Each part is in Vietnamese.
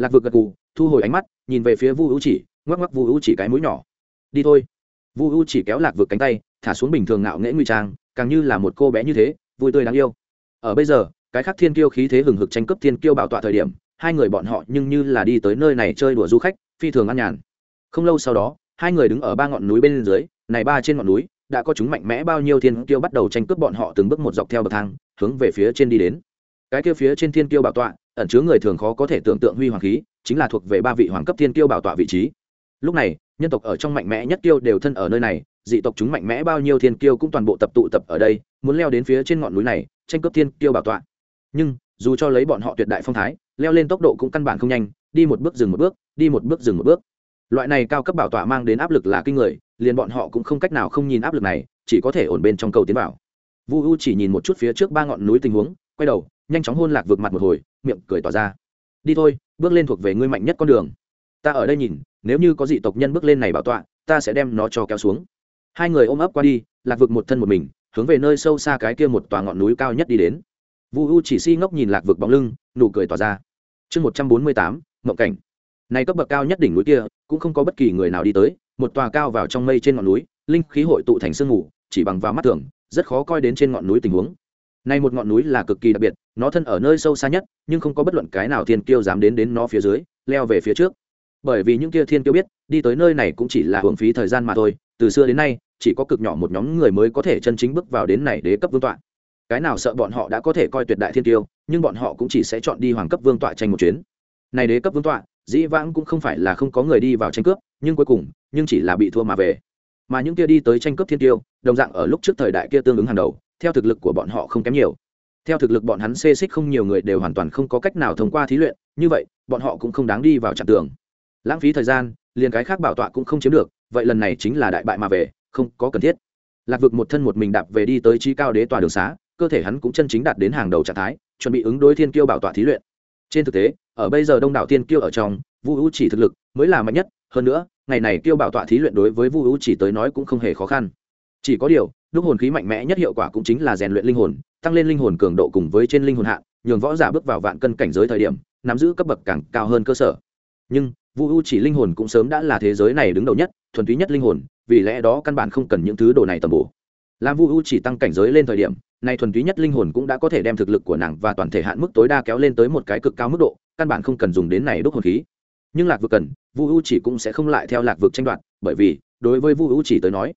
lạc vực gật cù thu hồi ánh mắt, nhìn về phía vu hữu chỉ, ngoắc ngoắc vu hữu chỉ cái mũi nhỏ. Đi thôi. Vu hữu chỉ kéo lạc vực cánh tay, thả xuống bình thường ngạo nghễ nguy trang, càng như là một cô bé như thế, vui tươi đáng yêu. Ở bây giờ, cái khác thiên kiêu khí thế hừng hực tranh cướp thiên kiêu bảo tọa thời điểm, hai người bọn họ nhưng như là đi tới nơi này chơi đùa du khách, phi thường ăn nhàn. Không lâu sau đó, hai người đứng ở ba ngọn núi bên dưới, này ba trên ngọn núi, đã có chúng mạnh mẽ bao nhiêu thiên kiêu bắt đầu tranh cướp bọn họ từng bước một dọc theo bậc thang, hướng về phía trên đi đến cái kia phía trên thiên kiêu bảo tọa, ẩn chứa người thường khó có thể tưởng tượng huy hoàng khí, chính là thuộc về ba vị hoàng cấp thiên kiêu bảo tọa vị trí. Lúc này, nhân tộc ở trong mạnh mẽ nhất kiêu đều thân ở nơi này, dị tộc chúng mạnh mẽ bao nhiêu thiên kiêu cũng toàn bộ tập tụ tập ở đây, muốn leo đến phía trên ngọn núi này, tranh cướp thiên kiêu bảo tọa. Nhưng, dù cho lấy bọn họ tuyệt đại phong thái, leo lên tốc độ cũng căn bản không nhanh, đi một bước dừng một bước, đi một bước dừng một bước. Loại này cao cấp bảo tọa mang đến áp lực là kinh người, liền bọn họ cũng không cách nào không nhìn áp lực này, chỉ có thể ổn bên trong cầu tiến vào. Vu u chỉ nhìn một chút phía trước ba ngọn núi tình huống, quay đầu nhanh chóng hôn lạc vượt mặt một hồi, miệng cười tỏ ra. Đi thôi, bước lên thuộc về ngươi mạnh nhất con đường. Ta ở đây nhìn, nếu như có dị tộc nhân bước lên này bảo tọa, ta sẽ đem nó cho kéo xuống. Hai người ôm ấp qua đi, lạc vực một thân một mình, hướng về nơi sâu xa cái kia một tòa ngọn núi cao nhất đi đến. Vu u chỉ si ngốc nhìn lạc vực bóng lưng, nụ cười tỏ ra. Chương một trăm bốn mươi tám, mộng cảnh. Này cấp bậc cao nhất đỉnh núi kia, cũng không có bất kỳ người nào đi tới, một tòa cao vào trong mây trên ngọn núi, linh khí hội tụ thành sương mù, chỉ bằng vào mắt thường, rất khó coi đến trên ngọn núi tình huống này một ngọn núi là cực kỳ đặc biệt nó thân ở nơi sâu xa nhất nhưng không có bất luận cái nào thiên kiêu dám đến đến nó phía dưới leo về phía trước. Bởi vì những kia thiên kiêu biết đi tới nơi này cũng chỉ là hưởng phí thời gian mà thôi từ xưa đến nay chỉ có cực nhỏ một nhóm người mới có thể chân chính bước vào đến này đế cấp vương tọa. Cái nào sợ bọn họ đã có thể coi tuyệt đại thiên kiêu, nhưng bọn họ cũng chỉ sẽ chọn đi hoàng cấp vương tọa tranh một chuyến. Này đế cấp vương tọa dĩ vãng cũng không phải là không có người đi vào tranh cướp nhưng cuối cùng nhưng chỉ là bị thua mà về. Mà những kia đi tới tranh cướp thiên kiêu, đồng dạng ở lúc trước thời đại kia tương ứng hàng đầu theo thực lực của bọn họ không kém nhiều. Theo thực lực bọn hắn xê xích không nhiều người đều hoàn toàn không có cách nào thông qua thí luyện, như vậy, bọn họ cũng không đáng đi vào chặn tường lãng phí thời gian, liền cái khác bảo tọa cũng không chiếm được, vậy lần này chính là đại bại mà về, không có cần thiết. Lạc vực một thân một mình đạp về đi tới trí cao đế tòa đường xá, cơ thể hắn cũng chân chính đạt đến hàng đầu trạng thái, chuẩn bị ứng đối thiên kiêu bảo tọa thí luyện. Trên thực tế, ở bây giờ đông đảo thiên kiêu ở trong, vu hữu chỉ thực lực mới là mạnh nhất, hơn nữa, ngày này kiêu bảo tọa thí luyện đối với vu hữu chỉ tới nói cũng không hề khó khăn. Chỉ có điều lúc hồn khí mạnh mẽ nhất hiệu quả cũng chính là rèn luyện linh hồn, tăng lên linh hồn cường độ cùng với trên linh hồn hạn, nhường võ giả bước vào vạn cân cảnh giới thời điểm, nắm giữ cấp bậc càng cao hơn cơ sở. Nhưng, vu u chỉ linh hồn cũng sớm đã là thế giới này đứng đầu nhất, thuần túy nhất linh hồn, vì lẽ đó căn bản không cần những thứ đồ này tầm bổ. Làm vu u chỉ tăng cảnh giới lên thời điểm, nay thuần túy nhất linh hồn cũng đã có thể đem thực lực của nàng và toàn thể hạn mức tối đa kéo lên tới một cái cực cao mức độ, căn bản không cần dùng đến này đúc hồn khí. Nhưng lạc vực cần, vu u chỉ cũng sẽ không lại theo lạc vực tranh đoạt, bởi vì, đối với vu u chỉ tới nói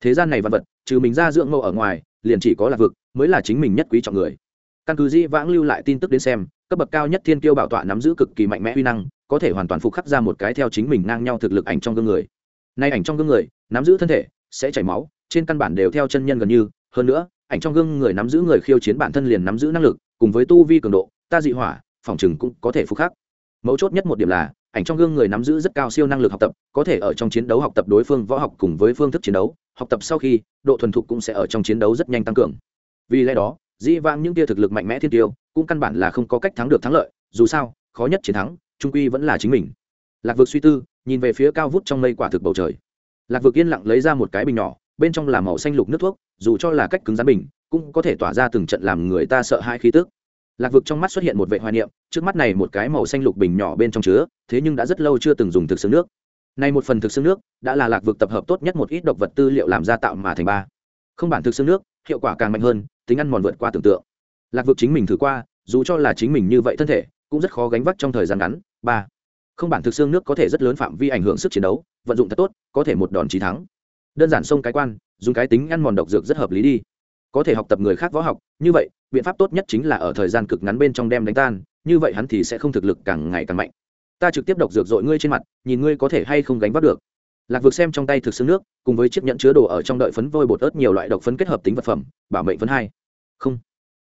thế gian này văn vật, trừ mình ra dưỡng mẫu ở ngoài, liền chỉ có lạc vực, mới là chính mình nhất quý trọng người. Căn cứ di vãng lưu lại tin tức đến xem, cấp bậc cao nhất thiên kiêu bảo tọa nắm giữ cực kỳ mạnh mẽ uy năng, có thể hoàn toàn phục khắc ra một cái theo chính mình ngang nhau thực lực ảnh trong gương người. Nay ảnh trong gương người, nắm giữ thân thể, sẽ chảy máu, trên căn bản đều theo chân nhân gần như, hơn nữa, ảnh trong gương người nắm giữ người khiêu chiến bản thân liền nắm giữ năng lực, cùng với tu vi cường độ, ta dị hỏa, phòng chừng cũng có thể phục khắc. Mấu chốt nhất một điểm là, ảnh trong gương người nắm giữ rất cao siêu năng lực học tập, có thể ở trong chiến đấu học tập đối phương võ học cùng với phương thức chiến đấu học tập sau khi, độ thuần thục cũng sẽ ở trong chiến đấu rất nhanh tăng cường. Vì lẽ đó, dĩ vãng những tia thực lực mạnh mẽ thiên tiêu cũng căn bản là không có cách thắng được thắng lợi, dù sao, khó nhất chiến thắng, trung quy vẫn là chính mình. Lạc vực suy tư, nhìn về phía cao vút trong mây quả thực bầu trời. Lạc vực yên lặng lấy ra một cái bình nhỏ, bên trong là màu xanh lục nước thuốc, dù cho là cách cứng rắn bình, cũng có thể tỏa ra từng trận làm người ta sợ hãi khí tức. Lạc vực trong mắt xuất hiện một vệ hoài niệm, trước mắt này một cái màu xanh lục bình nhỏ bên trong chứa, thế nhưng đã rất lâu chưa từng dùng thực xương nước này một phần thực xương nước, đã là lạc vực tập hợp tốt nhất một ít độc vật tư liệu làm ra tạo mà thành ba. Không bản thực xương nước, hiệu quả càng mạnh hơn, tính ăn mòn vượt qua tưởng tượng. Lạc vực chính mình thử qua, dù cho là chính mình như vậy thân thể, cũng rất khó gánh vác trong thời gian ngắn. Ba. Không bản thực xương nước có thể rất lớn phạm vi ảnh hưởng sức chiến đấu, vận dụng thật tốt, có thể một đòn chí thắng. Đơn giản xông cái quan, dùng cái tính ăn mòn độc dược rất hợp lý đi. Có thể học tập người khác võ học, như vậy, biện pháp tốt nhất chính là ở thời gian cực ngắn bên trong đem đánh tan, như vậy hắn thì sẽ không thực lực càng ngày càng mạnh ta trực tiếp độc dược dội ngươi trên mặt, nhìn ngươi có thể hay không gánh vác được. Lạc vực xem trong tay thực xương nước, cùng với chiếc nhẫn chứa đồ ở trong đợi phấn vôi bột ớt nhiều loại độc phấn kết hợp tính vật phẩm, bảo mệnh phấn hai. Không.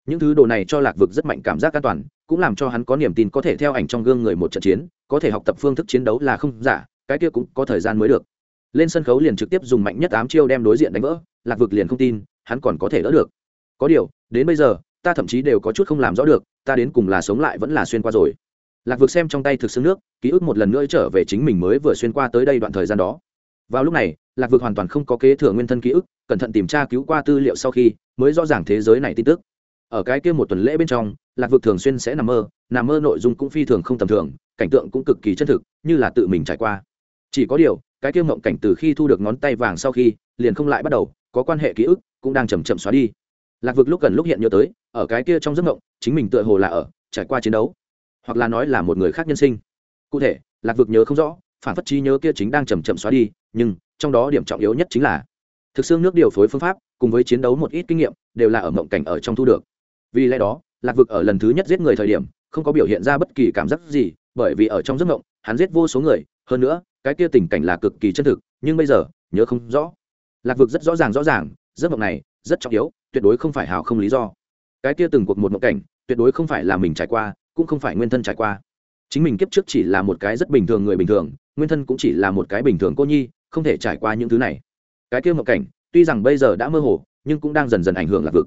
Những thứ đồ này cho lạc vực rất mạnh cảm giác an toàn, cũng làm cho hắn có niềm tin có thể theo ảnh trong gương người một trận chiến, có thể học tập phương thức chiến đấu là không giả, cái kia cũng có thời gian mới được. Lên sân khấu liền trực tiếp dùng mạnh nhất ám chiêu đem đối diện đánh vỡ, lạc vực liền không tin, hắn còn có thể đỡ được. Có điều, đến bây giờ, ta thậm chí đều có chút không làm rõ được, ta đến cùng là sống lại vẫn là xuyên qua rồi lạc vực xem trong tay thực xương nước, ký ức một lần nữa trở về chính mình mới vừa xuyên qua tới đây đoạn thời gian đó. Vào lúc này, lạc vực hoàn toàn không có kế thừa nguyên thân ký ức, cẩn thận tìm tra cứu qua tư liệu sau khi, mới rõ ràng thế giới này tin tức. Ở cái kia một tuần lễ bên trong, lạc vực thường xuyên sẽ nằm mơ nằm mơ nội dung cũng phi thường không tầm thường, cảnh tượng cũng cực kỳ chân thực, như là tự mình trải qua. Chỉ có điều, cái kia mộng cảnh từ khi thu được ngón tay vàng sau khi, liền không lại bắt đầu, có quan hệ ký ức cũng đang chầm chậm xóa đi. Lạc vực lúc gần lúc hiện nhớ tới, ở cái kia trong giấc mộng, chính mình tựa hồ là ở, trải qua chiến đấu hoặc là nói là một người khác nhân sinh. Cụ thể, lạc vực nhớ không rõ, phản phất trí nhớ kia chính đang chầm chậm xóa đi, nhưng trong đó điểm trọng yếu nhất chính là thực xương nước điều phối phương pháp cùng với chiến đấu một ít kinh nghiệm đều là ở mộng cảnh ở trong thu được. Vì lẽ đó, lạc vực ở lần thứ nhất giết người thời điểm, không có biểu hiện ra bất kỳ cảm giác gì, bởi vì ở trong giấc mộng, hắn giết vô số người, hơn nữa, cái kia tình cảnh là cực kỳ chân thực, nhưng bây giờ, nhớ không rõ. Lạc vực rất rõ ràng rõ ràng, giấc mộng này rất trọng yếu, tuyệt đối không phải hào không lý do. Cái kia từng cuộc một mộng cảnh, tuyệt đối không phải là mình trải qua cũng không phải nguyên thân trải qua. Chính mình kiếp trước chỉ là một cái rất bình thường người bình thường, nguyên thân cũng chỉ là một cái bình thường cô nhi, không thể trải qua những thứ này. Cái kia mộng cảnh, tuy rằng bây giờ đã mơ hồ, nhưng cũng đang dần dần ảnh hưởng lạc vực.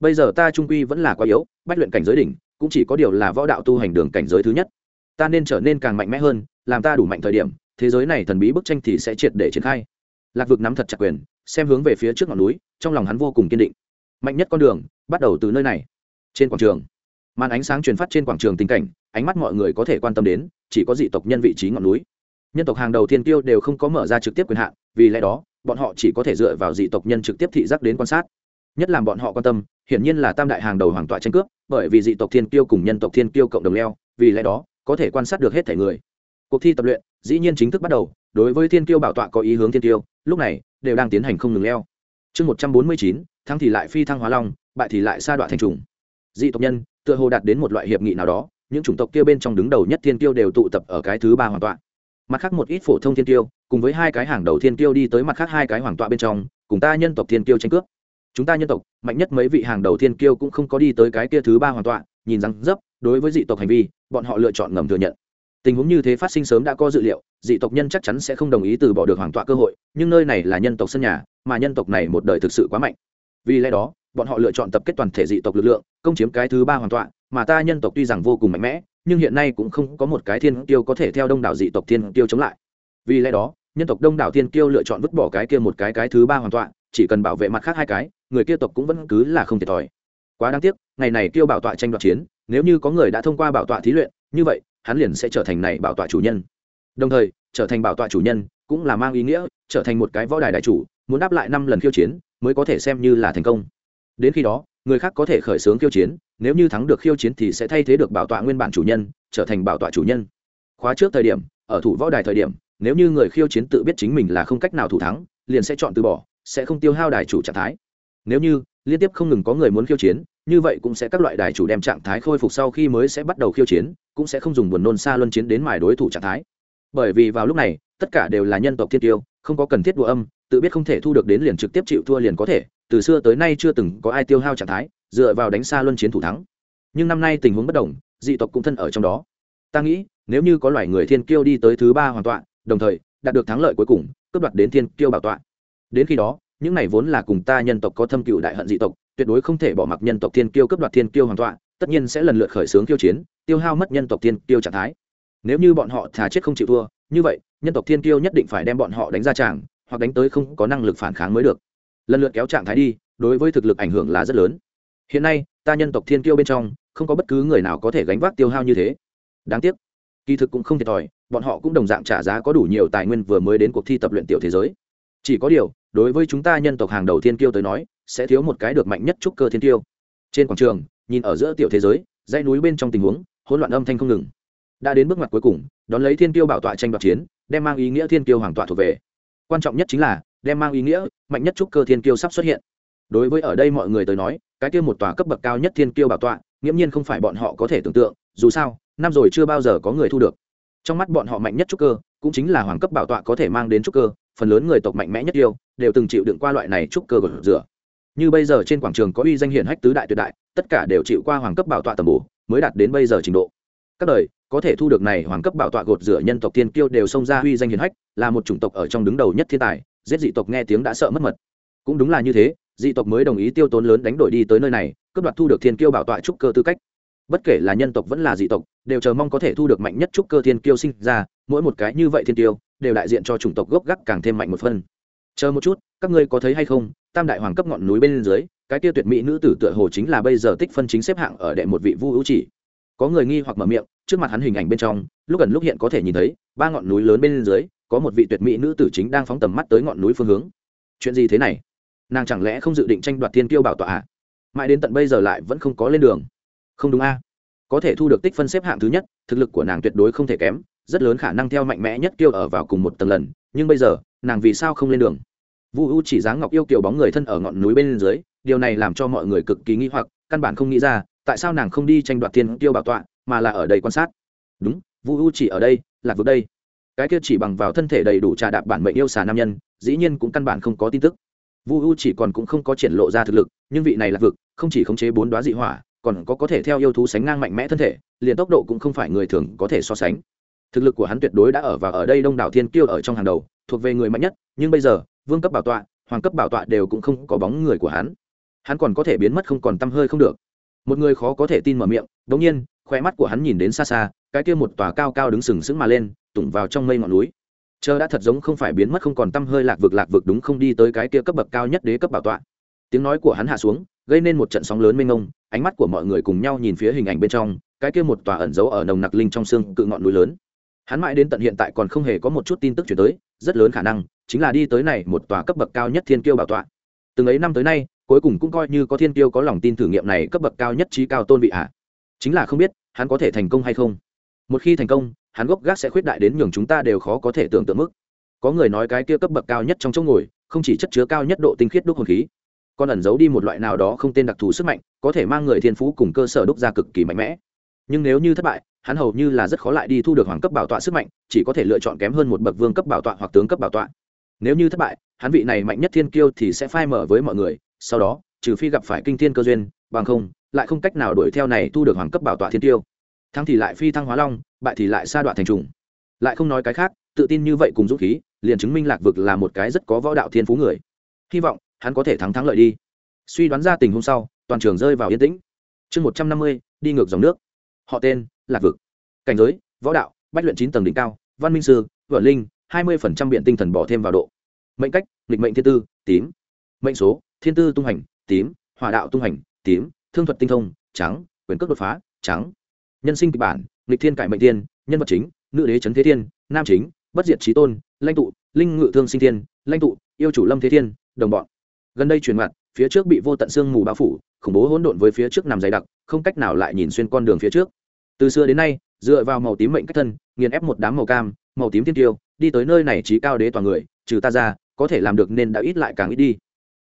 Bây giờ ta trung quy vẫn là quá yếu, bách luyện cảnh giới đỉnh, cũng chỉ có điều là võ đạo tu hành đường cảnh giới thứ nhất. Ta nên trở nên càng mạnh mẽ hơn, làm ta đủ mạnh thời điểm, thế giới này thần bí bức tranh thì sẽ triệt để triển khai. Lạc vực nắm thật chặt quyền, xem hướng về phía trước ngọn núi, trong lòng hắn vô cùng kiên định. Mạnh nhất con đường, bắt đầu từ nơi này. Trên quảng trường màn ánh sáng truyền phát trên quảng trường tình cảnh, ánh mắt mọi người có thể quan tâm đến, chỉ có dị tộc nhân vị trí ngọn núi. Nhân tộc hàng đầu thiên tiêu đều không có mở ra trực tiếp quyền hạn, vì lẽ đó, bọn họ chỉ có thể dựa vào dị tộc nhân trực tiếp thị giác đến quan sát. Nhất là bọn họ quan tâm, hiển nhiên là tam đại hàng đầu hoàng tọa tranh cướp, bởi vì dị tộc thiên tiêu cùng nhân tộc thiên tiêu cộng đồng leo, vì lẽ đó, có thể quan sát được hết thể người. Cuộc thi tập luyện dĩ nhiên chính thức bắt đầu, đối với thiên tiêu bảo tọa có ý hướng thiên tiêu lúc này, đều đang tiến hành không ngừng leo. Chương một trăm bốn mươi chín, thắng thì lại phi thăng hóa long, bại thì lại sa đoạn thành trùng. Dị tộc nhân tựa hồ đạt đến một loại hiệp nghị nào đó, những chủng tộc kia bên trong đứng đầu nhất thiên tiêu đều tụ tập ở cái thứ ba hoàng toàn mặt khác một ít phổ thông thiên tiêu cùng với hai cái hàng đầu thiên tiêu đi tới mặt khác hai cái hoàng tọa bên trong, cùng ta nhân tộc thiên tiêu tranh cướp. Chúng ta nhân tộc, mạnh nhất mấy vị hàng đầu thiên kiêu cũng không có đi tới cái kia thứ ba hoàn tọa, nhìn rằng dấp, đối với dị tộc hành vi, bọn họ lựa chọn ngầm thừa nhận. Tình huống như thế phát sinh sớm đã có dự liệu, dị tộc nhân chắc chắn sẽ không đồng ý từ bỏ được hoàng tọa cơ hội, nhưng nơi này là nhân tộc sân nhà, mà nhân tộc này một đời thực sự quá mạnh. Vì lẽ đó bọn họ lựa chọn tập kết toàn thể dị tộc lực lượng, công chiếm cái thứ ba hoàn toàn. mà ta nhân tộc tuy rằng vô cùng mạnh mẽ, nhưng hiện nay cũng không có một cái thiên tiêu có thể theo đông đảo dị tộc thiên tiêu chống lại. Vì lẽ đó, nhân tộc đông đảo thiên kiêu lựa chọn vứt bỏ cái kia một cái cái thứ ba hoàn toàn chỉ cần bảo vệ mặt khác hai cái, người kia tộc cũng vẫn cứ là không thiệt thòi. Quá đáng tiếc, ngày này kêu bảo tọa tranh đoạt chiến, nếu như có người đã thông qua bảo tọa thí luyện, như vậy, hắn liền sẽ trở thành này bảo tọa chủ nhân. Đồng thời, trở thành bảo tọa chủ nhân cũng là mang ý nghĩa, trở thành một cái võ đài đại chủ, muốn đáp lại năm lần khiêu chiến, mới có thể xem như là thành công đến khi đó, người khác có thể khởi xướng khiêu chiến, nếu như thắng được khiêu chiến thì sẽ thay thế được bảo tọa nguyên bản chủ nhân, trở thành bảo tọa chủ nhân. Khóa trước thời điểm, ở thủ võ đài thời điểm, nếu như người khiêu chiến tự biết chính mình là không cách nào thủ thắng, liền sẽ chọn từ bỏ, sẽ không tiêu hao đài chủ trạng thái. Nếu như liên tiếp không ngừng có người muốn khiêu chiến, như vậy cũng sẽ các loại đài chủ đem trạng thái khôi phục sau khi mới sẽ bắt đầu khiêu chiến, cũng sẽ không dùng buồn nôn xa luân chiến đến mài đối thủ trạng thái. Bởi vì vào lúc này, tất cả đều là nhân tộc thiên tiêu, không có cần thiết đùa âm, tự biết không thể thu được đến liền trực tiếp chịu thua liền có thể từ xưa tới nay chưa từng có ai tiêu hao trạng thái, dựa vào đánh xa luân chiến thủ thắng. Nhưng năm nay tình huống bất đồng, dị tộc cũng thân ở trong đó. Ta nghĩ, nếu như có loài người thiên kiêu đi tới thứ ba hoàn toàn đồng thời, đạt được thắng lợi cuối cùng, cướp đoạt đến thiên kiêu bảo tọa. Đến khi đó, những này vốn là cùng ta nhân tộc có thâm cựu đại hận dị tộc, tuyệt đối không thể bỏ mặc nhân tộc thiên kiêu cướp đoạt thiên kiêu hoàn tọa, tất nhiên sẽ lần lượt khởi xướng kiêu chiến, tiêu hao mất nhân tộc thiên kiêu trạng thái. Nếu như bọn họ thà chết không chịu thua, như vậy, nhân tộc thiên kiêu nhất định phải đem bọn họ đánh ra tràng, hoặc đánh tới không có năng lực phản kháng mới được lần lượt kéo trạng thái đi, đối với thực lực ảnh hưởng là rất lớn. Hiện nay, ta nhân tộc thiên kiêu bên trong, không có bất cứ người nào có thể gánh vác tiêu hao như thế. Đáng tiếc, kỳ thực cũng không thiệt thòi, bọn họ cũng đồng dạng trả giá có đủ nhiều tài nguyên vừa mới đến cuộc thi tập luyện tiểu thế giới. Chỉ có điều, đối với chúng ta nhân tộc hàng đầu thiên kiêu tới nói, sẽ thiếu một cái được mạnh nhất trúc cơ thiên kiêu. Trên quảng trường, nhìn ở giữa tiểu thế giới, dãy núi bên trong tình huống, hỗn loạn âm thanh không ngừng. Đã đến bước ngoặt cuối cùng, đón lấy thiên kiêu bảo tọa tranh đoạt chiến, đem mang ý nghĩa thiên kiêu hoàng tọa thuộc về. Quan trọng nhất chính là đem mang ý nghĩa, mạnh nhất trúc cơ thiên kiêu sắp xuất hiện. Đối với ở đây mọi người tới nói, cái kia một tòa cấp bậc cao nhất thiên kiêu bảo tọa, nghiễm nhiên không phải bọn họ có thể tưởng tượng, dù sao, năm rồi chưa bao giờ có người thu được. Trong mắt bọn họ mạnh nhất trúc cơ, cũng chính là hoàng cấp bảo tọa có thể mang đến trúc cơ, phần lớn người tộc mạnh mẽ nhất yêu, đều từng chịu đựng qua loại này trúc cơ gột rửa. Như bây giờ trên quảng trường có uy danh hiển hách tứ đại tuyệt đại, tất cả đều chịu qua hoàng cấp bảo tọa tầm bổ, mới đạt đến bây giờ trình độ. Các đời, có thể thu được này hoàng cấp bảo tọa gột rửa nhân tộc tiên kiêu đều xông ra uy danh hiển hách, là một chủng tộc ở trong đứng đầu nhất thiên tài giết dị tộc nghe tiếng đã sợ mất mật. Cũng đúng là như thế, dị tộc mới đồng ý tiêu tốn lớn đánh đổi đi tới nơi này, cướp đoạt thu được thiên kiêu bảo tọa trúc cơ tư cách. Bất kể là nhân tộc vẫn là dị tộc, đều chờ mong có thể thu được mạnh nhất trúc cơ thiên kiêu sinh ra, mỗi một cái như vậy thiên tiêu đều đại diện cho chủng tộc gốc gác càng thêm mạnh một phân chờ một chút, các ngươi có thấy hay không, tam đại hoàng cấp ngọn núi bên dưới, cái tiêu tuyệt mỹ nữ tử tựa hồ chính là bây giờ tích phân chính xếp hạng ở đệ một vị vu hữu chỉ. Có người nghi hoặc mở miệng, trước mặt hắn hình ảnh bên trong, lúc gần lúc hiện có thể nhìn thấy, ba ngọn núi lớn bên dưới có một vị tuyệt mỹ nữ tử chính đang phóng tầm mắt tới ngọn núi phương hướng. Chuyện gì thế này? Nàng chẳng lẽ không dự định tranh đoạt thiên kiêu bảo tọa à? mãi đến tận bây giờ lại vẫn không có lên đường. Không đúng a. Có thể thu được tích phân xếp hạng thứ nhất, thực lực của nàng tuyệt đối không thể kém, rất lớn khả năng theo mạnh mẽ nhất kiêu ở vào cùng một tầng lần, nhưng bây giờ, nàng vì sao không lên đường? Vu u chỉ dáng ngọc yêu kiều bóng người thân ở ngọn núi bên dưới, điều này làm cho mọi người cực kỳ nghi hoặc, căn bản không nghĩ ra, tại sao nàng không đi tranh đoạt thiên kiêu bảo tọa, mà là ở đây quan sát. Đúng, vu u chỉ ở đây, lạc vực đây cái kia chỉ bằng vào thân thể đầy đủ trà đạp bản mệnh yêu xà nam nhân, dĩ nhiên cũng căn bản không có tin tức. Vu u chỉ còn cũng không có triển lộ ra thực lực, nhưng vị này là vực, không chỉ khống chế bốn đoá dị hỏa, còn có có thể theo yêu thú sánh ngang mạnh mẽ thân thể, liền tốc độ cũng không phải người thường có thể so sánh. Thực lực của hắn tuyệt đối đã ở và ở đây đông đảo thiên kiêu ở trong hàng đầu, thuộc về người mạnh nhất, nhưng bây giờ, vương cấp bảo tọa, hoàng cấp bảo tọa đều cũng không có bóng người của hắn. Hắn còn có thể biến mất không còn t hơi không được. Một người khó có thể tin mở miệng đ ỗ n g nhiên khoe mắt của hắn nhìn đến xa xa, cái kia một tòa cao cao đứng sừng sững mà lên tủng vào trong mây ngọn núi. Chờ đã thật giống không phải biến mất không còn t hơi lạc vực lạc vực đúng không đi tới cái kia cấp bậc cao nhất đế cấp bảo tọa. Tiếng nói của hắn hạ xuống, gây nên một trận sóng lớn mênh mông, ánh mắt của mọi người cùng nhau nhìn phía hình ảnh bên trong, cái kia một tòa ẩn giấu ở nồng nặc linh trong xương cự ngọn núi lớn. Hắn mãi đến tận hiện tại còn không hề có một chút tin tức chuyển tới, rất lớn khả năng chính là đi tới này một tòa cấp bậc cao nhất thiên kiêu bảo tọa. Từng ấy năm tới nay, cuối cùng cũng coi như có thiên kiêu có lòng tin thử nghiệm này cấp bậc cao nhất trí cao tôn vị hạ chính là không biết hắn có thể thành công hay không. Một khi thành công hắn gốc gác sẽ khuyết đại đến nhường chúng ta đều khó có thể tưởng tượng mức. Có người nói cái kia cấp bậc cao nhất trong chỗ ngồi, không chỉ chất chứa cao nhất độ tinh khiết đúc hồn khí, còn ẩn giấu đi một loại nào đó không tên đặc thù sức mạnh, có thể mang người thiên phú cùng cơ sở đúc ra cực kỳ mạnh mẽ. Nhưng nếu như thất bại, hắn hầu như là rất khó lại đi thu được hoàng cấp bảo tọa sức mạnh, chỉ có thể lựa chọn kém hơn một bậc vương cấp bảo tọa hoặc tướng cấp bảo tọa. Nếu như thất bại, hắn vị này mạnh nhất thiên kiêu thì sẽ phai mở với mọi người, sau đó, trừ phi gặp phải kinh thiên cơ duyên, bằng không, lại không cách nào đuổi theo này thu được hoàng cấp bảo tọa thiên tiêu thắng thì lại phi thăng hóa long, bại thì lại sa đoạn thành trùng. Lại không nói cái khác, tự tin như vậy cùng dũng khí, liền chứng minh lạc vực là một cái rất có võ đạo thiên phú người. Hy vọng, hắn có thể thắng thắng lợi đi. Suy đoán ra tình hôm sau, toàn trường rơi vào yên tĩnh. Chương một trăm năm mươi, đi ngược dòng nước. Họ tên, lạc vực. Cảnh giới, võ đạo, bách luyện chín tầng đỉnh cao, văn minh sư vợ linh, hai mươi phần trăm biện tinh thần bỏ thêm vào độ. Mệnh cách lịch mệnh thiên tư, tím. Mệnh số, thiên tư tung hành, tím. Hỏa đạo tung hành, tím. Thương thuật tinh thông, trắng. Quyền cước đột phá, trắng nhân sinh kịch bản lịch thiên cải mệnh Thiên, nhân vật chính nữ đế trấn thế thiên nam chính bất diệt trí tôn lãnh tụ linh ngự thương sinh thiên lãnh tụ yêu chủ lâm thế thiên đồng bọn. Gần đây chuyển mặt phía trước bị vô tận sương mù bao phủ khủng bố hỗn độn với phía trước nằm dày đặc không cách nào lại nhìn xuyên con đường phía trước. Từ xưa đến nay dựa vào màu tím mệnh cách thân nghiền ép một đám màu cam màu tím tiên tiêu đi tới nơi này trí cao đế toàn người trừ ta ra có thể làm được nên đã ít lại càng ít đi.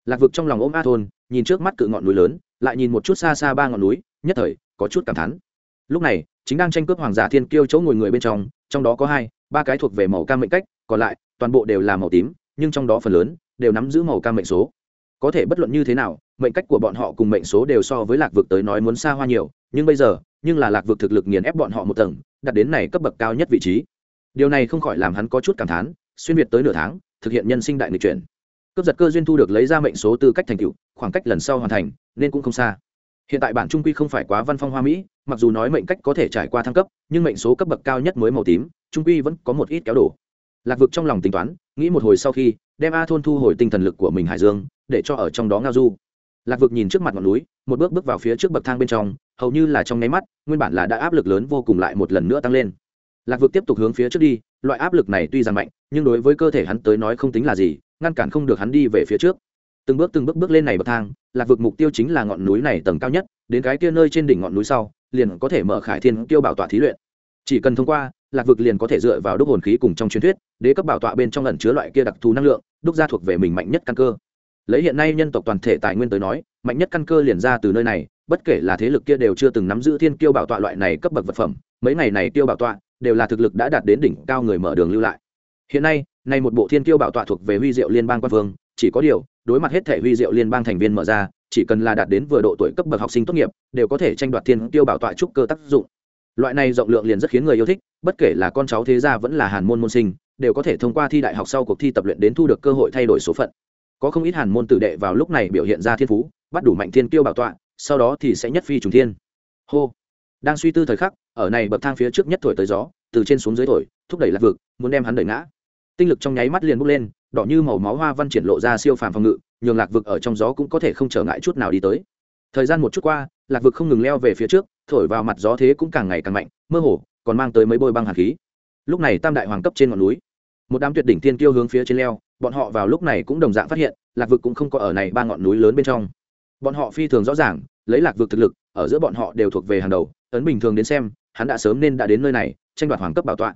Lạc vực trong lòng ôm a thôn nhìn trước mắt cự ngọn núi lớn lại nhìn một chút xa xa ba ngọn núi nhất thời có chút cảm thán lúc này, chính đang tranh cướp hoàng giả thiên kiêu chỗ ngồi người bên trong trong đó có hai, ba cái thuộc về màu cam mệnh cách, còn lại, toàn bộ đều là màu tím, nhưng trong đó phần lớn đều nắm giữ màu cam mệnh số. Có thể bất luận như thế nào, mệnh cách của bọn họ cùng mệnh số đều so với lạc vực tới nói muốn xa hoa nhiều, nhưng bây giờ, nhưng là lạc vực thực lực nghiền ép bọn họ một tầng đặt đến này cấp bậc cao nhất vị trí. Điều này không khỏi làm hắn có chút cảm thán, xuyên việt tới nửa tháng, thực hiện nhân sinh đại nghịch chuyển. Cướp giật cơ duyên thu được lấy ra mệnh số tư cách thành tựu, khoảng cách lần sau hoàn thành, nên cũng không xa. Hiện tại bản trung quy không phải quá văn phong hoa mỹ mặc dù nói mệnh cách có thể trải qua thăng cấp, nhưng mệnh số cấp bậc cao nhất mới màu tím, trung quy vẫn có một ít kéo đổ. Lạc vực trong lòng tính toán, nghĩ một hồi sau khi, đem a thôn thu hồi tinh thần lực của mình hải dương, để cho ở trong đó ngao du. Lạc vực nhìn trước mặt ngọn núi, một bước bước vào phía trước bậc thang bên trong, hầu như là trong nháy mắt, nguyên bản là đã áp lực lớn vô cùng lại một lần nữa tăng lên. Lạc vực tiếp tục hướng phía trước đi, loại áp lực này tuy rằng mạnh, nhưng đối với cơ thể hắn tới nói không tính là gì, ngăn cản không được hắn đi về phía trước. Từng bước từng bước bước lên này bậc thang, lạc vực mục tiêu chính là ngọn núi này tầng cao nhất, đến cái kia nơi trên đỉnh ngọn núi sau liền có thể mở khải thiên tiêu bảo tọa thí luyện. Chỉ cần thông qua, lạc vực liền có thể dựa vào đúc hồn khí cùng trong truyền thuyết, đế cấp bảo tọa bên trong lần chứa loại kia đặc thù năng lượng, đúc ra thuộc về mình mạnh nhất căn cơ. Lấy hiện nay nhân tộc toàn thể tài nguyên tới nói, mạnh nhất căn cơ liền ra từ nơi này, bất kể là thế lực kia đều chưa từng nắm giữ thiên kiêu bảo tọa loại này cấp bậc vật phẩm, mấy ngày này tiêu bảo tọa đều là thực lực đã đạt đến đỉnh cao người mở đường lưu lại. Hiện nay nay một bộ thiên kiêu bảo tọa thuộc về huy diệu liên bang quan vương, chỉ có điều, đối mặt hết thể huy diệu liên bang thành viên mở ra chỉ cần là đạt đến vừa độ tuổi cấp bậc học sinh tốt nghiệp, đều có thể tranh đoạt thiên tiêu bảo tọa trúc cơ tác dụng. Loại này rộng lượng liền rất khiến người yêu thích, bất kể là con cháu thế gia vẫn là hàn môn môn sinh, đều có thể thông qua thi đại học sau cuộc thi tập luyện đến thu được cơ hội thay đổi số phận. Có không ít hàn môn tử đệ vào lúc này biểu hiện ra thiên phú, bắt đủ mạnh thiên tiêu bảo tọa, sau đó thì sẽ nhất phi trùng thiên. Hô. Đang suy tư thời khắc, ở này bậc thang phía trước nhất thổi tới gió, từ trên xuống dưới thổi, thúc đẩy lạc vực, muốn đem hắn đẩy ngã. Tinh lực trong nháy mắt liền bốc lên, đỏ như màu máu hoa văn triển lộ ra siêu phàm phòng ngự nhường lạc vực ở trong gió cũng có thể không trở ngại chút nào đi tới. Thời gian một chút qua, lạc vực không ngừng leo về phía trước, thổi vào mặt gió thế cũng càng ngày càng mạnh, mơ hồ, còn mang tới mấy bôi băng hạt khí. Lúc này tam đại hoàng cấp trên ngọn núi, một đám tuyệt đỉnh tiên kiêu hướng phía trên leo, bọn họ vào lúc này cũng đồng dạng phát hiện, lạc vực cũng không có ở này ba ngọn núi lớn bên trong. Bọn họ phi thường rõ ràng, lấy lạc vực thực lực, ở giữa bọn họ đều thuộc về hàng đầu, ấn bình thường đến xem, hắn đã sớm nên đã đến nơi này, tranh đoạt hoàng cấp bảo tọa.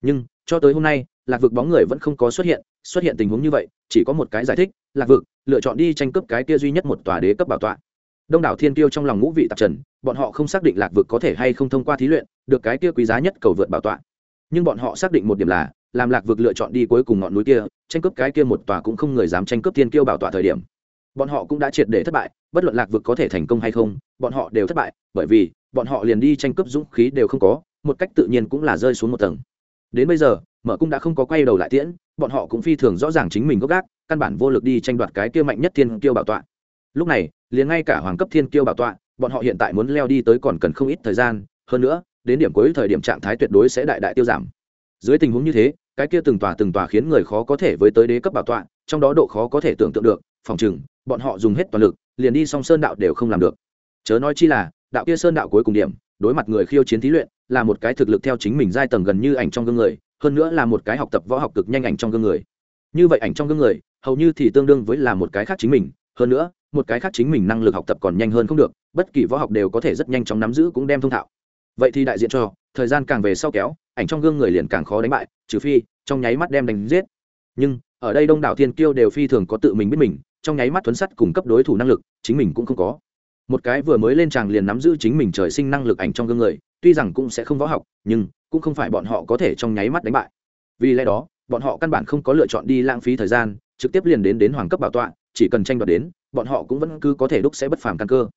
Nhưng, cho tới hôm nay lạc vực bóng người vẫn không có xuất hiện xuất hiện tình huống như vậy, chỉ có một cái giải thích, lạc vực, lựa chọn đi tranh cướp cái kia duy nhất một tòa đế cấp bảo tọa. Đông đảo thiên tiêu trong lòng ngũ vị tạp trần, bọn họ không xác định lạc vực có thể hay không thông qua thí luyện, được cái kia quý giá nhất cầu vượt bảo tọa. Nhưng bọn họ xác định một điểm là, làm lạc vực lựa chọn đi cuối cùng ngọn núi kia, tranh cướp cái kia một tòa cũng không người dám tranh cướp thiên kiêu bảo tọa thời điểm. Bọn họ cũng đã triệt để thất bại, bất luận lạc vực có thể thành công hay không, bọn họ đều thất bại, bởi vì, bọn họ liền đi tranh cướp dũng khí đều không có, một cách tự nhiên cũng là rơi xuống một tầng. Đến bây giờ mở cung đã không có quay đầu lại tiễn, bọn họ cũng phi thường rõ ràng chính mình gốc gác, căn bản vô lực đi tranh đoạt cái kia mạnh nhất thiên kiêu bảo tọa. Lúc này, liền ngay cả hoàng cấp thiên kiêu bảo tọa, bọn họ hiện tại muốn leo đi tới còn cần không ít thời gian, hơn nữa, đến điểm cuối thời điểm trạng thái tuyệt đối sẽ đại đại tiêu giảm. Dưới tình huống như thế, cái kia từng tòa từng tòa khiến người khó có thể với tới đế cấp bảo tọa, trong đó độ khó có thể tưởng tượng được, phòng chừng, bọn họ dùng hết toàn lực, liền đi song sơn đạo đều không làm được. Chớ nói chi là, đạo kia sơn đạo cuối cùng điểm, đối mặt người khiêu chiến thí luyện, là một cái thực lực theo chính mình giai tầng gần như ảnh trong gương người hơn nữa là một cái học tập võ học cực nhanh ảnh trong gương người. Như vậy ảnh trong gương người, hầu như thì tương đương với là một cái khác chính mình, hơn nữa, một cái khác chính mình năng lực học tập còn nhanh hơn không được, bất kỳ võ học đều có thể rất nhanh chóng nắm giữ cũng đem thông thạo. Vậy thì đại diện cho, thời gian càng về sau kéo, ảnh trong gương người liền càng khó đánh bại, trừ phi, trong nháy mắt đem đánh giết. Nhưng, ở đây đông đảo thiên kiêu đều phi thường có tự mình biết mình, trong nháy mắt thuấn sắt cung cấp đối thủ năng lực, chính mình cũng không có. Một cái vừa mới lên tràng liền nắm giữ chính mình trời sinh năng lực ảnh trong gương người tuy rằng cũng sẽ không võ học, nhưng cũng không phải bọn họ có thể trong nháy mắt đánh bại. Vì lẽ đó, bọn họ căn bản không có lựa chọn đi lãng phí thời gian, trực tiếp liền đến đến hoàng cấp bảo tọa, chỉ cần tranh đoạt đến, bọn họ cũng vẫn cứ có thể đúc sẽ bất phàm căn cơ.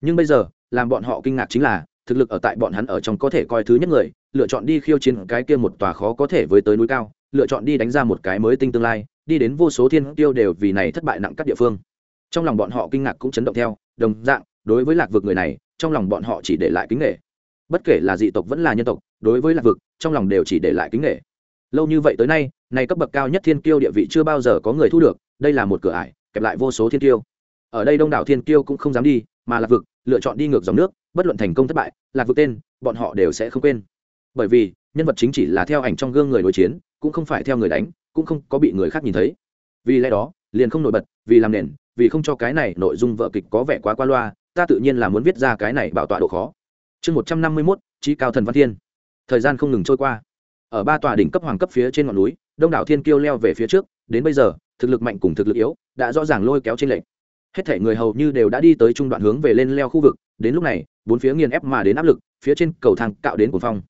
Nhưng bây giờ, làm bọn họ kinh ngạc chính là, thực lực ở tại bọn hắn ở trong có thể coi thứ nhất người, lựa chọn đi khiêu chiến cái kia một tòa khó có thể với tới núi cao, lựa chọn đi đánh ra một cái mới tinh tương lai, đi đến vô số thiên tiêu đều vì này thất bại nặng các địa phương. Trong lòng bọn họ kinh ngạc cũng chấn động theo, đồng dạng, đối với lạc vực người này, trong lòng bọn họ chỉ để lại kính nghệ bất kể là dị tộc vẫn là nhân tộc, đối với lạc vực, trong lòng đều chỉ để lại kính nghệ lâu như vậy tới nay nay cấp bậc cao nhất thiên kiêu địa vị chưa bao giờ có người thu được, đây là một cửa ải, kẹp lại vô số thiên kiêu. Ở đây đông đảo thiên kiêu cũng không dám đi, mà lạc vực, lựa chọn đi ngược dòng nước, bất luận thành công thất bại, lạc vực tên, bọn họ đều sẽ không quên. Bởi vì, nhân vật chính chỉ là theo ảnh trong gương người đối chiến, cũng không phải theo người đánh, cũng không có bị người khác nhìn thấy. Vì lẽ đó, liền không nổi bật, vì làm nền, vì không cho cái này nội dung vợ kịch có vẻ quá qua loa, ta tự nhiên là muốn viết ra cái này bảo tọa độ khó chương một trăm năm mươi mốt, trí cao thần văn thiên. Thời gian không ngừng trôi qua. Ở ba tòa đỉnh cấp hoàng cấp phía trên ngọn núi, đông đảo thiên kiêu leo về phía trước, đến bây giờ, thực lực mạnh cùng thực lực yếu, đã rõ ràng lôi kéo trên lệnh hết thể người hầu như đều đã đi tới trung đoạn hướng về lên leo khu vực, đến lúc này, bốn phía nghiền ép mà đến áp lực, phía trên cầu thang cạo đến cuồng phong.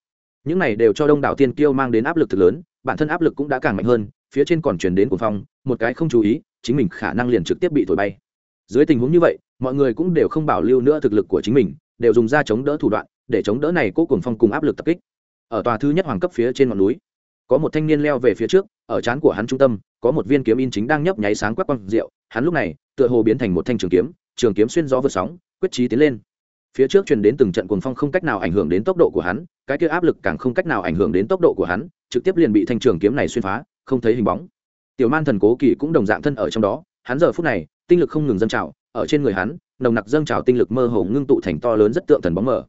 Những này đều cho đông đảo thiên kiêu mang đến áp lực thực lớn, bản thân áp lực cũng đã càng mạnh hơn, phía trên còn chuyển đến cuồng phong, một cái không chú ý, chính mình khả năng liền trực tiếp bị thổi bay. Dưới tình huống như vậy, mọi người cũng đều không bảo lưu nữa thực lực của chính mình đều dùng ra chống đỡ thủ đoạn, để chống đỡ này cố cuồng phong cùng áp lực tập kích. Ở tòa thứ nhất hoàng cấp phía trên ngọn núi, có một thanh niên leo về phía trước, ở trán của hắn trung tâm, có một viên kiếm in chính đang nhấp nháy sáng quắc quang rượu. Hắn lúc này, tựa hồ biến thành một thanh trường kiếm trường kiếm xuyên gió vượt sóng, quyết trí tiến lên. Phía trước truyền đến từng trận cuồng phong không cách nào ảnh hưởng đến tốc độ của hắn, cái kia áp lực càng không cách nào ảnh hưởng đến tốc độ của hắn, trực tiếp liền bị thanh trường kiếm này xuyên phá, không thấy hình bóng. Tiểu man thần cố kỳ cũng đồng dạng thân ở trong đó, hắn giờ phút này, tinh lực không ngừng dâng trào ở trên người hắn, nồng nặc dâng trào tinh lực mơ hồ ngưng tụ thành to lớn rất tượng thần bóng mờ.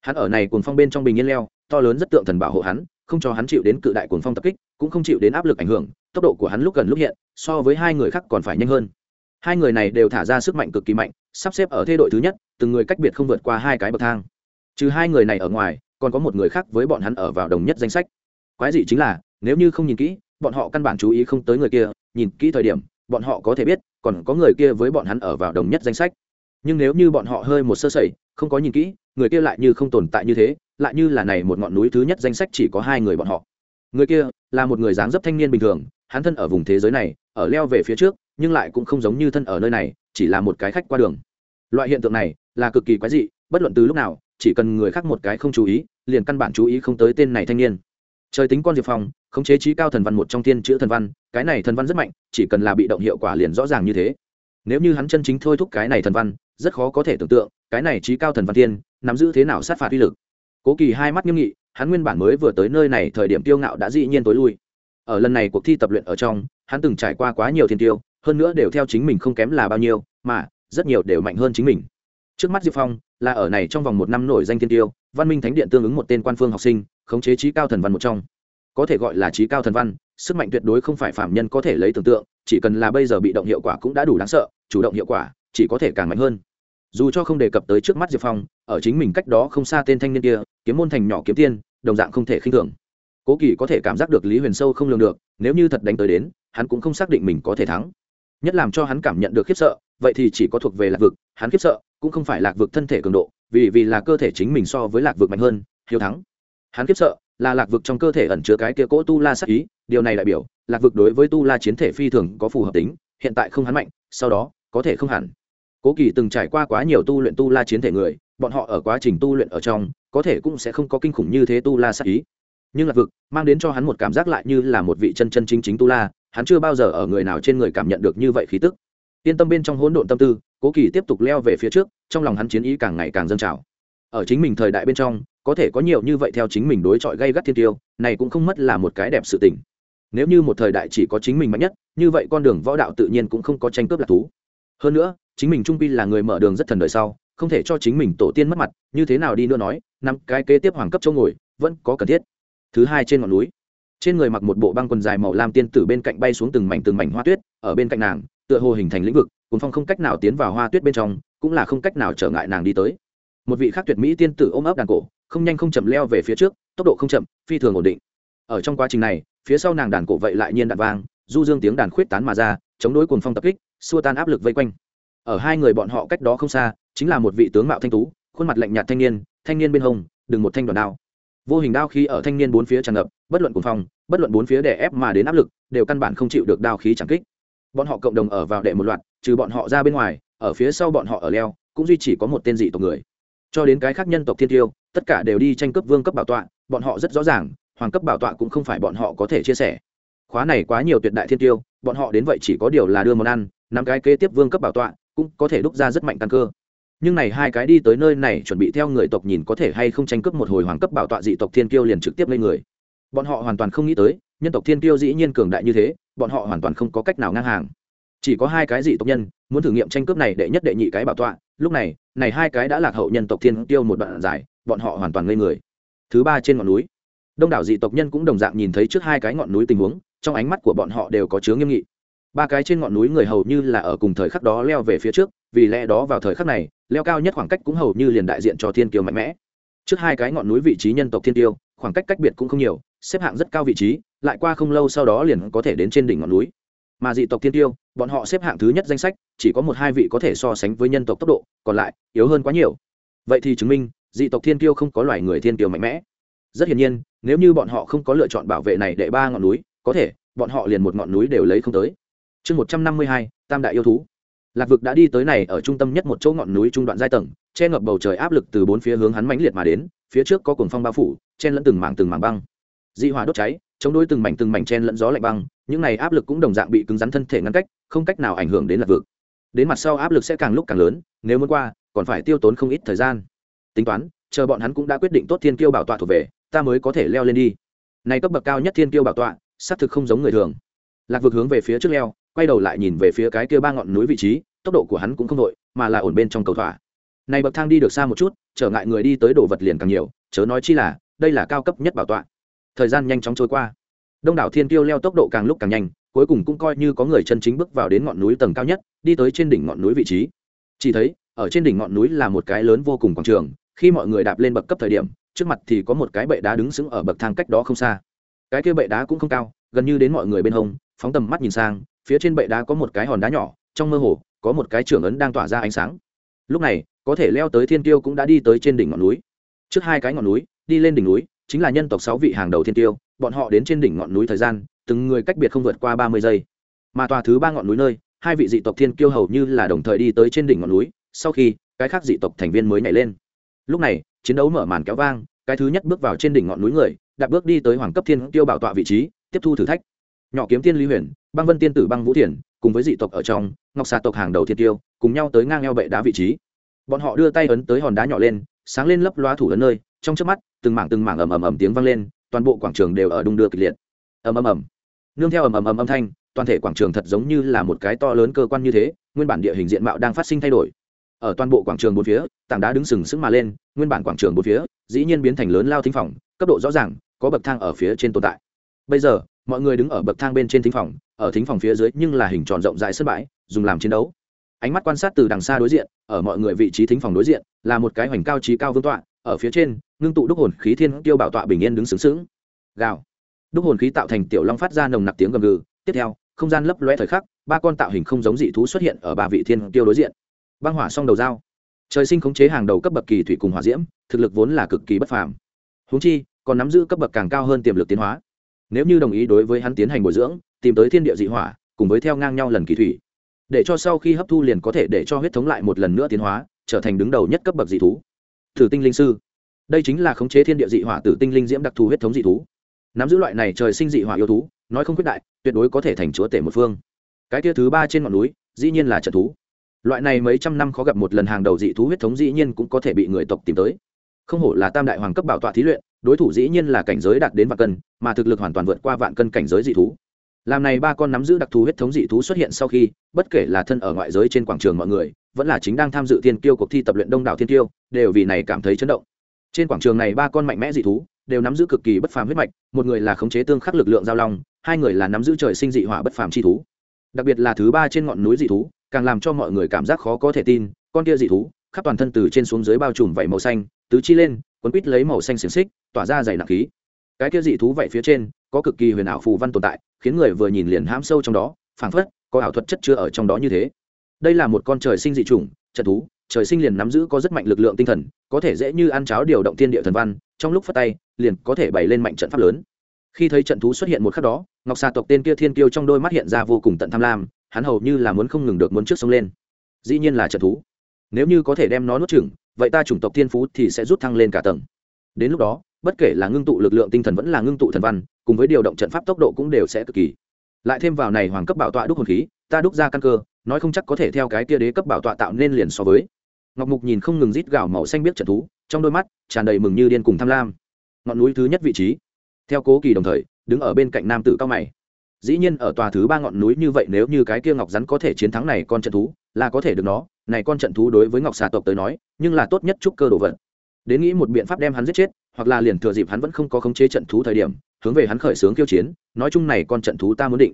Hắn ở này cuồng phong bên trong bình yên leo, to lớn rất tượng thần bảo hộ hắn, không cho hắn chịu đến cự đại cuồng phong tập kích, cũng không chịu đến áp lực ảnh hưởng, tốc độ của hắn lúc gần lúc hiện, so với hai người khác còn phải nhanh hơn. Hai người này đều thả ra sức mạnh cực kỳ mạnh, sắp xếp ở thế đội thứ nhất, từng người cách biệt không vượt qua hai cái bậc thang. Trừ hai người này ở ngoài, còn có một người khác với bọn hắn ở vào đồng nhất danh sách. Quái dị chính là, nếu như không nhìn kỹ, bọn họ căn bản chú ý không tới người kia, nhìn kỹ thời điểm bọn họ có thể biết, còn có người kia với bọn hắn ở vào đồng nhất danh sách. Nhưng nếu như bọn họ hơi một sơ sẩy, không có nhìn kỹ, người kia lại như không tồn tại như thế, lại như là này một ngọn núi thứ nhất danh sách chỉ có hai người bọn họ. Người kia là một người dáng dấp thanh niên bình thường, hắn thân ở vùng thế giới này, ở leo về phía trước, nhưng lại cũng không giống như thân ở nơi này, chỉ là một cái khách qua đường. Loại hiện tượng này là cực kỳ quái dị, bất luận từ lúc nào, chỉ cần người khác một cái không chú ý, liền căn bản chú ý không tới tên này thanh niên trời tính con diệp phong, khống chế trí cao thần văn một trong tiên chữ thần văn, cái này thần văn rất mạnh, chỉ cần là bị động hiệu quả liền rõ ràng như thế. Nếu như hắn chân chính thôi thúc cái này thần văn, rất khó có thể tưởng tượng, cái này trí cao thần văn tiên, nắm giữ thế nào sát phạt uy lực. Cố kỳ hai mắt nghiêm nghị, hắn nguyên bản mới vừa tới nơi này thời điểm tiêu ngạo đã dĩ nhiên tối lui. Ở lần này cuộc thi tập luyện ở trong, hắn từng trải qua quá nhiều thiên tiêu, hơn nữa đều theo chính mình không kém là bao nhiêu, mà rất nhiều đều mạnh hơn chính mình. Trước mắt diệp phong là ở này trong vòng một năm nổi danh thiên tiêu, văn minh thánh điện tương ứng một tên quan phương học sinh khống chế trí cao thần văn một trong. Có thể gọi là trí cao thần văn, sức mạnh tuyệt đối không phải phạm nhân có thể lấy tưởng tượng, chỉ cần là bây giờ bị động hiệu quả cũng đã đủ đáng sợ, chủ động hiệu quả, chỉ có thể càng mạnh hơn. Dù cho không đề cập tới trước mắt diệp phong, ở chính mình cách đó không xa tên thanh niên kia, kiếm môn thành nhỏ kiếm tiên, đồng dạng không thể khinh thường. Cố kỳ có thể cảm giác được lý huyền sâu không lường được, nếu như thật đánh tới đến, hắn cũng không xác định mình có thể thắng. Nhất làm cho hắn cảm nhận được khiếp sợ, vậy thì chỉ có thuộc về lạc vực, hắn khiếp sợ, cũng không phải lạc vực thân thể cường độ, vì vì là cơ thể chính mình so với lạc vực mạnh hơn, hiếu thắng hắn khiếp sợ, là lạc vực trong cơ thể ẩn chứa cái kia cỗ tu la sắc ý, điều này đại biểu, lạc vực đối với tu la chiến thể phi thường có phù hợp tính, hiện tại không hắn mạnh, sau đó, có thể không hẳn. Cố kỳ từng trải qua quá nhiều tu luyện tu la chiến thể người, bọn họ ở quá trình tu luyện ở trong, có thể cũng sẽ không có kinh khủng như thế tu la sắc ý. Nhưng lạc vực mang đến cho hắn một cảm giác lại như là một vị chân chân chính chính tu la, hắn chưa bao giờ ở người nào trên người cảm nhận được như vậy khí tức. Yên tâm bên trong hỗn độn tâm tư, cố kỳ tiếp tục leo về phía trước, trong lòng hắn chiến ý càng ngày càng dâng trào. Ở chính mình thời đại bên trong có thể có nhiều như vậy theo chính mình đối chọi gây gắt thiên tiêu, này cũng không mất là một cái đẹp sự tình. Nếu như một thời đại chỉ có chính mình mạnh nhất, như vậy con đường võ đạo tự nhiên cũng không có tranh cướp lạc thú. Hơn nữa, chính mình trung pi là người mở đường rất thần đời sau, không thể cho chính mình tổ tiên mất mặt, như thế nào đi nữa nói, năm cái kế tiếp hoàng cấp châu ngồi, vẫn có cần thiết. Thứ hai trên ngọn núi, trên người mặc một bộ băng quần dài màu lam tiên tử bên cạnh bay xuống từng mảnh từng mảnh hoa tuyết, ở bên cạnh nàng, tựa hồ hình thành lĩnh vực, cuốn phong không cách nào tiến vào hoa tuyết bên trong, cũng là không cách nào trở ngại nàng đi tới. Một vị khác tuyệt mỹ tiên tử ôm ấp đàn cổ không nhanh không chậm leo về phía trước, tốc độ không chậm, phi thường ổn định. Ở trong quá trình này, phía sau nàng đàn cổ vậy lại nhiên đạn vang, du dương tiếng đàn khuyết tán mà ra, chống đối cuồng phong tập kích, xua tan áp lực vây quanh. Ở hai người bọn họ cách đó không xa, chính là một vị tướng mạo thanh tú, khuôn mặt lạnh nhạt thanh niên thanh niên bên hông, đừng một thanh đoàn đao. Vô hình đao khí ở thanh niên bốn phía tràn ngập, bất luận cuồng phong, bất luận bốn phía đè ép mà đến áp lực, đều căn bản không chịu được đao khí chẳng kích. Bọn họ cộng đồng ở vào đệ một loạt, trừ bọn họ ra bên ngoài, ở phía sau bọn họ ở leo, cũng duy chỉ có một tên dị tộc người. Cho đến cái khác nhân tộc thiên tiêu tất cả đều đi tranh cấp vương cấp bảo tọa, bọn họ rất rõ ràng, hoàng cấp bảo tọa cũng không phải bọn họ có thể chia sẻ. Khóa này quá nhiều tuyệt đại thiên tiêu, bọn họ đến vậy chỉ có điều là đưa món ăn năm cái kế tiếp vương cấp bảo tọa, cũng có thể đúc ra rất mạnh căn cơ. Nhưng này hai cái đi tới nơi này chuẩn bị theo người tộc nhìn có thể hay không tranh cướp một hồi hoàng cấp bảo tọa dị tộc thiên kiêu liền trực tiếp lên người. Bọn họ hoàn toàn không nghĩ tới, nhân tộc thiên kiêu dĩ nhiên cường đại như thế, bọn họ hoàn toàn không có cách nào ngang hàng. Chỉ có hai cái dị tộc nhân, muốn thử nghiệm tranh cướp này đệ nhất đệ nhị cái bảo tọa, lúc này này hai cái đã lạc hậu nhân tộc thiên tiêu một đoạn dài bọn họ hoàn toàn ngây người. Thứ ba trên ngọn núi. Đông đảo dị tộc nhân cũng đồng dạng nhìn thấy trước hai cái ngọn núi tình huống, trong ánh mắt của bọn họ đều có chứa nghiêm nghị. Ba cái trên ngọn núi người hầu như là ở cùng thời khắc đó leo về phía trước, vì lẽ đó vào thời khắc này, leo cao nhất khoảng cách cũng hầu như liền đại diện cho thiên kiều mạnh mẽ. Trước hai cái ngọn núi vị trí nhân tộc thiên tiêu khoảng cách cách biệt cũng không nhiều, xếp hạng rất cao vị trí, lại qua không lâu sau đó liền có thể đến trên đỉnh ngọn núi. Mà dị tộc thiên tiêu bọn họ xếp hạng thứ nhất danh sách, chỉ có một hai vị có thể so sánh với nhân tộc tốc độ, còn lại, yếu hơn quá nhiều. Vậy thì chứng minh dị tộc thiên tiêu không có loài người thiên tiêu mạnh mẽ. Rất hiển nhiên, nếu như bọn họ không có lựa chọn bảo vệ này để ba ngọn núi, có thể, bọn họ liền một ngọn núi đều lấy không tới. Chương một trăm năm mươi hai, tam đại yêu thú. Lạc vực đã đi tới này ở trung tâm nhất một chỗ ngọn núi trung đoạn giai tầng, che ngập bầu trời áp lực từ bốn phía hướng hắn mãnh liệt mà đến, phía trước có cuồng phong bao phủ, chen lẫn từng mảng từng mảng băng. Dị hỏa đốt cháy, chống đối từng mảnh từng mảnh chen lẫn gió lạnh băng, những này áp lực cũng đồng dạng bị cứng rắn thân thể ngăn cách, không cách nào ảnh hưởng đến lạc vực. Đến mặt sau áp lực sẽ càng lúc càng lớn, nếu muốn qua, còn phải tiêu tốn không ít thời gian tính toán, chờ bọn hắn cũng đã quyết định tốt thiên kiêu bảo tọa thuộc về, ta mới có thể leo lên đi. Này cấp bậc cao nhất thiên kiêu bảo tọa, xác thực không giống người thường. Lạc vực hướng về phía trước leo, quay đầu lại nhìn về phía cái kia ba ngọn núi vị trí, tốc độ của hắn cũng không đội, mà là ổn bên trong cầu thỏa. Này bậc thang đi được xa một chút, trở ngại người đi tới đồ vật liền càng nhiều, chớ nói chi là, đây là cao cấp nhất bảo tọa. Thời gian nhanh chóng trôi qua. Đông đảo thiên tiêu leo tốc độ càng lúc càng nhanh, cuối cùng cũng coi như có người chân chính bước vào đến ngọn núi tầng cao nhất, đi tới trên đỉnh ngọn núi vị trí. Chỉ thấy, ở trên đỉnh ngọn núi là một cái lớn vô cùng quảng trường khi mọi người đạp lên bậc cấp thời điểm, trước mặt thì có một cái bệ đá đứng sững ở bậc thang cách đó không xa. Cái kia bệ đá cũng không cao, gần như đến mọi người bên hông, phóng tầm mắt nhìn sang, phía trên bệ đá có một cái hòn đá nhỏ, trong mơ hồ, có một cái trưởng ấn đang tỏa ra ánh sáng. Lúc này, có thể leo tới thiên tiêu cũng đã đi tới trên đỉnh ngọn núi. Trước hai cái ngọn núi, đi lên đỉnh núi, chính là nhân tộc sáu vị hàng đầu thiên tiêu, bọn họ đến trên đỉnh ngọn núi thời gian, từng người cách biệt không vượt qua ba mươi giây. Mà tòa thứ ba ngọn núi nơi, hai vị dị tộc thiên kiêu hầu như là đồng thời đi tới trên đỉnh ngọn núi, sau khi, cái khác dị tộc thành viên mới nhảy lên lúc này, chiến đấu mở màn kéo vang, cái thứ nhất bước vào trên đỉnh ngọn núi người, đạp bước đi tới hoàng cấp thiên tiêu bảo tọa vị trí, tiếp thu thử thách. Nhỏ kiếm tiên lý huyền, băng vân tiên tử băng vũ thiền, cùng với dị tộc ở trong, ngọc xà tộc hàng đầu thiên tiêu cùng nhau tới ngang eo bệ đá vị trí. Bọn họ đưa tay ấn tới hòn đá nhỏ lên, sáng lên lấp loa thủ ấn nơi, trong trước mắt, từng mảng từng mảng ầm ầm ầm tiếng vang lên, toàn bộ quảng trường đều ở đung đưa kịch liệt. Ầm ầm ầm. Nương theo ầm ầm ầm âm thanh, toàn thể quảng trường thật giống như là một cái to lớn cơ quan như thế, nguyên bản địa hình diện mạo đang phát sinh thay đổi ở toàn bộ quảng trường bốn phía, tảng đá đứng sừng sững mà lên, nguyên bản quảng trường bốn phía, dĩ nhiên biến thành lớn lao thính phòng, cấp độ rõ ràng, có bậc thang ở phía trên tồn tại. Bây giờ, mọi người đứng ở bậc thang bên trên thính phòng, ở thính phòng phía dưới nhưng là hình tròn rộng rãi sân bãi, dùng làm chiến đấu. Ánh mắt quan sát từ đằng xa đối diện, ở mọi người vị trí thính phòng đối diện, là một cái hoành cao trí cao vương tọa, ở phía trên, ngưng tụ đúc hồn khí thiên tiêu bảo tọa bình yên đứng sướng sướng gào. Đúc hồn khí tạo thành tiểu long phát ra nồng nặc tiếng gầm gừ. Tiếp theo, không gian lấp loe thời khắc, ba con tạo hình không giống dị thú xuất hiện ở ba vị thiên tiêu đối diện băng hỏa song đầu dao. Trời sinh khống chế hàng đầu cấp bậc kỳ thủy cùng hỏa diễm, thực lực vốn là cực kỳ bất phàm. Húng chi, còn nắm giữ cấp bậc càng cao hơn tiềm lực tiến hóa. Nếu như đồng ý đối với hắn tiến hành bồi dưỡng, tìm tới thiên địa dị hỏa, cùng với theo ngang nhau lần kỳ thủy, để cho sau khi hấp thu liền có thể để cho huyết thống lại một lần nữa tiến hóa, trở thành đứng đầu nhất cấp bậc dị thú. Thử tinh linh sư. Đây chính là khống chế thiên địa dị hỏa tử tinh linh diễm đặc thù huyết thống dị thú. Nắm giữ loại này trời sinh dị hỏa yêu thú, nói không quyết đại, tuyệt đối có thể thành chúa tể một phương. Cái tia thứ ba trên ngọn núi, dĩ nhiên là trận thú loại này mấy trăm năm khó gặp một lần hàng đầu dị thú huyết thống dĩ nhiên cũng có thể bị người tộc tìm tới. Không hổ là tam đại hoàng cấp bảo tọa thí luyện, đối thủ dĩ nhiên là cảnh giới đạt đến vạn cân, mà thực lực hoàn toàn vượt qua vạn cân cảnh giới dị thú. Làm này ba con nắm giữ đặc thù huyết thống dị thú xuất hiện sau khi, bất kể là thân ở ngoại giới trên quảng trường mọi người, vẫn là chính đang tham dự thiên kiêu cuộc thi tập luyện đông đảo thiên kiêu, đều vì này cảm thấy chấn động. Trên quảng trường này ba con mạnh mẽ dị thú, đều nắm giữ cực kỳ bất phàm huyết mạch, một người là khống chế tương khắc lực lượng giao long, hai người là nắm giữ trời sinh dị hỏa bất phàm chi thú. Đặc biệt là thứ ba trên ngọn núi dị thú càng làm cho mọi người cảm giác khó có thể tin, con kia dị thú, khắp toàn thân từ trên xuống dưới bao trùm vảy màu xanh, tứ chi lên, quấn quít lấy màu xanh xiềng xích, tỏa ra dày nặng khí. Cái kia dị thú vảy phía trên, có cực kỳ huyền ảo phù văn tồn tại, khiến người vừa nhìn liền hãm sâu trong đó, phảng phất có ảo thuật chất chứa ở trong đó như thế. Đây là một con trời sinh dị chủng trận thú, trời sinh liền nắm giữ có rất mạnh lực lượng tinh thần, có thể dễ như ăn cháo điều động thiên địa thần văn, trong lúc phát tay, liền có thể bày lên mạnh trận pháp lớn. Khi thấy trận thú xuất hiện một khắc đó, ngọc xà tộc tên kia thiên kiêu trong đôi mắt hiện ra vô cùng tận tham lam hắn hầu như là muốn không ngừng được muốn trước sông lên. Dĩ nhiên là trận thú. Nếu như có thể đem nó nuốt chửng, vậy ta chủng tộc thiên phú thì sẽ rút thăng lên cả tầng. Đến lúc đó, bất kể là ngưng tụ lực lượng tinh thần vẫn là ngưng tụ thần văn, cùng với điều động trận pháp tốc độ cũng đều sẽ cực kỳ. Lại thêm vào này hoàng cấp bảo tọa đúc hồn khí, ta đúc ra căn cơ, nói không chắc có thể theo cái kia đế cấp bảo tọa tạo nên liền so với. Ngọc mục nhìn không ngừng rít gào màu xanh biết trận thú, trong đôi mắt tràn đầy mừng như điên cùng tham lam. Ngọn núi thứ nhất vị trí. Theo cố kỳ đồng thời, đứng ở bên cạnh nam tử cao mày dĩ nhiên ở tòa thứ ba ngọn núi như vậy nếu như cái kia ngọc rắn có thể chiến thắng này con trận thú, là có thể được nó. Này con trận thú đối với ngọc xà tộc tới nói, nhưng là tốt nhất trúc cơ đồ vật. Đến nghĩ một biện pháp đem hắn giết chết, hoặc là liền thừa dịp hắn vẫn không có khống chế trận thú thời điểm, hướng về hắn khởi xướng kiêu chiến. Nói chung này con trận thú ta muốn định.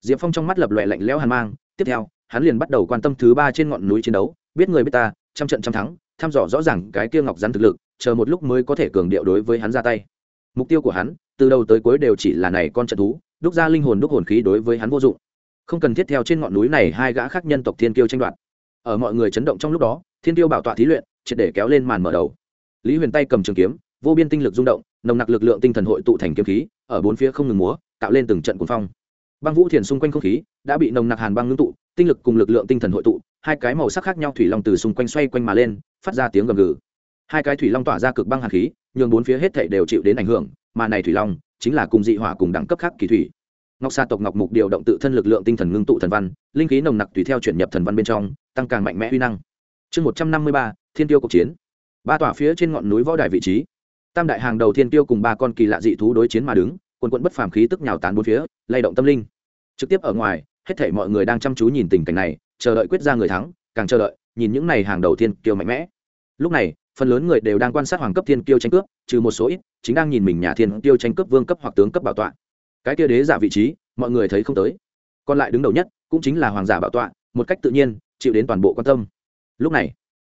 Diệp phong trong mắt lập loẹ lạnh lẽo hàn mang. Tiếp theo, hắn liền bắt đầu quan tâm thứ ba trên ngọn núi chiến đấu. Biết người biết ta, trăm trận trăm thắng, thăm dò rõ ràng cái kia ngọc rắn thực lực, chờ một lúc mới có thể cường điệu đối với hắn ra tay. Mục tiêu của hắn, từ đầu tới cuối đều chỉ là này con trận thú đúc ra linh hồn đúc hồn khí đối với hắn vô dụng. Không cần thiết theo trên ngọn núi này hai gã khác nhân tộc thiên kiêu tranh đoạt. Ở mọi người chấn động trong lúc đó, thiên kiêu bảo tọa thí luyện, triệt để kéo lên màn mở đầu. Lý huyền tay cầm trường kiếm, vô biên tinh lực rung động, nồng nặc lực lượng tinh thần hội tụ thành kiếm khí, ở bốn phía không ngừng múa, tạo lên từng trận cuồng phong. Băng vũ thiền xung quanh không khí đã bị nồng nặc hàn băng ngưng tụ, tinh lực cùng lực lượng tinh thần hội tụ, hai cái màu sắc khác nhau thủy long từ xung quanh xoay quanh mà lên, phát ra tiếng gầm gừ. Hai cái thủy long tỏa ra cực băng hàn khí, nhường bốn phía hết thảy đều chịu đến ảnh hưởng, mà này thủy long chính là cùng dị hỏa cùng đẳng cấp khác kỳ thủy. Ngọc sa tộc ngọc mục điều động tự thân lực lượng tinh thần ngưng tụ thần văn, linh khí nồng nặc tùy theo chuyển nhập thần văn bên trong, tăng càng mạnh mẽ uy năng. Chương một trăm năm mươi ba, thiên tiêu cuộc chiến. Ba tòa phía trên ngọn núi võ đài vị trí. Tam đại hàng đầu thiên tiêu cùng ba con kỳ lạ dị thú đối chiến mà đứng, quần quận bất phàm khí tức nhào tán bốn phía, lay động tâm linh. Trực tiếp ở ngoài, hết thảy mọi người đang chăm chú nhìn tình cảnh này, chờ đợi quyết ra người thắng, càng chờ đợi, nhìn những này hàng đầu thiên tiêu mạnh mẽ. Lúc này phần lớn người đều đang quan sát hoàng cấp thiên kiêu tranh cướp, trừ một số ít, chính đang nhìn mình nhà thiên kiêu tranh cướp vương cấp hoặc tướng cấp bảo tọa. Cái kia đế giả vị trí, mọi người thấy không tới. Còn lại đứng đầu nhất, cũng chính là hoàng giả bảo tọa, một cách tự nhiên, chịu đến toàn bộ quan tâm. Lúc này,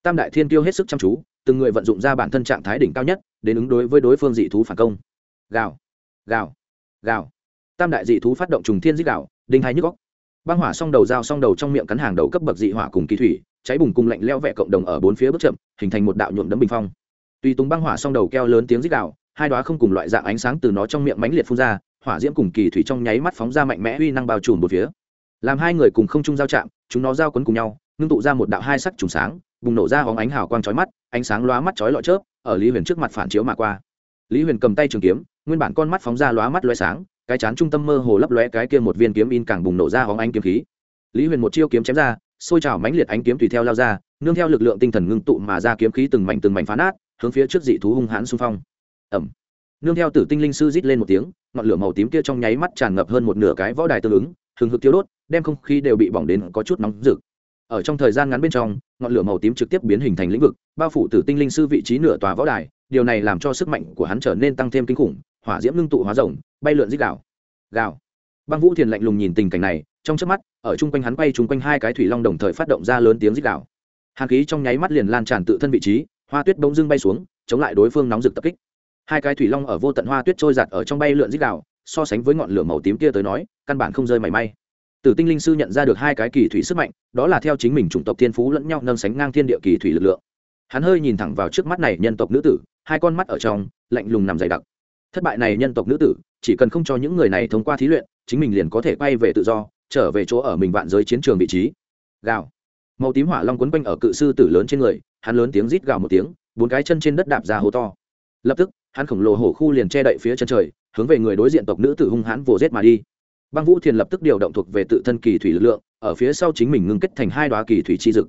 tam đại thiên kiêu hết sức chăm chú, từng người vận dụng ra bản thân trạng thái đỉnh cao nhất, đến ứng đối với đối phương dị thú phản công. Gào gào gào. Tam đại dị thú phát động trùng thiên dích gạo đinh hai nhức góc băng hỏa song đầu dao song đầu trong miệng cắn hàng đầu cấp bậc dị hỏa cùng kỳ thủy cháy bùng cùng lạnh leo vẹ cộng đồng ở bốn phía bước chậm, hình thành một đạo nhuộm đấm bình phong. Tùy tùng băng hỏa xong đầu keo lớn tiếng rít đạo hai đoá không cùng loại dạng ánh sáng từ nó trong miệng mãnh liệt phun ra, hỏa diễm cùng kỳ thủy trong nháy mắt phóng ra mạnh mẽ uy năng bao trùm một phía. Làm hai người cùng không chung giao chạm, chúng nó giao quấn cùng nhau, ngưng tụ ra một đạo hai sắc trùng sáng, bùng nổ ra hóng ánh hào quang chói mắt, ánh sáng lóa mắt chói lọi chớp, ở lý huyền trước mặt phản chiếu mà qua. Lý huyền cầm tay trường kiếm, nguyên bản con mắt phóng ra lóa mắt loé sáng, cái chán trung tâm mơ hồ lấp lóe cái kia một viên kiếm in càng bùng nổ ra hóng ánh kiếm khí. Lý huyền một chiêu kiếm chém ra xôi trào mãnh liệt ánh kiếm tùy theo lao ra, nương theo lực lượng tinh thần ngưng tụ mà ra kiếm khí từng mảnh từng mảnh phá nát, hướng phía trước dị thú hung hãn xung phong. Ẩm nương theo tử tinh linh sư rít lên một tiếng, ngọn lửa màu tím kia trong nháy mắt tràn ngập hơn một nửa cái võ đài tương ứng, hừng hực tiêu đốt, đem không khí đều bị bỏng đến có chút nóng rực. Ở trong thời gian ngắn bên trong, ngọn lửa màu tím trực tiếp biến hình thành lĩnh vực, bao phủ tử tinh linh sư vị trí nửa tòa võ đài, điều này làm cho sức mạnh của hắn trở nên tăng thêm kinh khủng, hỏa diễm ngưng tụ hóa rồng bay lượn dích gạo gạo băng vũ thiền lạnh lùng nhìn tình cảnh này trong trước mắt ở chung quanh hắn bay chung quanh hai cái thủy long đồng thời phát động ra lớn tiếng rít đảo. hàn khí trong nháy mắt liền lan tràn tự thân vị trí hoa tuyết bỗng dưng bay xuống chống lại đối phương nóng rực tập kích. Hai cái thủy long ở vô tận hoa tuyết trôi giặt ở trong bay lượn rít đảo, so sánh với ngọn lửa màu tím kia tới nói căn bản không rơi mảy may. Tử tinh linh sư nhận ra được hai cái kỳ thủy sức mạnh đó là theo chính mình chủng tộc thiên phú lẫn nhau nâng sánh ngang thiên địa kỳ thủy lực lượng. Hắn hơi nhìn thẳng vào trước mắt này nhân tộc nữ tử hai con mắt ở trong lạnh lùng nằm dày đặc. Thất bại này nhân tộc nữ tử chỉ cần không cho những người này thông qua thí luyện chính mình liền có thể quay về tự do trở về chỗ ở mình vạn giới chiến trường vị trí. Gào. Màu tím hỏa long quấn quanh ở cự sư tử lớn trên người, hắn lớn tiếng rít gào một tiếng, bốn cái chân trên đất đạp ra hố to. Lập tức, hắn khổng lồ hổ khu liền che đậy phía chân trời, hướng về người đối diện tộc nữ tử hung hãn vồ rết mà đi. Băng vũ thiền lập tức điều động thuộc về tự thân kỳ thủy lực lượng, ở phía sau chính mình ngưng kết thành hai đoá kỳ thủy chi dực.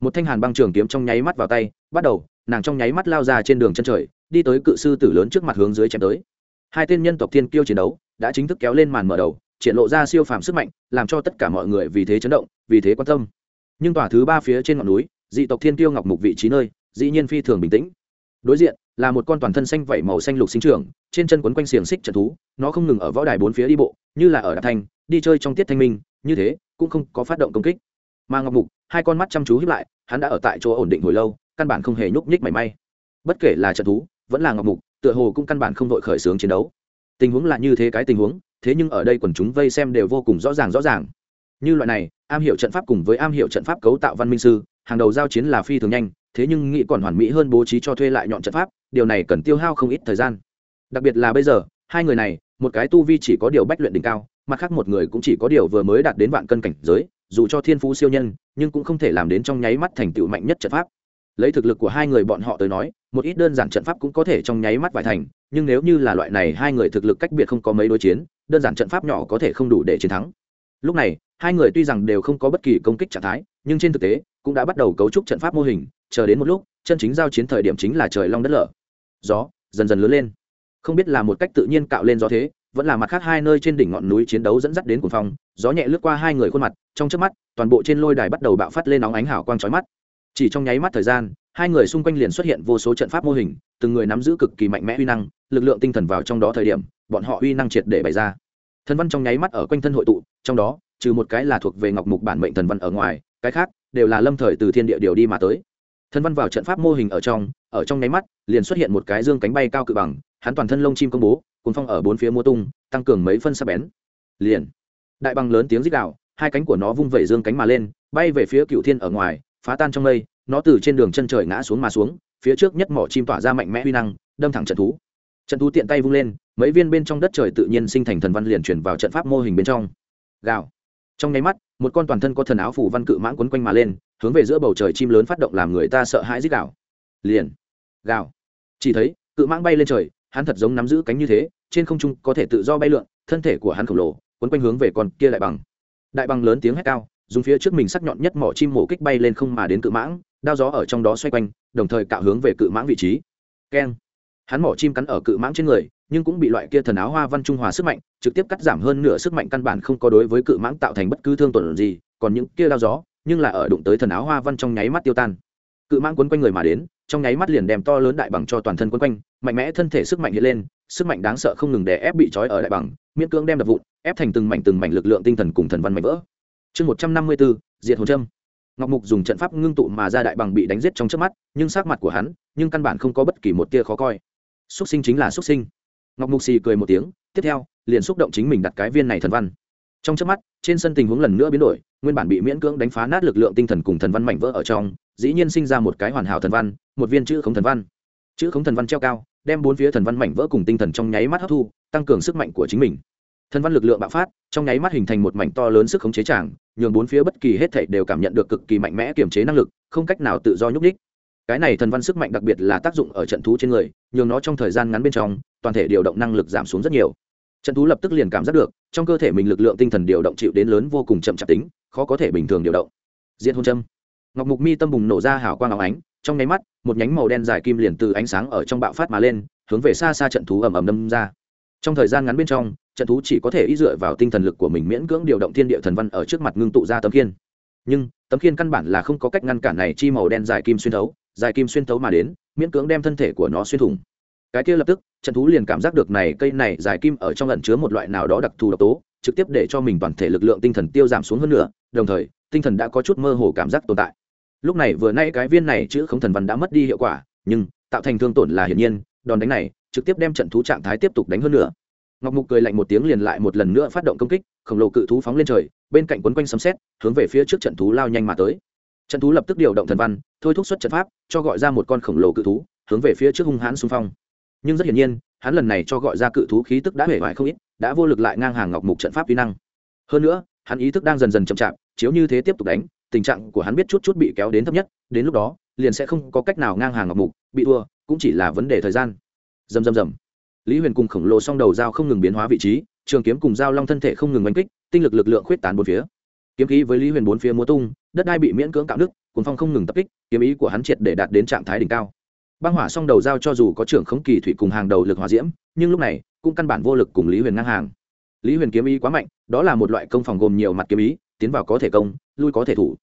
Một thanh hàn băng trường kiếm trong nháy mắt vào tay, bắt đầu, nàng trong nháy mắt lao ra trên đường chân trời, đi tới cự sư tử lớn trước mặt hướng dưới chém tới. Hai tên nhân tộc thiên kiêu chiến đấu, đã chính thức kéo lên màn mở đầu triển lộ ra siêu phàm sức mạnh, làm cho tất cả mọi người vì thế chấn động, vì thế quan tâm. Nhưng tòa thứ ba phía trên ngọn núi, dị tộc thiên kiêu ngọc mục vị trí nơi, dĩ nhiên phi thường bình tĩnh. Đối diện, là một con toàn thân xanh vảy màu xanh lục sinh trưởng, trên chân quấn quanh xiềng xích trận thú, nó không ngừng ở võ đài bốn phía đi bộ, như là ở đạp thanh đi chơi trong tiết thanh minh, như thế, cũng không có phát động công kích. Mà ngọc mục, hai con mắt chăm chú hiếp lại, hắn đã ở tại chỗ ổn định hồi lâu, căn bản không hề nhúc nhích mảy may. Bất kể là trận thú, vẫn là ngọc mục, tựa hồ cũng căn bản không đội khởi xướng chiến đấu. Tình huống là như thế cái tình huống thế nhưng ở đây quần chúng vây xem đều vô cùng rõ ràng rõ ràng. Như loại này, am hiểu trận pháp cùng với am hiểu trận pháp cấu tạo văn minh sư, hàng đầu giao chiến là phi thường nhanh, thế nhưng nghĩ còn hoàn mỹ hơn bố trí cho thuê lại nhọn trận pháp, điều này cần tiêu hao không ít thời gian. Đặc biệt là bây giờ, hai người này, một cái tu vi chỉ có điều bách luyện đỉnh cao, mặt khác một người cũng chỉ có điều vừa mới đạt đến vạn cân cảnh giới, dù cho thiên phú siêu nhân, nhưng cũng không thể làm đến trong nháy mắt thành tựu mạnh nhất trận pháp. Lấy thực lực của hai người bọn họ tới nói, một ít đơn giản trận pháp cũng có thể trong nháy mắt vải thành, nhưng nếu như là loại này hai người thực lực cách biệt không có mấy đối chiến đơn giản trận pháp nhỏ có thể không đủ để chiến thắng. Lúc này, hai người tuy rằng đều không có bất kỳ công kích trạng thái, nhưng trên thực tế, cũng đã bắt đầu cấu trúc trận pháp mô hình, chờ đến một lúc, chân chính giao chiến thời điểm chính là trời long đất lở. Gió dần dần lớn lên. Không biết là một cách tự nhiên cạo lên gió thế, vẫn là mặt khác hai nơi trên đỉnh ngọn núi chiến đấu dẫn dắt đến cuồng phong, gió nhẹ lướt qua hai người khuôn mặt, trong trước mắt, toàn bộ trên lôi đài bắt đầu bạo phát lên nóng ánh hào quang chói mắt. Chỉ trong nháy mắt thời gian, hai người xung quanh liền xuất hiện vô số trận pháp mô hình, từng người nắm giữ cực kỳ mạnh mẽ uy năng lực lượng tinh thần vào trong đó thời điểm, bọn họ uy năng triệt để bày ra. Thần văn trong nháy mắt ở quanh thân hội tụ, trong đó, trừ một cái là thuộc về ngọc mục bản mệnh thần văn ở ngoài, cái khác đều là lâm thời từ thiên địa điều đi mà tới. Thần văn vào trận pháp mô hình ở trong ở trong nháy mắt, liền xuất hiện một cái dương cánh bay cao cự bằng, hắn toàn thân lông chim công bố, cuốn phong ở bốn phía mua tung, tăng cường mấy phân sắc bén. Liền, đại bằng lớn tiếng rít đạo hai cánh của nó vung vẩy dương cánh mà lên, bay về phía cựu thiên ở ngoài, phá tan trong mây, nó từ trên đường chân trời ngã xuống mà xuống, phía trước nhất mỏ chim tỏa ra mạnh mẽ huy năng, đâm thẳng trận thú trận thú tiện tay vung lên, mấy viên bên trong đất trời tự nhiên sinh thành thần văn liền chuyển vào trận pháp mô hình bên trong. Gào. Trong nháy mắt, một con toàn thân có thần áo phủ văn cự mãng quấn quanh mà lên, hướng về giữa bầu trời chim lớn phát động làm người ta sợ hãi dích gạo liền. Gào. Chỉ thấy, cự mãng bay lên trời, hắn thật giống nắm giữ cánh như thế, trên không trung có thể tự do bay lượn, thân thể của hắn khổng lồ, quấn quanh hướng về con kia đại bằng. Đại bằng lớn tiếng hét cao, dùng phía trước mình sắc nhọn nhất mỏ chim mổ kích bay lên không mà đến cự mãng, đao gió ở trong đó xoay quanh, đồng thời cạo hướng về cự mãng vị trí. Keng hắn mỏ chim cắn ở cự mãng trên người, nhưng cũng bị loại kia thần áo hoa văn trung hòa sức mạnh, trực tiếp cắt giảm hơn nửa sức mạnh căn bản không có đối với cự mãng tạo thành bất cứ thương tổn gì, còn những kia đao gió, nhưng là ở đụng tới thần áo hoa văn trong nháy mắt tiêu tan. Cự mãng quấn quanh người mà đến, trong nháy mắt liền đem to lớn đại bằng cho toàn thân quấn quanh, mạnh mẽ thân thể sức mạnh hiện lên, sức mạnh đáng sợ không ngừng để ép bị trói ở đại bằng, miễn cưỡng đem đập vụn, ép thành từng mảnh từng mảnh lực lượng tinh thần cùng thần văn mạnh vỡ. Chương một trăm năm mươi bốn, diệt hồn trâm ngọc mục dùng trận pháp ngưng tụ mà ra đại bằng bị đánh giết trong trước mắt, nhưng sắc mặt của hắn, nhưng căn bản không có bất kỳ một tia khó coi xúc sinh chính là xúc sinh. Ngọc mục xì cười một tiếng, tiếp theo, liền xúc động chính mình đặt cái viên này thần văn. Trong trước mắt, trên sân tình huống lần nữa biến đổi, nguyên bản bị miễn cưỡng đánh phá nát lực lượng tinh thần cùng thần văn mảnh vỡ ở trong, dĩ nhiên sinh ra một cái hoàn hảo thần văn, một viên chữ khống thần văn. Chữ khống thần văn treo cao, đem bốn phía thần văn mảnh vỡ cùng tinh thần trong nháy mắt hấp thu, tăng cường sức mạnh của chính mình. Thần văn lực lượng bạo phát, trong nháy mắt hình thành một mảnh to lớn sức khống chế tràng, nhường bốn phía bất kỳ hết thảy đều cảm nhận được cực kỳ mạnh mẽ kiểm chế năng lực, không cách nào tự do nhúc nhích cái này thần văn sức mạnh đặc biệt là tác dụng ở trận thú trên người, nhường nó trong thời gian ngắn bên trong, toàn thể điều động năng lực giảm xuống rất nhiều. Trận thú lập tức liền cảm giác được, trong cơ thể mình lực lượng tinh thần điều động chịu đến lớn vô cùng chậm chạp tính, khó có thể bình thường điều động. Diện hôn châm. Ngọc mục mi tâm bùng nổ ra hào quang áo ánh, trong nháy mắt, một nhánh màu đen dài kim liền từ ánh sáng ở trong bạo phát mà lên, hướng về xa xa trận thú ầm ầm đâm ra. Trong thời gian ngắn bên trong, trận thú chỉ có thể ý dựa vào tinh thần lực của mình miễn cưỡng điều động thiên địa thần văn ở trước mặt ngưng tụ ra tấm khiên. Nhưng, tấm khiên căn bản là không có cách ngăn cản này chi màu đen dài kim xuyên thấu dài kim xuyên tấu mà đến, miễn cưỡng đem thân thể của nó xuyên thủng. Cái kia lập tức trận thú liền cảm giác được này cây này dài kim ở trong ẩn chứa một loại nào đó đặc thù độc tố, trực tiếp để cho mình toàn thể lực lượng tinh thần tiêu giảm xuống hơn nữa, đồng thời, tinh thần đã có chút mơ hồ cảm giác tồn tại. Lúc này vừa nay cái viên này chữ không thần văn đã mất đi hiệu quả, nhưng, tạo thành thương tổn là hiển nhiên, đòn đánh này, trực tiếp đem trận thú trạng thái tiếp tục đánh hơn nữa. Ngọc mục cười lạnh một tiếng liền lại một lần nữa phát động công kích, khổng lồ cự thú phóng lên trời, bên cạnh quấn quanh sấm xét hướng về phía trước trận thú lao nhanh mà tới trận thú lập tức điều động thần văn, thôi thúc xuất trận pháp, cho gọi ra một con khổng lồ cự thú, hướng về phía trước hung hãn xung phong. Nhưng rất hiển nhiên, hắn lần này cho gọi ra cự thú khí tức đã hể hoại không ít, đã vô lực lại ngang hàng ngọc mục trận pháp vi năng. Hơn nữa, hắn ý thức đang dần dần chậm chạp, chiếu như thế tiếp tục đánh, tình trạng của hắn biết chút chút bị kéo đến thấp nhất, đến lúc đó, liền sẽ không có cách nào ngang hàng ngọc mục, bị thua, cũng chỉ là vấn đề thời gian. Dầm dầm dầm lý huyền cùng khổng lồ song đầu dao không ngừng biến hóa vị trí, trường kiếm cùng dao long thân thể không ngừng oanh kích, tinh lực lực lượng khuyết tán bốn phía kiếm khí với lý huyền bốn phía múa tung, đất đai bị miễn cưỡng cạo nứt cuốn phong không ngừng tập kích, kiếm ý của hắn triệt để đạt đến trạng thái đỉnh cao. Băng hỏa song đầu dao cho dù có trưởng khống kỳ thủy cùng hàng đầu lực hỏa diễm, nhưng lúc này, cũng căn bản vô lực cùng lý huyền ngang hàng. Lý huyền kiếm ý quá mạnh, đó là một loại công phòng gồm nhiều mặt kiếm ý, tiến vào có thể công, lui có thể thủ.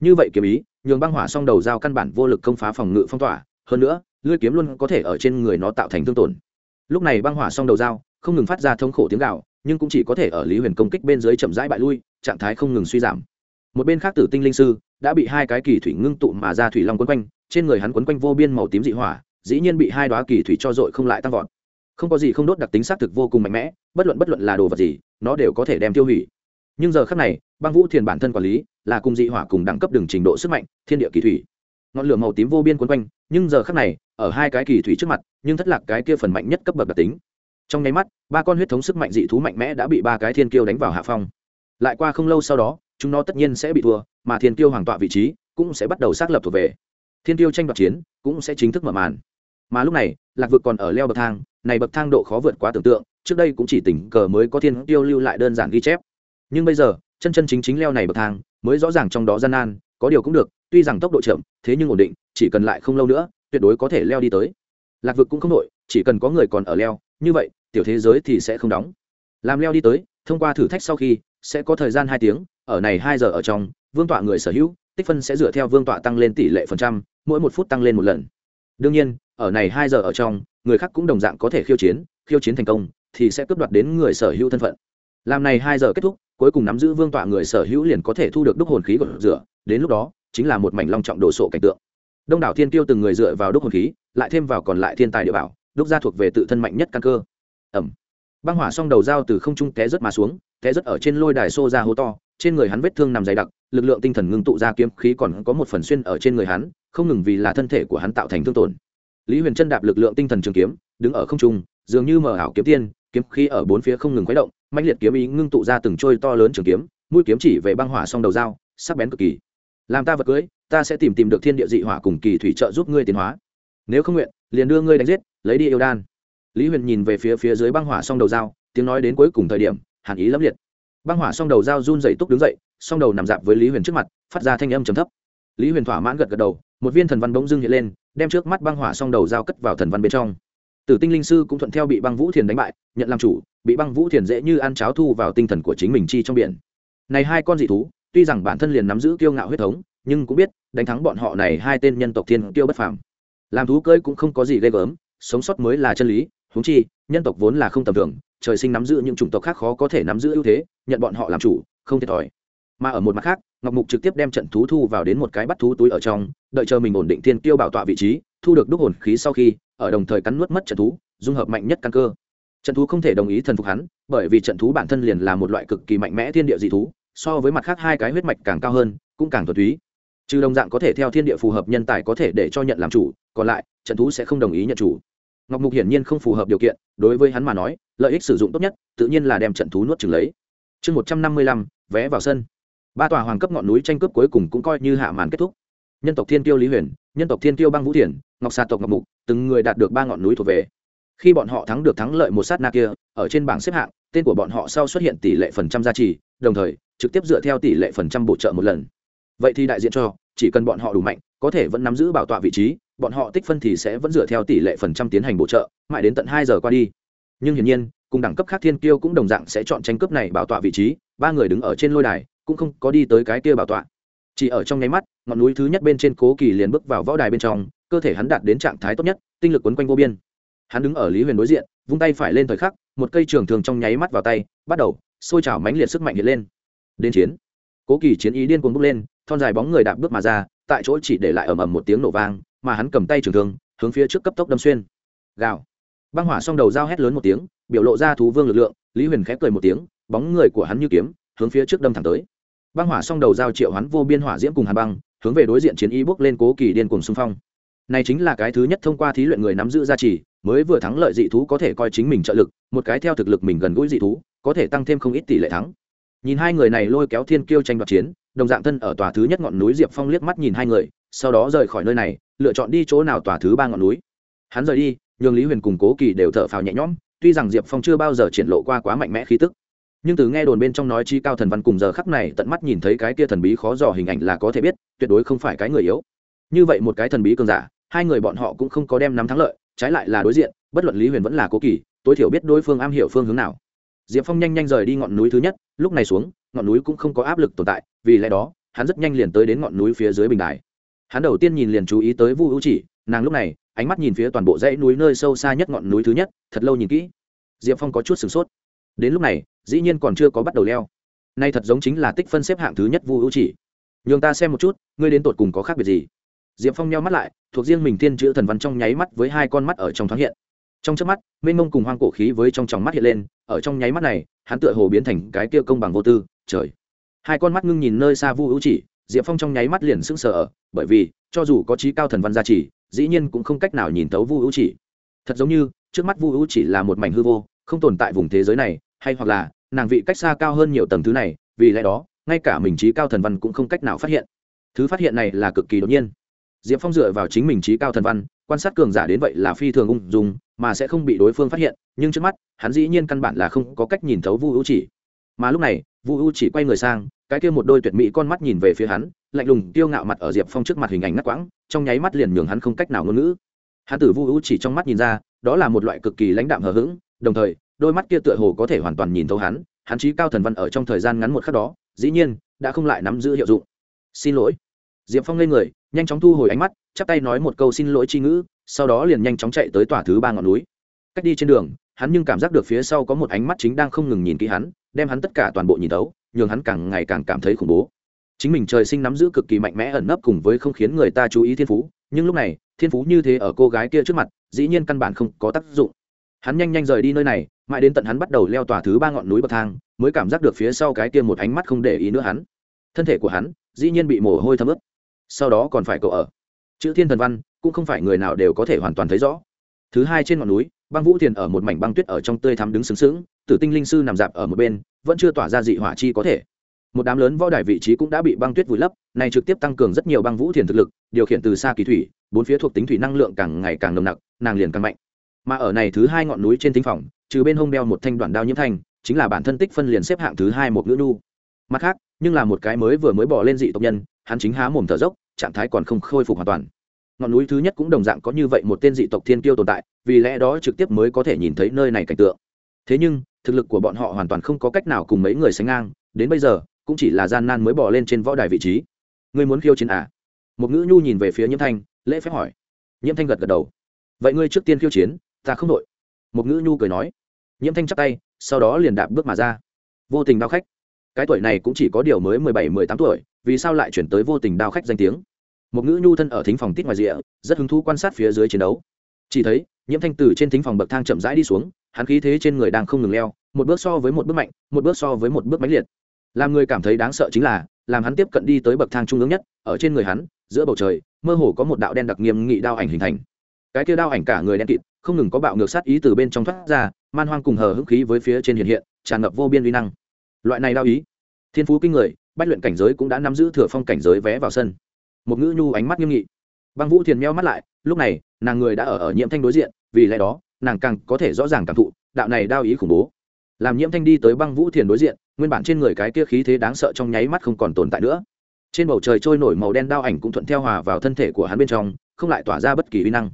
Như vậy kiếm ý, nhường băng hỏa song đầu dao căn bản vô lực công phá phòng ngự phong tỏa, hơn nữa, lưỡi kiếm luôn có thể ở trên người nó tạo thành thương tổn. Lúc này băng hỏa song đầu dao không ngừng phát ra thống khổ tiếng gạo nhưng cũng chỉ có thể ở lý huyền công kích bên dưới chậm rãi bại lui trạng thái không ngừng suy giảm. Một bên khác tử tinh linh sư đã bị hai cái kỳ thủy ngưng tụ mà ra thủy long quấn quanh, trên người hắn quấn quanh vô biên màu tím dị hỏa, dĩ nhiên bị hai đoá kỳ thủy cho dội không lại tăng vọt. Không có gì không đốt đặc tính xác thực vô cùng mạnh mẽ, bất luận bất luận là đồ vật gì, nó đều có thể đem tiêu hủy. Nhưng giờ khác này, băng vũ thiền bản thân quản lý là cùng dị hỏa cùng đẳng cấp đường trình độ sức mạnh, thiên địa kỳ thủy. Ngọn lửa màu tím vô biên quấn quanh, nhưng giờ khác này, ở hai cái kỳ thủy trước mặt, nhưng thất lạc cái kia phần mạnh nhất cấp bậc đặc tính. Trong nháy mắt, ba con huyết thống sức mạnh dị thú mạnh mẽ đã bị ba cái thiên kiêu đánh vào hạ phong lại qua không lâu sau đó, chúng nó tất nhiên sẽ bị thua, mà thiên Tiêu hoàng tọa vị trí cũng sẽ bắt đầu xác lập thuộc về. Thiên Tiêu tranh đoạt chiến cũng sẽ chính thức mở màn. Mà lúc này, lạc vực còn ở leo bậc thang, này bậc thang độ khó vượt quá tưởng tượng, trước đây cũng chỉ tình cờ mới có thiên tiêu lưu lại đơn giản ghi chép. Nhưng bây giờ, chân chân chính chính leo này bậc thang mới rõ ràng trong đó gian nan, có điều cũng được, tuy rằng tốc độ chậm, thế nhưng ổn định, chỉ cần lại không lâu nữa, tuyệt đối có thể leo đi tới. Lạc vực cũng không đội chỉ cần có người còn ở leo, như vậy, tiểu thế giới thì sẽ không đóng. Làm leo đi tới, thông qua thử thách sau khi sẽ có thời gian hai tiếng, ở này hai giờ ở trong, vương tọa người sở hữu, tích phân sẽ dựa theo vương tọa tăng lên tỷ lệ phần trăm, mỗi một phút tăng lên một lần. Đương nhiên, ở này hai giờ ở trong, người khác cũng đồng dạng có thể khiêu chiến khiêu chiến thành công, thì sẽ cướp đoạt đến người sở hữu thân phận. Làm này hai giờ kết thúc, cuối cùng nắm giữ vương tọa người sở hữu liền có thể thu được đúc hồn khí của rửa, đến lúc đó, chính là một mảnh long trọng đồ sộ cảnh tượng. Đông đảo thiên tiêu từng người dựa vào đúc hồn khí, lại thêm vào còn lại thiên tài địa bảo, đúc ra thuộc về tự thân mạnh nhất căn cơ. Ẩm. Băng hỏa song đầu dao từ không trung té rất mà xuống té rất ở trên lôi đài xô ra hố to, trên người hắn vết thương nằm dày đặc, lực lượng tinh thần ngưng tụ ra kiếm khí còn có một phần xuyên ở trên người hắn, không ngừng vì là thân thể của hắn tạo thành thương tổn. Lý huyền chân đạp lực lượng tinh thần trường kiếm, đứng ở không trung, dường như mở ảo kiếm tiên, kiếm khí ở bốn phía không ngừng khuấy động mạnh liệt kiếm ý ngưng tụ ra từng trôi to lớn trường kiếm, mũi kiếm chỉ về băng hỏa song đầu dao, sắc bén cực kỳ. Làm ta vật cưới, ta sẽ tìm tìm được thiên địa dị hỏa cùng kỳ thủy trợ giúp ngươi tiến hóa. Nếu không nguyện, liền đưa ngươi đánh giết, lấy đi yêu đan. Lý huyền nhìn về phía phía dưới băng hỏa song đầu dao, tiếng nói đến cuối cùng thời điểm hàn ý lẫm liệt. Băng hỏa song đầu dao run dậy túc đứng dậy, song đầu nằm dạp với lý huyền trước mặt, phát ra thanh âm trầm thấp. Lý huyền thỏa mãn gật gật đầu, một viên thần văn bỗng dưng hiện lên, đem trước mắt băng hỏa song đầu dao cất vào thần văn bên trong. Tử tinh linh sư cũng thuận theo bị băng vũ thiền đánh bại, nhận làm chủ, bị băng vũ thiền dễ như ăn cháo thu vào tinh thần của chính mình chi trong biển. Này hai con dị thú, tuy rằng bản thân liền nắm giữ kiêu ngạo huyết thống, nhưng cũng biết, đánh thắng bọn họ này hai tên nhân tộc thiên kiêu bất phàm. Làm thú cơi cũng không có gì ghê gớm, sống sót mới là chân lý, huống chi nhân tộc vốn là không tầm thường, trời sinh nắm giữ những chủng tộc khác khó có thể nắm giữ ưu thế, nhận bọn họ làm chủ, không thiệt thòi. Mà ở một mặt khác, ngọc mục trực tiếp đem trận thú thu vào đến một cái bắt thú túi ở trong, đợi chờ mình ổn định thiên tiêu bảo tọa vị trí, thu được đúc hồn khí sau khi, ở đồng thời cắn nuốt mất trận thú, dung hợp mạnh nhất căn cơ. Trận thú không thể đồng ý thần phục hắn, bởi vì trận thú bản thân liền là một loại cực kỳ mạnh mẽ thiên địa dị thú, so với mặt khác hai cái huyết mạch càng cao hơn, cũng càng thuần túy. Trừ đồng dạng có thể theo thiên địa phù hợp nhân tài có thể để cho nhận làm chủ, còn lại, trận thú sẽ không đồng ý nhận chủ ngọc mục hiển nhiên không phù hợp điều kiện, đối với hắn mà nói, lợi ích sử dụng tốt nhất, tự nhiên là đem trận thú nuốt trừng lấy. Chương một trăm năm mươi lăm, vé vào sân. Ba tòa hoàng cấp ngọn núi tranh cướp cuối cùng cũng coi như hạ màn kết thúc. Nhân tộc thiên tiêu lý huyền, nhân tộc thiên tiêu băng vũ thiền ngọc xà tộc ngọc mục, từng người đạt được ba ngọn núi thuộc về. Khi bọn họ thắng được thắng lợi một sát na kia, ở trên bảng xếp hạng, tên của bọn họ sau xuất hiện tỷ lệ phần trăm gia trì, đồng thời, trực tiếp dựa theo tỷ lệ phần trăm bổ trợ một lần. Vậy thì đại diện cho, chỉ cần bọn họ đủ mạnh, có thể vẫn nắm giữ bảo tọa vị trí bọn họ tích phân thì sẽ vẫn dựa theo tỷ lệ phần trăm tiến hành bổ trợ, mãi đến tận hai giờ qua đi. Nhưng hiển nhiên, cùng đẳng cấp khác thiên kiêu cũng đồng dạng sẽ chọn tranh cướp này bảo tọa vị trí, ba người đứng ở trên lôi đài, cũng không có đi tới cái kia bảo tọa. Chỉ ở trong nháy mắt, ngọn núi thứ nhất bên trên cố kỳ liền bước vào võ đài bên trong, cơ thể hắn đạt đến trạng thái tốt nhất, tinh lực quấn quanh vô biên. Hắn đứng ở lý huyền đối diện, vung tay phải lên thời khắc, một cây trường thường trong nháy mắt vào tay, bắt đầu xôi trào mãnh liệt sức mạnh hiện lên. Đến chiến. Cố kỳ chiến ý điên cuồng bốc lên, thon dài bóng người đạp bước mà ra, tại chỗ chỉ để lại ầm ầm một tiếng nổ vang mà hắn cầm tay trường thương, hướng phía trước cấp tốc đâm xuyên. Gào. Băng hỏa xong đầu dao hét lớn một tiếng, biểu lộ ra thú vương lực lượng, lý huyền khép cười một tiếng, bóng người của hắn như kiếm, hướng phía trước đâm thẳng tới. Băng hỏa xong đầu dao triệu hắn vô biên hỏa diễm cùng hàn băng, hướng về đối diện chiến y bước lên cố kỳ điên cùng xung phong. Này chính là cái thứ nhất thông qua thí luyện người nắm giữ gia trì, mới vừa thắng lợi dị thú có thể coi chính mình trợ lực, một cái theo thực lực mình gần gũi dị thú, có thể tăng thêm không ít tỷ lệ thắng. Nhìn hai người này lôi kéo thiên kiêu tranh đoạt chiến, đồng dạng thân ở tòa thứ nhất ngọn núi diệp phong liếc mắt nhìn hai người, sau đó rời khỏi nơi này lựa chọn đi chỗ nào tòa thứ ba ngọn núi. Hắn rời đi, nhường lý huyền cùng cố kỳ đều thở phào nhẹ nhõm, tuy rằng diệp phong chưa bao giờ triển lộ qua quá mạnh mẽ khí tức. Nhưng từ nghe đồn bên trong nói chi cao thần văn cùng giờ khắc này tận mắt nhìn thấy cái kia thần bí khó dò hình ảnh là có thể biết, tuyệt đối không phải cái người yếu. Như vậy một cái thần bí cường giả, hai người bọn họ cũng không có đem nắm thắng lợi, trái lại là đối diện, bất luận lý huyền vẫn là cố kỳ, tối thiểu biết đối phương am hiểu phương hướng nào. Diệp phong nhanh nhanh rời đi ngọn núi thứ nhất, lúc này xuống, ngọn núi cũng không có áp lực tồn tại, vì lẽ đó, hắn rất nhanh liền tới đến ngọn núi phía dưới bình đài hắn đầu tiên nhìn liền chú ý tới vu hữu chỉ, nàng lúc này, ánh mắt nhìn phía toàn bộ dãy núi nơi sâu xa nhất ngọn núi thứ nhất, thật lâu nhìn kỹ. Diệp phong có chút sửng sốt. Đến lúc này, dĩ nhiên còn chưa có bắt đầu leo. Nay thật giống chính là tích phân xếp hạng thứ nhất vu hữu chỉ. Nhường ta xem một chút, ngươi đến tột cùng có khác biệt gì? Diệp phong nhau mắt lại, thuộc riêng mình tiên chữ thần văn trong nháy mắt với hai con mắt ở trong thoáng hiện. Trong trước mắt, mênh mông cùng hoang cổ khí với trong tròng mắt hiện lên, ở trong nháy mắt này, hắn tựa hồ biến thành cái kia công bằng vô tư, trời. Hai con mắt ngưng nhìn nơi xa vu hữu chỉ diệp phong trong nháy mắt liền sững sờ ở bởi vì cho dù có trí cao thần văn gia trì, dĩ nhiên cũng không cách nào nhìn tấu vu hữu chỉ. Thật giống như trước mắt vu hữu chỉ là một mảnh hư vô không tồn tại vùng thế giới này hay hoặc là nàng vị cách xa cao hơn nhiều tầng thứ này vì lẽ đó ngay cả mình trí cao thần văn cũng không cách nào phát hiện. Thứ phát hiện này là cực kỳ đột nhiên. Diệp phong dựa vào chính mình trí cao thần văn quan sát cường giả đến vậy là phi thường ung dung mà sẽ không bị đối phương phát hiện nhưng trước mắt hắn dĩ nhiên căn bản là không có cách nhìn thấu vu hữu chỉ mà lúc này, vu U chỉ quay người sang, cái kia một đôi tuyệt mỹ con mắt nhìn về phía hắn, lạnh lùng tiêu ngạo mặt ở diệp phong trước mặt hình ảnh ngắt quãng, trong nháy mắt liền nhường hắn không cách nào ngôn ngữ. Hắn tử vu U chỉ trong mắt nhìn ra, đó là một loại cực kỳ lãnh đạm hờ hững, đồng thời, đôi mắt kia tựa hồ có thể hoàn toàn nhìn thấu hắn hắn trí cao thần văn ở trong thời gian ngắn một khắc đó, dĩ nhiên, đã không lại nắm giữ hiệu dụng. Xin lỗi. Diệp phong lên người, nhanh chóng thu hồi ánh mắt, chắp tay nói một câu xin lỗi tri ngữ, sau đó liền nhanh chóng chạy tới tòa thứ ba ngọn núi. Cách đi trên đường, hắn nhưng cảm giác được phía sau có một ánh mắt chính đang không ngừng nhìn kỹ hắn đem hắn tất cả toàn bộ nhìn tấu nhường hắn càng ngày càng cảm thấy khủng bố. Chính mình trời sinh nắm giữ cực kỳ mạnh mẽ ẩn nấp cùng với không khiến người ta chú ý thiên phú, nhưng lúc này, thiên phú như thế ở cô gái kia trước mặt, dĩ nhiên căn bản không có tác dụng. Hắn nhanh nhanh rời đi nơi này, mãi đến tận hắn bắt đầu leo tòa thứ ba ngọn núi bậc thang, mới cảm giác được phía sau cái kia một ánh mắt không để ý nữa hắn. Thân thể của hắn, dĩ nhiên bị mồ hôi thấm ướt. Sau đó còn phải cậu ở. Chữ thiên thần văn cũng không phải người nào đều có thể hoàn toàn thấy rõ. Thứ hai trên ngọn núi, băng vũ thiền ở một mảnh băng tuyết ở trong tươi thắm đứng sướng sướng tử tinh linh sư nằm dạp ở một bên, vẫn chưa tỏa ra dị hỏa chi có thể. Một đám lớn võ đài vị trí cũng đã bị băng tuyết vùi lấp, này trực tiếp tăng cường rất nhiều băng vũ thiền thực lực, điều khiển từ xa kỳ thủy, bốn phía thuộc tính thủy năng lượng càng ngày càng nồng nặc, nàng liền càng mạnh. Mà ở này thứ hai ngọn núi trên thính phòng, trừ bên hông đeo một thanh đoạn đao nhiễm thanh, chính là bản thân tích phân liền xếp hạng thứ hai một nữ nu mặt khác, nhưng là một cái mới vừa mới bỏ lên dị tộc nhân, hắn chính há mồm thở dốc, trạng thái còn không khôi phục hoàn toàn. Ngọn núi thứ nhất cũng đồng dạng có như vậy một tên dị tộc thiên kiêu tồn tại, vì lẽ đó trực tiếp mới có thể nhìn thấy nơi này cảnh tượng thế nhưng, thực lực của bọn họ hoàn toàn không có cách nào cùng mấy người sánh ngang, đến bây giờ, cũng chỉ là gian nan mới bỏ lên trên võ đài vị trí. Ngươi muốn khiêu chiến à? một ngữ nhu nhìn về phía nhiễm thanh, lễ phép hỏi. Nhiễm thanh gật gật đầu. Vậy ngươi trước tiên khiêu chiến, ta không đội. Một ngữ nhu cười nói. Nhiễm thanh chắc tay, sau đó liền đạp bước mà ra. Vô tình đao khách. Cái tuổi này cũng chỉ có điều mới mười bảy, mười tám tuổi, vì sao lại chuyển tới vô tình đao khách danh tiếng? Một ngữ nhu thân ở thính phòng tít ngoài rìa, rất hứng thú quan sát phía dưới chiến đấu. Chỉ thấy, nhiễm thanh từ trên thính phòng bậc thang chậm rãi đi xuống hắn khí thế trên người đang không ngừng leo, một bước so với một bước mạnh, một bước so với một bước mãnh liệt. Làm người cảm thấy đáng sợ chính là, làm hắn tiếp cận đi tới bậc thang trung ương nhất, ở trên người hắn, giữa bầu trời, mơ hồ có một đạo đen đặc nghiêm nghị đao ảnh hình thành. Cái kia đao ảnh cả người đen kịt, không ngừng có bạo ngược sát ý từ bên trong thoát ra, man hoang cùng hờ hững khí với phía trên hiện hiện, tràn ngập vô biên uy năng. Loại này đao ý, thiên phú kinh người, bách luyện cảnh giới cũng đã nắm giữ thừa phong cảnh giới vé vào sân. Một ngữ nhu ánh mắt nghiêm nghị. Băng vũ thiền meo mắt lại, lúc này, nàng người đã ở ở nhiễm thanh đối diện, vì lẽ đó nàng càng có thể rõ ràng cảm thụ, đạo này đao ý khủng bố. Làm nhiễm thanh đi tới băng vũ thiền đối diện, nguyên bản trên người cái kia khí thế đáng sợ trong nháy mắt không còn tồn tại nữa. Trên bầu trời trôi nổi màu đen đao ảnh cũng thuận theo hòa vào thân thể của hắn bên trong, không lại tỏa ra bất kỳ uy năng.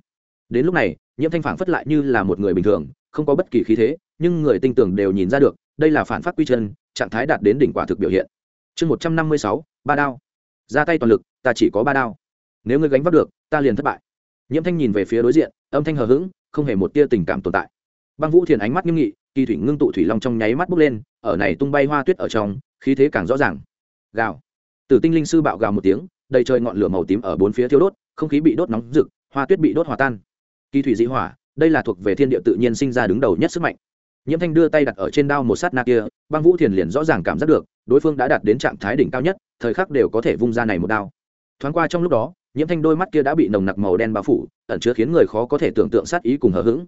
Đến lúc này, nhiễm thanh phản phất lại như là một người bình thường, không có bất kỳ khí thế, nhưng người tinh tưởng đều nhìn ra được, đây là phản phát quy chân, trạng thái đạt đến đỉnh quả thực biểu hiện. Chương một trăm năm mươi sáu, ba đao. Ra tay toàn lực, ta chỉ có ba đao. Nếu ngươi gánh vác được, ta liền thất bại. Nhiễm thanh nhìn về phía đối diện, âm thanh hờ hững không hề một tia tình cảm tồn tại. Băng vũ thiền ánh mắt nghiêm nghị, kỳ thủy ngưng tụ thủy long trong nháy mắt bốc lên, ở này tung bay hoa tuyết ở trong, khí thế càng rõ ràng. Gào. Tử tinh linh sư bạo gào một tiếng, đầy trời ngọn lửa màu tím ở bốn phía thiêu đốt, không khí bị đốt nóng rực, hoa tuyết bị đốt hòa tan. Kỳ thủy dị hỏa, đây là thuộc về thiên địa tự nhiên sinh ra đứng đầu nhất sức mạnh. Nhiễm thanh đưa tay đặt ở trên đao một sát na kia, băng vũ thiền liền rõ ràng cảm giác được, đối phương đã đạt đến trạng thái đỉnh cao nhất, thời khắc đều có thể vung ra này một đao. Thoáng qua trong lúc đó nhiễm thanh đôi mắt kia đã bị nồng nặc màu đen bao phủ, ẩn chứa khiến người khó có thể tưởng tượng sát ý cùng hờ hững.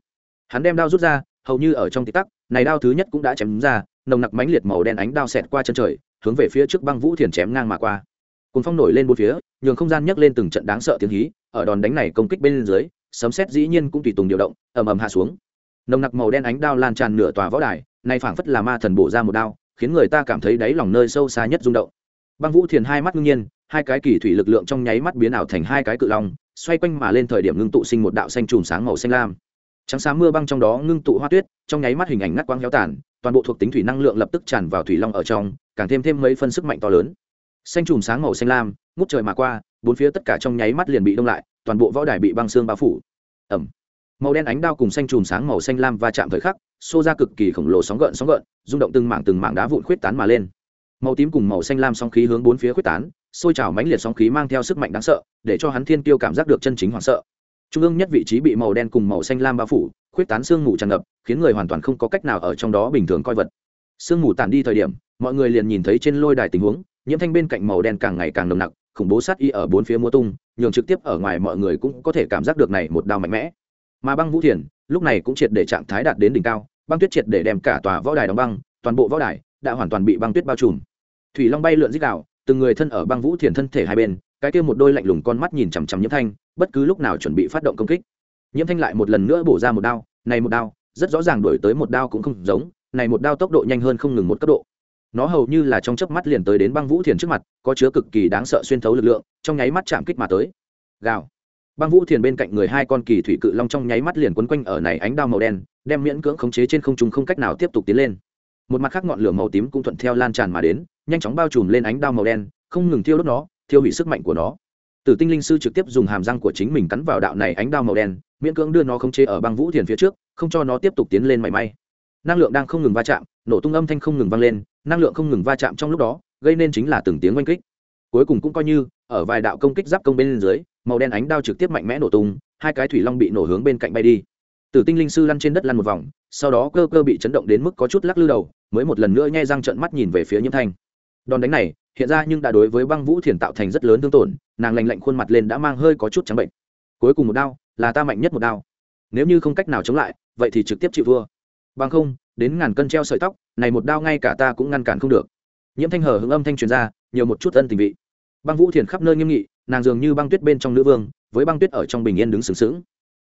Hắn đem đao rút ra, hầu như ở trong tích tắc, này đao thứ nhất cũng đã chém ra, nồng nặc mãnh liệt màu đen ánh đao xẹt qua chân trời, hướng về phía trước băng vũ thiền chém ngang mà qua. Cồn phong nổi lên bốn phía, nhường không gian nhấc lên từng trận đáng sợ tiếng hí, ở đòn đánh này công kích bên dưới, sấm xét dĩ nhiên cũng tùy tùng điều động, ầm ầm hạ xuống. Nồng nặc màu đen ánh đao lan tràn nửa tòa võ đài, nay phảng phất là ma thần bổ ra một đao, khiến người ta cảm thấy đáy lòng nơi sâu xa nhất rung động băng vũ thiền hai mắt ngưng nhiên, hai cái kỳ thủy lực lượng trong nháy mắt biến ảo thành hai cái cự long, xoay quanh mà lên thời điểm ngưng tụ sinh một đạo xanh chùm sáng màu xanh lam. Trắng sáng mưa băng trong đó ngưng tụ hoa tuyết, trong nháy mắt hình ảnh ngắt quang héo tàn, toàn bộ thuộc tính thủy năng lượng lập tức tràn vào thủy long ở trong, càng thêm thêm mấy phân sức mạnh to lớn. Xanh chùm sáng màu xanh lam, ngút trời mà qua, bốn phía tất cả trong nháy mắt liền bị đông lại, toàn bộ võ đài bị băng xương bao phủ. Ẩm. Màu đen ánh đao cùng xanh chùm sáng màu xanh lam va chạm thời khắc, xô ra cực kỳ khổng lồ sóng gợn sóng gợn, rung động từng mảng từng mảng đá vụn khuyết tán mà lên màu tím cùng màu xanh lam sóng khí hướng bốn phía khuếch tán xôi trào mãnh liệt sóng khí mang theo sức mạnh đáng sợ, để cho hắn thiên tiêu cảm giác được chân chính hoảng sợ. Trung ương nhất vị trí bị màu đen cùng màu xanh lam bao phủ khuyết tán sương mù tràn ngập, khiến người hoàn toàn không có cách nào ở trong đó bình thường coi vật. Sương mù tàn đi thời điểm, mọi người liền nhìn thấy trên lôi đài tình huống, nhiễm thanh bên cạnh màu đen càng ngày càng nồng nặc, khủng bố sát y ở bốn phía mua tung, nhường trực tiếp ở ngoài mọi người cũng có thể cảm giác được này một đao mạnh mẽ. Mà băng vũ thiền, lúc này cũng triệt để trạng thái đạt đến đỉnh cao, băng tuyết triệt để đem cả tòa võ đài đóng băng, toàn bộ võ đài đã hoàn toàn bị băng tuyết bao trùm thủy long bay lượn dích đạo, từng người thân ở băng vũ thiền thân thể hai bên, cái kia một đôi lạnh lùng con mắt nhìn chằm chằm nhiễm thanh, bất cứ lúc nào chuẩn bị phát động công kích. Nhiễm thanh lại một lần nữa bổ ra một đao, này một đao, rất rõ ràng đổi tới một đao cũng không giống, này một đao tốc độ nhanh hơn không ngừng một cấp độ. Nó hầu như là trong chớp mắt liền tới đến băng vũ thiền trước mặt, có chứa cực kỳ đáng sợ xuyên thấu lực lượng, trong nháy mắt chạm kích mà tới. Gào. Băng vũ thiền bên cạnh người hai con kỳ thủy cự long trong nháy mắt liền quấn quanh ở này ánh đao màu đen, đem miễn cưỡng khống chế trên không trung không cách nào tiếp tục tiến lên. Một mặt khác ngọn lửa màu tím cũng thuận theo lan tràn mà đến nhanh chóng bao trùm lên ánh đao màu đen, không ngừng thiêu đốt nó, thiêu hủy sức mạnh của nó. Tử tinh linh sư trực tiếp dùng hàm răng của chính mình cắn vào đạo này ánh đao màu đen, miễn cưỡng đưa nó khống chế ở băng vũ thiền phía trước, không cho nó tiếp tục tiến lên mảy may. Năng lượng đang không ngừng va chạm, nổ tung âm thanh không ngừng vang lên, năng lượng không ngừng va chạm trong lúc đó, gây nên chính là từng tiếng oanh kích. Cuối cùng cũng coi như, ở vài đạo công kích giáp công bên dưới, màu đen ánh đao trực tiếp mạnh mẽ nổ tung, hai cái thủy long bị nổ hướng bên cạnh bay đi. Tử tinh linh sư lăn trên đất lăn một vòng, sau đó cơ cơ bị chấn động đến mức có chút lắc lư đầu, mới một lần nữa nhai răng trợn mắt nhìn về phía nhiễm thanh đòn đánh này, hiện ra nhưng đã đối với băng vũ thiền tạo thành rất lớn thương tổn, nàng lành lạnh khuôn mặt lên đã mang hơi có chút trắng bệnh. Cuối cùng một đao, là ta mạnh nhất một đao. Nếu như không cách nào chống lại, vậy thì trực tiếp chịu vua bằng không, đến ngàn cân treo sợi tóc, này một đao ngay cả ta cũng ngăn cản không được. Nhiễm thanh hờ hứng âm thanh truyền ra, nhiều một chút ân tình vị. Băng vũ thiền khắp nơi nghiêm nghị, nàng dường như băng tuyết bên trong nữ vương, với băng tuyết ở trong bình yên đứng sướng sướng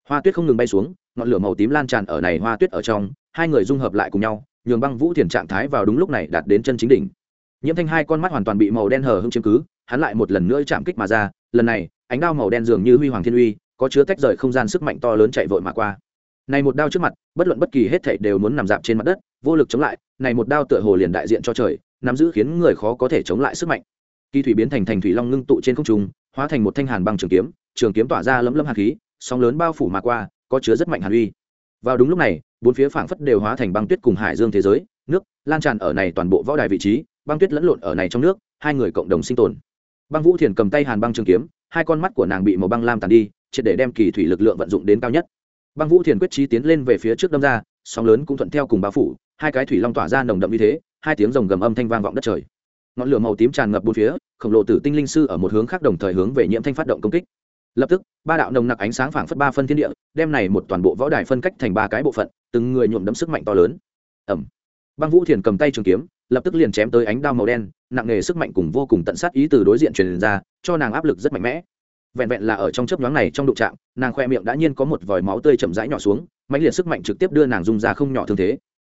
hoa tuyết không ngừng bay xuống, ngọn lửa màu tím lan tràn ở này hoa tuyết ở trong, hai người dung hợp lại cùng nhau, nhường băng vũ thiền trạng thái vào đúng lúc này đạt đến chân chính đỉnh nhiễm thanh hai con mắt hoàn toàn bị màu đen hờ hưng chiếm cứ, hắn lại một lần nữa chạm kích mà ra, lần này, ánh đao màu đen dường như huy hoàng thiên uy, có chứa tách rời không gian sức mạnh to lớn chạy vội mà qua. Này một đao trước mặt, bất luận bất kỳ hết thảy đều muốn nằm dạp trên mặt đất, vô lực chống lại, này một đao tựa hồ liền đại diện cho trời, nắm giữ khiến người khó có thể chống lại sức mạnh. Kỳ thủy biến thành thành thủy long ngưng tụ trên không trung, hóa thành một thanh hàn băng trường kiếm trường kiếm tỏa ra lấm lấm hàn khí, sóng lớn bao phủ mà qua, có chứa rất mạnh hàn uy. Vào đúng lúc này, bốn phía phảng phất đều hóa thành băng tuyết cùng hải dương thế giới, nước lan tràn ở này toàn bộ võ đài vị trí băng tuyết lẫn lộn ở này trong nước, hai người cộng đồng sinh tồn. Băng vũ thiền cầm tay hàn băng trường kiếm, hai con mắt của nàng bị màu băng lam tàn đi, triệt để đem kỳ thủy lực lượng vận dụng đến cao nhất. Băng vũ thiền quyết trí tiến lên về phía trước đâm ra, sóng lớn cũng thuận theo cùng bao phủ, hai cái thủy long tỏa ra nồng đậm như thế, hai tiếng rồng gầm âm thanh vang vọng đất trời. Ngọn lửa màu tím tràn ngập bốn phía, khổng lồ tử tinh linh sư ở một hướng khác đồng thời hướng về nhiễm thanh phát động công kích. Lập tức, ba đạo nồng nặc ánh sáng phảng phất ba phân thiên địa, đem này một toàn bộ võ đài phân cách thành ba cái bộ phận, từng người nhuộm đấm sức mạnh to lớn. Ẩm băng vũ thiền cầm tay trường kiếm lập tức liền chém tới ánh đao màu đen, nặng nề sức mạnh cùng vô cùng tận sát ý từ đối diện truyền ra, cho nàng áp lực rất mạnh mẽ. Vẹn vẹn là ở trong chớp nhoáng này trong đụng chạm, nàng khoe miệng đã nhiên có một vòi máu tươi chậm rãi nhỏ xuống, mãnh liệt sức mạnh trực tiếp đưa nàng dung ra không nhỏ thương thế.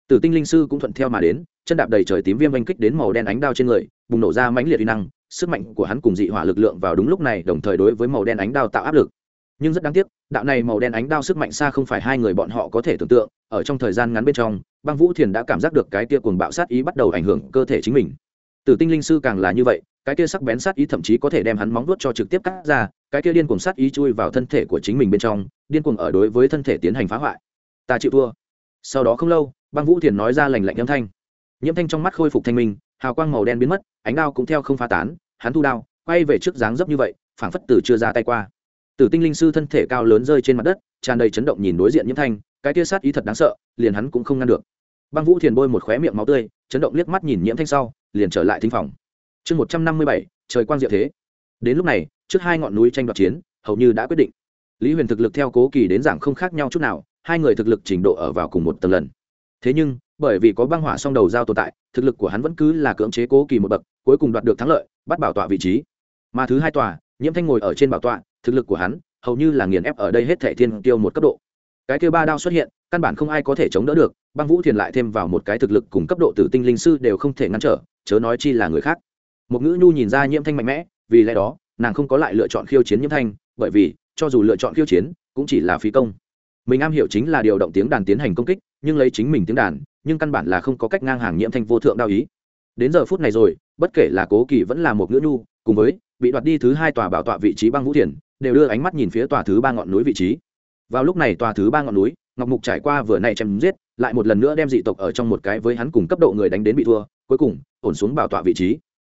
Tử tinh linh sư cũng thuận theo mà đến, chân đạp đầy trời tím viêm oanh kích đến màu đen ánh đao trên người, bùng nổ ra mãnh liệt uy năng, sức mạnh của hắn cùng dị hỏa lực lượng vào đúng lúc này đồng thời đối với màu đen ánh đao tạo áp lực. Nhưng rất đáng tiếc, đạo này màu đen ánh đao sức mạnh xa không phải hai người bọn họ có thể tưởng tượng ở trong thời gian ngắn bên trong, băng vũ thiền đã cảm giác được cái tia cuồng bạo sát ý bắt đầu ảnh hưởng cơ thể chính mình. Tử tinh linh sư càng là như vậy, cái tia sắc bén sát ý thậm chí có thể đem hắn móng vuốt cho trực tiếp cắt ra, cái kia điên cuồng sát ý chui vào thân thể của chính mình bên trong, điên cuồng ở đối với thân thể tiến hành phá hoại. Ta chịu thua. Sau đó không lâu, băng vũ thiền nói ra lành lạnh âm thanh. Nhiễm thanh trong mắt khôi phục thanh minh, hào quang màu đen biến mất, ánh đao cũng theo không phá tán, hắn thu đao, quay về trước dáng dấp như vậy, phảng phất tử chưa ra tay qua. Tử tinh linh sư thân thể cao lớn rơi trên mặt đất, tràn đầy chấn động nhìn đối diện nhiễm thanh cái tia sát ý thật đáng sợ, liền hắn cũng không ngăn được. Băng vũ thiền bôi một khóe miệng máu tươi, chấn động liếc mắt nhìn nhiễm thanh sau, liền trở lại thính phòng. Chương một trăm năm mươi bảy, trời quang diệu thế. Đến lúc này, trước hai ngọn núi tranh đoạt chiến, hầu như đã quyết định. Lý huyền thực lực theo cố kỳ đến giảng không khác nhau chút nào, hai người thực lực trình độ ở vào cùng một tầng lần. Thế nhưng, bởi vì có băng hỏa song đầu giao tồn tại, thực lực của hắn vẫn cứ là cưỡng chế cố kỳ một bậc, cuối cùng đoạt được thắng lợi, bắt bảo tọa vị trí. Mà thứ hai tòa, nhiễm thanh ngồi ở trên bảo tọa, thực lực của hắn hầu như là nghiền ép ở đây hết thẻ thiên tiêu một cấp độ cái kia ba đao xuất hiện, căn bản không ai có thể chống đỡ được, băng vũ thiền lại thêm vào một cái thực lực cùng cấp độ tử tinh linh sư đều không thể ngăn trở, chớ nói chi là người khác. Một ngữ nhu nhìn ra nhiễm thanh mạnh mẽ, vì lẽ đó, nàng không có lại lựa chọn khiêu chiến nhiễm thanh, bởi vì, cho dù lựa chọn khiêu chiến, cũng chỉ là phí công. Mình am hiểu chính là điều động tiếng đàn tiến hành công kích, nhưng lấy chính mình tiếng đàn, nhưng căn bản là không có cách ngang hàng nhiễm thanh vô thượng đao ý. Đến giờ phút này rồi, bất kể là cố kỳ vẫn là một ngữ nhu, cùng với, bị đoạt đi thứ hai tòa bảo tọa vị trí băng vũ thiền, đều đưa ánh mắt nhìn phía tòa thứ ba ngọn núi vị trí vào lúc này tòa thứ ba ngọn núi, ngọc mục trải qua vừa nay chém giết, lại một lần nữa đem dị tộc ở trong một cái với hắn cùng cấp độ người đánh đến bị thua, cuối cùng, ổn xuống bảo tọa vị trí.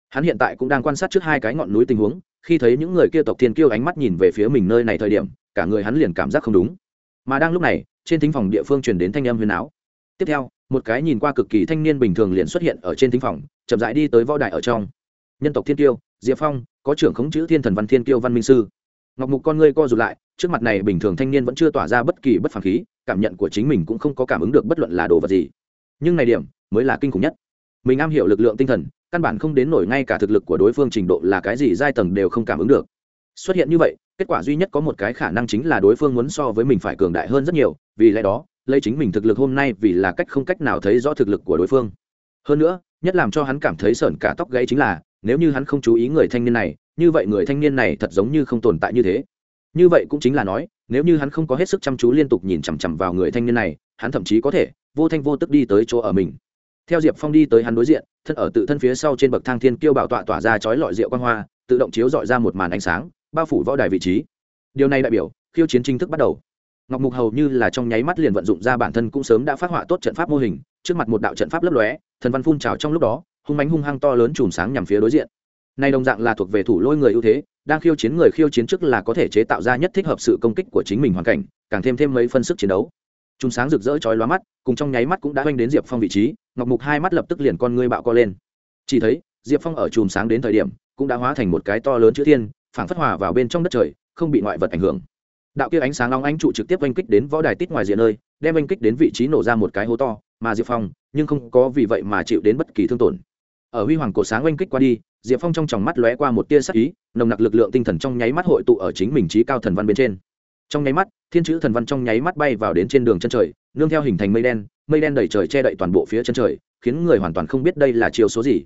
Hắn hiện tại cũng đang quan sát trước hai cái ngọn núi tình huống, khi thấy những người kia tộc thiên kiêu ánh mắt nhìn về phía mình nơi này thời điểm, cả người hắn liền cảm giác không đúng. Mà đang lúc này, trên thính phòng địa phương truyền đến thanh âm huyền áo. Tiếp theo, một cái nhìn qua cực kỳ thanh niên bình thường liền xuất hiện ở trên thính phòng, chậm rãi đi tới võ đại ở trong. Nhân tộc thiên kiêu, diệp phong, có trưởng khống chữ thiên thần văn thiên kiêu văn minh sư ngọc mục con ngươi co rụt lại, trước mặt này bình thường thanh niên vẫn chưa tỏa ra bất kỳ bất phàm khí, cảm nhận của chính mình cũng không có cảm ứng được bất luận là đồ vật gì. Nhưng này điểm mới là kinh khủng nhất. Mình am hiểu lực lượng tinh thần, căn bản không đến nổi ngay cả thực lực của đối phương trình độ là cái gì giai tầng đều không cảm ứng được. Xuất hiện như vậy, kết quả duy nhất có một cái khả năng chính là đối phương muốn so với mình phải cường đại hơn rất nhiều, vì lẽ đó, lấy chính mình thực lực hôm nay vì là cách không cách nào thấy rõ thực lực của đối phương. Hơn nữa, nhất làm cho hắn cảm thấy sởn cả tóc gãy chính là, nếu như hắn không chú ý người thanh niên này như vậy người thanh niên này thật giống như không tồn tại như thế. Như vậy cũng chính là nói, nếu như hắn không có hết sức chăm chú liên tục nhìn chằm chằm vào người thanh niên này, hắn thậm chí có thể vô thanh vô tức đi tới chỗ ở mình. Theo diệp phong đi tới hắn đối diện, thân ở tự thân phía sau trên bậc thang thiên kiêu bảo tọa tỏa ra chói lọi rượu quan hoa, tự động chiếu dọi ra một màn ánh sáng, bao phủ võ đài vị trí. Điều này đại biểu, khiêu chiến chính thức bắt đầu. Ngọc mục hầu như là trong nháy mắt liền vận dụng ra bản thân cũng sớm đã phát họa tốt trận pháp mô hình, trước mặt một đạo trận pháp lấp lóe, thần văn phun trào trong lúc đó, hung mánh hung hăng to lớn chùm sáng nhằm phía đối diện nay đồng dạng là thuộc về thủ lôi người ưu thế, đang khiêu chiến người khiêu chiến trước là có thể chế tạo ra nhất thích hợp sự công kích của chính mình hoàn cảnh, càng thêm thêm mấy phân sức chiến đấu. Chúng sáng rực rỡ chói lóa mắt, cùng trong nháy mắt cũng đã oanh đến diệp phong vị trí, ngọc mục hai mắt lập tức liền con ngươi bạo co lên. Chỉ thấy, diệp phong ở chùm sáng đến thời điểm, cũng đã hóa thành một cái to lớn chữ thiên, phảng phất hòa vào bên trong đất trời, không bị ngoại vật ảnh hưởng. Đạo kia ánh sáng long ánh trụ trực tiếp oanh kích đến võ đài tít ngoài diện nơi, đem oanh kích đến vị trí nổ ra một cái hố to, mà diệp phong, nhưng không có vì vậy mà chịu đến bất kỳ thương tổn. Ở huy hoàng cổ sáng oanh kích qua đi diệp phong trong tròng mắt lóe qua một tia sắc ý, nồng nặc lực lượng tinh thần trong nháy mắt hội tụ ở chính mình trí cao thần văn bên trên. Trong nháy mắt, thiên chữ thần văn trong nháy mắt bay vào đến trên đường chân trời, nương theo hình thành mây đen mây đen đầy trời che đậy toàn bộ phía chân trời, khiến người hoàn toàn không biết đây là chiều số gì.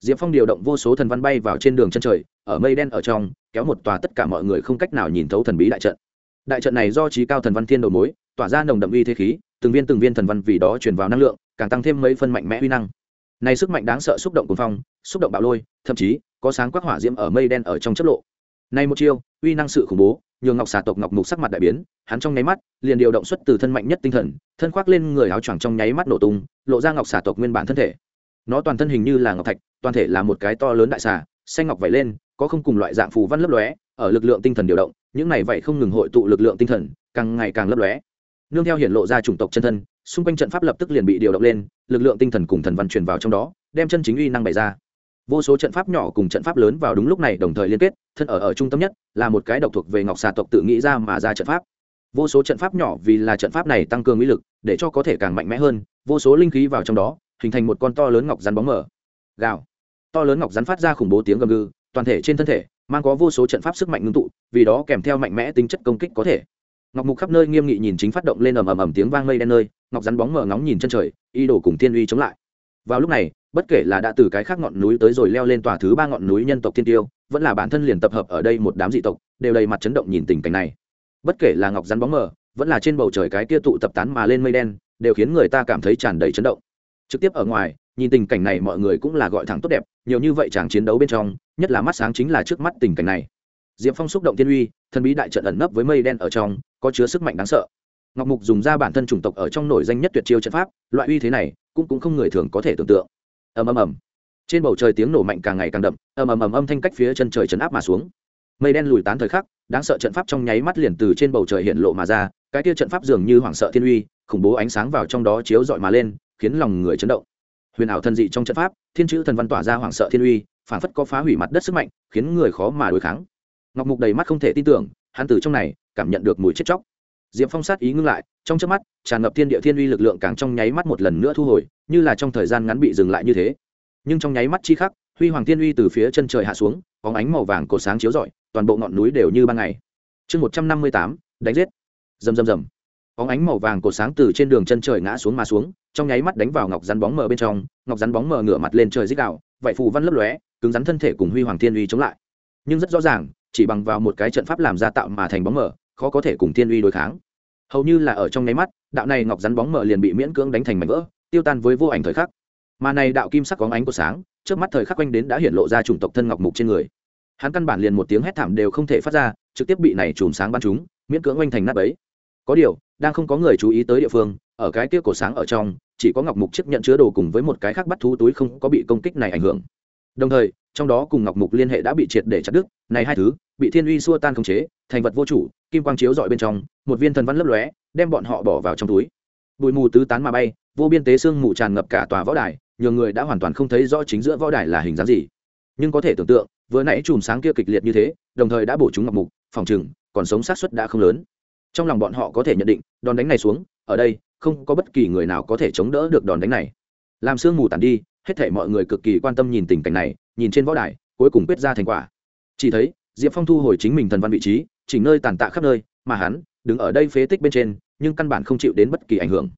Diệp phong điều động vô số thần văn bay vào trên đường chân trời, ở mây đen ở trong, kéo một tòa tất cả mọi người không cách nào nhìn thấu thần bí đại trận. Đại trận này do trí cao thần văn thiên đầu mối, tỏa ra nồng đậm uy thế khí, từng viên từng viên thần văn vì đó truyền vào năng lượng, càng tăng thêm mấy phân mạnh mẽ uy năng này sức mạnh đáng sợ xúc động cuồng phong, xúc động bạo lôi, thậm chí có sáng quắc hỏa diễm ở mây đen ở trong chất lộ. Này một chiêu, uy năng sự khủng bố, nhường ngọc xà tộc ngọc mục sắc mặt đại biến, hắn trong nháy mắt liền điều động xuất từ thân mạnh nhất tinh thần, thân khoác lên người áo choàng trong nháy mắt nổ tung, lộ ra ngọc xà tộc nguyên bản thân thể. Nó toàn thân hình như là ngọc thạch, toàn thể là một cái to lớn đại xà, xanh ngọc vẩy lên, có không cùng loại dạng phù văn lấp lóe, ở lực lượng tinh thần điều động, những này vậy không ngừng hội tụ lực lượng tinh thần, càng ngày càng lấp lóe. Nương theo hiện lộ ra chủng tộc chân thân xung quanh trận pháp lập tức liền bị điều động lên, lực lượng tinh thần cùng thần văn truyền vào trong đó, đem chân chính uy năng bày ra. Vô số trận pháp nhỏ cùng trận pháp lớn vào đúng lúc này đồng thời liên kết, thân ở ở trung tâm nhất, là một cái độc thuộc về ngọc xà tộc tự nghĩ ra mà ra trận pháp. Vô số trận pháp nhỏ vì là trận pháp này tăng cường uy lực, để cho có thể càng mạnh mẽ hơn, vô số linh khí vào trong đó, hình thành một con to lớn ngọc rắn bóng mở gào. To lớn ngọc rắn phát ra khủng bố tiếng gầm gừ, toàn thể trên thân thể, mang có vô số trận pháp sức mạnh ngưng tụ, vì đó kèm theo mạnh mẽ tính chất công kích có thể ngọc mục khắp nơi nghiêm nghị nhìn chính phát động lên ầm ầm ầm tiếng vang mây đen nơi, ngọc rắn bóng mở ngóng nhìn chân trời y đổ cùng thiên uy chống lại. Vào lúc này, bất kể là đã từ cái khác ngọn núi tới rồi leo lên tòa thứ ba ngọn núi nhân tộc thiên tiêu, vẫn là bản thân liền tập hợp ở đây một đám dị tộc, đều đầy mặt chấn động nhìn tình cảnh này. Bất kể là ngọc rắn bóng mờ, vẫn là trên bầu trời cái kia tụ tập tán mà lên mây đen, đều khiến người ta cảm thấy tràn đầy chấn động. Trực tiếp ở ngoài, nhìn tình cảnh này mọi người cũng là gọi thẳng tốt đẹp, nhiều như vậy chàng chiến đấu bên trong, nhất là mắt sáng chính là trước mắt tình cảnh này diệp phong xúc động tiên uy, thần bí đại trận ẩn nấp với mây đen ở trong, có chứa sức mạnh đáng sợ. Ngọc mục dùng ra bản thân chủng tộc ở trong nổi danh nhất tuyệt chiêu trận pháp, loại uy thế này cũng cũng không người thường có thể tưởng tượng. Ầm ầm ầm. Trên bầu trời tiếng nổ mạnh càng ngày càng đậm, ầm ầm ầm âm thanh cách phía chân trời chấn áp mà xuống. Mây đen lùi tán thời khắc, đáng sợ trận pháp trong nháy mắt liền từ trên bầu trời hiện lộ mà ra, cái kia trận pháp dường như hoảng sợ thiên uy, khủng bố ánh sáng vào trong đó chiếu rọi mà lên, khiến lòng người chấn động. Huyền ảo thần dị trong trận pháp, thiên chữ thần văn tỏa ra hoảng sợ thiên uy, phản phất có phá hủy mặt đất sức mạnh, khiến người khó mà đối kháng ngọc mục đầy mắt không thể tin tưởng, hắn từ trong này cảm nhận được mùi chết chóc. Diệp phong sát ý ngưng lại, trong trước mắt, tràn ngập thiên địa thiên uy lực lượng càng trong nháy mắt một lần nữa thu hồi, như là trong thời gian ngắn bị dừng lại như thế. Nhưng trong nháy mắt chi khắc, huy hoàng thiên uy từ phía chân trời hạ xuống có ánh màu vàng cột sáng chiếu rọi, toàn bộ ngọn núi đều như ban ngày. Chương một trăm năm mươi tám, đánh giết. Rầm rầm rầm. Có ánh màu vàng cột sáng từ trên đường chân trời ngã xuống mà xuống, trong nháy mắt đánh vào ngọc rắn bóng mờ bên trong, ngọc rắn bóng mờ ngửa mặt lên trời dích đạo vậy phù văn lấp lóe, cứng rắn thân thể cùng huy hoàng thiên uy chống lại. Nhưng rất rõ ràng chỉ bằng vào một cái trận pháp làm ra tạo mà thành bóng mờ khó có thể cùng thiên uy đối kháng. Hầu như là ở trong nháy mắt, đạo này ngọc rắn bóng mờ liền bị miễn cưỡng đánh thành mảnh vỡ, tiêu tan với vô ảnh thời khắc. Mà này đạo kim sắc có ánh của sáng trước mắt thời khắc quanh đến đã hiện lộ ra chủng tộc thân ngọc mục trên người. Hắn căn bản liền một tiếng hét thảm đều không thể phát ra, trực tiếp bị này chùm sáng bắn chúng miễn cưỡng oanh thành nát ấy có điều, đang không có người chú ý tới địa phương, ở cái kia cổ sáng ở trong, chỉ có ngọc mục chấp nhận chứa đồ cùng với một cái khác bắt thú túi không có bị công kích này ảnh hưởng đồng thời, trong đó cùng ngọc mục liên hệ đã bị triệt để chặt đứt, này hai thứ, bị thiên uy xua tan khống chế, thành vật vô chủ, kim quang chiếu dọi bên trong, một viên thần văn lấp lóe, đem bọn họ bỏ vào trong túi. Bụi mù tứ tán mà bay, vô biên tế xương mù tràn ngập cả tòa võ đài nhiều người đã hoàn toàn không thấy rõ chính giữa võ đài là hình dáng gì. Nhưng có thể tưởng tượng, vừa nãy chùm sáng kia kịch liệt như thế, đồng thời đã bổ chúng ngọc mục, phòng trừng, còn sống sát suất đã không lớn. Trong lòng bọn họ có thể nhận định, đòn đánh này xuống, ở đây, không có bất kỳ người nào có thể chống đỡ được đòn đánh này. Làm sương mù tàn đi hết thể mọi người cực kỳ quan tâm nhìn tình cảnh này, nhìn trên võ đài, cuối cùng quyết ra thành quả. Chỉ thấy, diệp phong thu hồi chính mình thần văn vị trí chỉnh nơi tàn tạ khắp nơi, mà hắn đứng ở đây phế tích bên trên, nhưng căn bản không chịu đến bất kỳ ảnh hưởng.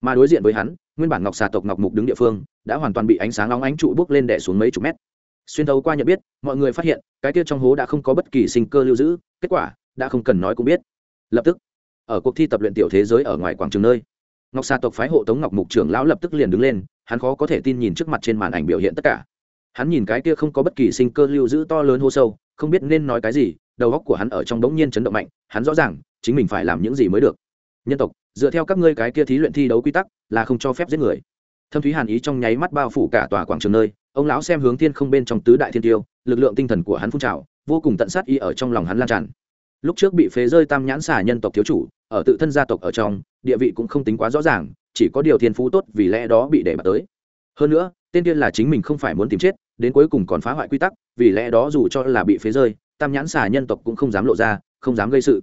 Mà đối diện với hắn, nguyên bản ngọc xà tộc ngọc mục đứng địa phương, đã hoàn toàn bị ánh sáng nóng ánh trụ bước lên đẻ xuống mấy chục mét. Xuyên thấu qua nhận biết, mọi người phát hiện, cái kia trong hố đã không có bất kỳ sinh cơ lưu giữ, kết quả, đã không cần nói cũng biết. Lập tức, ở cuộc thi tập luyện tiểu thế giới ở ngoài quảng trường nơi ngọc xà tộc phái hộ tống ngọc mục trưởng lão lập tức liền đứng lên, hắn khó có thể tin nhìn trước mặt trên màn ảnh biểu hiện tất cả. Hắn nhìn cái kia không có bất kỳ sinh cơ lưu giữ to lớn hô sâu, không biết nên nói cái gì, đầu góc của hắn ở trong đống nhiên chấn động mạnh, hắn rõ ràng, chính mình phải làm những gì mới được. Nhân tộc, dựa theo các ngươi cái kia thí luyện thi đấu quy tắc, là không cho phép giết người. Thâm thúy hàn ý trong nháy mắt bao phủ cả tòa quảng trường nơi, ông lão xem hướng thiên không bên trong tứ đại thiên tiêu, lực lượng tinh thần của hắn phun trào, vô cùng tận sát y ở trong lòng hắn lan tràn. Lúc trước bị phế rơi tam nhãn xà nhân tộc thiếu chủ, ở tự thân gia tộc ở trong địa vị cũng không tính quá rõ ràng, chỉ có điều thiên phú tốt vì lẽ đó bị để bạt tới. Hơn nữa, tên tiên là chính mình không phải muốn tìm chết, đến cuối cùng còn phá hoại quy tắc, vì lẽ đó dù cho là bị phế rơi, tam nhãn xà nhân tộc cũng không dám lộ ra, không dám gây sự.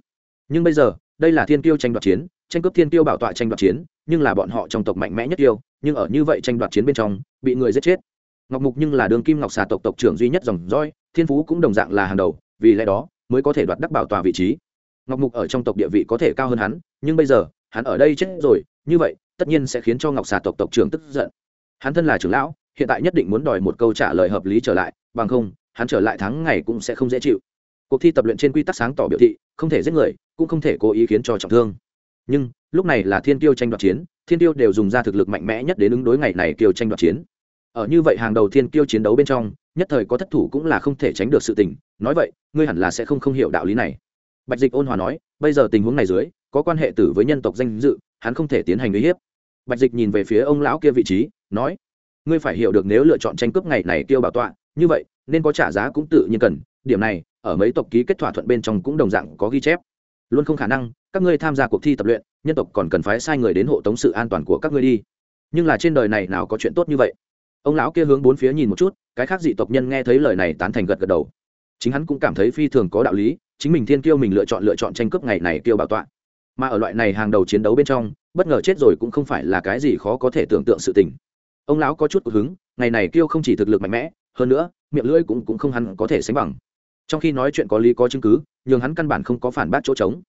Nhưng bây giờ, đây là thiên tiêu tranh đoạt chiến, tranh cướp thiên tiêu bảo tọa tranh đoạt chiến, nhưng là bọn họ trong tộc mạnh mẽ nhất tiêu nhưng ở như vậy tranh đoạt chiến bên trong, bị người giết chết. Ngọc mục nhưng là đường kim ngọc xà tộc tộc trưởng duy nhất dòng roi thiên phú cũng đồng dạng là hàng đầu, vì lẽ đó mới có thể đoạt đắc bảo tòa vị trí. Ngọc mục ở trong tộc địa vị có thể cao hơn hắn, nhưng bây giờ hắn ở đây chết rồi, như vậy, tất nhiên sẽ khiến cho ngọc xà tộc tộc trưởng tức giận. Hắn thân là trưởng lão, hiện tại nhất định muốn đòi một câu trả lời hợp lý trở lại, bằng không, hắn trở lại tháng ngày cũng sẽ không dễ chịu. Cuộc thi tập luyện trên quy tắc sáng tỏ biểu thị, không thể giết người, cũng không thể cố ý khiến cho trọng thương. Nhưng, lúc này là thiên tiêu tranh đoạt chiến, thiên tiêu đều dùng ra thực lực mạnh mẽ nhất đến ứng đối ngày này kiêu tranh đoạt chiến. Ở như vậy hàng đầu thiên kiêu chiến đấu bên trong, nhất thời có thất thủ cũng là không thể tránh được sự tình, nói vậy, ngươi hẳn là sẽ không không hiểu đạo lý này. Bạch dịch ôn hòa nói, bây giờ tình huống này dưới có quan hệ tử với nhân tộc danh dự, hắn không thể tiến hành uy hiếp. Bạch dịch nhìn về phía ông lão kia vị trí, nói, ngươi phải hiểu được nếu lựa chọn tranh cướp ngày này tiêu bảo tọa, như vậy, nên có trả giá cũng tự nhiên cần. Điểm này, ở mấy tộc ký kết thỏa thuận bên trong cũng đồng dạng có ghi chép. Luôn không khả năng, các ngươi tham gia cuộc thi tập luyện, nhân tộc còn cần phải sai người đến hộ tống sự an toàn của các ngươi đi. Nhưng là trên đời này nào có chuyện tốt như vậy? Ông lão kia hướng bốn phía nhìn một chút, cái khác dị tộc nhân nghe thấy lời này tán thành gật gật đầu. Chính hắn cũng cảm thấy phi thường có đạo lý, chính mình thiên kiêu mình lựa chọn lựa chọn tranh cướp ngày này kiêu bảo tọa mà ở loại này hàng đầu chiến đấu bên trong, bất ngờ chết rồi cũng không phải là cái gì khó có thể tưởng tượng sự tình. Ông lão có chút hứng, ngày này kêu không chỉ thực lực mạnh mẽ, hơn nữa, miệng lưỡi cũng cũng không hẳn có thể sánh bằng. Trong khi nói chuyện có lý có chứng cứ, nhường hắn căn bản không có phản bác chỗ trống.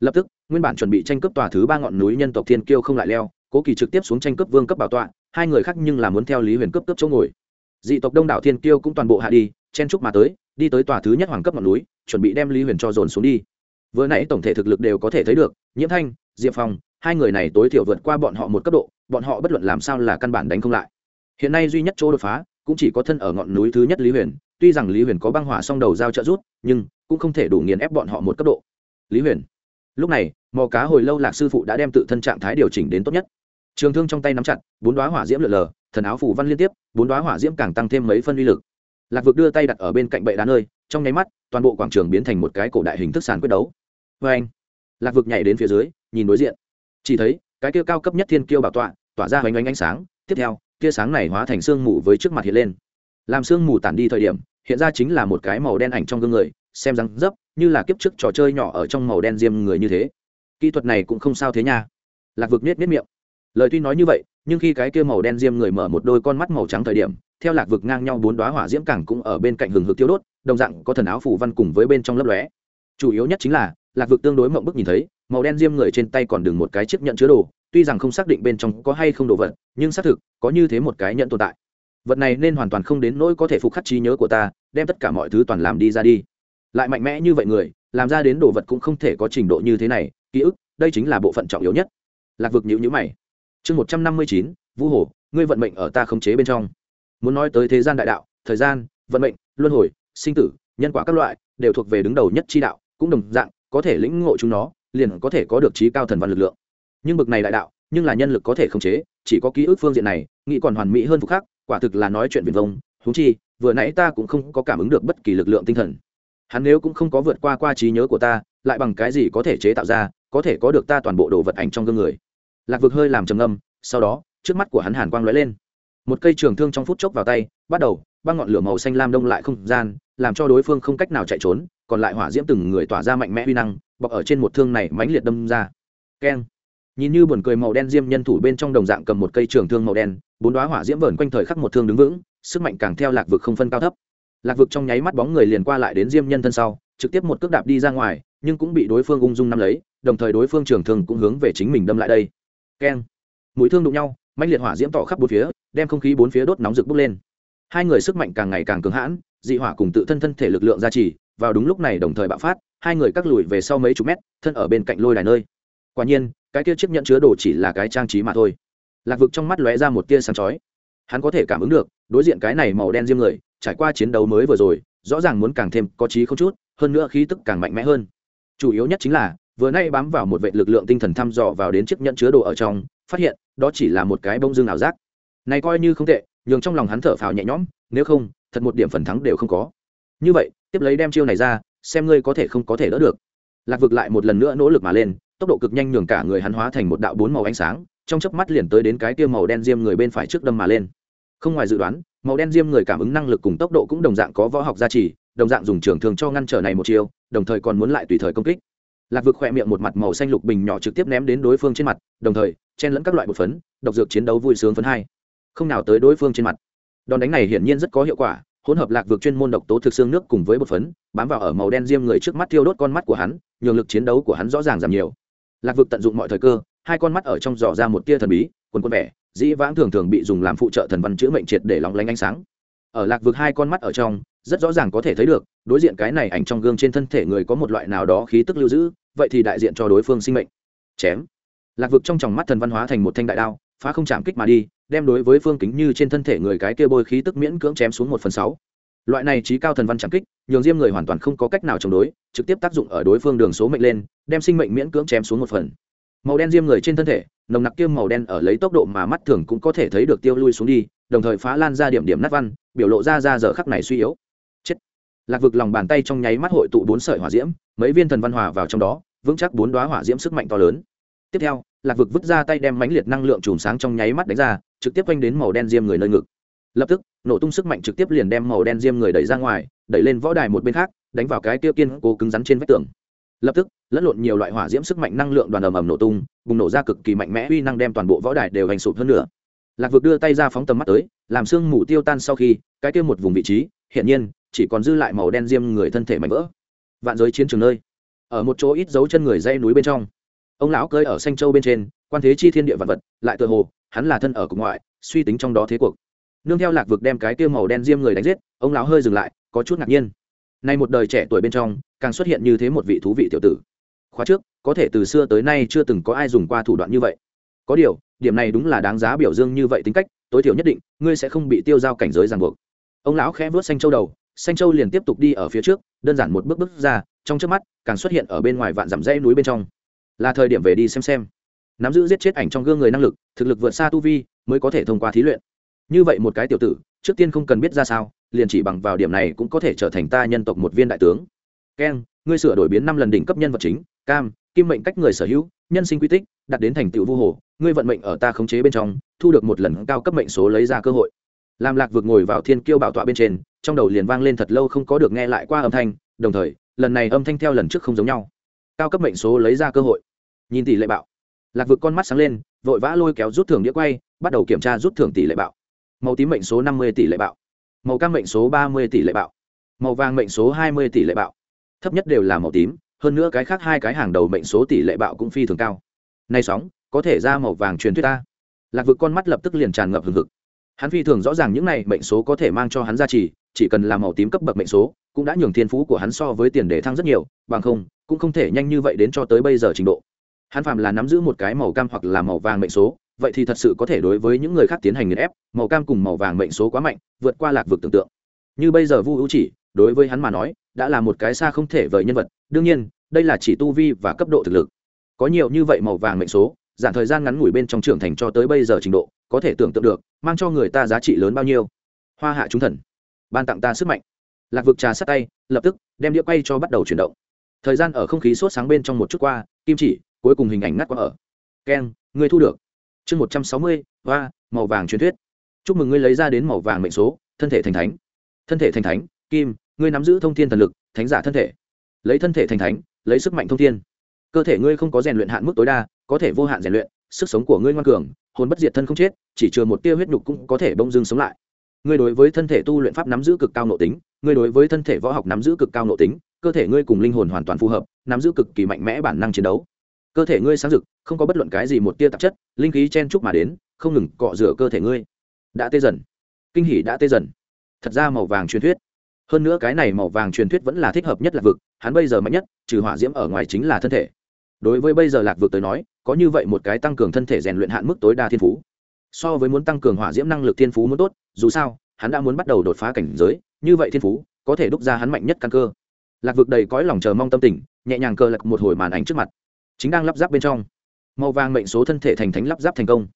Lập tức, nguyên bản chuẩn bị tranh cướp tòa thứ ba ngọn núi nhân tộc thiên kiêu không lại leo, cố kỳ trực tiếp xuống tranh cướp vương cấp bảo tọa, hai người khác nhưng là muốn theo lý huyền cấp cấp chỗ ngồi. Dị tộc đông đảo thiên kiêu cũng toàn bộ hạ đi, chen trúc mà tới, đi tới tòa thứ nhất hoàng cấp ngọn núi, chuẩn bị đem lý huyền cho dồn xuống đi vừa nãy tổng thể thực lực đều có thể thấy được, nhiễm thanh, diệp phong, hai người này tối thiểu vượt qua bọn họ một cấp độ, bọn họ bất luận làm sao là căn bản đánh không lại. Hiện nay duy nhất chỗ đột phá, cũng chỉ có thân ở ngọn núi thứ nhất lý huyền. Tuy rằng lý huyền có băng hỏa song đầu giao trợ rút, nhưng cũng không thể đủ nghiền ép bọn họ một cấp độ. Lý huyền. Lúc này, mò cá hồi lâu lạc sư phụ đã đem tự thân trạng thái điều chỉnh đến tốt nhất. Trường thương trong tay nắm chặt, bốn đoá hỏa diễm lượn lờ, thần áo phủ văn liên tiếp, bốn đoá hỏa diễm càng tăng thêm mấy phân uy lực. Lạc vực đưa tay đặt ở bên cạnh bệ đá nơi, trong nháy mắt toàn bộ quảng trường biến thành một cái cổ đại hình thức sàn quyết đấu. Vê anh, lạc vực nhảy đến phía dưới, nhìn đối diện. Chỉ thấy, cái kia cao cấp nhất thiên kiêu bảo tọa, tỏa ra hoành ánh ánh sáng. Tiếp theo, tia sáng này hóa thành sương mù với trước mặt hiện lên. Làm sương mù tản đi thời điểm, hiện ra chính là một cái màu đen ảnh trong gương người, xem răng dấp như là kiếp trước trò chơi nhỏ ở trong màu đen diêm người như thế. Kỹ thuật này cũng không sao thế nha. Lạc vực nết nết miệng. Lời tuy nói như vậy, nhưng khi cái kia màu đen diêm người mở một đôi con mắt màu trắng thời điểm, theo lạc vực ngang nhau bốn đoá hỏa diễm cảng cũng ở bên cạnh hừng hực tiêu đốt đồng dạng có thần áo phủ văn cùng với bên trong lấp lóe. Chủ yếu nhất chính là, lạc vực tương đối mộng bức nhìn thấy, màu đen diêm người trên tay còn đừng một cái chiếc nhận chứa đồ, tuy rằng không xác định bên trong có hay không đồ vật, nhưng xác thực, có như thế một cái nhận tồn tại. Vật này nên hoàn toàn không đến nỗi có thể phục khắc trí nhớ của ta, đem tất cả mọi thứ toàn làm đi ra đi. Lại mạnh mẽ như vậy người, làm ra đến đồ vật cũng không thể có trình độ như thế này, ký ức, đây chính là bộ phận trọng yếu nhất. Lạc vực nhữ nhữ mày. Chương một trăm năm mươi chín vũ hổ ngươi vận mệnh ở ta khống chế bên trong. Muốn nói tới thế gian đại đạo, thời gian, vận mệnh, luân hồi sinh tử, nhân quả các loại, đều thuộc về đứng đầu nhất chi đạo, cũng đồng dạng, có thể lĩnh ngộ chúng nó, liền có thể có được trí cao thần văn lực lượng. Nhưng bực này đại đạo, nhưng là nhân lực có thể khống chế, chỉ có ký ức phương diện này, nghĩ còn hoàn mỹ hơn phục khác quả thực là nói chuyện viền vông húng chi, vừa nãy ta cũng không có cảm ứng được bất kỳ lực lượng tinh thần. Hắn nếu cũng không có vượt qua qua trí nhớ của ta, lại bằng cái gì có thể chế tạo ra, có thể có được ta toàn bộ đồ vật ảnh trong gương người? Lạc vực hơi làm trầm âm sau đó, trước mắt của hắn hàn quang lóe lên. Một cây trường thương trong phút chốc vào tay, bắt đầu băng ngọn lửa màu xanh lam đông lại không gian, làm cho đối phương không cách nào chạy trốn, còn lại hỏa diễm từng người tỏa ra mạnh mẽ uy năng, bọc ở trên một thương này mãnh liệt đâm ra. Keng. Nhìn như buồn cười màu đen diêm nhân thủ bên trong đồng dạng cầm một cây trường thương màu đen, bốn đoá hỏa diễm vờn quanh thời khắc một thương đứng vững, sức mạnh càng theo lạc vực không phân cao thấp. Lạc vực trong nháy mắt bóng người liền qua lại đến diêm nhân thân sau, trực tiếp một cước đạp đi ra ngoài, nhưng cũng bị đối phương ung dung nắm lấy, đồng thời đối phương trường thương cũng hướng về chính mình đâm lại đây. Keng. Mũi thương đụng nhau mạnh liệt hỏa diễm tỏ khắp bốn phía, đem không khí bốn phía đốt nóng rực bốc lên hai người sức mạnh càng ngày càng cứng hãn, dị hỏa cùng tự thân thân thể lực lượng gia trì, vào đúng lúc này đồng thời bạo phát, hai người cắt lùi về sau mấy chục mét, thân ở bên cạnh lôi đài nơi. Quả nhiên, cái kia chiếc nhận chứa đồ chỉ là cái trang trí mà thôi. Lạc vực trong mắt lóe ra một tia sáng chói. Hắn có thể cảm ứng được, đối diện cái này màu đen diêm người, trải qua chiến đấu mới vừa rồi, rõ ràng muốn càng thêm có trí không chút, hơn nữa khí tức càng mạnh mẽ hơn. Chủ yếu nhất chính là, vừa nay bám vào một vệ lực lượng tinh thần thăm dò vào đến chiếc nhẫn chứa đồ ở trong, phát hiện, đó chỉ là một cái bông dương ảo giác. Này coi như không tệ nhường trong lòng hắn thở phào nhẹ nhõm nếu không thật một điểm phần thắng đều không có. Như vậy tiếp lấy đem chiêu này ra xem ngươi có thể không có thể đỡ được. Lạc vực lại một lần nữa nỗ lực mà lên tốc độ cực nhanh nhường cả người hắn hóa thành một đạo bốn màu ánh sáng trong chớp mắt liền tới đến cái kia màu đen diêm người bên phải trước đâm mà lên. Không ngoài dự đoán màu đen diêm người cảm ứng năng lực cùng tốc độ cũng đồng dạng có võ học gia trì đồng dạng dùng trường thường cho ngăn trở này một chiêu, đồng thời còn muốn lại tùy thời công kích. Lạc vực khỏe miệng một mặt màu xanh lục bình nhỏ trực tiếp ném đến đối phương trên mặt đồng thời chen lẫn các loại bột phấn độc dược chiến đấu vui sướng phấn hai không nào tới đối phương trên mặt. Đòn đánh này hiển nhiên rất có hiệu quả, hỗn hợp lạc vực chuyên môn độc tố thực xương nước cùng với bột phấn, bám vào ở màu đen diêm người trước mắt thiêu đốt con mắt của hắn, nhường lực chiến đấu của hắn rõ ràng giảm nhiều. Lạc vực tận dụng mọi thời cơ, hai con mắt ở trong dò ra một tia thần bí, quần quân vẻ, dĩ vãng thường thường bị dùng làm phụ trợ thần văn chữa mệnh triệt để lóng lánh ánh sáng. Ở lạc vực hai con mắt ở trong, rất rõ ràng có thể thấy được, đối diện cái này ảnh trong gương trên thân thể người có một loại nào đó khí tức lưu giữ, vậy thì đại diện cho đối phương sinh mệnh. Chém. Lạc vực trong tròng mắt thần văn hóa thành một thanh đại đao phá không chạm kích mà đi, đem đối với phương kính như trên thân thể người cái kia bôi khí tức miễn cưỡng chém xuống một phần sáu. Loại này trí cao thần văn chạm kích, nhường diêm người hoàn toàn không có cách nào chống đối, trực tiếp tác dụng ở đối phương đường số mệnh lên, đem sinh mệnh miễn cưỡng chém xuống một phần. Màu đen diêm người trên thân thể, nồng nặc kiêm màu đen ở lấy tốc độ mà mắt thường cũng có thể thấy được tiêu lui xuống đi, đồng thời phá lan ra điểm điểm nát văn, biểu lộ ra ra giờ khắc này suy yếu. Chết. Lạc vực lòng bàn tay trong nháy mắt hội tụ bốn sợi hỏa diễm, mấy viên thần văn hòa vào trong đó, vững chắc bốn đoá hỏa diễm sức mạnh to lớn. Tiếp theo lạc vực vứt ra tay đem mãnh liệt năng lượng chùm sáng trong nháy mắt đánh ra, trực tiếp quanh đến màu đen diêm người nơi ngực. Lập tức, nổ tung sức mạnh trực tiếp liền đem màu đen diêm người đẩy ra ngoài, đẩy lên võ đài một bên khác, đánh vào cái tiêu kiên cố cứng rắn trên vách tường. Lập tức, lẫn lộn nhiều loại hỏa diễm sức mạnh năng lượng đoàn ầm ầm nổ tung, bùng nổ ra cực kỳ mạnh mẽ uy năng đem toàn bộ võ đài đều hành sụp hơn nữa. Lạc vực đưa tay ra phóng tầm mắt tới, làm xương mù tiêu tan sau khi, cái tiêu một vùng vị trí, hiển nhiên, chỉ còn dư lại màu đen diêm người thân thể mạnh vỡ. Vạn giới chiến trường nơi, ở một chỗ ít dấu chân người dây núi bên trong ông lão cơi ở xanh châu bên trên, quan thế chi thiên địa vật vật, lại tựa hồ, hắn là thân ở cùng ngoại, suy tính trong đó thế cuộc. Nương theo lạc vực đem cái tiêu màu đen diêm người đánh giết, ông lão hơi dừng lại, có chút ngạc nhiên. Nay một đời trẻ tuổi bên trong, càng xuất hiện như thế một vị thú vị tiểu tử. Khóa trước, có thể từ xưa tới nay chưa từng có ai dùng qua thủ đoạn như vậy. Có điều, điểm này đúng là đáng giá biểu dương như vậy tính cách, tối thiểu nhất định, ngươi sẽ không bị tiêu giao cảnh giới ràng buộc. Ông lão khẽ vớt xanh châu đầu, xanh châu liền tiếp tục đi ở phía trước, đơn giản một bước bước ra, trong trước mắt, càng xuất hiện ở bên ngoài vạn dặm dãy núi bên trong là thời điểm về đi xem xem. Nắm giữ giết chết ảnh trong gương người năng lực, thực lực vượt xa tu vi, mới có thể thông qua thí luyện. Như vậy một cái tiểu tử, trước tiên không cần biết ra sao, liền chỉ bằng vào điểm này cũng có thể trở thành ta nhân tộc một viên đại tướng. Keng ngươi sửa đổi biến năm lần đỉnh cấp nhân vật chính, cam, kim mệnh cách người sở hữu, nhân sinh quy tích, đặt đến thành tựu vu hồ, ngươi vận mệnh ở ta khống chế bên trong, thu được một lần cao cấp mệnh số lấy ra cơ hội. Làm lạc vượt ngồi vào thiên kiêu bảo tọa bên trên, trong đầu liền vang lên thật lâu không có được nghe lại qua âm thanh, đồng thời, lần này âm thanh theo lần trước không giống nhau. Cao cấp mệnh số lấy ra cơ hội nhìn tỷ lệ bạo. Lạc vực con mắt sáng lên, vội vã lôi kéo rút thưởng đĩa quay, bắt đầu kiểm tra rút thưởng tỷ lệ bạo. Màu tím mệnh số năm mươi tỷ lệ bạo. Màu cam mệnh số ba mươi tỷ lệ bạo. Màu vàng mệnh số hai mươi tỷ lệ bạo. Thấp nhất đều là màu tím, hơn nữa cái khác hai cái hàng đầu mệnh số tỷ lệ bạo cũng phi thường cao. Nay sóng, có thể ra màu vàng truyền thuyết ta. Lạc vực con mắt lập tức liền tràn ngập hừng hực. Hắn phi thường rõ ràng những này mệnh số có thể mang cho hắn giá trị chỉ cần là màu tím cấp bậc mệnh số, cũng đã nhường thiên phú của hắn so với tiền đề thăng rất nhiều, bằng không, cũng không thể nhanh như vậy đến cho tới bây giờ trình độ hắn phàm là nắm giữ một cái màu cam hoặc là màu vàng mệnh số, vậy thì thật sự có thể đối với những người khác tiến hành nghiền ép, màu cam cùng màu vàng mệnh số quá mạnh, vượt qua lạc vực tưởng tượng. Như bây giờ vu hữu chỉ, đối với hắn mà nói, đã là một cái xa không thể vời nhân vật, đương nhiên, đây là chỉ tu vi và cấp độ thực lực. Có nhiều như vậy màu vàng mệnh số giảm thời gian ngắn ngủi bên trong trưởng thành cho tới bây giờ trình độ, có thể tưởng tượng được, mang cho người ta giá trị lớn bao nhiêu. Hoa hạ chúng thần, ban tặng ta sức mạnh. Lạc vực trà sát tay, lập tức, đem đĩa quay cho bắt đầu chuyển động. Thời gian ở không khí sốt sáng bên trong một chút qua, kim chỉ cuối cùng hình ảnh ngắt qua ở. Keng ngươi thu được. Chương một trăm sáu mươi, hoa, màu vàng truyền thuyết. Chúc mừng ngươi lấy ra đến màu vàng mệnh số, thân thể thành thánh. Thân thể thành thánh, kim, ngươi nắm giữ thông thiên thần lực, thánh giả thân thể. Lấy thân thể thành thánh, lấy sức mạnh thông thiên. Cơ thể ngươi không có rèn luyện hạn mức tối đa, có thể vô hạn rèn luyện, sức sống của ngươi ngoan cường, hồn bất diệt thân không chết, chỉ chừa một tia huyết nhục cũng có thể bông dưng sống lại. Ngươi đối với thân thể tu luyện pháp nắm giữ cực cao nội tính, ngươi đối với thân thể võ học nắm giữ cực cao nội tính, cơ thể ngươi cùng linh hồn hoàn toàn phù hợp, nắm giữ cực kỳ mạnh mẽ bản năng chiến đấu cơ thể ngươi sáng rực, không có bất luận cái gì một tia tạp chất, linh khí chen chúc mà đến, không ngừng cọ rửa cơ thể ngươi. Đã tê dần. Kinh hỉ đã tê dần. Thật ra màu vàng truyền thuyết. Hơn nữa cái này màu vàng truyền thuyết vẫn là thích hợp nhất là vực, hắn bây giờ mạnh nhất, trừ hỏa diễm ở ngoài chính là thân thể. Đối với bây giờ lạc vực tới nói, có như vậy một cái tăng cường thân thể rèn luyện hạn mức tối đa thiên phú. So với muốn tăng cường hỏa diễm năng lực thiên phú muốn tốt, dù sao, hắn đã muốn bắt đầu đột phá cảnh giới, như vậy thiên phú, có thể đúc ra hắn mạnh nhất căn cơ. Lạc vực đầy cõi lòng chờ mong tâm tình, nhẹ nhàng cơ lạc một hồi màn ảnh trước mặt chính đang lắp ráp bên trong. Màu vàng mệnh số thân thể thành thánh lắp ráp thành công.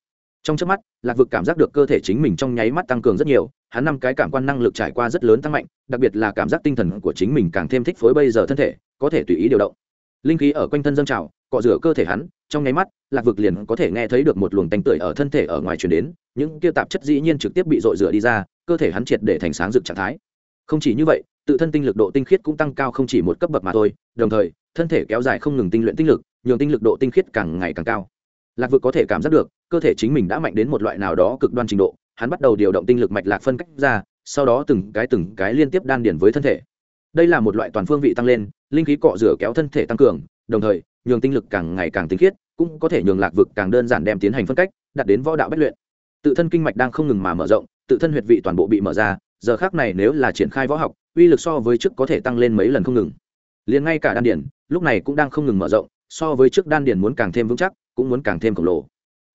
Trong trước mắt, lạc vực cảm giác được cơ thể chính mình trong nháy mắt tăng cường rất nhiều, hắn năm cái cảm quan năng lực trải qua rất lớn tăng mạnh, đặc biệt là cảm giác tinh thần của chính mình càng thêm thích phối bây giờ thân thể, có thể tùy ý điều động. Linh khí ở quanh thân dâng trào, cọ rửa cơ thể hắn, trong nháy mắt, lạc vực liền có thể nghe thấy được một luồng tanh tưởi ở thân thể ở ngoài truyền đến, những kia tạp chất dĩ nhiên trực tiếp bị dội rửa đi ra, cơ thể hắn triệt để thành sáng rực trạng thái. Không chỉ như vậy, tự thân tinh lực độ tinh khiết cũng tăng cao không chỉ một cấp bậc mà thôi, đồng thời, thân thể kéo dài không ngừng tinh luyện tinh lực nhường tinh lực độ tinh khiết càng ngày càng cao. Lạc vực có thể cảm giác được, cơ thể chính mình đã mạnh đến một loại nào đó cực đoan trình độ, hắn bắt đầu điều động tinh lực mạch lạc phân cách ra, sau đó từng cái từng cái liên tiếp đan điển với thân thể. Đây là một loại toàn phương vị tăng lên, linh khí cọ rửa kéo thân thể tăng cường, đồng thời, nhường tinh lực càng ngày càng tinh khiết, cũng có thể nhường lạc vực càng đơn giản đem tiến hành phân cách, đạt đến võ đạo bất luyện. Tự thân kinh mạch đang không ngừng mà mở rộng, tự thân huyệt vị toàn bộ bị mở ra, giờ khác này nếu là triển khai võ học, uy lực so với trước có thể tăng lên mấy lần không ngừng. Liền ngay cả đan điển lúc này cũng đang không ngừng mở rộng so với trước đan điển muốn càng thêm vững chắc, cũng muốn càng thêm khổng lồ.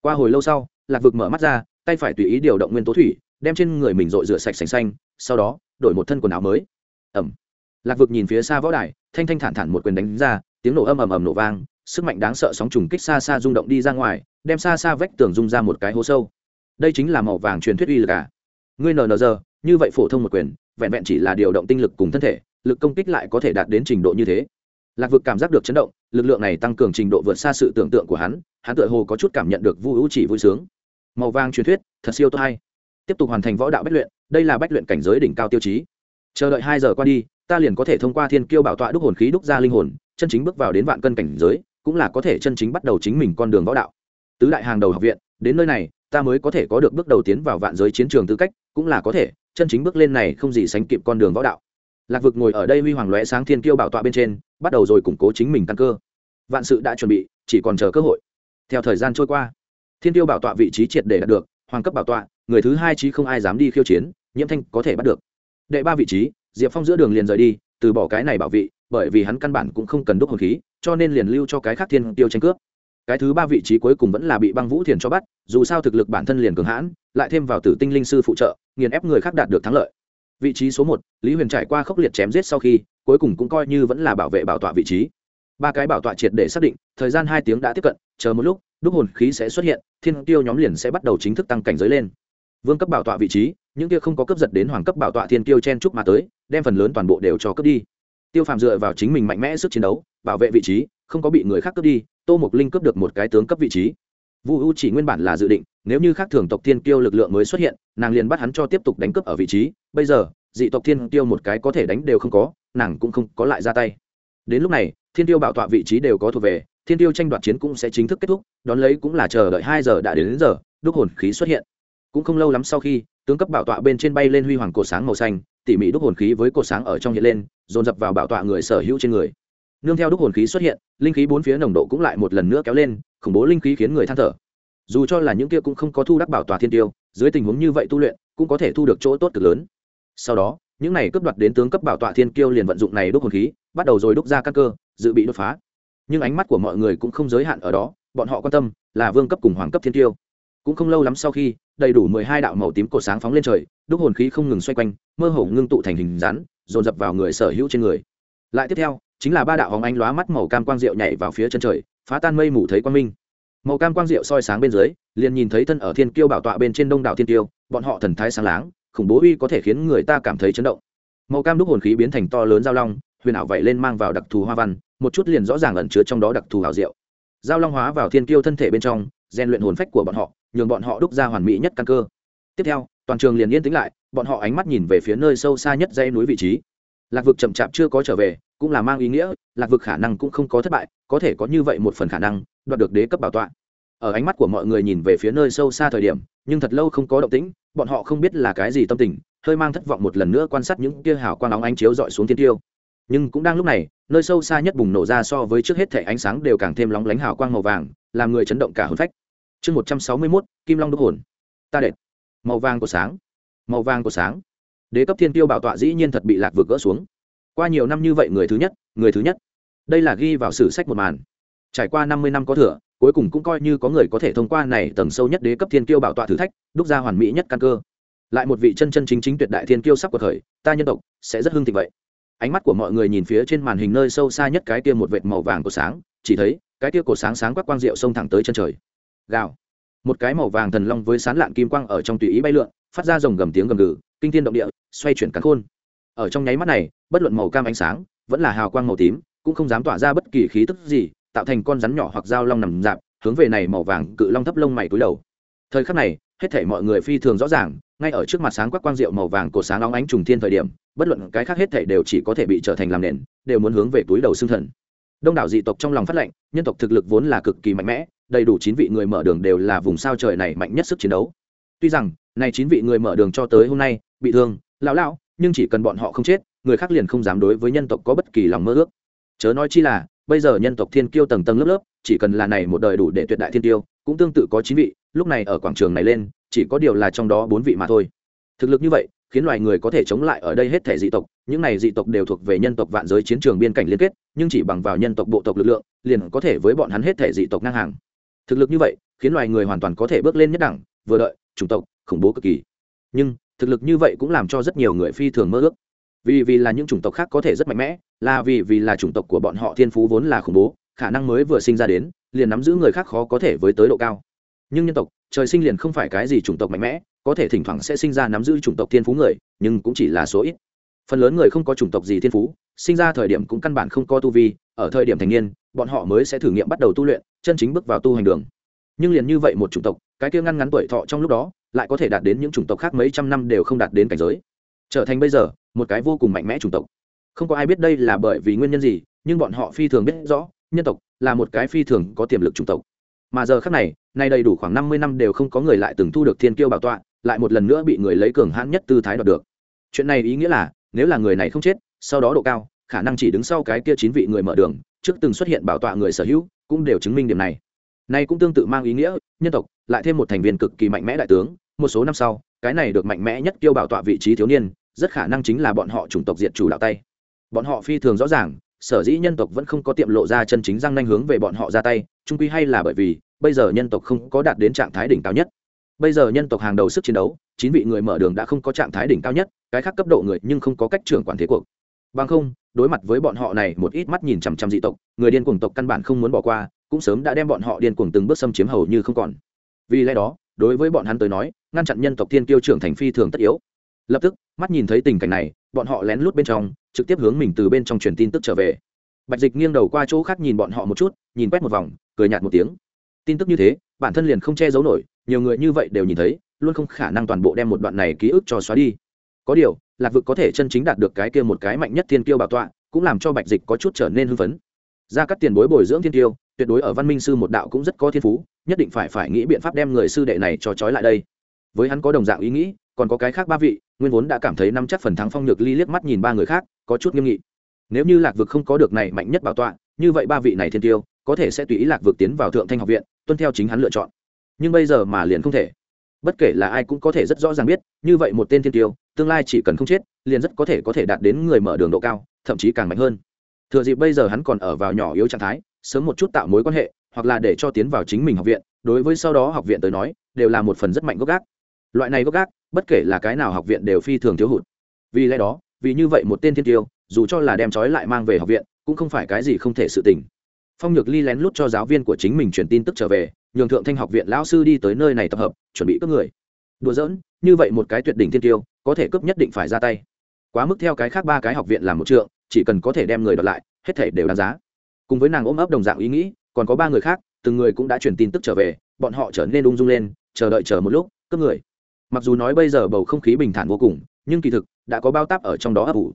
Qua hồi lâu sau, lạc vực mở mắt ra, tay phải tùy ý điều động nguyên tố thủy, đem trên người mình dội rửa sạch sành xanh, sau đó, đổi một thân quần áo mới. Ẩm. Lạc vực nhìn phía xa võ đài, thanh thanh thản thản một quyền đánh ra, tiếng nổ âm ầm ầm nổ vang, sức mạnh đáng sợ sóng trùng kích xa xa rung động đi ra ngoài, đem xa xa vách tường rung ra một cái hố sâu. Đây chính là màu vàng truyền thuyết uy lực à? Ngươi nờ giờ, như vậy phổ thông một quyền, vẹn vẹn chỉ là điều động tinh lực cùng thân thể, lực công kích lại có thể đạt đến trình độ như thế lạc vực cảm giác được chấn động, lực lượng này tăng cường trình độ vượt xa sự tưởng tượng của hắn hắn tựa hồ có chút cảm nhận được vui hữu chỉ vui sướng. Màu vàng truyền thuyết, thật siêu tốt hay. Tiếp tục hoàn thành võ đạo bách luyện, đây là bách luyện cảnh giới đỉnh cao tiêu chí. Chờ đợi hai giờ qua đi, ta liền có thể thông qua thiên kiêu bảo tọa đúc hồn khí đúc ra linh hồn, chân chính bước vào đến vạn cân cảnh giới, cũng là có thể chân chính bắt đầu chính mình con đường võ đạo. Tứ đại hàng đầu học viện, đến nơi này, ta mới có thể có được bước đầu tiến vào vạn giới chiến trường tư cách, cũng là có thể, chân chính bước lên này không gì sánh kịp con đường võ đạo lạc vực ngồi ở đây huy hoàng lóe sáng thiên kiêu bảo tọa bên trên, bắt đầu rồi củng cố chính mình căn cơ. Vạn sự đã chuẩn bị, chỉ còn chờ cơ hội. Theo thời gian trôi qua, thiên tiêu bảo tọa vị trí triệt để đạt được, hoàng cấp bảo tọa, người thứ hai trí không ai dám đi khiêu chiến, nhiễm thanh có thể bắt được. Đệ ba vị trí, diệp phong giữa đường liền rời đi, từ bỏ cái này bảo vị, bởi vì hắn căn bản cũng không cần đúc hồn khí, cho nên liền lưu cho cái khác thiên tiêu tranh cướp. Cái thứ ba vị trí cuối cùng vẫn là bị băng vũ thiền cho bắt, dù sao thực lực bản thân liền cường hãn, lại thêm vào tử tinh linh sư phụ trợ, nghiền ép người khác đạt được thắng lợi vị trí số một, lý huyền trải qua khốc liệt chém giết sau khi, cuối cùng cũng coi như vẫn là bảo vệ bảo tọa vị trí. Ba cái bảo tọa triệt để xác định, thời gian hai tiếng đã tiếp cận, chờ một lúc, đúc hồn khí sẽ xuất hiện, thiên tiêu nhóm liền sẽ bắt đầu chính thức tăng cảnh giới lên. Vương cấp bảo tọa vị trí, những kia không có cấp giật đến hoàng cấp bảo tọa thiên tiêu chen trúc mà tới, đem phần lớn toàn bộ đều cho cấp đi. Tiêu phàm dựa vào chính mình mạnh mẽ sức chiến đấu, bảo vệ vị trí, không có bị người khác cướp đi, tô mục linh cướp được một cái tướng cấp vị trí vu u chỉ nguyên bản là dự định nếu như khác thường tộc thiên kiêu lực lượng mới xuất hiện nàng liền bắt hắn cho tiếp tục đánh cướp ở vị trí. Bây giờ dị tộc thiên kiêu một cái có thể đánh đều không có nàng cũng không có lại ra tay. Đến lúc này thiên tiêu bảo tọa vị trí đều có thuộc về thiên tiêu tranh đoạt chiến cũng sẽ chính thức kết thúc đón lấy cũng là chờ đợi hai giờ đã đến, đến giờ đúc hồn khí xuất hiện. Cũng không lâu lắm sau khi tướng cấp bảo tọa bên trên bay lên huy hoàng cột sáng màu xanh tỉ mỉ đúc hồn khí với cột sáng ở trong hiện lên dồn dập vào bảo tọa người sở hữu trên người nương theo đúc hồn khí xuất hiện, linh khí bốn phía nồng độ cũng lại một lần nữa kéo lên, khủng bố linh khí khiến người than thở. Dù cho là những kia cũng không có thu đắc bảo tòa thiên tiêu, dưới tình huống như vậy tu luyện, cũng có thể thu được chỗ tốt cực lớn. Sau đó, những này cướp đoạt đến tướng cấp bảo tọa thiên kiêu liền vận dụng này đúc hồn khí, bắt đầu rồi đúc ra các cơ, dự bị đột phá. Nhưng ánh mắt của mọi người cũng không giới hạn ở đó, bọn họ quan tâm là vương cấp cùng hoàng cấp thiên kiêu. Cũng không lâu lắm sau khi, đầy đủ mười hai đạo màu tím cột sáng phóng lên trời, đúc hồn khí không ngừng xoay quanh, mơ hồ ngưng tụ thành hình rắn dồn dập vào người sở hữu trên người. Lại tiếp theo chính là ba đạo hóng ánh lóa mắt màu cam quang diệu nhảy vào phía chân trời, phá tan mây mù thấy quang minh. Màu cam quang diệu soi sáng bên dưới, liền nhìn thấy thân ở thiên kiêu bảo tọa bên trên đông đảo thiên kiêu, bọn họ thần thái sáng láng, khủng bố uy có thể khiến người ta cảm thấy chấn động. Màu cam đúc hồn khí biến thành to lớn giao long, huyền ảo vậy lên mang vào đặc thù hoa văn, một chút liền rõ ràng ẩn chứa trong đó đặc thù hảo diệu. Giao long hóa vào thiên kiêu thân thể bên trong, rèn luyện hồn phách của bọn họ, nhường bọn họ đúc ra hoàn mỹ nhất căn cơ. Tiếp theo, toàn trường liền yên tĩnh lại, bọn họ ánh mắt nhìn về phía nơi sâu xa nhất dãy núi vị trí. Lạc vực chậm chạp chưa có trở về cũng là mang ý nghĩa, lạc vực khả năng cũng không có thất bại, có thể có như vậy một phần khả năng, đoạt được đế cấp bảo tọa. Ở ánh mắt của mọi người nhìn về phía nơi sâu xa thời điểm, nhưng thật lâu không có động tĩnh, bọn họ không biết là cái gì tâm tình, hơi mang thất vọng một lần nữa quan sát những tia hào quang óng ánh chiếu dọi xuống thiên tiêu. Nhưng cũng đang lúc này, nơi sâu xa nhất bùng nổ ra so với trước hết thể ánh sáng đều càng thêm lóng lánh hào quang màu vàng, làm người chấn động cả hồn phách. Chương một trăm sáu mươi mốt, kim long đúc hồn. Ta đệt. Màu vàng của sáng. Màu vàng của sáng. Đế cấp thiên tiêu bảo tọa dĩ nhiên thật bị lạc vực gỡ xuống qua nhiều năm như vậy người thứ nhất, người thứ nhất. Đây là ghi vào sử sách một màn. Trải qua năm mươi năm có thừa, cuối cùng cũng coi như có người có thể thông qua này tầng sâu nhất đế cấp thiên kiêu bảo tọa thử thách, đúc ra hoàn mỹ nhất căn cơ. Lại một vị chân chân chính chính tuyệt đại thiên kiêu sắp cuộc khởi ta nhân tộc sẽ rất hưng thịnh vậy. Ánh mắt của mọi người nhìn phía trên màn hình nơi sâu xa nhất cái kia một vệt màu vàng của sáng, chỉ thấy cái kia cổ sáng sáng quắc quang diệu xông thẳng tới chân trời. Gào. Một cái màu vàng thần long với sán lạn kim quang ở trong tùy ý bay lượn, phát ra dòng gầm tiếng gầm gừ, kinh thiên động địa, xoay chuyển cắn khôn. Ở trong nháy mắt này bất luận màu cam ánh sáng, vẫn là hào quang màu tím, cũng không dám tỏa ra bất kỳ khí tức gì, tạo thành con rắn nhỏ hoặc dao long nằm dạp, hướng về này màu vàng cự long thấp lông mày túi đầu. Thời khắc này, hết thể mọi người phi thường rõ ràng, ngay ở trước mặt sáng quắc quang diệu màu vàng cổ sáng óng ánh trùng thiên thời điểm, bất luận cái khác hết thể đều chỉ có thể bị trở thành làm nền, đều muốn hướng về túi đầu xương thần. Đông đảo dị tộc trong lòng phát lệnh, nhân tộc thực lực vốn là cực kỳ mạnh mẽ, đầy đủ chín vị người mở đường đều là vùng sao trời này mạnh nhất sức chiến đấu. Tuy rằng, này chín vị người mở đường cho tới hôm nay, bị thương, lão lão, nhưng chỉ cần bọn họ không chết người khác liền không dám đối với nhân tộc có bất kỳ lòng mơ ước. Chớ nói chi là, bây giờ nhân tộc thiên kiêu tầng tầng lớp lớp, chỉ cần là này một đời đủ để tuyệt đại thiên kiêu, cũng tương tự có chín vị, lúc này ở quảng trường này lên, chỉ có điều là trong đó bốn vị mà thôi. Thực lực như vậy, khiến loài người có thể chống lại ở đây hết thể dị tộc, những này dị tộc đều thuộc về nhân tộc vạn giới chiến trường biên cảnh liên kết, nhưng chỉ bằng vào nhân tộc bộ tộc lực lượng, liền có thể với bọn hắn hết thể dị tộc ngang hàng. Thực lực như vậy, khiến loài người hoàn toàn có thể bước lên nhất đẳng, vừa đợi, chủng tộc, khủng bố cực kỳ. Nhưng, thực lực như vậy cũng làm cho rất nhiều người phi thường mơ ước vì vì là những chủng tộc khác có thể rất mạnh mẽ, là vì vì là chủng tộc của bọn họ thiên phú vốn là khủng bố, khả năng mới vừa sinh ra đến, liền nắm giữ người khác khó có thể với tới độ cao. Nhưng nhân tộc, trời sinh liền không phải cái gì chủng tộc mạnh mẽ, có thể thỉnh thoảng sẽ sinh ra nắm giữ chủng tộc thiên phú người, nhưng cũng chỉ là số ít. Phần lớn người không có chủng tộc gì thiên phú, sinh ra thời điểm cũng căn bản không có tu vi, ở thời điểm thành niên, bọn họ mới sẽ thử nghiệm bắt đầu tu luyện, chân chính bước vào tu hành đường. Nhưng liền như vậy một chủng tộc, cái kia ngăn ngắn tuổi thọ trong lúc đó, lại có thể đạt đến những chủng tộc khác mấy trăm năm đều không đạt đến cảnh giới. Trở thành bây giờ một cái vô cùng mạnh mẽ chủng tộc. Không có ai biết đây là bởi vì nguyên nhân gì, nhưng bọn họ phi thường biết rõ, nhân tộc là một cái phi thường có tiềm lực chủng tộc. Mà giờ khác này, nay đầy đủ khoảng năm mươi năm đều không có người lại từng thu được thiên kiêu bảo tọa, lại một lần nữa bị người lấy cường hãn nhất tư thái đoạt được. Chuyện này ý nghĩa là, nếu là người này không chết, sau đó độ cao, khả năng chỉ đứng sau cái kia chín vị người mở đường, trước từng xuất hiện bảo tọa người sở hữu, cũng đều chứng minh điểm này. Nay cũng tương tự mang ý nghĩa, nhân tộc, lại thêm một thành viên cực kỳ mạnh mẽ đại tướng, một số năm sau, cái này được mạnh mẽ nhất kiêu bảo tọa vị trí thiếu niên rất khả năng chính là bọn họ chủng tộc diệt chủ đạo tay. Bọn họ phi thường rõ ràng, sở dĩ nhân tộc vẫn không có tiệm lộ ra chân chính răng nanh hướng về bọn họ ra tay trung quy hay là bởi vì, bây giờ nhân tộc không có đạt đến trạng thái đỉnh cao nhất. Bây giờ nhân tộc hàng đầu sức chiến đấu, chín vị người mở đường đã không có trạng thái đỉnh cao nhất, cái khác cấp độ người nhưng không có cách trưởng quản thế cuộc. Bằng không, đối mặt với bọn họ này, một ít mắt nhìn chằm chằm dị tộc, người điên cuồng tộc căn bản không muốn bỏ qua, cũng sớm đã đem bọn họ điên cuồng từng bước xâm chiếm hầu như không còn. Vì lẽ đó, đối với bọn hắn tới nói, ngăn chặn nhân tộc thiên kiêu trưởng thành phi thường tất yếu. Lập tức mắt nhìn thấy tình cảnh này, bọn họ lén lút bên trong, trực tiếp hướng mình từ bên trong truyền tin tức trở về. Bạch dịch nghiêng đầu qua chỗ khác nhìn bọn họ một chút, nhìn quét một vòng, cười nhạt một tiếng. Tin tức như thế, bản thân liền không che giấu nổi, nhiều người như vậy đều nhìn thấy, luôn không khả năng toàn bộ đem một đoạn này ký ức cho xóa đi. Có điều, lạc vực có thể chân chính đạt được cái kia một cái mạnh nhất thiên kiêu bảo tọa, cũng làm cho bạch dịch có chút trở nên hưng phấn. Ra các tiền bối bồi dưỡng thiên kiêu, tuyệt đối ở văn minh sư một đạo cũng rất có thiên phú, nhất định phải phải nghĩ biện pháp đem người sư đệ này cho trói lại đây. Với hắn có đồng dạng ý nghĩ còn có cái khác ba vị, nguyên vốn đã cảm thấy năm chắc phần thắng phong nhược ly liếc mắt nhìn ba người khác, có chút nghiêm nghị. Nếu như lạc vực không có được này mạnh nhất bảo tọa, như vậy ba vị này thiên tiêu, có thể sẽ tùy ý lạc vực tiến vào thượng thanh học viện, tuân theo chính hắn lựa chọn. Nhưng bây giờ mà liền không thể. Bất kể là ai cũng có thể rất rõ ràng biết, như vậy một tên thiên tiêu, tương lai chỉ cần không chết, liền rất có thể có thể đạt đến người mở đường độ cao, thậm chí càng mạnh hơn. Thừa dịp bây giờ hắn còn ở vào nhỏ yếu trạng thái, sớm một chút tạo mối quan hệ, hoặc là để cho tiến vào chính mình học viện, đối với sau đó học viện tới nói, đều là một phần rất mạnh gốc gác loại này gốc gác, bất kể là cái nào học viện đều phi thường thiếu hụt. Vì lẽ đó, vì như vậy một tên thiên tiêu, dù cho là đem trói lại mang về học viện, cũng không phải cái gì không thể sự tình. Phong nhược ly lén lút cho giáo viên của chính mình truyền tin tức trở về, nhường thượng thanh học viện lão sư đi tới nơi này tập hợp, chuẩn bị cướp người. Đùa giỡn, như vậy một cái tuyệt đỉnh thiên tiêu, có thể cướp nhất định phải ra tay. Quá mức theo cái khác ba cái học viện làm một trượng, chỉ cần có thể đem người đoạt lại, hết thể đều đáng giá. Cùng với nàng ôm ấp đồng dạng ý nghĩ, còn có ba người khác, từng người cũng đã truyền tin tức trở về, bọn họ trở nên ung dung lên, chờ đợi chờ một lúc, cướp người mặc dù nói bây giờ bầu không khí bình thản vô cùng, nhưng kỳ thực, đã có bao táp ở trong đó ấp ủ.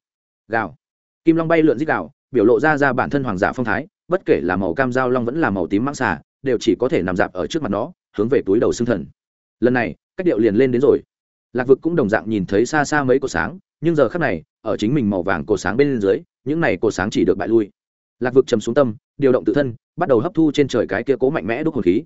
Gào kim long bay lượn giết gào biểu lộ ra ra bản thân hoàng giả phong thái, bất kể là màu cam dao long vẫn là màu tím mãng xà, đều chỉ có thể nằm dạp ở trước mặt nó, hướng về túi đầu xương thần. Lần này, cách điệu liền lên đến rồi. Lạc vực cũng đồng dạng nhìn thấy xa xa mấy cột sáng, nhưng giờ khác này, ở chính mình màu vàng cột sáng bên dưới, những này cột sáng chỉ được bại lui. Lạc vực chầm xuống tâm, điều động tự thân, bắt đầu hấp thu trên trời cái kia cố mạnh mẽ đúc hồn khí.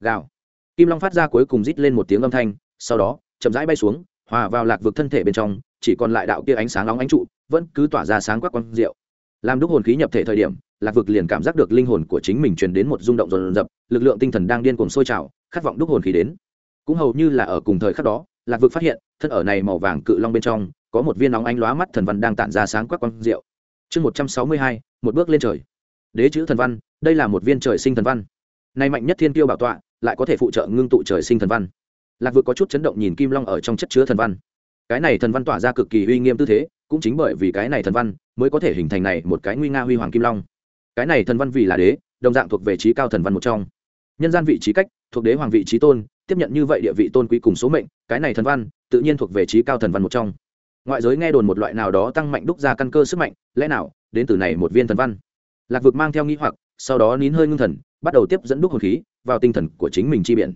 Gào kim long phát ra cuối cùng rít lên một tiếng âm thanh, sau đó chậm rãi bay xuống, hòa vào lạc vực thân thể bên trong, chỉ còn lại đạo kia ánh sáng nóng ánh trụ, vẫn cứ tỏa ra sáng quắc quang diệu. Làm đúc hồn khí nhập thể thời điểm, lạc vực liền cảm giác được linh hồn của chính mình truyền đến một rung động rồn rập, lực lượng tinh thần đang điên cuồng sôi trào, khát vọng đúc hồn khí đến. Cũng hầu như là ở cùng thời khắc đó, lạc vực phát hiện, thân ở này màu vàng cự long bên trong, có một viên nóng ánh lóa mắt thần văn đang tản ra sáng quắc quang diệu. Chương một trăm sáu mươi hai, một bước lên trời. Đế chữ thần văn, đây là một viên trời sinh thần văn. Nay mạnh nhất thiên tiêu bảo tọa, lại có thể phụ trợ ngưng tụ trời sinh thần văn lạc vực có chút chấn động nhìn kim long ở trong chất chứa thần văn. Cái này thần văn tỏa ra cực kỳ uy nghiêm tư thế, cũng chính bởi vì cái này thần văn mới có thể hình thành này một cái nguy nga huy hoàng kim long. Cái này thần văn vì là đế, đồng dạng thuộc về trí cao thần văn một trong. Nhân gian vị trí cách, thuộc đế hoàng vị trí tôn, tiếp nhận như vậy địa vị tôn quý cùng số mệnh, cái này thần văn tự nhiên thuộc về trí cao thần văn một trong. Ngoại giới nghe đồn một loại nào đó tăng mạnh đúc ra căn cơ sức mạnh, lẽ nào đến từ này một viên thần văn? Lạc vực mang theo nghĩ hoặc, sau đó nín hơi ngưng thần, bắt đầu tiếp dẫn đúc hồn khí vào tinh thần của chính mình chi biển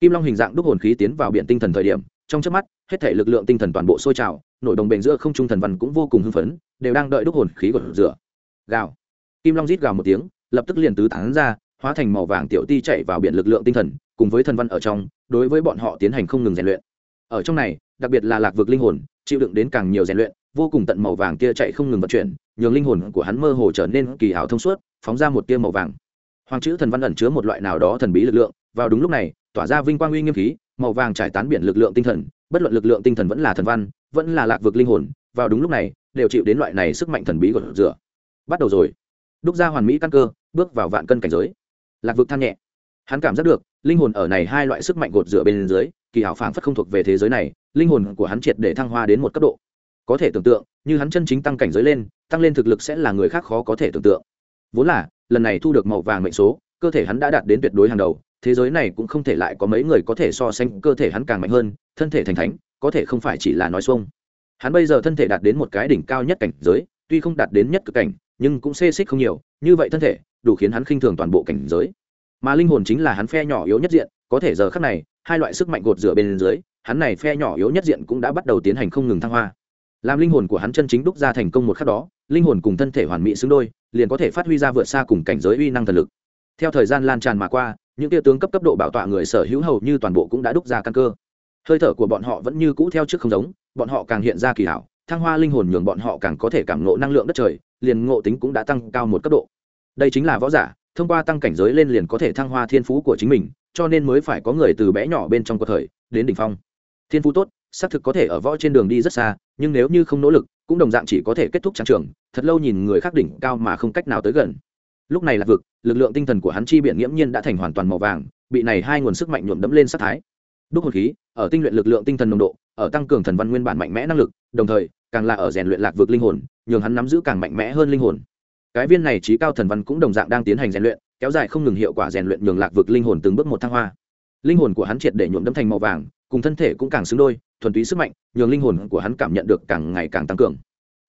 kim long hình dạng đúc hồn khí tiến vào biển tinh thần thời điểm, trong trước mắt, hết thể lực lượng tinh thần toàn bộ sôi trào nổi đồng bền giữa không trung thần văn cũng vô cùng hưng phấn, đều đang đợi đúc hồn khí của rửa. Gào. Kim long rít gào một tiếng, lập tức liền tứ tán ra, hóa thành màu vàng tiểu ti chạy vào biển lực lượng tinh thần, cùng với thần văn ở trong, đối với bọn họ tiến hành không ngừng rèn luyện. Ở trong này, đặc biệt là lạc vực linh hồn, chịu đựng đến càng nhiều rèn luyện, vô cùng tận màu vàng kia chạy không ngừng vận chuyển, nhường linh hồn của hắn mơ hồ trở nên kỳ hảo thông suốt, phóng ra một tia màu vàng. Hoàng chữ thần văn ẩn chứa một loại nào đó thần bí lực lượng vào đúng lúc này, tỏa ra vinh quang uy nghiêm khí, màu vàng trải tán biển lực lượng tinh thần, bất luận lực lượng tinh thần vẫn là thần văn, vẫn là lạc vực linh hồn, vào đúng lúc này, đều chịu đến loại này sức mạnh thần bí của rửa bắt đầu rồi. Đúc ra hoàn mỹ căn cơ, bước vào vạn cân cảnh giới. Lạc vực than nhẹ. Hắn cảm giác được, linh hồn ở này hai loại sức mạnh gột rửa bên dưới, kỳ hảo phảng phất không thuộc về thế giới này, linh hồn của hắn triệt để thăng hoa đến một cấp độ. Có thể tưởng tượng, như hắn chân chính tăng cảnh giới lên, tăng lên thực lực sẽ là người khác khó có thể tưởng tượng. Vốn là, lần này thu được màu vàng mệnh số, cơ thể hắn đã đạt đến tuyệt đối hàng đầu thế giới này cũng không thể lại có mấy người có thể so sánh cơ thể hắn càng mạnh hơn, thân thể thành thánh, có thể không phải chỉ là nói xuông. Hắn bây giờ thân thể đạt đến một cái đỉnh cao nhất cảnh giới, tuy không đạt đến nhất cực cảnh, nhưng cũng xê xích không nhiều, như vậy thân thể, đủ khiến hắn khinh thường toàn bộ cảnh giới. Mà linh hồn chính là hắn phe nhỏ yếu nhất diện, có thể giờ khắc này, hai loại sức mạnh gột rửa bên dưới, hắn này phe nhỏ yếu nhất diện cũng đã bắt đầu tiến hành không ngừng thăng hoa. Làm linh hồn của hắn chân chính đúc ra thành công một khắc đó, linh hồn cùng thân thể hoàn mỹ xứng đôi, liền có thể phát huy ra vượt xa cùng cảnh giới uy năng thần lực. Theo thời gian lan tràn mà qua những tia tướng cấp cấp độ bảo tọa người sở hữu hầu như toàn bộ cũng đã đúc ra căn cơ. Hơi thở của bọn họ vẫn như cũ theo trước không giống, bọn họ càng hiện ra kỳ hảo, thăng hoa linh hồn nhường bọn họ càng có thể cảm ngộ năng lượng đất trời, liền ngộ tính cũng đã tăng cao một cấp độ. Đây chính là võ giả, thông qua tăng cảnh giới lên liền có thể thăng hoa thiên phú của chính mình, cho nên mới phải có người từ bé nhỏ bên trong cuộc thời đến đỉnh phong. Thiên phú tốt, xác thực có thể ở võ trên đường đi rất xa, nhưng nếu như không nỗ lực, cũng đồng dạng chỉ có thể kết thúc trang trường, thật lâu nhìn người khác đỉnh cao mà không cách nào tới gần lúc này là vực, lực lượng tinh thần của hắn chi biển nghiễm nhiên đã thành hoàn toàn màu vàng, bị này hai nguồn sức mạnh nhuộm đẫm lên sắc thái. Đúc hồn khí, ở tinh luyện lực lượng tinh thần nồng độ, ở tăng cường thần văn nguyên bản mạnh mẽ năng lực, đồng thời, càng là ở rèn luyện lạc vực linh hồn, nhường hắn nắm giữ càng mạnh mẽ hơn linh hồn. Cái viên này trí cao thần văn cũng đồng dạng đang tiến hành rèn luyện, kéo dài không ngừng hiệu quả rèn luyện nhường lạc vực linh hồn từng bước một thăng hoa. Linh hồn của hắn triệt để nhuộm đẫm thành màu vàng, cùng thân thể cũng càng xứng đôi, thuần túy sức mạnh, nhường linh hồn của hắn cảm nhận được càng ngày càng tăng cường.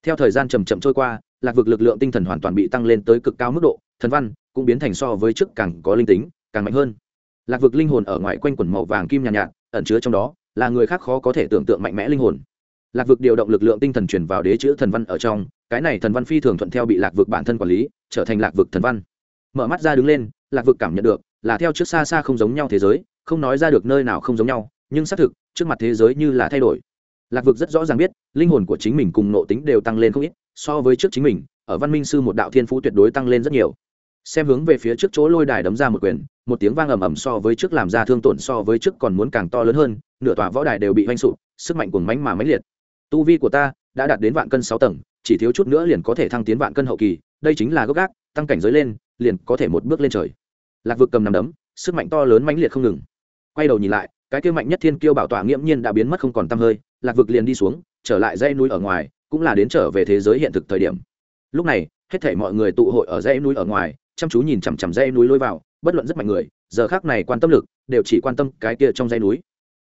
Theo thời gian chầm chậm trôi qua, lạc vực lực lượng tinh thần hoàn toàn bị tăng lên tới cực cao mức độ thần văn cũng biến thành so với trước càng có linh tính càng mạnh hơn. Lạc vực linh hồn ở ngoài quanh quần màu vàng kim nhàn nhạt, nhạt ẩn chứa trong đó là người khác khó có thể tưởng tượng mạnh mẽ linh hồn. Lạc vực điều động lực lượng tinh thần truyền vào đế chữ thần văn ở trong cái này thần văn phi thường thuận theo bị lạc vực bản thân quản lý trở thành lạc vực thần văn. Mở mắt ra đứng lên lạc vực cảm nhận được là theo trước xa xa không giống nhau thế giới không nói ra được nơi nào không giống nhau nhưng xác thực trước mặt thế giới như là thay đổi. Lạc vực rất rõ ràng biết linh hồn của chính mình cùng nộ tính đều tăng lên không ít so với trước chính mình ở văn minh sư một đạo thiên phú tuyệt đối tăng lên rất nhiều xem hướng về phía trước chỗ lôi đài đấm ra một quyền, một tiếng vang ầm ầm so với trước làm ra thương tổn so với trước còn muốn càng to lớn hơn, nửa tòa võ đài đều bị hoanh sụp, sức mạnh cuồng mánh mà mãnh liệt. Tu vi của ta đã đạt đến vạn cân sáu tầng, chỉ thiếu chút nữa liền có thể thăng tiến vạn cân hậu kỳ, đây chính là gốc gác, tăng cảnh giới lên, liền có thể một bước lên trời. Lạc vực cầm nằm đấm, sức mạnh to lớn mãnh liệt không ngừng. Quay đầu nhìn lại, cái kêu mạnh nhất thiên kiêu bảo tỏa nghiễm nhiên đã biến mất không còn t hơi, lạc vực liền đi xuống, trở lại dãy núi ở ngoài, cũng là đến trở về thế giới hiện thực thời điểm. Lúc này, hết thể mọi người tụ hội ở dãy núi ở ngoài chăm chú nhìn chằm chằm dãy núi lôi vào, bất luận rất mạnh người, giờ khác này quan tâm lực đều chỉ quan tâm cái kia trong dãy núi.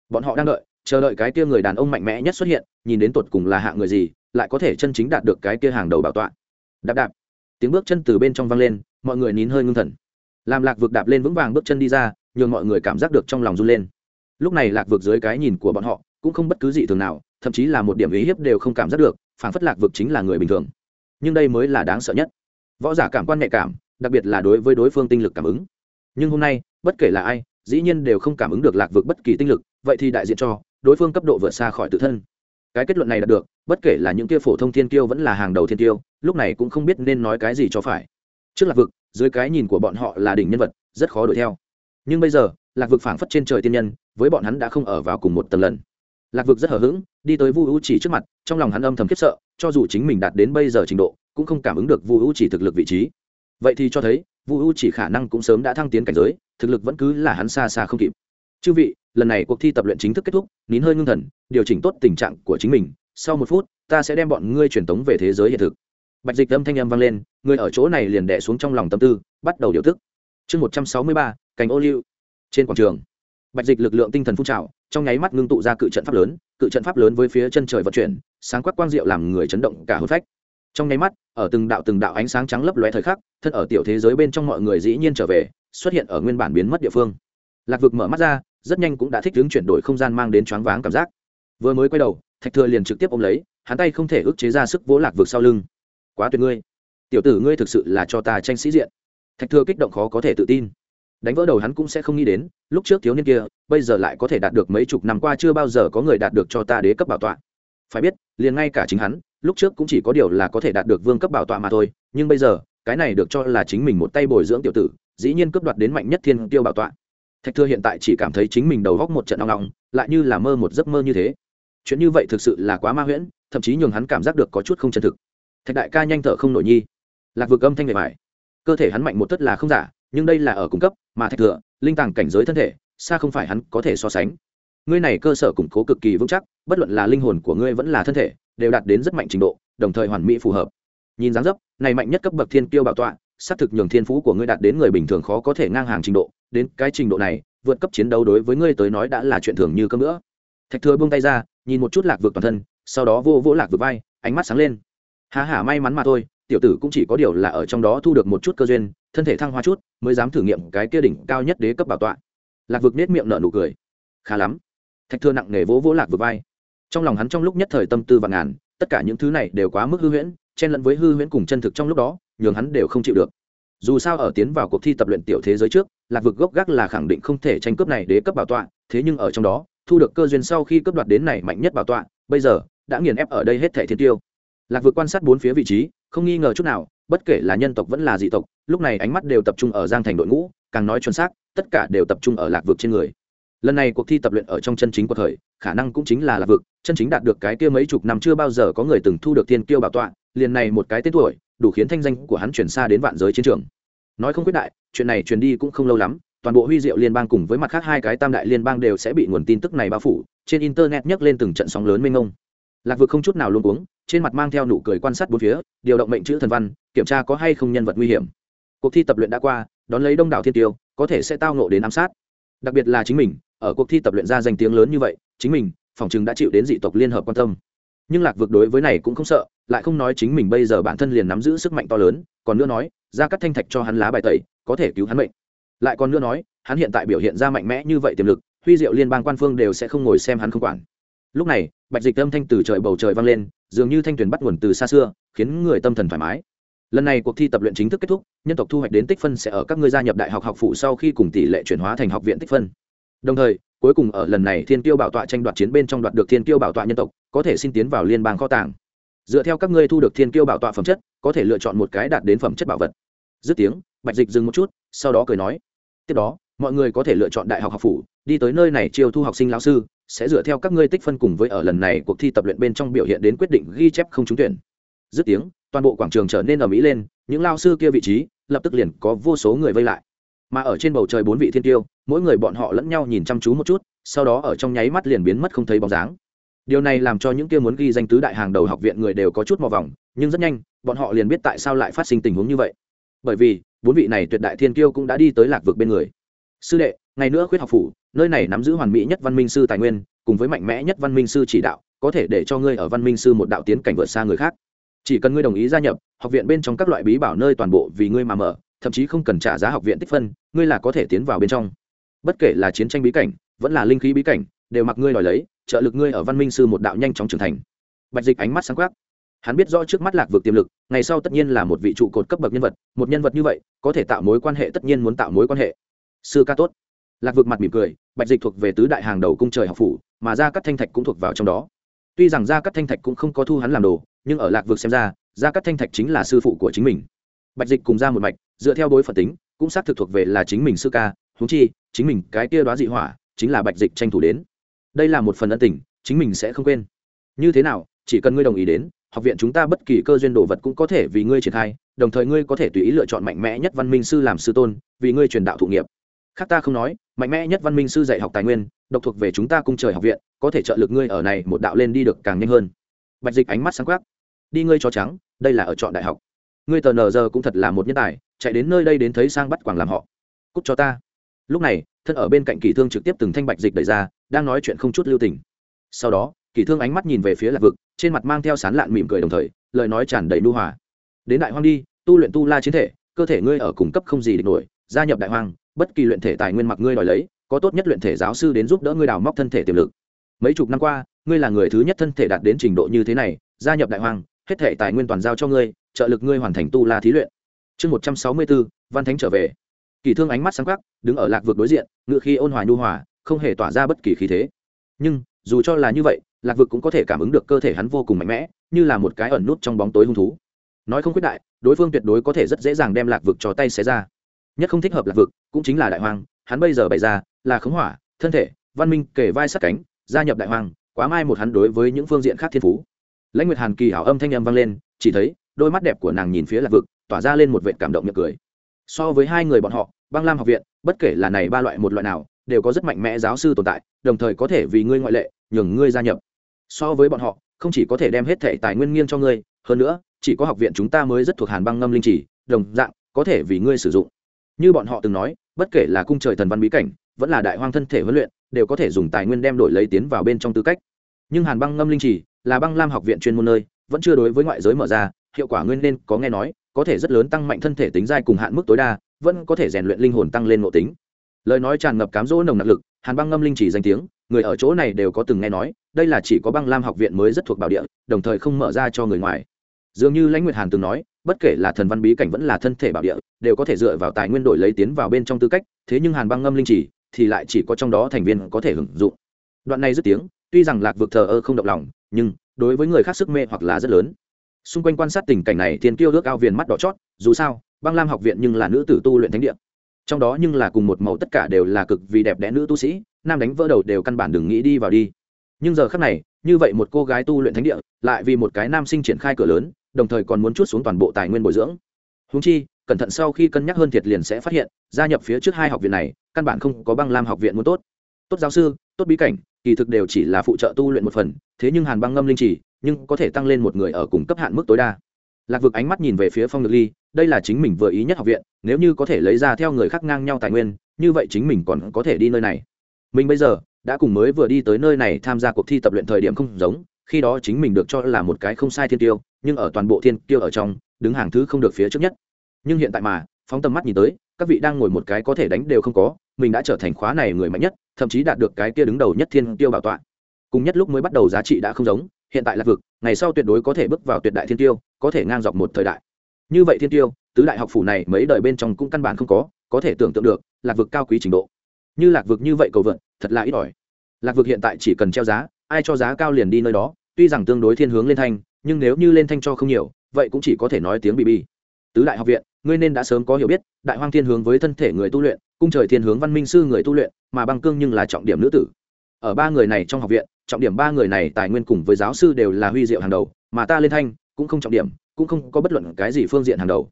Bọn họ đang đợi, chờ đợi cái kia người đàn ông mạnh mẽ nhất xuất hiện, nhìn đến tột cùng là hạng người gì, lại có thể chân chính đạt được cái kia hàng đầu bảo tọa. Đạp đạp. Tiếng bước chân từ bên trong vang lên, mọi người nín hơi ngưng thần. Làm lạc vực đạp lên vững vàng bước chân đi ra, nhường mọi người cảm giác được trong lòng run lên. Lúc này lạc vực dưới cái nhìn của bọn họ, cũng không bất cứ gì thường nào, thậm chí là một điểm ý hiếp đều không cảm giác được phản phất lạc vực chính là người bình thường. Nhưng đây mới là đáng sợ nhất. Võ giả cảm quan nhạy cảm đặc biệt là đối với đối phương tinh lực cảm ứng. Nhưng hôm nay, bất kể là ai, dĩ nhiên đều không cảm ứng được lạc vực bất kỳ tinh lực, vậy thì đại diện cho, đối phương cấp độ vượt xa khỏi tự thân. Cái kết luận này đạt được, bất kể là những kia phổ thông thiên tiêu vẫn là hàng đầu thiên tiêu lúc này cũng không biết nên nói cái gì cho phải. Trước lạc vực, dưới cái nhìn của bọn họ là đỉnh nhân vật, rất khó đuổi theo. Nhưng bây giờ, lạc vực phảng phất trên trời tiên nhân, với bọn hắn đã không ở vào cùng một tầng lần. Lạc vực rất hờ hững, đi tới vu u chỉ trước mặt, trong lòng hắn âm thầm khiếp sợ, cho dù chính mình đạt đến bây giờ trình độ, cũng không cảm ứng được vu u chỉ thực lực vị trí vậy thì cho thấy, vu u chỉ khả năng cũng sớm đã thăng tiến cảnh giới, thực lực vẫn cứ là hắn xa xa không kịp. Chư vị, lần này cuộc thi tập luyện chính thức kết thúc, nín hơi ngưng thần, điều chỉnh tốt tình trạng của chính mình. Sau một phút, ta sẽ đem bọn ngươi truyền tống về thế giới hiện thực. Bạch dịch âm thanh âm vang lên, người ở chỗ này liền đẻ xuống trong lòng tâm tư, bắt đầu điều thức chương một trăm sáu mươi ba, cành ô liu. Trên quảng trường, bạch dịch lực lượng tinh thần phun trào, trong nháy mắt ngưng tụ ra cự trận pháp lớn, cự trận pháp lớn với phía chân trời vận chuyển, sáng quắc quang diệu làm người chấn động cả hôn phách trong nháy mắt, ở từng đạo từng đạo ánh sáng trắng lấp lóe thời khắc, thân ở tiểu thế giới bên trong mọi người dĩ nhiên trở về, xuất hiện ở nguyên bản biến mất địa phương. Lạc vực mở mắt ra, rất nhanh cũng đã thích ứng chuyển đổi không gian mang đến choáng váng cảm giác. Vừa mới quay đầu, thạch thừa liền trực tiếp ôm lấy, hắn tay không thể ức chế ra sức vỗ lạc vực sau lưng. Quá tuyệt ngươi. Tiểu tử ngươi thực sự là cho ta tranh sĩ diện. Thạch thừa kích động khó có thể tự tin. Đánh vỡ đầu hắn cũng sẽ không nghĩ đến, lúc trước thiếu niên kia, bây giờ lại có thể đạt được mấy chục năm qua chưa bao giờ có người đạt được cho ta đế cấp bảo tọa. Phải biết, liền ngay cả chính hắn lúc trước cũng chỉ có điều là có thể đạt được vương cấp bảo tọa mà thôi, nhưng bây giờ, cái này được cho là chính mình một tay bồi dưỡng tiểu tử, dĩ nhiên cướp đoạt đến mạnh nhất thiên tiêu bảo tọa. Thạch thưa hiện tại chỉ cảm thấy chính mình đầu góc một trận đau lòng lại như là mơ một giấc mơ như thế. Chuyện như vậy thực sự là quá ma huyễn, thậm chí nhường hắn cảm giác được có chút không chân thực. Thạch đại ca nhanh thở không nổi nhi. Lạc vực âm thanh vệ vải cơ thể hắn mạnh một tất là không giả, nhưng đây là ở cung cấp, mà thạch thừa, linh tàng cảnh giới thân thể, xa không phải hắn có thể so sánh. Ngươi này cơ sở củng cố cực kỳ vững chắc, bất luận là linh hồn của ngươi vẫn là thân thể đều đạt đến rất mạnh trình độ, đồng thời hoàn mỹ phù hợp. Nhìn dáng dấp, này mạnh nhất cấp bậc thiên kiêu bảo tọa, xác thực nhường thiên phú của ngươi đạt đến người bình thường khó có thể ngang hàng trình độ, đến cái trình độ này, vượt cấp chiến đấu đối với ngươi tới nói đã là chuyện thường như cơm nữa thạch thừa buông tay ra, nhìn một chút lạc vượt toàn thân, sau đó vô vỗ lạc vượt vai, ánh mắt sáng lên. Hà hả may mắn mà thôi, tiểu tử cũng chỉ có điều là ở trong đó thu được một chút cơ duyên, thân thể thăng hoa chút, mới dám thử nghiệm cái kia đỉnh cao nhất đế cấp bảo tọa. Lạc vực nết miệng nở nụ cười. Khá lắm. Thạch thừa nặng nề vỗ vỗ lạc vực vai trong lòng hắn trong lúc nhất thời tâm tư và ngàn, tất cả những thứ này đều quá mức hư huyễn, chen lẫn với hư huyễn cùng chân thực trong lúc đó, nhường hắn đều không chịu được. Dù sao ở tiến vào cuộc thi tập luyện tiểu thế giới trước, lạc vực gốc gác là khẳng định không thể tranh cướp này đế cấp bảo tọa, thế nhưng ở trong đó, thu được cơ duyên sau khi cấp đoạt đến này mạnh nhất bảo tọa, bây giờ, đã nghiền ép ở đây hết thể thiên tiêu. Lạc vực quan sát bốn phía vị trí, không nghi ngờ chút nào, bất kể là nhân tộc vẫn là dị tộc, lúc này ánh mắt đều tập trung ở giang thành đội ngũ, càng nói chuẩn xác, tất cả đều tập trung ở lạc vực trên người lần này cuộc thi tập luyện ở trong chân chính cuộc khởi khả năng cũng chính là lạc vực, chân chính đạt được cái kia mấy chục năm chưa bao giờ có người từng thu được thiên kiêu bảo tọa, liền này một cái tên tuổi, đủ khiến thanh danh của hắn chuyển xa đến vạn giới chiến trường. Nói không quyết đại, chuyện này truyền đi cũng không lâu lắm, toàn bộ huy diệu liên bang cùng với mặt khác hai cái tam đại liên bang đều sẽ bị nguồn tin tức này bao phủ, trên internet nhấc lên từng trận sóng lớn mênh mông. Lạc vực không chút nào luôn uống trên mặt mang theo nụ cười quan sát bốn phía, điều động mệnh chữ thần văn, kiểm tra có hay không nhân vật nguy hiểm. Cuộc thi tập luyện đã qua, đón lấy đông đảo thiên tiêu, có thể sẽ tao nộ đến ám sát. Đặc biệt là chính mình ở cuộc thi tập luyện ra danh tiếng lớn như vậy, chính mình, phòng chừng đã chịu đến dị tộc liên hợp quan tâm. Nhưng lạc vực đối với này cũng không sợ, lại không nói chính mình bây giờ bản thân liền nắm giữ sức mạnh to lớn, còn nữa nói, ra cắt thanh thạch cho hắn lá bài tẩy, có thể cứu hắn mệnh. Lại còn nữa nói, hắn hiện tại biểu hiện ra mạnh mẽ như vậy tiềm lực, huy diệu liên bang quan phương đều sẽ không ngồi xem hắn không quản. Lúc này, bạch dịch âm thanh từ trời bầu trời vang lên, dường như thanh tuyền bắt nguồn từ xa xưa, khiến người tâm thần thoải mái. Lần này cuộc thi tập luyện chính thức kết thúc, nhân tộc thu hoạch đến tích phân sẽ ở các ngươi gia nhập đại học học phụ sau khi cùng tỷ lệ chuyển hóa thành học viện tích phân đồng thời, cuối cùng ở lần này thiên tiêu bảo tọa tranh đoạt chiến bên trong đoạt được thiên tiêu bảo tọa nhân tộc, có thể xin tiến vào liên bang kho tàng. Dựa theo các ngươi thu được thiên tiêu bảo tọa phẩm chất, có thể lựa chọn một cái đạt đến phẩm chất bảo vật. Dứt tiếng, bạch dịch dừng một chút, sau đó cười nói, tiếp đó, mọi người có thể lựa chọn đại học học phủ, đi tới nơi này chiêu thu học sinh lão sư, sẽ dựa theo các ngươi tích phân cùng với ở lần này cuộc thi tập luyện bên trong biểu hiện đến quyết định ghi chép không trúng tuyển. Dứt tiếng, toàn bộ quảng trường trở nên ở mỹ lên, những lao sư kia vị trí lập tức liền có vô số người vây lại mà ở trên bầu trời bốn vị thiên tiêu, mỗi người bọn họ lẫn nhau nhìn chăm chú một chút, sau đó ở trong nháy mắt liền biến mất không thấy bóng dáng. Điều này làm cho những kia muốn ghi danh tứ đại hàng đầu học viện người đều có chút mò vòng, nhưng rất nhanh, bọn họ liền biết tại sao lại phát sinh tình huống như vậy. Bởi vì, bốn vị này tuyệt đại thiên kiêu cũng đã đi tới lạc vực bên người. Sư đệ, ngày nữa khuyết học phủ, nơi này nắm giữ hoàn mỹ nhất văn minh sư tài nguyên, cùng với mạnh mẽ nhất văn minh sư chỉ đạo, có thể để cho ngươi ở văn minh sư một đạo tiến cảnh vượt xa người khác. Chỉ cần ngươi đồng ý gia nhập, học viện bên trong các loại bí bảo nơi toàn bộ vì ngươi mà mở thậm chí không cần trả giá học viện tích phân, ngươi là có thể tiến vào bên trong. Bất kể là chiến tranh bí cảnh, vẫn là linh khí bí cảnh, đều mặc ngươi đòi lấy, trợ lực ngươi ở văn minh sư một đạo nhanh chóng trưởng thành. Bạch dịch ánh mắt sáng quắc. Hắn biết rõ trước mắt lạc vực tiềm lực, ngày sau tất nhiên là một vị trụ cột cấp bậc nhân vật, một nhân vật như vậy, có thể tạo mối quan hệ, tất nhiên muốn tạo mối quan hệ. Sư ca tốt. Lạc vực mặt mỉm cười, bạch dịch thuộc về tứ đại hàng đầu cung trời học phủ, mà gia cắt thanh thạch cũng thuộc vào trong đó. Tuy rằng gia cắt thanh thạch cũng không có thu hắn làm đồ, nhưng ở lạc vực xem ra, gia cắt thanh thạch chính là sư phụ của chính mình bạch dịch cùng ra một mạch, dựa theo đối phận tính, cũng xác thực thuộc về là chính mình sư ca húng chi, chính mình cái kia đoá dị hỏa, chính là bạch dịch tranh thủ đến. Đây là một phần ân tình, chính mình sẽ không quên. Như thế nào, chỉ cần ngươi đồng ý đến, học viện chúng ta bất kỳ cơ duyên đồ vật cũng có thể vì ngươi triển khai, đồng thời ngươi có thể tùy ý lựa chọn mạnh mẽ nhất văn minh sư làm sư tôn, vì ngươi truyền đạo thụ nghiệp. Khác ta không nói, mạnh mẽ nhất văn minh sư dạy học tài nguyên, độc thuộc về chúng ta cung trời học viện, có thể trợ lực ngươi ở này một đạo lên đi được càng nhanh hơn. Bạch dịch ánh mắt sáng quắc. Đi ngươi cho trắng, đây là ở chọn đại học ngươi tờ nờ giờ cũng thật là một nhân tài, chạy đến nơi đây đến thấy sang bắt quảng làm họ. Cúc cho ta. Lúc này, thân ở bên cạnh kỳ thương trực tiếp từng thanh bạch dịch đẩy ra, đang nói chuyện không chút lưu tình. Sau đó, kỳ thương ánh mắt nhìn về phía lạc vực, trên mặt mang theo sán lạn mỉm cười đồng thời, lời nói tràn đầy nu hòa. Đến đại hoang đi, tu luyện tu la chiến thể, cơ thể ngươi ở cùng cấp không gì địch nổi, gia nhập đại hoang, bất kỳ luyện thể tài nguyên mặc ngươi đòi lấy, có tốt nhất luyện thể giáo sư đến giúp đỡ ngươi đào móc thân thể tiềm lực. Mấy chục năm qua, ngươi là người thứ nhất thân thể đạt đến trình độ như thế này, gia nhập đại hoang, hết thể tài nguyên toàn giao cho ngươi trợ lực ngươi hoàn thành tu la thí luyện. Chương một trăm sáu mươi bốn văn thánh trở về. Kỳ thương ánh mắt sáng khắc đứng ở lạc vực đối diện ngự khi ôn hòa nhu hòa không hề tỏa ra bất kỳ khí thế. Nhưng dù cho là như vậy lạc vực cũng có thể cảm ứng được cơ thể hắn vô cùng mạnh mẽ như là một cái ẩn nút trong bóng tối hung thú. Nói không quyết đại đối phương tuyệt đối có thể rất dễ dàng đem lạc vực cho tay xé ra. Nhất không thích hợp lạc vực cũng chính là đại hoàng. hắn bây giờ bày ra là khống hỏa thân thể văn minh kể vai sát cánh gia nhập đại hoàng, quá mai một hắn đối với những phương diện khác thiên phú. Lãnh nguyệt hàn kỳ hảo âm thanh âm vang lên chỉ thấy đôi mắt đẹp của nàng nhìn phía lạc vực, tỏa ra lên một vệ cảm động miệng cười. So với hai người bọn họ, băng lam học viện, bất kể là này ba loại một loại nào, đều có rất mạnh mẽ giáo sư tồn tại, đồng thời có thể vì ngươi ngoại lệ, nhường ngươi gia nhập. So với bọn họ, không chỉ có thể đem hết thể tài nguyên nghiêng cho ngươi, hơn nữa, chỉ có học viện chúng ta mới rất thuộc hàn băng ngâm linh chỉ đồng dạng, có thể vì ngươi sử dụng. Như bọn họ từng nói, bất kể là cung trời thần văn bí cảnh, vẫn là đại hoang thân thể huấn luyện, đều có thể dùng tài nguyên đem đổi lấy tiến vào bên trong tư cách. Nhưng hàn băng ngâm linh chỉ là băng lam học viện chuyên môn nơi, vẫn chưa đối với ngoại giới mở ra hiệu quả nguyên nên có nghe nói, có thể rất lớn tăng mạnh thân thể tính dai cùng hạn mức tối đa, vẫn có thể rèn luyện linh hồn tăng lên ngộ tính. Lời nói tràn ngập cám dỗ nồng nặc lực, hàn băng ngâm linh chỉ danh tiếng, người ở chỗ này đều có từng nghe nói, đây là chỉ có băng lam học viện mới rất thuộc bảo địa, đồng thời không mở ra cho người ngoài. Dường như lãnh nguyệt hàn từng nói, bất kể là thần văn bí cảnh vẫn là thân thể bảo địa, đều có thể dựa vào tài nguyên đổi lấy tiến vào bên trong tư cách, thế nhưng hàn băng ngâm linh chỉ, thì lại chỉ có trong đó thành viên có thể hưởng dụng. Đoạn này dứt tiếng, tuy rằng lạc vực thờ ơ không động lòng, nhưng đối với người khác sức mê hoặc là rất lớn xung quanh quan sát tình cảnh này, thiên kiêu ước ao viền mắt đỏ chót, dù sao, băng lam học viện nhưng là nữ tử tu luyện thánh địa. Trong đó nhưng là cùng một màu tất cả đều là cực vì đẹp đẽ nữ tu sĩ, nam đánh vỡ đầu đều căn bản đừng nghĩ đi vào đi. Nhưng giờ khác này, như vậy một cô gái tu luyện thánh địa, lại vì một cái nam sinh triển khai cửa lớn, đồng thời còn muốn chút xuống toàn bộ tài nguyên bồi dưỡng. Húng chi, cẩn thận sau khi cân nhắc hơn thiệt liền sẽ phát hiện, gia nhập phía trước hai học viện này, căn bản không có băng lam học viện muốn tốt. Tốt giáo sư, tốt bí cảnh, kỳ thực đều chỉ là phụ trợ tu luyện một phần, thế nhưng hàn băng ngâm linh trì nhưng có thể tăng lên một người ở cùng cấp hạn mức tối đa. Lạc vực ánh mắt nhìn về phía phong ngược ly, đây là chính mình vừa ý nhất học viện, nếu như có thể lấy ra theo người khác ngang nhau tài nguyên, như vậy chính mình còn có thể đi nơi này. Mình bây giờ đã cùng mới vừa đi tới nơi này tham gia cuộc thi tập luyện thời điểm không giống, khi đó chính mình được cho là một cái không sai thiên tiêu, nhưng ở toàn bộ thiên tiêu ở trong, đứng hàng thứ không được phía trước nhất. Nhưng hiện tại mà, phóng tầm mắt nhìn tới, các vị đang ngồi một cái có thể đánh đều không có, mình đã trở thành khóa này người mạnh nhất, thậm chí đạt được cái kia đứng đầu nhất thiên tiêu bảo tọa. Cùng nhất lúc mới bắt đầu giá trị đã không giống hiện tại là vực, ngày sau tuyệt đối có thể bước vào tuyệt đại thiên tiêu, có thể ngang dọc một thời đại. Như vậy thiên tiêu, tứ đại học phủ này mấy đời bên trong cũng căn bản không có có thể tưởng tượng được, lạc vực cao quý trình độ. Như lạc vực như vậy cầu vượn, thật là ít ỏi. Lạc vực hiện tại chỉ cần treo giá, ai cho giá cao liền đi nơi đó, tuy rằng tương đối thiên hướng lên thanh, nhưng nếu như lên thanh cho không nhiều, vậy cũng chỉ có thể nói tiếng bị bi tứ đại học viện, ngươi nên đã sớm có hiểu biết, đại hoang thiên hướng với thân thể người tu luyện, cung trời thiên hướng văn minh sư người tu luyện, mà băng cương nhưng là trọng điểm nữ tử. Ở ba người này trong học viện trọng điểm ba người này tài nguyên cùng với giáo sư đều là huy diệu hàng đầu, mà ta lên thanh cũng không trọng điểm, cũng không có bất luận cái gì phương diện hàng đầu.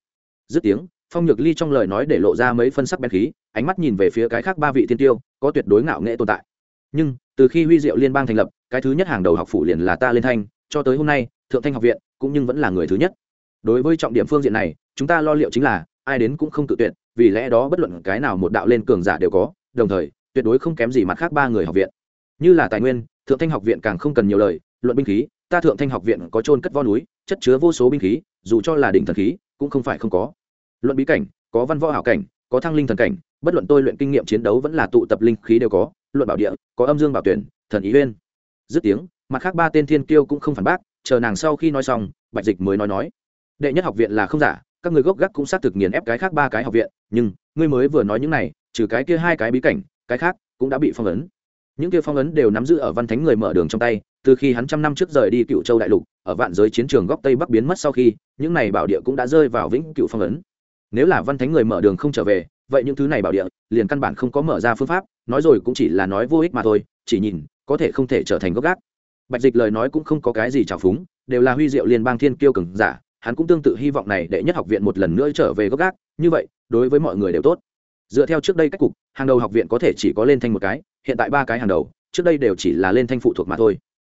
Dứt tiếng, phong nhược ly trong lời nói để lộ ra mấy phân sắc bén khí, ánh mắt nhìn về phía cái khác ba vị thiên tiêu, có tuyệt đối ngạo nghệ tồn tại. Nhưng, từ khi huy diệu liên bang thành lập, cái thứ nhất hàng đầu học phủ liền là ta lên thanh, cho tới hôm nay, thượng thanh học viện cũng nhưng vẫn là người thứ nhất. Đối với trọng điểm phương diện này, chúng ta lo liệu chính là, ai đến cũng không tự tuyệt, vì lẽ đó bất luận cái nào một đạo lên cường giả đều có, đồng thời, tuyệt đối không kém gì mặt khác ba người học viện. Như là tài nguyên thượng thanh học viện càng không cần nhiều lời, luận binh khí, ta thượng thanh học viện có trôn cất vo núi, chất chứa vô số binh khí, dù cho là đỉnh thần khí, cũng không phải không có. Luận bí cảnh, có văn võ hảo cảnh, có thăng linh thần cảnh, bất luận tôi luyện kinh nghiệm chiến đấu vẫn là tụ tập linh khí đều có, luận bảo địa, có âm dương bảo tuyển, thần ý uyên dứt tiếng, mặt khác ba tên thiên kiêu cũng không phản bác, chờ nàng sau khi nói xong, bạch dịch mới nói nói. Đệ nhất học viện là không giả, các người gốc gác cũng xác thực nghiền ép cái khác ba cái học viện, nhưng, ngươi mới vừa nói những này, trừ cái kia hai cái bí cảnh, cái khác cũng đã bị phong ấn những kia phong ấn đều nắm giữ ở văn thánh người mở đường trong tay, từ khi hắn trăm năm trước rời đi cựu châu đại lục, ở vạn giới chiến trường góc tây bắc biến mất sau khi, những này bảo địa cũng đã rơi vào vĩnh cựu phong ấn. Nếu là văn thánh người mở đường không trở về, vậy những thứ này bảo địa liền căn bản không có mở ra phương pháp, nói rồi cũng chỉ là nói vô ích mà thôi, chỉ nhìn, có thể không thể trở thành gốc gác. Bạch dịch lời nói cũng không có cái gì trào phúng, đều là huy diệu liên bang thiên kiêu cường giả, hắn cũng tương tự hy vọng này đệ nhất học viện một lần nữa trở về gốc gác, như vậy, đối với mọi người đều tốt. Dựa theo trước đây cách cục, hàng đầu học viện có thể chỉ có lên thanh một cái hiện tại ba cái hàng đầu, trước đây đều chỉ là lên thanh phụ thuộc mà thôi.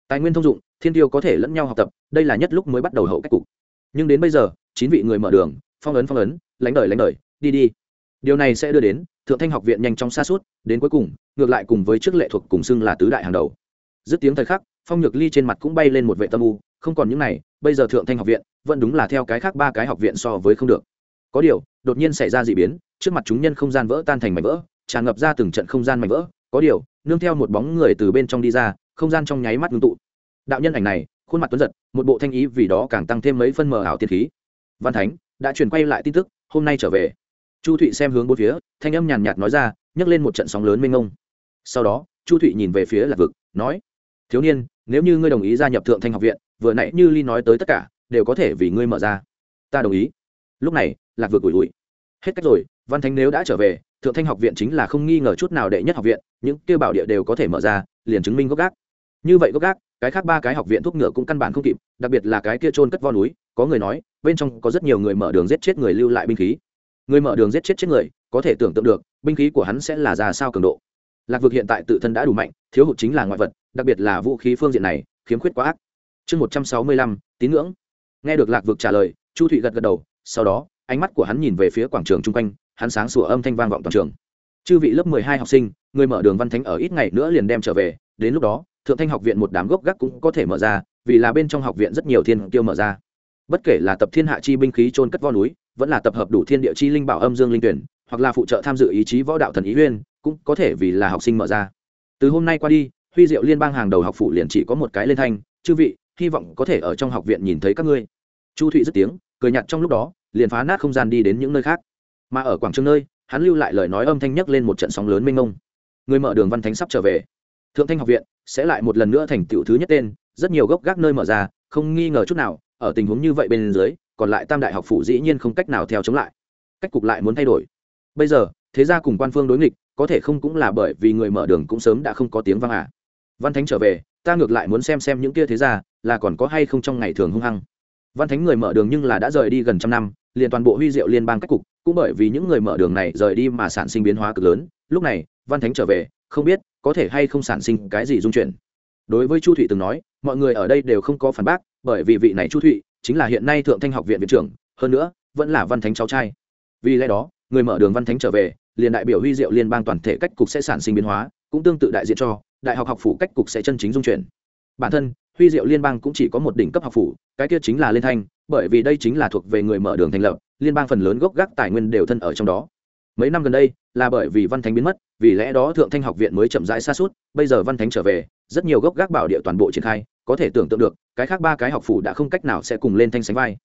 Tài nguyên thông dụng, thiên tiêu có thể lẫn nhau học tập, đây là nhất lúc mới bắt đầu hậu cách cục. Nhưng đến bây giờ, chín vị người mở đường, phong ấn phong ấn, lánh đời lánh đời, đi đi. Điều này sẽ đưa đến, thượng thanh học viện nhanh chóng xa suốt đến cuối cùng, ngược lại cùng với chức lệ thuộc cùng xưng là tứ đại hàng đầu. Dứt tiếng thời khắc, phong nhược ly trên mặt cũng bay lên một vệ tâm u, không còn những này, bây giờ thượng thanh học viện, vẫn đúng là theo cái khác ba cái học viện so với không được. Có điều, đột nhiên xảy ra d ị biến, trước mặt chúng nhân không gian vỡ tan thành mảnh vỡ, tràn ngập ra từng trận không gian mảnh vỡ có điều, nương theo một bóng người từ bên trong đi ra, không gian trong nháy mắt ngưng tụ. Đạo nhân ảnh này, khuôn mặt tuấn giật, một bộ thanh ý vì đó càng tăng thêm mấy phân mờ ảo tiên khí. Văn thánh, đã truyền quay lại tin tức, hôm nay trở về. Chu thụy xem hướng bốn phía, thanh âm nhàn nhạt nói ra, nhấc lên một trận sóng lớn mênh ngông sau đó, chu thụy nhìn về phía lạc vực, nói, thiếu niên, nếu như ngươi đồng ý gia nhập thượng thanh học viện, vừa nãy như ly nói tới tất cả, đều có thể vì ngươi mở ra. Ta đồng ý. Lúc này, lạc vực ủi ủi, hết cách rồi, văn thánh nếu đã trở về thượng thanh học viện chính là không nghi ngờ chút nào đệ nhất học viện, những kêu bảo địa đều có thể mở ra, liền chứng minh gốc gác. Như vậy gốc gác, cái khác ba cái học viện thuốc ngựa cũng căn bản không kịp, đặc biệt là cái kia trôn cất vo núi, có người nói, bên trong có rất nhiều người mở đường giết chết người lưu lại binh khí. Người mở đường giết chết chết người, có thể tưởng tượng được, binh khí của hắn sẽ là ra sao cường độ. Lạc vực hiện tại tự thân đã đủ mạnh, thiếu hụt chính là ngoại vật, đặc biệt là vũ khí phương diện này, khiếm khuyết quá ác. Chương một trăm sáu mươi lăm, tín ngưỡng. Nghe được lạc vực trả lời, chu thụy gật gật đầu, sau đó, ánh mắt của hắn nhìn về phía quảng trường chung quanh hắn sáng sủa âm thanh vang vọng toàn trường. Chư vị lớp mười hai học sinh, người mở đường văn thánh ở ít ngày nữa liền đem trở về, đến lúc đó, thượng thanh học viện một đám gốc gác cũng có thể mở ra, vì là bên trong học viện rất nhiều thiên kiêu mở ra. Bất kể là tập thiên hạ chi binh khí trôn cất vo núi, vẫn là tập hợp đủ thiên địa chi linh bảo âm dương linh tuyển, hoặc là phụ trợ tham dự ý chí võ đạo thần ý uyên cũng có thể vì là học sinh mở ra. Từ hôm nay qua đi, huy diệu liên bang hàng đầu học phụ liền chỉ có một cái lên thanh, chư vị, hy vọng có thể ở trong học viện nhìn thấy các ngươi. Chu thụy dứt tiếng, cười nhặt trong lúc đó, liền phá nát không gian đi đến những nơi khác mà ở quảng trường nơi, hắn lưu lại lời nói âm thanh nhấc lên một trận sóng lớn mênh mông. Người mở đường văn thánh sắp trở về. Thượng thanh học viện sẽ lại một lần nữa thành tựu thứ nhất tên, rất nhiều gốc gác nơi mở ra, không nghi ngờ chút nào, ở tình huống như vậy bên dưới, còn lại tam đại học phủ dĩ nhiên không cách nào theo chống lại. Cách cục lại muốn thay đổi. Bây giờ, thế ra cùng quan phương đối nghịch, có thể không cũng là bởi vì người mở đường cũng sớm đã không có tiếng vang à. Văn thánh trở về, ta ngược lại muốn xem xem những kia thế ra là còn có hay không trong ngày thường hung hăng. Văn thánh người mở đường nhưng là đã rời đi gần trăm năm, liền toàn bộ huy diệu liên bang cách cục cũng bởi vì những người mở đường này rời đi mà sản sinh biến hóa cực lớn, lúc này, văn thánh trở về, không biết có thể hay không sản sinh cái gì dung chuyển. Đối với chu thụy từng nói, mọi người ở đây đều không có phản bác, bởi vì vị này chu thụy chính là hiện nay thượng thanh học viện viện trưởng, hơn nữa, vẫn là văn thánh cháu trai. Vì lẽ đó, người mở đường văn thánh trở về, liền đại biểu huy diệu liên bang toàn thể cách cục sẽ sản sinh biến hóa, cũng tương tự đại diện cho đại học học phủ cách cục sẽ chân chính dung chuyển. Bản thân, huy diệu liên bang cũng chỉ có một đỉnh cấp học phủ, cái kia chính là liên thanh, bởi vì đây chính là thuộc về người mở đường thành lập liên bang phần lớn gốc gác tài nguyên đều thân ở trong đó. Mấy năm gần đây là bởi vì văn thánh biến mất vì lẽ đó thượng thanh học viện mới chậm rãi xa suốt bây giờ văn thánh trở về rất nhiều gốc gác bảo địa toàn bộ triển khai có thể tưởng tượng được cái khác ba cái học phủ đã không cách nào sẽ cùng lên thanh sánh vai.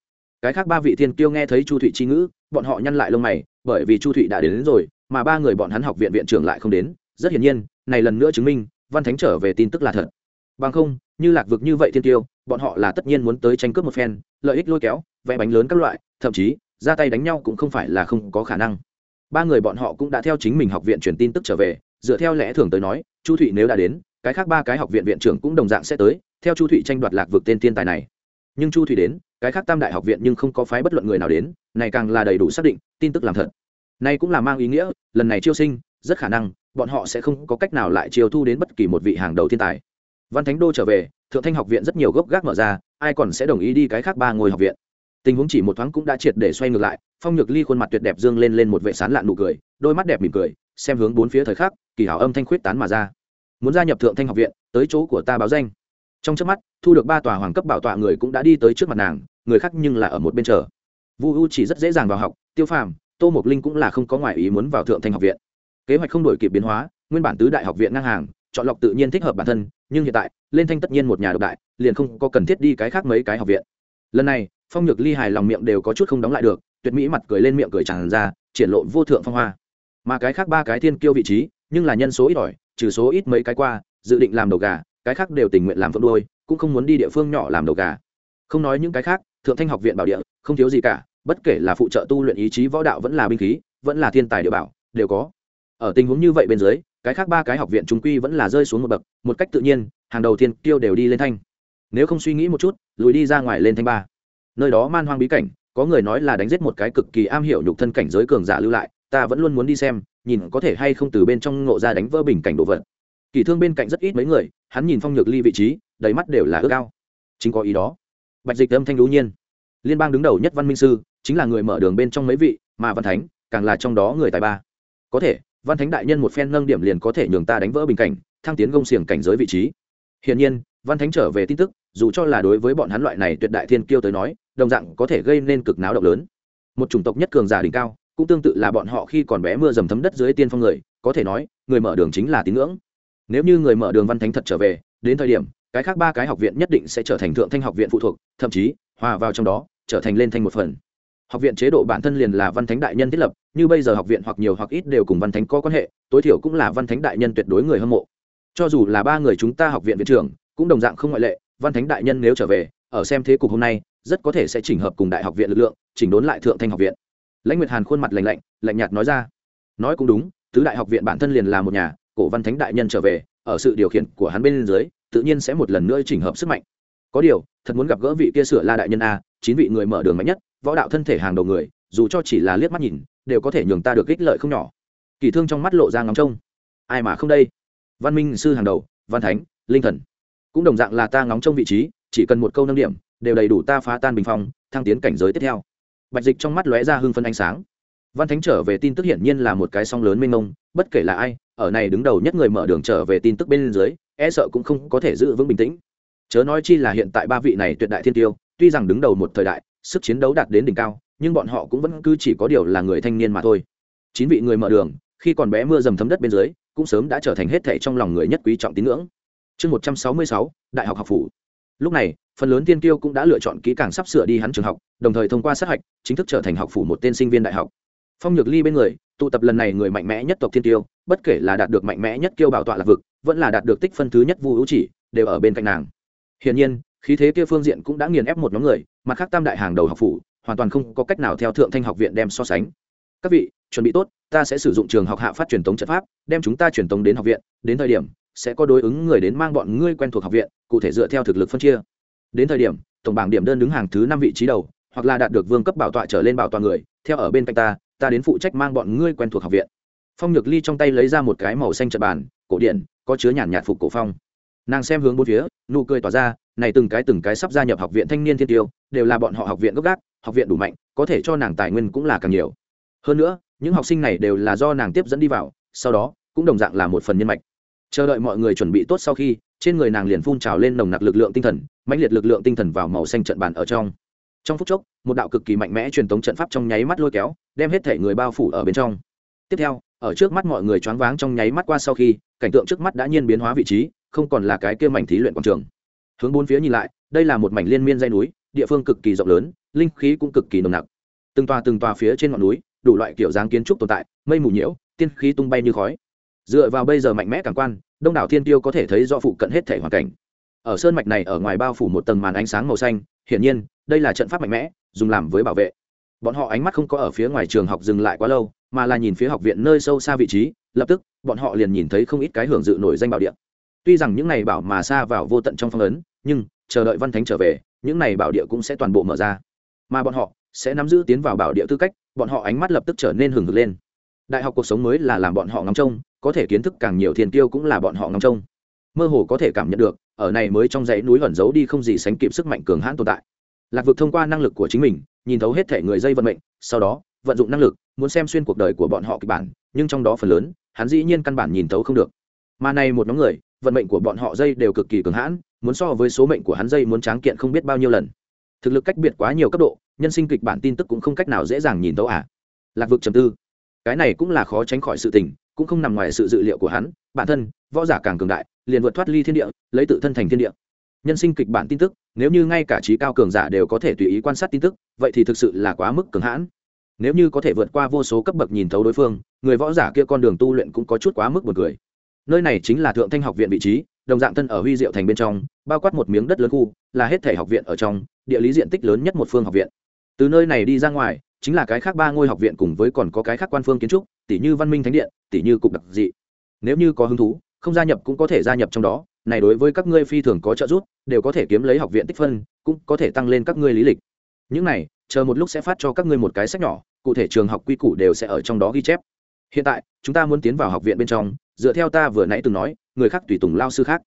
Cái khác ba vị thiên kiêu nghe thấy chu thụy chi ngữ bọn họ nhăn lại lông mày bởi vì chu thụy đã đến, đến rồi mà ba người bọn hắn học viện viện trưởng lại không đến. Rất hiển nhiên này lần nữa chứng minh văn thánh trở về tin tức là thật. Bằng không như lạc vực như vậy thiên tiêu bọn họ là tất nhiên muốn tới tranh cướp một phen lợi ích lôi kéo vẽ bánh lớn các loại thậm chí ra tay đánh nhau cũng không phải là không có khả năng. Ba người bọn họ cũng đã theo chính mình học viện truyền tin tức trở về, dựa theo lẽ thường tới nói, chu thụy nếu đã đến, cái khác ba cái học viện viện trưởng cũng đồng dạng sẽ tới, theo chu thụy tranh đoạt lạc vực tên thiên tài này. Nhưng chu thụy đến, cái khác tam đại học viện nhưng không có phái bất luận người nào đến, này càng là đầy đủ xác định, tin tức làm thật. Này cũng là mang ý nghĩa, lần này chiêu sinh, rất khả năng, bọn họ sẽ không có cách nào lại chiêu thu đến bất kỳ một vị hàng đầu thiên tài. Văn thánh đô trở về, thượng thanh học viện rất nhiều gốc gác mở ra, ai còn sẽ đồng ý đi cái khác ba ngôi học viện? Tình huống chỉ một thoáng cũng đã triệt để xoay ngược lại, phong nhược ly khuôn mặt tuyệt đẹp dương lên lên một vệ sán lạn nụ cười, đôi mắt đẹp mỉm cười, xem hướng bốn phía thời khắc, kỳ hảo âm thanh khuyết tán mà ra. Muốn gia nhập thượng thanh học viện, tới chỗ của ta báo danh. Trong trước mắt, thu được ba tòa hoàng cấp bảo tọa người cũng đã đi tới trước mặt nàng, người khác nhưng là ở một bên chờ. Vu u chỉ rất dễ dàng vào học, tiêu phàm, tô mộc linh cũng là không có ngoại ý muốn vào thượng thanh học viện. Kế hoạch không đổi kịp biến hóa, nguyên bản tứ đại học viện ngang hàng, chọn lọc tự nhiên thích hợp bản thân, nhưng hiện tại, lên thanh tất nhiên một nhà độc đại, liền không có cần thiết đi cái khác mấy cái học viện. Lần này phong nhược ly hài lòng miệng đều có chút không đóng lại được, tuyệt mỹ mặt cười lên miệng cười tràn ra, triển lộ vô thượng phong hoa. Mà cái khác ba cái thiên kiêu vị trí, nhưng là nhân số ít ỏi, trừ số ít mấy cái qua, dự định làm đầu gà, cái khác đều tình nguyện làm phượng đôi cũng không muốn đi địa phương nhỏ làm đầu gà. Không nói những cái khác, thượng thanh học viện bảo địa, không thiếu gì cả, bất kể là phụ trợ tu luyện ý chí võ đạo vẫn là binh khí, vẫn là thiên tài địa bảo, đều có. Ở tình huống như vậy bên dưới, cái khác ba cái học viện trung quy vẫn là rơi xuống một bậc, một cách tự nhiên, hàng đầu tiên kiêu đều đi lên thanh. Nếu không suy nghĩ một chút, lùi đi ra ngoài lên thanh ba nơi đó man hoang bí cảnh, có người nói là đánh giết một cái cực kỳ am hiểu nhục thân cảnh giới cường giả lưu lại, ta vẫn luôn muốn đi xem, nhìn có thể hay không từ bên trong ngộ ra đánh vỡ bình cảnh đồ vật. Kỳ thương bên cạnh rất ít mấy người, hắn nhìn phong nhược ly vị trí, đầy mắt đều là ước ao. Chính có ý đó. Bạch dịch âm thanh đú nhiên. Liên bang đứng đầu nhất văn minh sư, chính là người mở đường bên trong mấy vị, mà văn thánh, càng là trong đó người tài ba. Có thể, văn thánh đại nhân một phen nâng điểm liền có thể nhường ta đánh vỡ bình cảnh, thăng tiến gông xiềng cảnh giới vị trí. Hiển nhiên văn thánh trở về tin tức, dù cho là đối với bọn hắn loại này tuyệt đại thiên kiêu tới nói, đồng dạng có thể gây nên cực náo động lớn. Một chủng tộc nhất cường giả đỉnh cao, cũng tương tự là bọn họ khi còn bé mưa dầm thấm đất dưới tiên phong người, có thể nói, người mở đường chính là tín ngưỡng. Nếu như người mở đường văn thánh thật trở về, đến thời điểm, cái khác ba cái học viện nhất định sẽ trở thành thượng thanh học viện phụ thuộc, thậm chí, hòa vào trong đó, trở thành lên thanh một phần. Học viện chế độ bản thân liền là văn thánh đại nhân thiết lập, như bây giờ học viện hoặc nhiều hoặc ít đều cùng văn thánh có quan hệ, tối thiểu cũng là văn thánh đại nhân tuyệt đối người hâm mộ. Cho dù là ba người chúng ta học viện viện trưởng cũng đồng dạng không ngoại lệ, văn thánh đại nhân nếu trở về, ở xem thế cục hôm nay, rất có thể sẽ chỉnh hợp cùng đại học viện lực lượng, chỉnh đốn lại thượng thanh học viện. Lãnh nguyệt hàn khuôn mặt lạnh lạnh lạnh nhạt nói ra. Nói cũng đúng, tứ đại học viện bản thân liền là một nhà, cổ văn thánh đại nhân trở về, ở sự điều khiển của hắn bên dưới, tự nhiên sẽ một lần nữa chỉnh hợp sức mạnh. Có điều, thật muốn gặp gỡ vị kia sửa la đại nhân a, chín vị người mở đường mạnh nhất, võ đạo thân thể hàng đầu người, dù cho chỉ là liếc mắt nhìn, đều có thể nhường ta được ích lợi không nhỏ. Kỳ thương trong mắt lộ ra ngóng trông. Ai mà không đây? Văn minh sư hàng đầu, văn thánh, linh thần cũng đồng dạng là ta ngóng trông vị trí, chỉ cần một câu nâng điểm, đều đầy đủ ta phá tan bình phong, thăng tiến cảnh giới tiếp theo. Bạch dịch trong mắt lóe ra hưng phân ánh sáng. Văn thánh trở về tin tức hiển nhiên là một cái song lớn mênh mông, bất kể là ai, ở này đứng đầu nhất người mở đường trở về tin tức bên dưới e sợ cũng không có thể giữ vững bình tĩnh. Chớ nói chi là hiện tại ba vị này tuyệt đại thiên tiêu, tuy rằng đứng đầu một thời đại, sức chiến đấu đạt đến đỉnh cao, nhưng bọn họ cũng vẫn cứ chỉ có điều là người thanh niên mà thôi. Chín vị người mở đường, khi còn bé mưa dầm thấm đất bên dưới, cũng sớm đã trở thành hết thảy trong lòng người nhất quý trọng tín ngưỡng chương một trăm sáu mươi sáu, đại học học phủ. Lúc này, phần lớn tiên tiêu cũng đã lựa chọn kỹ càng sắp sửa đi hắn trường học, đồng thời thông qua sát hạch, chính thức trở thành học phủ một tên sinh viên đại học. Phong nhược ly bên người, tụ tập lần này người mạnh mẽ nhất tộc thiên tiêu bất kể là đạt được mạnh mẽ nhất kiêu bảo tọa lạc vực, vẫn là đạt được tích phân thứ nhất vu hữu chỉ, đều ở bên cạnh nàng. Hiển nhiên, khí thế kia phương diện cũng đã nghiền ép một nhóm người, mặt khác tam đại hàng đầu học phủ, hoàn toàn không có cách nào theo thượng thanh học viện đem so sánh các vị, chuẩn bị tốt, ta sẽ sử dụng trường học hạ phát truyền tống trận pháp, đem chúng ta truyền tống đến học viện, đến thời điểm sẽ có đối ứng người đến mang bọn ngươi quen thuộc học viện, cụ thể dựa theo thực lực phân chia. Đến thời điểm, tổng bảng điểm đơn đứng hàng thứ năm vị trí đầu, hoặc là đạt được vương cấp bảo tọa trở lên bảo tọa người, theo ở bên cạnh ta ta đến phụ trách mang bọn ngươi quen thuộc học viện. Phong nhược ly trong tay lấy ra một cái màu xanh trật bàn, cổ điện, có chứa nhàn nhạt phục cổ phong. Nàng xem hướng bốn phía, nụ cười tỏa ra, này từng cái từng cái sắp gia nhập học viện thanh niên thiên tiêu, đều là bọn họ học viện gốc gác, học viện đủ mạnh, có thể cho nàng tài nguyên cũng là càng nhiều hơn nữa, những học sinh này đều là do nàng tiếp dẫn đi vào, sau đó, cũng đồng dạng là một phần nhân mạch. Chờ đợi mọi người chuẩn bị tốt sau khi, trên người nàng liền phun trào lên nồng nặc lực lượng tinh thần, mãnh liệt lực lượng tinh thần vào màu xanh trận bàn ở trong. Trong phút chốc, một đạo cực kỳ mạnh mẽ truyền tống trận pháp trong nháy mắt lôi kéo, đem hết thể người bao phủ ở bên trong. Tiếp theo, ở trước mắt mọi người choáng váng trong nháy mắt qua sau khi, cảnh tượng trước mắt đã nhiên biến hóa vị trí, không còn là cái kia mảnh thí luyện quảng trường. Hướng bốn phía nhìn lại, đây là một mảnh liên miên dây núi, địa phương cực kỳ rộng lớn, linh khí cũng cực kỳ nồng nặc. Từng tòa từng tòa phía trên ngọn núi đủ loại kiểu dáng kiến trúc tồn tại, mây mù nhiễu, tiên khí tung bay như khói. Dựa vào bây giờ mạnh mẽ cảm quan, đông đảo thiên tiêu có thể thấy do phụ cận hết thể hoàn cảnh. Ở sơn mạch này ở ngoài bao phủ một tầng màn ánh sáng màu xanh, hiển nhiên, đây là trận pháp mạnh mẽ, dùng làm với bảo vệ. Bọn họ ánh mắt không có ở phía ngoài trường học dừng lại quá lâu, mà là nhìn phía học viện nơi sâu xa vị trí, lập tức, bọn họ liền nhìn thấy không ít cái hưởng dự nổi danh bảo địa. Tuy rằng những này bảo mà xa vào vô tận trong phong ấn, nhưng, chờ đợi văn thánh trở về, những này bảo địa cũng sẽ toàn bộ mở ra. Mà bọn họ sẽ nắm giữ tiến vào bảo địa tư cách, bọn họ ánh mắt lập tức trở nên hừng hực lên. Đại học cuộc sống mới là làm bọn họ ngắm trông, có thể kiến thức càng nhiều thiên tiêu cũng là bọn họ ngắm trông. Mơ hồ có thể cảm nhận được, ở này mới trong dãy núi ẩn giấu đi không gì sánh kịp sức mạnh cường hãn tồn tại. Lạc vực thông qua năng lực của chính mình, nhìn thấu hết thể người dây vận mệnh, sau đó, vận dụng năng lực, muốn xem xuyên cuộc đời của bọn họ kịch bản, nhưng trong đó phần lớn, hắn dĩ nhiên căn bản nhìn thấu không được. Mà này một nhóm người, vận mệnh của bọn họ dây đều cực kỳ cường hãn, muốn so với số mệnh của hắn dây muốn tráng kiện không biết bao nhiêu lần. Thực lực cách biệt quá nhiều cấp độ nhân sinh kịch bản tin tức cũng không cách nào dễ dàng nhìn thấu à. Lạc vực trầm tư. Cái này cũng là khó tránh khỏi sự tình, cũng không nằm ngoài sự dự liệu của hắn. Bản thân, võ giả càng cường đại, liền vượt thoát ly thiên địa, lấy tự thân thành thiên địa. Nhân sinh kịch bản tin tức, nếu như ngay cả trí cao cường giả đều có thể tùy ý quan sát tin tức, vậy thì thực sự là quá mức cường hãn. Nếu như có thể vượt qua vô số cấp bậc nhìn thấu đối phương, người võ giả kia con đường tu luyện cũng có chút quá mức một người nơi này chính là thượng thanh học viện vị trí, đồng dạng thân ở huy diệu thành bên trong, bao quát một miếng đất lớn khu, là hết thể học viện ở trong, địa lý diện tích lớn nhất một phương học viện từ nơi này đi ra ngoài, chính là cái khác ba ngôi học viện cùng với còn có cái khác quan phương kiến trúc tỷ như văn minh thánh điện tỷ như cục đặc dị. Nếu như có hứng thú, không gia nhập cũng có thể gia nhập trong đó, này đối với các ngươi phi thường có trợ giúp, đều có thể kiếm lấy học viện tích phân, cũng có thể tăng lên các ngươi lý lịch. Những này, chờ một lúc sẽ phát cho các ngươi một cái sách nhỏ, cụ thể trường học quy củ đều sẽ ở trong đó ghi chép. Hiện tại, chúng ta muốn tiến vào học viện bên trong, dựa theo ta vừa nãy từng nói, người khác tùy tùng lao sư khác.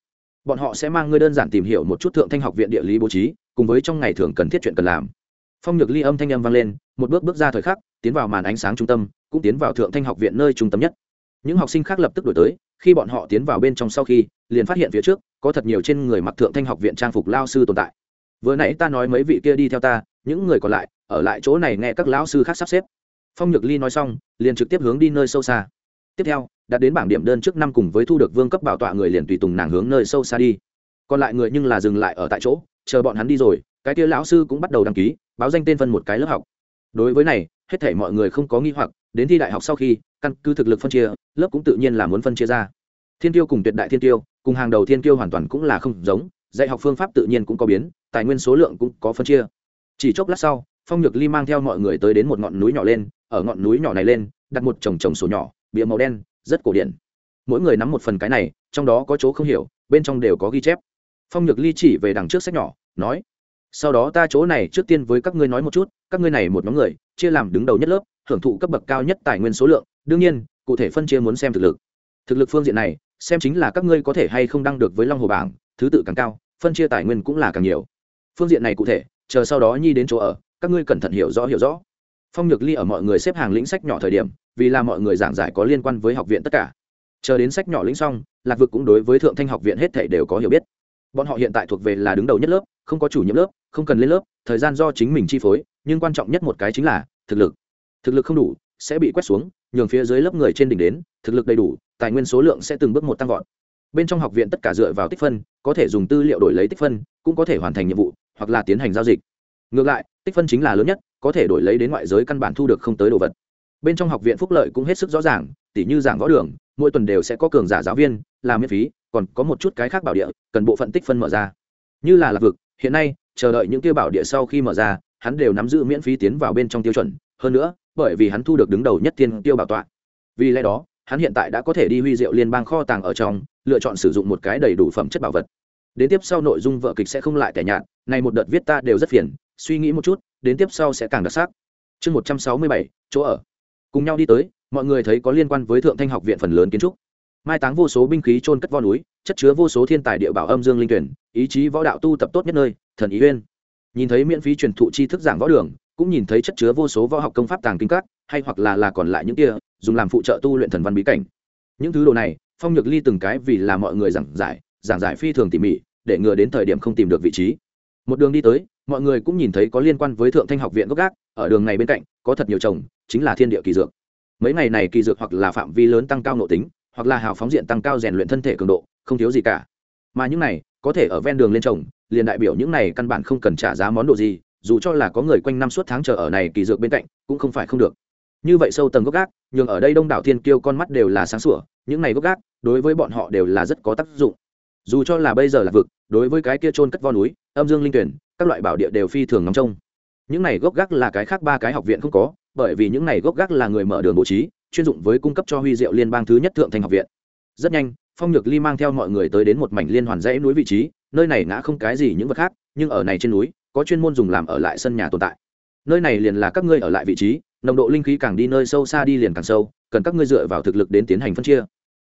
Bọn họ sẽ mang ngươi đơn giản tìm hiểu một chút thượng thanh học viện địa lý bố trí, cùng với trong ngày thường cần thiết chuyện cần làm phong nhược ly âm thanh âm vang lên, một bước bước ra thời khắc, tiến vào màn ánh sáng trung tâm, cũng tiến vào thượng thanh học viện nơi trung tâm nhất. Những học sinh khác lập tức đổi tới, khi bọn họ tiến vào bên trong sau khi, liền phát hiện phía trước, có thật nhiều trên người mặc thượng thanh học viện trang phục lao sư tồn tại. Vừa nãy ta nói mấy vị kia đi theo ta, những người còn lại, ở lại chỗ này nghe các lão sư khác sắp xếp. Phong nhược ly nói xong, liền trực tiếp hướng đi nơi sâu xa. Tiếp theo đã đến bảng điểm đơn trước năm cùng với thu được vương cấp bảo tọa người liền tùy tùng nàng hướng nơi sâu xa đi. Còn lại người nhưng là dừng lại ở tại chỗ chờ bọn hắn đi rồi, cái kia lão sư cũng bắt đầu đăng ký, báo danh tên phân một cái lớp học. Đối với này, hết thể mọi người không có nghi hoặc, đến thi đại học sau khi, căn cứ thực lực phân chia, lớp cũng tự nhiên là muốn phân chia ra. Thiên tiêu cùng tuyệt đại thiên tiêu, cùng hàng đầu thiên tiêu hoàn toàn cũng là không giống, dạy học phương pháp tự nhiên cũng có biến, tài nguyên số lượng cũng có phân chia. Chỉ chốc lát sau, phong nhược ly mang theo mọi người tới đến một ngọn núi nhỏ lên, ở ngọn núi nhỏ này lên, đặt một chồng chồng sổ nhỏ, bìa màu đen, rất cổ điển. Mỗi người nắm một phần cái này, trong đó có chỗ không hiểu, bên trong đều có ghi chép phong nhược ly chỉ về đằng trước sách nhỏ, nói, sau đó ta chỗ này trước tiên với các ngươi nói một chút, các ngươi này một nhóm người, chia làm đứng đầu nhất lớp, hưởng thụ cấp bậc cao nhất tài nguyên số lượng, đương nhiên, cụ thể phân chia muốn xem thực lực. Thực lực phương diện này, xem chính là các ngươi có thể hay không đăng được với long hồ bảng, thứ tự càng cao, phân chia tài nguyên cũng là càng nhiều. Phương diện này cụ thể, chờ sau đó nhi đến chỗ ở, các ngươi cẩn thận hiểu rõ hiểu rõ. Phong nhược ly ở mọi người xếp hàng lĩnh sách nhỏ thời điểm, vì là mọi người giảng giải có liên quan với học viện tất cả. Chờ đến sách nhỏ lĩnh xong, lạc vực cũng đối với thượng thanh học viện hết thể đều có hiểu biết bọn họ hiện tại thuộc về là đứng đầu nhất lớp, không có chủ nhiệm lớp, không cần lên lớp, thời gian do chính mình chi phối, nhưng quan trọng nhất một cái chính là thực lực. Thực lực không đủ, sẽ bị quét xuống, nhường phía dưới lớp người trên đỉnh đến, thực lực đầy đủ, tài nguyên số lượng sẽ từng bước một tăng vọt. Bên trong học viện tất cả dựa vào tích phân, có thể dùng tư liệu đổi lấy tích phân, cũng có thể hoàn thành nhiệm vụ, hoặc là tiến hành giao dịch. Ngược lại, tích phân chính là lớn nhất, có thể đổi lấy đến ngoại giới căn bản thu được không tới đồ vật. Bên trong học viện phúc lợi cũng hết sức rõ ràng, tỉ như giảng võ đường, mỗi tuần đều sẽ có cường giả giáo viên, làm miễn phí còn có một chút cái khác bảo địa, cần bộ phận tích phân mở ra. Như là lạc vực, hiện nay, chờ đợi những tiêu bảo địa sau khi mở ra, hắn đều nắm giữ miễn phí tiến vào bên trong tiêu chuẩn. Hơn nữa, bởi vì hắn thu được đứng đầu nhất tiên tiêu bảo tọa. Vì lẽ đó, hắn hiện tại đã có thể đi huy diệu liên bang kho tàng ở trong, lựa chọn sử dụng một cái đầy đủ phẩm chất bảo vật. Đến tiếp sau nội dung vợ kịch sẽ không lại tẻ nhạt, này một đợt viết ta đều rất phiền, suy nghĩ một chút, đến tiếp sau sẽ càng đặc sắc. Chương một trăm sáu mươi bảy, chỗ ở. Cùng nhau đi tới, mọi người thấy có liên quan với thượng thanh học viện phần lớn kiến trúc mai táng vô số binh khí trôn cất vo núi, chất chứa vô số thiên tài địa bảo âm dương linh tuyển, ý chí võ đạo tu tập tốt nhất nơi, thần ý uyên. Nhìn thấy miễn phí truyền thụ tri thức giảng võ đường, cũng nhìn thấy chất chứa vô số võ học công pháp tàng kinh các, hay hoặc là là còn lại những kia, dùng làm phụ trợ tu luyện thần văn bí cảnh. Những thứ đồ này, phong nhược ly từng cái vì là mọi người giảng giải giảng giải phi thường tỉ mỉ, để ngừa đến thời điểm không tìm được vị trí. Một đường đi tới, mọi người cũng nhìn thấy có liên quan với thượng thanh học viện gốc gác, ở đường này bên cạnh, có thật nhiều trồng, chính là thiên địa kỳ dược. Mấy ngày này kỳ dược hoặc là phạm vi lớn tăng cao nội tính hoặc là hào phóng diện tăng cao rèn luyện thân thể cường độ, không thiếu gì cả. Mà những này, có thể ở ven đường lên trồng, liền đại biểu những này căn bản không cần trả giá món đồ gì, dù cho là có người quanh năm suốt tháng chờ ở này kỳ dược bên cạnh, cũng không phải không được. Như vậy sâu tầng gốc gác, nhường ở đây đông đảo thiên kiêu con mắt đều là sáng sủa, những này gốc gác, đối với bọn họ đều là rất có tác dụng. Dù cho là bây giờ là vực, đối với cái kia trôn cất vo núi, âm dương linh tuyển, các loại bảo địa đều phi thường ngóng trông. Những này gốc gác là cái khác ba cái học viện không có, bởi vì những này gốc gác là người mở đường bố trí chuyên dụng với cung cấp cho huy diệu liên bang thứ nhất thượng thành học viện. Rất nhanh, phong nhược ly mang theo mọi người tới đến một mảnh liên hoàn dãy núi vị trí, nơi này ngã không cái gì những vật khác, nhưng ở này trên núi, có chuyên môn dùng làm ở lại sân nhà tồn tại. Nơi này liền là các ngươi ở lại vị trí, nồng độ linh khí càng đi nơi sâu xa đi liền càng sâu, cần các ngươi dựa vào thực lực đến tiến hành phân chia.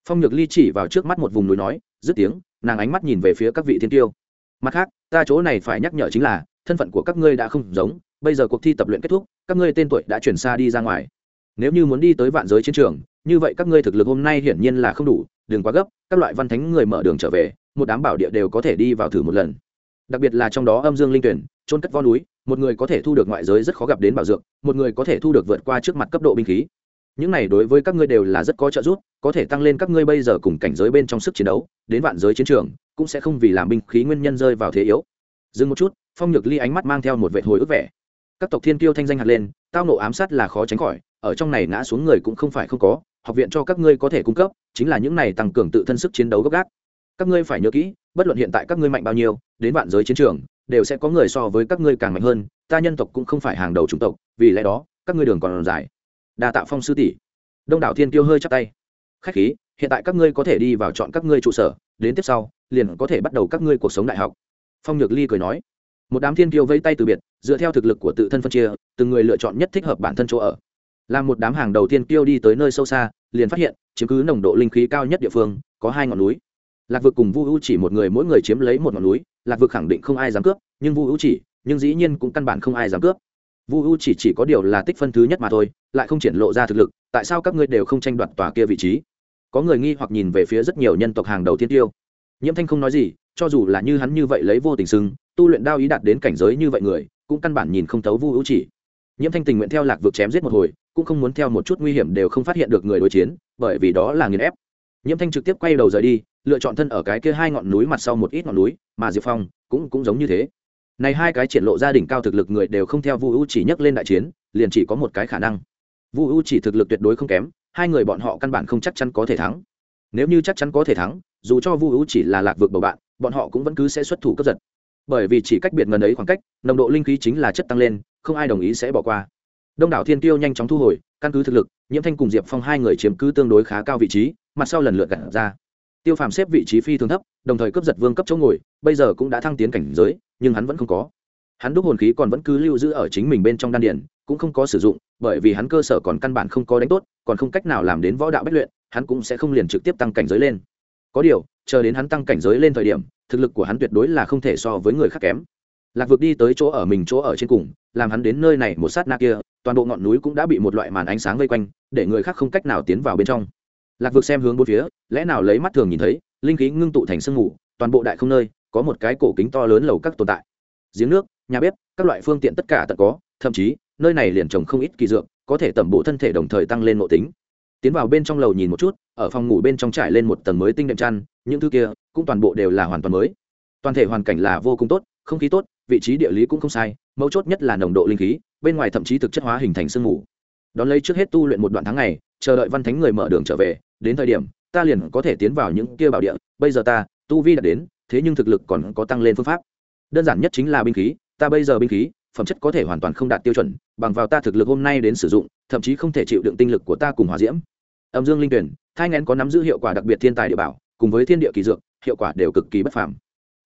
Phong nhược ly chỉ vào trước mắt một vùng núi nói, dứt tiếng, nàng ánh mắt nhìn về phía các vị thiên tiêu. Mặt khác, ta chỗ này phải nhắc nhở chính là, thân phận của các ngươi đã không giống, bây giờ cuộc thi tập luyện kết thúc, các ngươi tên tuổi đã chuyển xa đi ra ngoài nếu như muốn đi tới vạn giới chiến trường, như vậy các ngươi thực lực hôm nay hiển nhiên là không đủ, đừng quá gấp, các loại văn thánh người mở đường trở về, một đám bảo địa đều có thể đi vào thử một lần. Đặc biệt là trong đó âm dương linh tuyển trôn cất vo núi, một người có thể thu được ngoại giới rất khó gặp đến bảo dược, một người có thể thu được vượt qua trước mặt cấp độ binh khí. Những này đối với các ngươi đều là rất có trợ giúp, có thể tăng lên các ngươi bây giờ cùng cảnh giới bên trong sức chiến đấu, đến vạn giới chiến trường, cũng sẽ không vì làm binh khí nguyên nhân rơi vào thế yếu. Dừng một chút, phong nhược ly ánh mắt mang theo một vệ hồi ức vẻ. Các tộc thiên kiêu thanh danh hạt lên, tao nộ ám sát là khó tránh khỏi ở trong này ngã xuống người cũng không phải không có, học viện cho các ngươi có thể cung cấp, chính là những này tăng cường tự thân sức chiến đấu gấp gáp. Các ngươi phải nhớ kỹ, bất luận hiện tại các ngươi mạnh bao nhiêu, đến vạn giới chiến trường, đều sẽ có người so với các ngươi càng mạnh hơn, ta nhân tộc cũng không phải hàng đầu chủng tộc, vì lẽ đó, các ngươi đường còn dài. Đa tạo phong sư tỷ. Đông đảo thiên tiêu hơi chắp tay. Khách khí, hiện tại các ngươi có thể đi vào chọn các ngươi trụ sở, đến tiếp sau, liền có thể bắt đầu các ngươi cuộc sống đại học. Phong nhược ly cười nói. Một đám thiên tiêu vây tay từ biệt, dựa theo thực lực của tự thân phân chia, từng người lựa chọn nhất thích hợp bản thân chỗ ở làm một đám hàng đầu tiên tiêu đi tới nơi sâu xa, liền phát hiện, chiếm cứ nồng độ linh khí cao nhất địa phương, có hai ngọn núi. Lạc vực cùng vu u chỉ một người mỗi người chiếm lấy một ngọn núi, lạc vực khẳng định không ai dám cướp, nhưng vu u chỉ, nhưng dĩ nhiên cũng căn bản không ai dám cướp. Vu u chỉ chỉ có điều là tích phân thứ nhất mà thôi, lại không triển lộ ra thực lực, tại sao các ngươi đều không tranh đoạt tòa kia vị trí? Có người nghi hoặc nhìn về phía rất nhiều nhân tộc hàng đầu tiên tiêu nhiễm thanh không nói gì, cho dù là như hắn như vậy lấy vô tình sưng tu luyện đao ý đạt đến cảnh giới như vậy người, cũng căn bản nhìn không thấu vu u chỉ nhiễm thanh tình nguyện theo lạc vực chém giết một hồi, cũng không muốn theo một chút nguy hiểm đều không phát hiện được người đối chiến, bởi vì đó là nghiền ép. Nhiễm thanh trực tiếp quay đầu rời đi, lựa chọn thân ở cái kia hai ngọn núi mặt sau một ít ngọn núi, mà diệp phong cũng cũng giống như thế. Này hai cái triển lộ gia đình cao thực lực người đều không theo vu u chỉ nhắc lên đại chiến, liền chỉ có một cái khả năng. Vu u chỉ thực lực tuyệt đối không kém, hai người bọn họ căn bản không chắc chắn có thể thắng. Nếu như chắc chắn có thể thắng, dù cho vu u chỉ là lạc vực bầu bạn, bọn họ cũng vẫn cứ sẽ xuất thủ cướp giật. Bởi vì chỉ cách biệt ngần ấy khoảng cách, nồng độ linh khí chính là chất tăng lên không ai đồng ý sẽ bỏ qua. Đông đảo thiên tiêu nhanh chóng thu hồi, căn cứ thực lực, nhiễm thanh cùng diệp phong hai người chiếm cứ tương đối khá cao vị trí, mặt sau lần lượt gặt ra. Tiêu phàm xếp vị trí phi thường thấp, đồng thời cướp giật vương cấp chỗ ngồi, bây giờ cũng đã thăng tiến cảnh giới, nhưng hắn vẫn không có. Hắn đúc hồn khí còn vẫn cứ lưu giữ ở chính mình bên trong đan điển cũng không có sử dụng, bởi vì hắn cơ sở còn căn bản không có đánh tốt, còn không cách nào làm đến võ đạo bách luyện, hắn cũng sẽ không liền trực tiếp tăng cảnh giới lên. Có điều, chờ đến hắn tăng cảnh giới lên thời điểm, thực lực của hắn tuyệt đối là không thể so với người khác kém lạc vực đi tới chỗ ở mình chỗ ở trên cùng, làm hắn đến nơi này một sát na kia, toàn bộ ngọn núi cũng đã bị một loại màn ánh sáng vây quanh, để người khác không cách nào tiến vào bên trong. Lạc vực xem hướng bốn phía, lẽ nào lấy mắt thường nhìn thấy, linh khí ngưng tụ thành sương mù, toàn bộ đại không nơi, có một cái cổ kính to lớn lầu các tồn tại. Giếng nước, nhà bếp, các loại phương tiện tất cả tận có, thậm chí, nơi này liền trồng không ít kỳ dược, có thể tẩm bổ thân thể đồng thời tăng lên nội tính. Tiến vào bên trong lầu nhìn một chút, ở phòng ngủ bên trong trải lên một tầng mới tinh đệm chăn, những thứ kia cũng toàn bộ đều là hoàn toàn mới. Toàn thể hoàn cảnh là vô cùng tốt, không khí tốt vị trí địa lý cũng không sai, mấu chốt nhất là nồng độ linh khí, bên ngoài thậm chí thực chất hóa hình thành sương mù. Đón lấy trước hết tu luyện một đoạn tháng ngày, chờ đợi văn thánh người mở đường trở về, đến thời điểm, ta liền có thể tiến vào những kia bảo địa. Bây giờ ta, tu vi đã đến, thế nhưng thực lực còn có tăng lên phương pháp. Đơn giản nhất chính là binh khí, ta bây giờ binh khí, phẩm chất có thể hoàn toàn không đạt tiêu chuẩn, bằng vào ta thực lực hôm nay đến sử dụng, thậm chí không thể chịu đựng tinh lực của ta cùng hòa diễm. Âm dương linh tuyển, thai ngén có nắm giữ hiệu quả đặc biệt thiên tài địa bảo, cùng với thiên địa kỳ dược, hiệu quả đều cực kỳ bất phàm.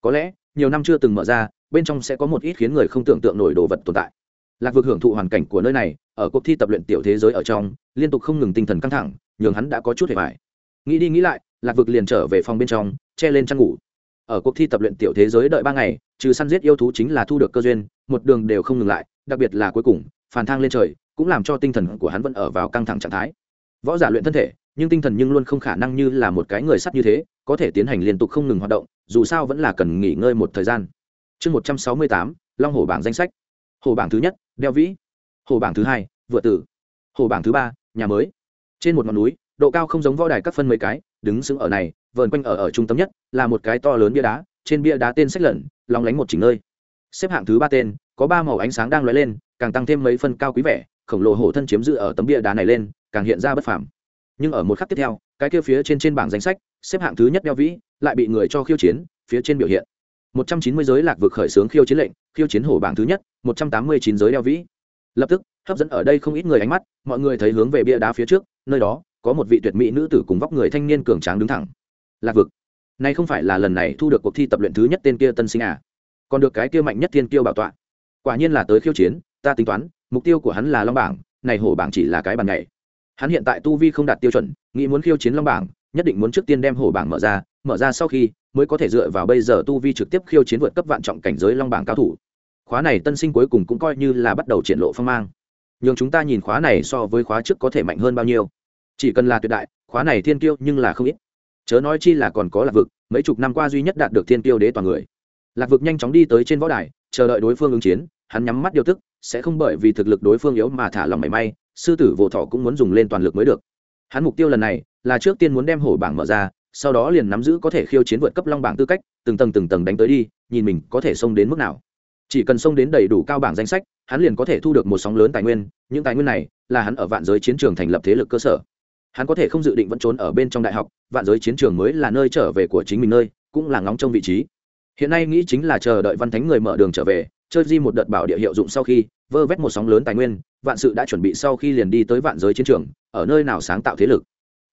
Có lẽ, nhiều năm chưa từng mở ra bên trong sẽ có một ít khiến người không tưởng tượng nổi đồ vật tồn tại. Lạc vực hưởng thụ hoàn cảnh của nơi này, ở cuộc thi tập luyện tiểu thế giới ở trong, liên tục không ngừng tinh thần căng thẳng, nhường hắn đã có chút hề vải nghĩ đi nghĩ lại, lạc vực liền trở về phòng bên trong, che lên chăn ngủ. Ở cuộc thi tập luyện tiểu thế giới đợi ba ngày, trừ săn giết yêu thú chính là thu được cơ duyên, một đường đều không ngừng lại, đặc biệt là cuối cùng phản thang lên trời, cũng làm cho tinh thần của hắn vẫn ở vào căng thẳng trạng thái. Võ giả luyện thân thể, nhưng tinh thần nhưng luôn không khả năng như là một cái người sắt như thế, có thể tiến hành liên tục không ngừng hoạt động, dù sao vẫn là cần nghỉ ngơi một thời gian chương một trăm sáu mươi tám, long hồ bảng danh sách. Hồ bảng thứ nhất, đeo vĩ. Hồ bảng thứ hai, vựa tử. Hồ bảng thứ ba, nhà mới. Trên một ngọn núi, độ cao không giống võ đài các phân mấy cái, đứng sững ở này, vờn quanh ở ở trung tâm nhất, là một cái to lớn bia đá, trên bia đá tên sách lẩn lóng lánh một chỉnh nơi. Xếp hạng thứ ba tên, có ba màu ánh sáng đang lóe lên, càng tăng thêm mấy phân cao quý vẻ, khổng lồ hổ thân chiếm giữ ở tấm bia đá này lên, càng hiện ra bất phàm. Nhưng ở một khắc tiếp theo, cái kia phía trên trên bảng danh sách, xếp hạng thứ nhất đeo vĩ, lại bị người cho khiêu chiến, phía trên biểu hiện một trăm chín mươi giới lạc vực khởi xướng khiêu chiến lệnh, khiêu chiến hổ bảng thứ nhất, một trăm tám mươi chín giới đeo vĩ. Lập tức, hấp dẫn ở đây không ít người ánh mắt, mọi người thấy hướng về bia đá phía trước, nơi đó, có một vị tuyệt mỹ nữ tử cùng vóc người thanh niên cường tráng đứng thẳng. Lạc vực. Này không phải là lần này thu được cuộc thi tập luyện thứ nhất tên kia tân sinh à? Còn được cái kia mạnh nhất thiên kiêu bảo tọa. Quả nhiên là tới khiêu chiến, ta tính toán, mục tiêu của hắn là long bảng, này hổ bảng chỉ là cái bàn nhảy. Hắn hiện tại tu vi không đạt tiêu chuẩn, nghĩ muốn khiêu chiến long bảng, nhất định muốn trước tiên đem hổ bảng mở ra mở ra sau khi mới có thể dựa vào bây giờ tu vi trực tiếp khiêu chiến vượt cấp vạn trọng cảnh giới long bảng cao thủ. Khóa này tân sinh cuối cùng cũng coi như là bắt đầu triển lộ phong mang. Nhưng chúng ta nhìn khóa này so với khóa trước có thể mạnh hơn bao nhiêu? Chỉ cần là tuyệt đại, khóa này thiên kiêu nhưng là không ít. Chớ nói chi là còn có lạc vực, mấy chục năm qua duy nhất đạt được thiên kiêu đế toàn người. Lạc vực nhanh chóng đi tới trên võ đài, chờ đợi đối phương ứng chiến, hắn nhắm mắt điều tức, sẽ không bởi vì thực lực đối phương yếu mà thả lòng mảy may, sư tử vô thọ cũng muốn dùng lên toàn lực mới được. Hắn mục tiêu lần này là trước tiên muốn đem hổ bảng mở ra sau đó liền nắm giữ có thể khiêu chiến vượt cấp long bảng tư cách, từng tầng từng tầng đánh tới đi, nhìn mình có thể xông đến mức nào. Chỉ cần xông đến đầy đủ cao bảng danh sách, hắn liền có thể thu được một sóng lớn tài nguyên, những tài nguyên này là hắn ở vạn giới chiến trường thành lập thế lực cơ sở. Hắn có thể không dự định vẫn trốn ở bên trong đại học, vạn giới chiến trường mới là nơi trở về của chính mình nơi, cũng là ngóng trong vị trí. Hiện nay nghĩ chính là chờ đợi văn thánh người mở đường trở về, chơi di một đợt bảo địa hiệu dụng sau khi, vơ vét một sóng lớn tài nguyên, vạn sự đã chuẩn bị sau khi liền đi tới vạn giới chiến trường, ở nơi nào sáng tạo thế lực.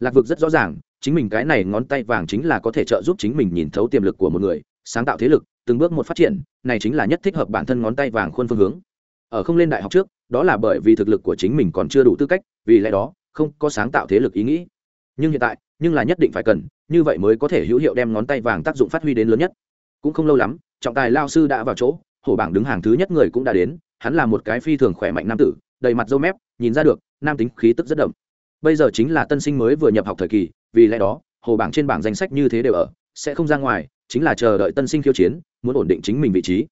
Lạc vực rất rõ ràng chính mình cái này ngón tay vàng chính là có thể trợ giúp chính mình nhìn thấu tiềm lực của một người, sáng tạo thế lực, từng bước một phát triển, này chính là nhất thích hợp bản thân ngón tay vàng khuôn phương hướng. Ở không lên đại học trước, đó là bởi vì thực lực của chính mình còn chưa đủ tư cách, vì lẽ đó, không có sáng tạo thế lực ý nghĩ. Nhưng hiện tại, nhưng là nhất định phải cần, như vậy mới có thể hữu hiệu đem ngón tay vàng tác dụng phát huy đến lớn nhất. Cũng không lâu lắm, trọng tài lao sư đã vào chỗ, hổ bảng đứng hàng thứ nhất người cũng đã đến, hắn là một cái phi thường khỏe mạnh nam tử, đầy mặt dâu mép, nhìn ra được, nam tính khí tức rất đậm bây giờ chính là tân sinh mới vừa nhập học thời kỳ, vì lẽ đó, hồ bảng trên bảng danh sách như thế đều ở, sẽ không ra ngoài, chính là chờ đợi tân sinh khiêu chiến, muốn ổn định chính mình vị trí.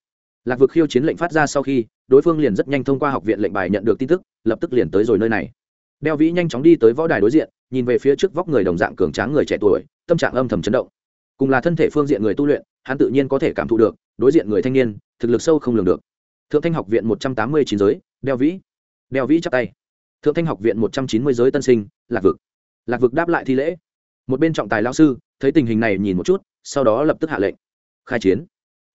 Lạc vực khiêu chiến lệnh phát ra sau khi, đối phương liền rất nhanh thông qua học viện lệnh bài nhận được tin tức, lập tức liền tới rồi nơi này. Đeo vĩ nhanh chóng đi tới võ đài đối diện, nhìn về phía trước vóc người đồng dạng cường tráng người trẻ tuổi, tâm trạng âm thầm chấn động. Cùng là thân thể phương diện người tu luyện, hắn tự nhiên có thể cảm thụ được, đối diện người thanh niên, thực lực sâu không lường được. Thượng thanh học viện một trăm tám mươi chín giới, đeo vĩ. Đeo vĩ chắp tay thượng thanh học viện một trăm chín mươi giới tân sinh, lạc vực. Lạc vực đáp lại thi lễ. Một bên trọng tài lao sư, thấy tình hình này nhìn một chút, sau đó lập tức hạ lệnh. Khai chiến.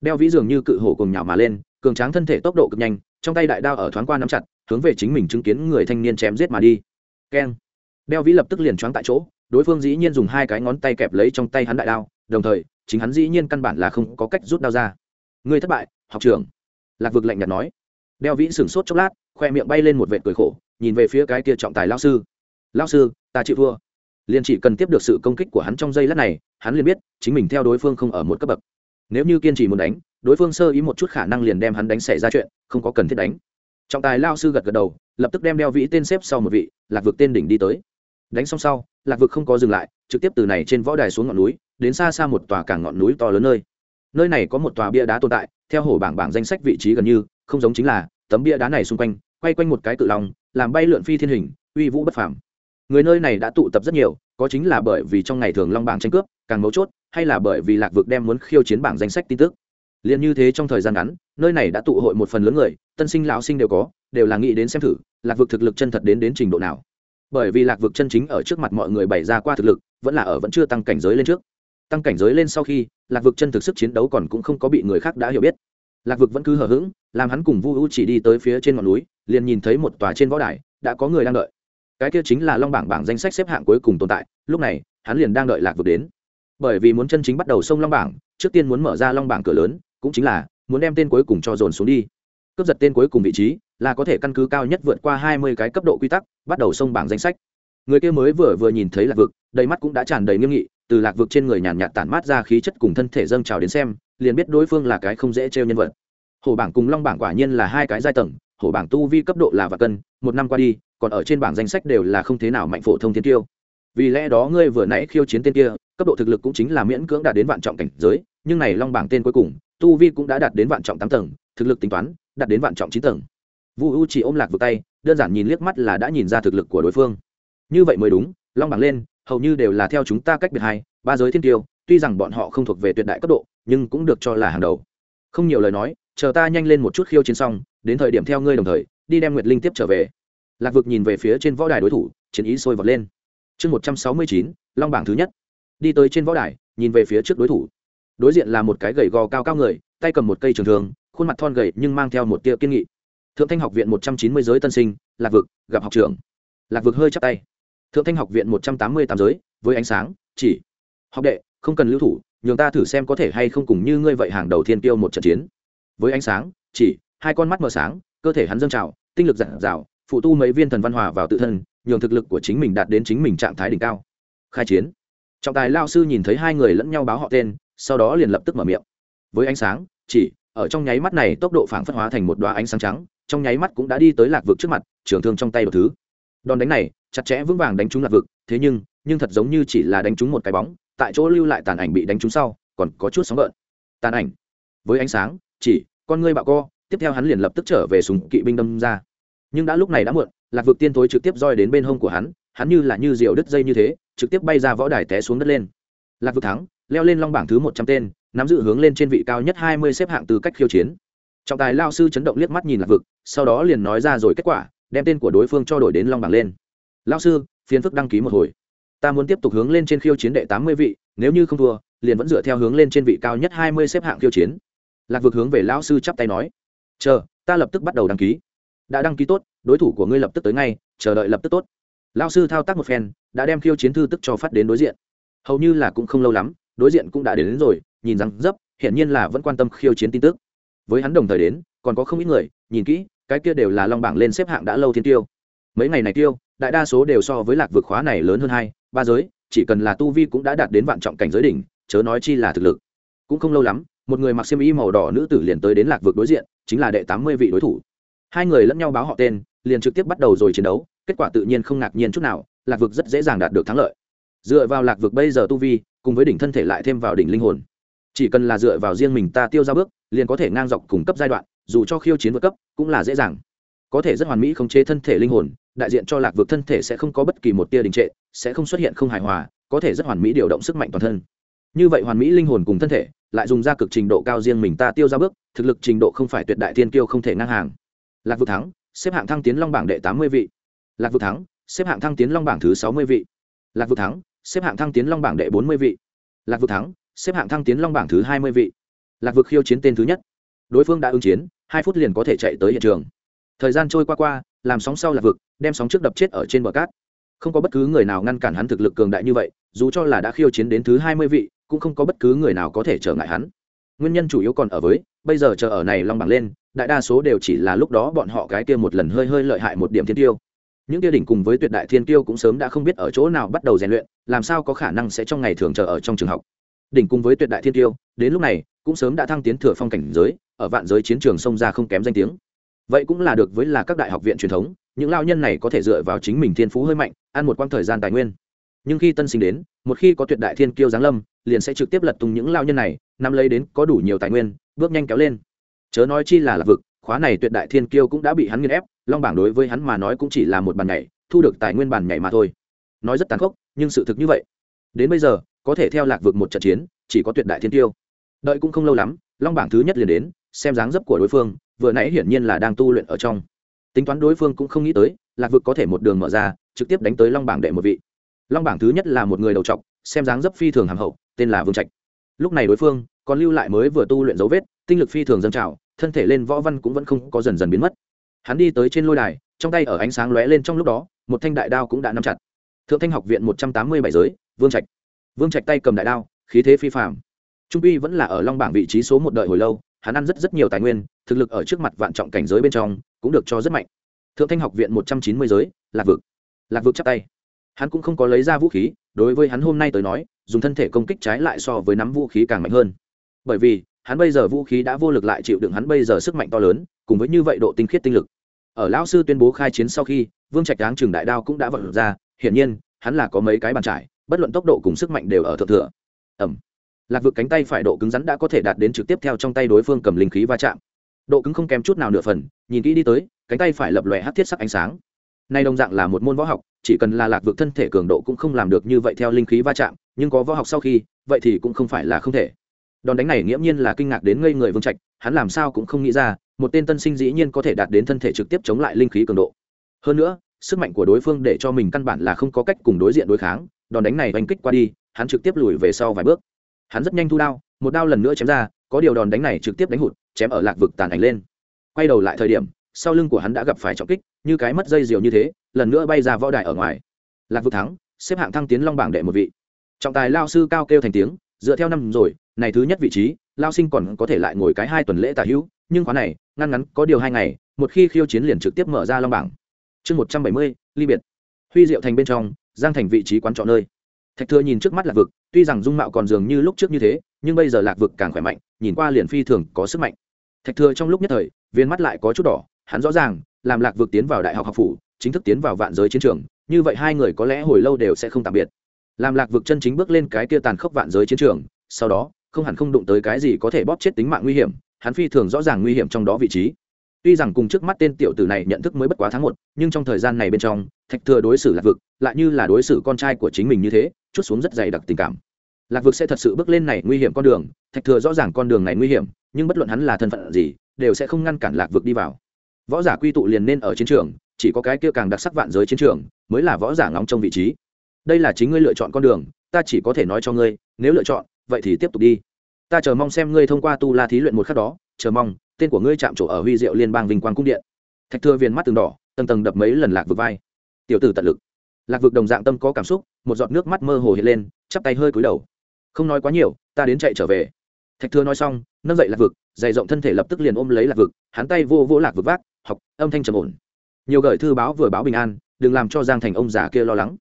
Đeo vĩ dường như cự hổ cùng nhào mà lên, cường tráng thân thể tốc độ cực nhanh, trong tay đại đao ở thoáng qua nắm chặt, hướng về chính mình chứng kiến người thanh niên chém giết mà đi. Keng. Đeo vĩ lập tức liền choáng tại chỗ, đối phương dĩ nhiên dùng hai cái ngón tay kẹp lấy trong tay hắn đại đao, đồng thời, chính hắn dĩ nhiên căn bản là không có cách rút đao ra. Ngươi thất bại, học trưởng. Lạc vực lạnh nhạt nói. Đeo vĩ sửng sốt chốc lát, khoe miệng bay lên một vệt cười khổ nhìn về phía cái kia trọng tài lao sư. Lao sư, ta chịu thua. Liền chỉ cần tiếp được sự công kích của hắn trong giây lát này, hắn liền biết chính mình theo đối phương không ở một cấp bậc. Nếu như kiên trì muốn đánh, đối phương sơ ý một chút khả năng liền đem hắn đánh xảy ra chuyện, không có cần thiết đánh. Trọng tài lao sư gật gật đầu, lập tức đem đeo vĩ tên xếp sau một vị, lạc vực tên đỉnh đi tới. Đánh xong sau, lạc vực không có dừng lại, trực tiếp từ này trên võ đài xuống ngọn núi, đến xa xa một tòa cảng ngọn núi to lớn nơi. Nơi này có một tòa bia đá tồn tại, theo hổ bảng bảng danh sách vị trí gần như, không giống chính là tấm bia đá này xung quanh, quay quanh một cái cự lòng làm bay lượn phi thiên hình, uy vũ bất phàm. Người nơi này đã tụ tập rất nhiều, có chính là bởi vì trong ngày thường long bảng tranh cướp, càng mấu chốt, hay là bởi vì lạc vực đem muốn khiêu chiến bảng danh sách tin tức. Liền như thế trong thời gian ngắn, nơi này đã tụ hội một phần lớn người, tân sinh, lão sinh đều có, đều là nghĩ đến xem thử, lạc vực thực lực chân thật đến đến trình độ nào. Bởi vì lạc vực chân chính ở trước mặt mọi người bày ra qua thực lực, vẫn là ở vẫn chưa tăng cảnh giới lên trước. Tăng cảnh giới lên sau khi, lạc vực chân thực sức chiến đấu còn cũng không có bị người khác đã hiểu biết. Lạc vực vẫn cứ hờ hững làm hắn cùng vu u chỉ đi tới phía trên ngọn núi, liền nhìn thấy một tòa trên võ đài, đã có người đang đợi. Cái kia chính là long bảng bảng danh sách xếp hạng cuối cùng tồn tại, lúc này, hắn liền đang đợi lạc vực đến. Bởi vì muốn chân chính bắt đầu sông long bảng, trước tiên muốn mở ra long bảng cửa lớn, cũng chính là muốn đem tên cuối cùng cho dồn xuống đi. Cướp giật tên cuối cùng vị trí, là có thể căn cứ cao nhất vượt qua hai mươi cái cấp độ quy tắc, bắt đầu sông bảng danh sách. Người kia mới vừa vừa nhìn thấy lạc vực, đầy mắt cũng đã tràn đầy nghiêm nghị, từ lạc vực trên người nhàn nhạt tản mát ra khí chất cùng thân thể dâng trào đến xem, liền biết đối phương là cái không dễ trêu nhân vật hổ bảng cùng long bảng quả nhiên là hai cái giai tầng, hổ bảng tu vi cấp độ là và cân, một năm qua đi, còn ở trên bảng danh sách đều là không thế nào mạnh phổ thông thiên tiêu. Vì lẽ đó ngươi vừa nãy khiêu chiến tên kia, cấp độ thực lực cũng chính là miễn cưỡng đạt đến vạn trọng cảnh giới, nhưng này long bảng tên cuối cùng, tu vi cũng đã đạt đến vạn trọng tám tầng, thực lực tính toán, đạt đến vạn trọng chín tầng. Vu u chỉ ôm lạc vực tay, đơn giản nhìn liếc mắt là đã nhìn ra thực lực của đối phương. Như vậy mới đúng, long bảng lên, hầu như đều là theo chúng ta cách biệt hai, ba giới thiên tiêu, tuy rằng bọn họ không thuộc về tuyệt đại cấp độ, nhưng cũng được cho là hàng đầu. Không nhiều lời nói chờ ta nhanh lên một chút khiêu chiến xong, đến thời điểm theo ngươi đồng thời, đi đem nguyệt linh tiếp trở về. Lạc vực nhìn về phía trên võ đài đối thủ, chiến ý sôi vọt lên. Chương một trăm sáu mươi chín, long bảng thứ nhất. Đi tới trên võ đài, nhìn về phía trước đối thủ. Đối diện là một cái gầy gò cao cao người, tay cầm một cây trường thường khuôn mặt thon gầy nhưng mang theo một tia kiên nghị. Thượng thanh học viện một trăm chín mươi giới tân sinh, lạc vực, gặp học trưởng. Lạc vực hơi chắp tay. Thượng thanh học viện một trăm tám mươi tám giới, với ánh sáng, chỉ. Học đệ, không cần lưu thủ, nhường ta thử xem có thể hay không cùng như ngươi vậy hàng đầu thiên tiêu một trận chiến với ánh sáng, chỉ, hai con mắt mờ sáng, cơ thể hắn dâng trào, tinh lực giản dào, phụ tu mấy viên thần văn hòa vào tự thân, nhường thực lực của chính mình đạt đến chính mình trạng thái đỉnh cao. Khai chiến. Trọng tài lao sư nhìn thấy hai người lẫn nhau báo họ tên, sau đó liền lập tức mở miệng. Với ánh sáng, chỉ, ở trong nháy mắt này tốc độ phản phất hóa thành một đoá ánh sáng trắng, trong nháy mắt cũng đã đi tới lạc vực trước mặt, trường thương trong tay đồ thứ. Đòn đánh này, chặt chẽ vững vàng đánh trúng lạc vực, thế nhưng nhưng thật giống như chỉ là đánh trúng một cái bóng, tại chỗ lưu lại tàn ảnh bị đánh trúng sau, còn có chút sóng gợn. Tàn ảnh. Với ánh sáng, chỉ con ngươi bạo co, tiếp theo hắn liền lập tức trở về súng kỵ binh đâm ra. Nhưng đã lúc này đã muộn, lạc vực tiên thối trực tiếp roi đến bên hông của hắn hắn như là như diều đứt dây như thế, trực tiếp bay ra võ đài té xuống đất lên. Lạc vực thắng, leo lên long bảng thứ một trăm tên, nắm giữ hướng lên trên vị cao nhất hai mươi xếp hạng từ cách khiêu chiến. Trọng tài lao sư chấn động liếc mắt nhìn lạc vực, sau đó liền nói ra rồi kết quả, đem tên của đối phương cho đổi đến long bảng lên. Lao sư phiến phức đăng ký một hồi. Ta muốn tiếp tục hướng lên trên khiêu chiến đệ tám mươi vị, nếu như không thua, liền vẫn dựa theo hướng lên trên vị cao nhất hai mươi xếp hạng khiêu chiến lạc vực hướng về lão sư chắp tay nói chờ ta lập tức bắt đầu đăng ký. Đã đăng ký tốt đối thủ của ngươi lập tức tới ngay chờ đợi lập tức tốt. Lão sư thao tác một phen đã đem khiêu chiến thư tức cho phát đến đối diện. Hầu như là cũng không lâu lắm đối diện cũng đã đến, đến rồi nhìn rằng dấp hiển nhiên là vẫn quan tâm khiêu chiến tin tức. Với hắn đồng thời đến còn có không ít người nhìn kỹ cái kia đều là long bảng lên xếp hạng đã lâu thiên tiêu. Mấy ngày này tiêu đại đa số đều so với lạc vực khóa này lớn hơn hai ba giới chỉ cần là tu vi cũng đã đạt đến vạn trọng cảnh giới đỉnh chớ nói chi là thực lực. Cũng không lâu lắm một người mặc xiêm y màu đỏ nữ tử liền tới đến lạc vực đối diện, chính là đệ tám mươi vị đối thủ. Hai người lẫn nhau báo họ tên, liền trực tiếp bắt đầu rồi chiến đấu, kết quả tự nhiên không ngạc nhiên chút nào, lạc vực rất dễ dàng đạt được thắng lợi. Dựa vào lạc vực bây giờ tu vi, cùng với đỉnh thân thể lại thêm vào đỉnh linh hồn. Chỉ cần là dựa vào riêng mình ta tiêu ra bước, liền có thể ngang dọc cùng cấp giai đoạn, dù cho khiêu chiến vượt cấp, cũng là dễ dàng. Có thể rất hoàn mỹ khống chế thân thể linh hồn, đại diện cho lạc vực thân thể sẽ không có bất kỳ một tia đình trệ, sẽ không xuất hiện không hài hòa, có thể rất hoàn mỹ điều động sức mạnh toàn thân như vậy hoàn mỹ linh hồn cùng thân thể, lại dùng ra cực trình độ cao riêng mình ta tiêu ra bước, thực lực trình độ không phải tuyệt đại thiên kiêu không thể ngang hàng. Lạc vực thắng, xếp hạng thăng tiến long bảng đệ tám mươi vị. Lạc vực thắng, xếp hạng thăng tiến long bảng thứ sáu mươi vị. Lạc vực thắng, xếp hạng thăng tiến long bảng đệ bốn mươi vị. Lạc vực thắng, xếp hạng thăng tiến long bảng thứ hai mươi vị. Lạc vực khiêu chiến tên thứ nhất. Đối phương đã ứng chiến, hai phút liền có thể chạy tới hiện trường. Thời gian trôi qua qua, làm sóng sau lạc vực, đem sóng trước đập chết ở trên bờ cát. Không có bất cứ người nào ngăn cản hắn thực lực cường đại như vậy, dù cho là đã khiêu chiến đến thứ hai mươi vị cũng không có bất cứ người nào có thể trở ngại hắn. Nguyên nhân chủ yếu còn ở với, bây giờ chờ ở này long bảng lên, đại đa số đều chỉ là lúc đó bọn họ cái kia một lần hơi hơi lợi hại một điểm thiên tiêu. Những kia đỉnh cùng với tuyệt đại thiên tiêu cũng sớm đã không biết ở chỗ nào bắt đầu rèn luyện, làm sao có khả năng sẽ trong ngày thường chờ ở trong trường học. Đỉnh cùng với tuyệt đại thiên tiêu, đến lúc này, cũng sớm đã thăng tiến thừa phong cảnh giới, ở vạn giới chiến trường sông ra không kém danh tiếng. Vậy cũng là được với là các đại học viện truyền thống, những lao nhân này có thể dựa vào chính mình thiên phú hơi mạnh, ăn một quãng thời gian tài nguyên. Nhưng khi tân sinh đến một khi có tuyệt đại thiên kiêu giáng lâm, liền sẽ trực tiếp lật tung những lao nhân này, nắm lấy đến có đủ nhiều tài nguyên, bước nhanh kéo lên. Chớ nói chi là lạc vực, khóa này tuyệt đại thiên kiêu cũng đã bị hắn nghiên ép, long bảng đối với hắn mà nói cũng chỉ là một bàn nhảy, thu được tài nguyên bàn nhảy mà thôi. Nói rất tàn khốc, nhưng sự thực như vậy. Đến bây giờ, có thể theo lạc vực một trận chiến, chỉ có tuyệt đại thiên kiêu. Đợi cũng không lâu lắm, long bảng thứ nhất liền đến, xem dáng dấp của đối phương, vừa nãy hiển nhiên là đang tu luyện ở trong. Tính toán đối phương cũng không nghĩ tới, lạc vực có thể một đường mở ra, trực tiếp đánh tới long bảng đệ một vị long bảng thứ nhất là một người đầu trọc, xem dáng dấp phi thường hàm hậu, tên là vương trạch. Lúc này đối phương còn lưu lại mới vừa tu luyện dấu vết, tinh lực phi thường dâng trào, thân thể lên võ văn cũng vẫn không có dần dần biến mất. Hắn đi tới trên lôi đài, trong tay ở ánh sáng lóe lên trong lúc đó, một thanh đại đao cũng đã nắm chặt. Thượng thanh học viện một trăm tám mươi bảy giới, vương trạch. Vương trạch tay cầm đại đao, khí thế phi phạm trung uy vẫn là ở long bảng vị trí số một đợi hồi lâu, hắn ăn rất rất nhiều tài nguyên, thực lực ở trước mặt vạn trọng cảnh giới bên trong cũng được cho rất mạnh. Thượng thanh học viện một trăm chín mươi giới, lạc vực. Lạc vực chắp tay hắn cũng không có lấy ra vũ khí, đối với hắn hôm nay tới nói, dùng thân thể công kích trái lại so với nắm vũ khí càng mạnh hơn. Bởi vì, hắn bây giờ vũ khí đã vô lực lại chịu đựng hắn bây giờ sức mạnh to lớn, cùng với như vậy độ tinh khiết tinh lực. Ở lão sư tuyên bố khai chiến sau khi, vương trạch đáng trường đại đao cũng đã vận ra, hiển nhiên, hắn là có mấy cái bàn trải, bất luận tốc độ cùng sức mạnh đều ở thượng thừa. Ẩm. Lạc vực cánh tay phải độ cứng rắn đã có thể đạt đến trực tiếp theo trong tay đối phương cầm linh khí va chạm. Độ cứng không kém chút nào nửa phần, nhìn kỹ đi tới, cánh tay phải lập lòe hát thiết sắc ánh sáng nay đồng dạng là một môn võ học, chỉ cần là lạc vực thân thể cường độ cũng không làm được như vậy theo linh khí va chạm, nhưng có võ học sau khi, vậy thì cũng không phải là không thể. Đòn đánh này nghiễm nhiên là kinh ngạc đến ngây người vương trạch, hắn làm sao cũng không nghĩ ra, một tên tân sinh dĩ nhiên có thể đạt đến thân thể trực tiếp chống lại linh khí cường độ. Hơn nữa, sức mạnh của đối phương để cho mình căn bản là không có cách cùng đối diện đối kháng, đòn đánh này oanh kích qua đi, hắn trực tiếp lùi về sau vài bước. Hắn rất nhanh thu đao, một đao lần nữa chém ra, có điều đòn đánh này trực tiếp đánh hụt, chém ở lạc vực tàn ảnh lên. Quay đầu lại thời điểm sau lưng của hắn đã gặp phải trọng kích, như cái mất dây diều như thế, lần nữa bay ra võ đài ở ngoài. Lạc vực thắng, xếp hạng thăng tiến long bảng đệ một vị. Trọng tài lao sư cao kêu thành tiếng, dựa theo năm rồi, này thứ nhất vị trí, lao sinh còn có thể lại ngồi cái hai tuần lễ tả hữu, nhưng khóa này, ngăn ngắn có điều hai ngày, một khi khiêu chiến liền trực tiếp mở ra long bảng. Chương một trăm bảy mươi, ly biệt. Huy diệu thành bên trong, giang thành vị trí quán trọ nơi. Thạch thừa nhìn trước mắt lạc vực, tuy rằng dung mạo còn dường như lúc trước như thế, nhưng bây giờ lạc vực càng khỏe mạnh, nhìn qua liền phi thường có sức mạnh. Thạch thừa trong lúc nhất thời viên mắt lại có chút đỏ hắn rõ ràng, làm lạc vực tiến vào đại học học phủ, chính thức tiến vào vạn giới chiến trường, như vậy hai người có lẽ hồi lâu đều sẽ không tạm biệt. Làm lạc vực chân chính bước lên cái kia tàn khốc vạn giới chiến trường, sau đó, không hẳn không đụng tới cái gì có thể bóp chết tính mạng nguy hiểm, hắn phi thường rõ ràng nguy hiểm trong đó vị trí. Tuy rằng cùng trước mắt tên tiểu tử này nhận thức mới bất quá tháng một, nhưng trong thời gian này bên trong, thạch thừa đối xử lạc vực, lại như là đối xử con trai của chính mình như thế, chút xuống rất dày đặc tình cảm. Lạc vực sẽ thật sự bước lên này nguy hiểm con đường, thạch thừa rõ ràng con đường này nguy hiểm, nhưng bất luận hắn là thân phận gì, đều sẽ không ngăn cản lạc vực đi vào võ giả quy tụ liền nên ở chiến trường, chỉ có cái kia càng đặc sắc vạn giới chiến trường mới là võ giả ngóng trong vị trí. Đây là chính ngươi lựa chọn con đường, ta chỉ có thể nói cho ngươi, nếu lựa chọn, vậy thì tiếp tục đi. Ta chờ mong xem ngươi thông qua tu la thí luyện một khắc đó, chờ mong, tên của ngươi chạm trổ ở huy diệu liên bang vinh quang cung điện. Thạch thừa viền mắt từng đỏ, tầng tầng đập mấy lần lạc vực vai. Tiểu tử tận lực. Lạc vực đồng dạng tâm có cảm xúc, một giọt nước mắt mơ hồ hiện lên, chắp tay hơi cúi đầu. Không nói quá nhiều, ta đến chạy trở về. Thạch thừa nói xong, nâng dậy lạc vực, dày rộng thân thể lập tức liền ôm lấy lạc vực, hắn tay vô vô lạc vực vác học, âm thanh trầm ổn. Nhiều gửi thư báo vừa báo bình an, đừng làm cho giang thành ông già kia lo lắng.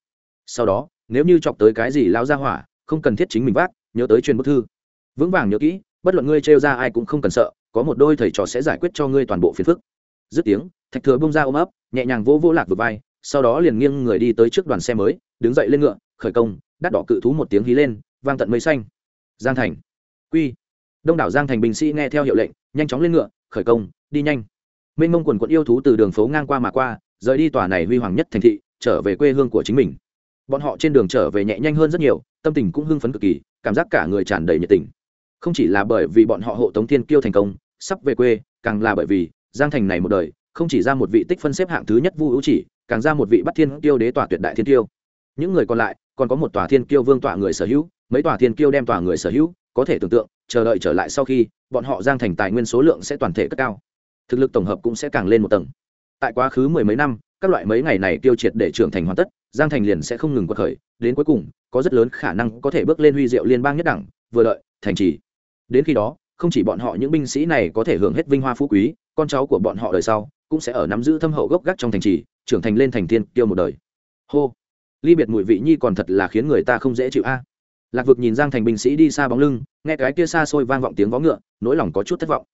Sau đó, nếu như chọc tới cái gì lao ra hỏa, không cần thiết chính mình vác, nhớ tới truyền bức thư. Vững vàng nhớ kỹ, bất luận ngươi trêu ra ai cũng không cần sợ, có một đôi thầy trò sẽ giải quyết cho ngươi toàn bộ phiền phức. Dứt tiếng, thạch thừa bông ra ôm ấp, nhẹ nhàng vỗ vỗ lạc vực vai, sau đó liền nghiêng người đi tới trước đoàn xe mới, đứng dậy lên ngựa, khởi công, đắt đỏ cự thú một tiếng hí lên, vang tận mây xanh. Giang thành. Quy. Đông đảo giang thành binh sĩ nghe theo hiệu lệnh, nhanh chóng lên ngựa, khởi công, đi nhanh mênh mông quần quận yêu thú từ đường phố ngang qua mà qua, rời đi tòa này huy hoàng nhất thành thị, trở về quê hương của chính mình. Bọn họ trên đường trở về nhẹ nhanh hơn rất nhiều, tâm tình cũng hưng phấn cực kỳ, cảm giác cả người tràn đầy nhiệt tình. Không chỉ là bởi vì bọn họ hộ tống thiên kiêu thành công, sắp về quê, càng là bởi vì giang thành này một đời, không chỉ ra một vị tích phân xếp hạng thứ nhất vu hữu chỉ, càng ra một vị bắt thiên kiêu đế tòa tuyệt đại thiên kiêu. Những người còn lại, còn có một tòa thiên kiêu vương tọa người sở hữu, mấy tòa thiên kiêu đem tòa người sở hữu, có thể tưởng tượng, chờ đợi trở lại sau khi, bọn họ giang thành tài nguyên số lượng sẽ toàn thể cất cao thực lực tổng hợp cũng sẽ càng lên một tầng. Tại quá khứ mười mấy năm, các loại mấy ngày này tiêu triệt để trưởng thành hoàn tất, giang thành liền sẽ không ngừng quật khởi, đến cuối cùng, có rất lớn khả năng có thể bước lên huy diệu liên bang nhất đẳng, vừa lợi thành trì. Đến khi đó, không chỉ bọn họ những binh sĩ này có thể hưởng hết vinh hoa phú quý, con cháu của bọn họ đời sau, cũng sẽ ở nắm giữ thâm hậu gốc gác trong thành trì, trưởng thành lên thành tiên tiêu một đời. Hô! Ly biệt mùi vị nhi còn thật là khiến người ta không dễ chịu a. Lạc vực nhìn giang thành binh sĩ đi xa bóng lưng, nghe cái kia xa xôi vang vọng tiếng vó ngựa, nỗi lòng có chút thất vọng.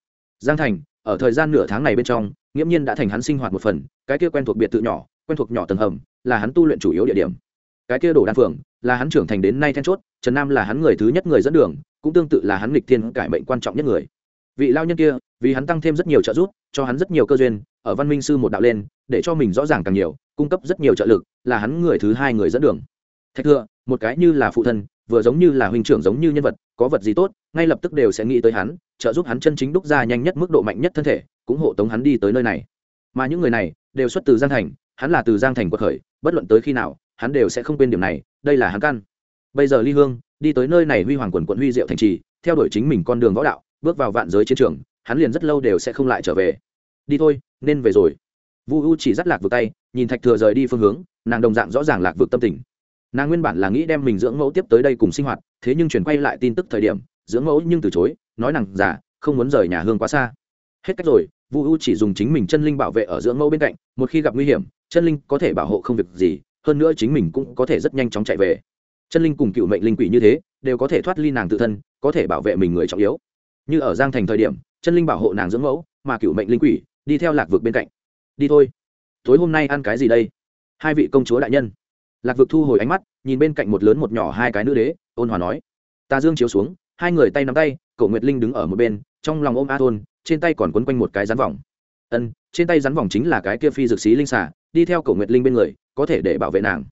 Giang thành ở thời gian nửa tháng này bên trong, nghiễm nhiên đã thành hắn sinh hoạt một phần, cái kia quen thuộc biệt thự nhỏ, quen thuộc nhỏ tầng hầm, là hắn tu luyện chủ yếu địa điểm. Cái kia đổ đan phượng, là hắn trưởng thành đến nay then chốt, trần nam là hắn người thứ nhất người dẫn đường, cũng tương tự là hắn lịch thiên cải mệnh quan trọng nhất người. Vị lao nhân kia, vì hắn tăng thêm rất nhiều trợ giúp, cho hắn rất nhiều cơ duyên, ở văn minh sư một đạo lên, để cho mình rõ ràng càng nhiều, cung cấp rất nhiều trợ lực, là hắn người thứ hai người dẫn đường. Thạch thừa, một cái như là phụ thân, vừa giống như là huynh trưởng giống như nhân vật, có vật gì tốt ngay lập tức đều sẽ nghĩ tới hắn, trợ giúp hắn chân chính đúc ra nhanh nhất mức độ mạnh nhất thân thể, cũng hộ tống hắn đi tới nơi này. Mà những người này đều xuất từ giang thành, hắn là từ giang thành quật khởi, bất luận tới khi nào, hắn đều sẽ không quên điểm này, đây là hắn căn. Bây giờ ly hương đi tới nơi này huy hoàng quần quận huy diệu thành trì, theo đuổi chính mình con đường võ đạo, bước vào vạn giới chiến trường, hắn liền rất lâu đều sẽ không lại trở về. Đi thôi, nên về rồi. Vu u chỉ dắt lạc vực tay, nhìn thạch thừa rời đi phương hướng, nàng đồng dạng rõ ràng lạc vực tâm tình. Nàng nguyên bản là nghĩ đem mình dưỡng mẫu tiếp tới đây cùng sinh hoạt, thế nhưng chuyển quay lại tin tức thời điểm dưỡng mẫu nhưng từ chối, nói nàng giả không muốn rời nhà hương quá xa. Hết cách rồi, vu u chỉ dùng chính mình chân linh bảo vệ ở dưỡng mẫu bên cạnh, một khi gặp nguy hiểm, chân linh có thể bảo hộ không việc gì, hơn nữa chính mình cũng có thể rất nhanh chóng chạy về. Chân linh cùng cựu mệnh linh quỷ như thế, đều có thể thoát ly nàng tự thân, có thể bảo vệ mình người trọng yếu. Như ở giang thành thời điểm, chân linh bảo hộ nàng dưỡng mẫu, mà cựu mệnh linh quỷ đi theo lạc vực bên cạnh. Đi thôi. Tối hôm nay ăn cái gì đây? Hai vị công chúa đại nhân. Lạc vực thu hồi ánh mắt, nhìn bên cạnh một lớn một nhỏ hai cái nữ đế, ôn hòa nói, ta dương chiếu xuống hai người tay nắm tay cậu nguyệt linh đứng ở một bên trong lòng ôm a thôn trên tay còn quấn quanh một cái rắn vòng. Ân trên tay rắn vòng chính là cái kia phi dược sĩ linh xà, đi theo cậu nguyệt linh bên người có thể để bảo vệ nàng.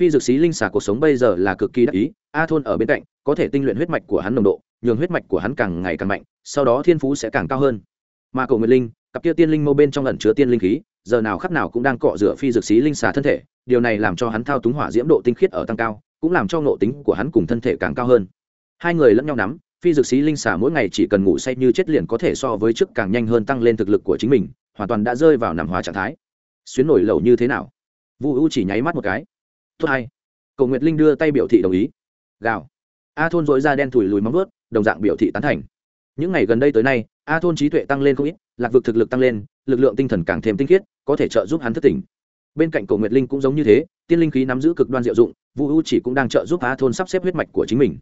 Phi dược sĩ linh xà cuộc sống bây giờ là cực kỳ đắc ý a thôn ở bên cạnh có thể tinh luyện huyết mạch của hắn nồng độ nhường huyết mạch của hắn càng ngày càng mạnh sau đó thiên phú sẽ càng cao hơn. Mà cậu nguyệt linh cặp kia tiên linh mâu bên trong ẩn chứa tiên linh khí giờ nào khắc nào cũng đang cọ rửa phi dược sĩ linh xà thân thể điều này làm cho hắn thao túng hỏa diễm độ tinh khiết ở tăng cao cũng làm cho ngộ tính của hắn cùng thân thể càng cao hơn hai người lẫn nhau nắm, phi dược sĩ linh xả mỗi ngày chỉ cần ngủ say như chết liền có thể so với trước càng nhanh hơn tăng lên thực lực của chính mình, hoàn toàn đã rơi vào nằm hòa trạng thái. Xuyến nổi lầu như thế nào? Vu u chỉ nháy mắt một cái. Tốt hay. Cầu nguyệt linh đưa tay biểu thị đồng ý. Gạo a thôn dội ra đen thùi lùi móng vớt đồng dạng biểu thị tán thành. Những ngày gần đây tới nay, a thôn trí tuệ tăng lên không ít, lạc vực thực lực tăng lên, lực lượng tinh thần càng thêm tinh khiết, có thể trợ giúp hắn thất tỉnh. Bên cạnh cầu nguyệt linh cũng giống như thế, tiên linh khí nắm giữ cực đoan diệu dụng, vu u chỉ cũng đang trợ giúp a thôn sắp xếp huyết mạch của chính mình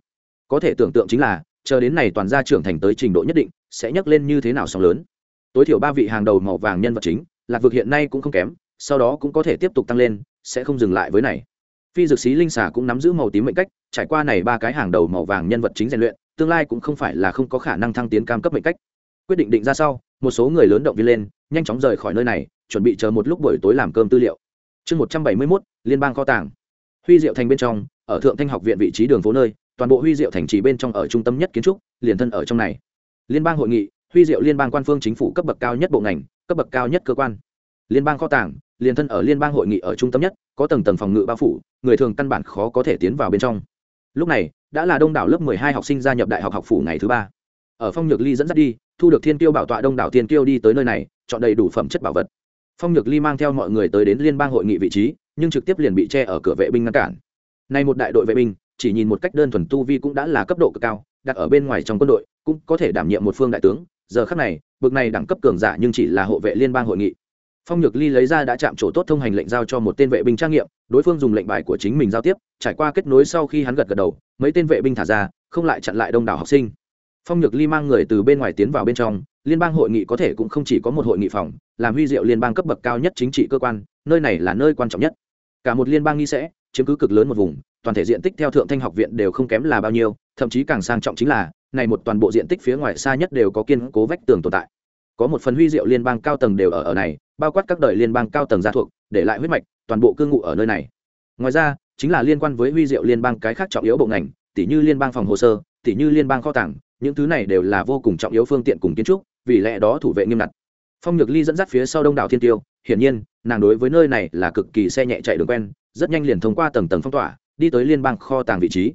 có thể tưởng tượng chính là, chờ đến này toàn gia trưởng thành tới trình độ nhất định, sẽ nhấc lên như thế nào sóng lớn. Tối thiểu ba vị hàng đầu màu vàng nhân vật chính, lạc vực hiện nay cũng không kém, sau đó cũng có thể tiếp tục tăng lên, sẽ không dừng lại với này. Phi dược sĩ linh xà cũng nắm giữ màu tím mệnh cách, trải qua này ba cái hàng đầu màu vàng nhân vật chính rèn luyện, tương lai cũng không phải là không có khả năng thăng tiến cam cấp mệnh cách. Quyết định định ra sau, một số người lớn động viên lên, nhanh chóng rời khỏi nơi này, chuẩn bị chờ một lúc buổi tối làm cơm tư liệu. Chương một trăm bảy mươi mốt, liên bang kho tàng. Huy diệu thành bên trong, ở thượng thanh học viện vị trí đường phố nơi toàn bộ huy diệu thành trì bên trong ở trung tâm nhất kiến trúc, liền thân ở trong này. Liên bang hội nghị, huy diệu liên bang quan phương chính phủ cấp bậc cao nhất bộ ngành, cấp bậc cao nhất cơ quan. Liên bang kho tàng, liền thân ở liên bang hội nghị ở trung tâm nhất, có tầng tầng phòng ngự bao phủ, người thường căn bản khó có thể tiến vào bên trong. Lúc này, đã là đông đảo lớp mười hai học sinh gia nhập đại học học phủ ngày thứ ba. Ở phong nhược ly dẫn dắt đi, thu được thiên tiêu bảo tọa đông đảo thiên tiêu đi tới nơi này, chọn đầy đủ phẩm chất bảo vật. Phong nhược ly mang theo mọi người tới đến liên bang hội nghị vị trí, nhưng trực tiếp liền bị che ở cửa vệ binh ngăn cản. Nay một đại đội vệ binh chỉ nhìn một cách đơn thuần tu vi cũng đã là cấp độ cực cao, đặt ở bên ngoài trong quân đội, cũng có thể đảm nhiệm một phương đại tướng. Giờ khác này, bực này đẳng cấp cường giả nhưng chỉ là hộ vệ liên bang hội nghị. Phong nhược ly lấy ra đã chạm chỗ tốt thông hành lệnh giao cho một tên vệ binh trang nghiệm, đối phương dùng lệnh bài của chính mình giao tiếp, trải qua kết nối sau khi hắn gật gật đầu, mấy tên vệ binh thả ra, không lại chặn lại đông đảo học sinh. Phong nhược ly mang người từ bên ngoài tiến vào bên trong, liên bang hội nghị có thể cũng không chỉ có một hội nghị phòng, làm huy diệu liên bang cấp bậc cao nhất chính trị cơ quan, nơi này là nơi quan trọng nhất. Cả một liên bang nghi sẽ, chiếm cứ cực lớn một vùng toàn thể diện tích theo thượng thanh học viện đều không kém là bao nhiêu, thậm chí càng sang trọng chính là, này một toàn bộ diện tích phía ngoài xa nhất đều có kiên cố vách tường tồn tại. Có một phần huy diệu liên bang cao tầng đều ở ở này, bao quát các đời liên bang cao tầng gia thuộc, để lại huyết mạch, toàn bộ cư ngụ ở nơi này. Ngoài ra, chính là liên quan với huy diệu liên bang cái khác trọng yếu bộ ngành tỷ như liên bang phòng hồ sơ tỷ như liên bang kho tàng, những thứ này đều là vô cùng trọng yếu phương tiện cùng kiến trúc, vì lẽ đó thủ vệ nghiêm ngặt. Phong nhược ly dẫn dắt phía sau đông đảo thiên tiêu, hiển nhiên, nàng đối với nơi này là cực kỳ xe nhẹ chạy đường quen, rất nhanh liền thông qua tầng tầng phong tỏa đi tới liên bang kho tàng vị trí.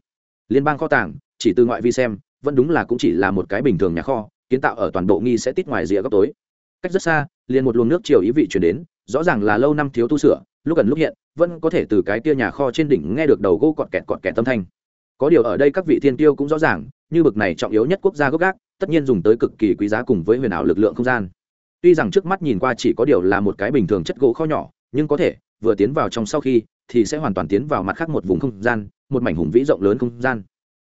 Liên bang kho tàng, chỉ từ ngoại vi xem, vẫn đúng là cũng chỉ là một cái bình thường nhà kho, kiến tạo ở toàn bộ nghi sẽ tít ngoài rìa góc tối. Cách rất xa, liền một luồng nước chiều ý vị chuyển đến, rõ ràng là lâu năm thiếu tu sửa, lúc gần lúc hiện, vẫn có thể từ cái tia nhà kho trên đỉnh nghe được đầu gỗ cọt kẹt cọt kẹt tâm thanh. Có điều ở đây các vị thiên tiêu cũng rõ ràng, như bực này trọng yếu nhất quốc gia gốc gác, tất nhiên dùng tới cực kỳ quý giá cùng với huyền ảo lực lượng không gian. Tuy rằng trước mắt nhìn qua chỉ có điều là một cái bình thường chất gỗ kho nhỏ, nhưng có thể, vừa tiến vào trong sau khi thì sẽ hoàn toàn tiến vào mặt khác một vùng không gian, một mảnh hùng vĩ rộng lớn không gian.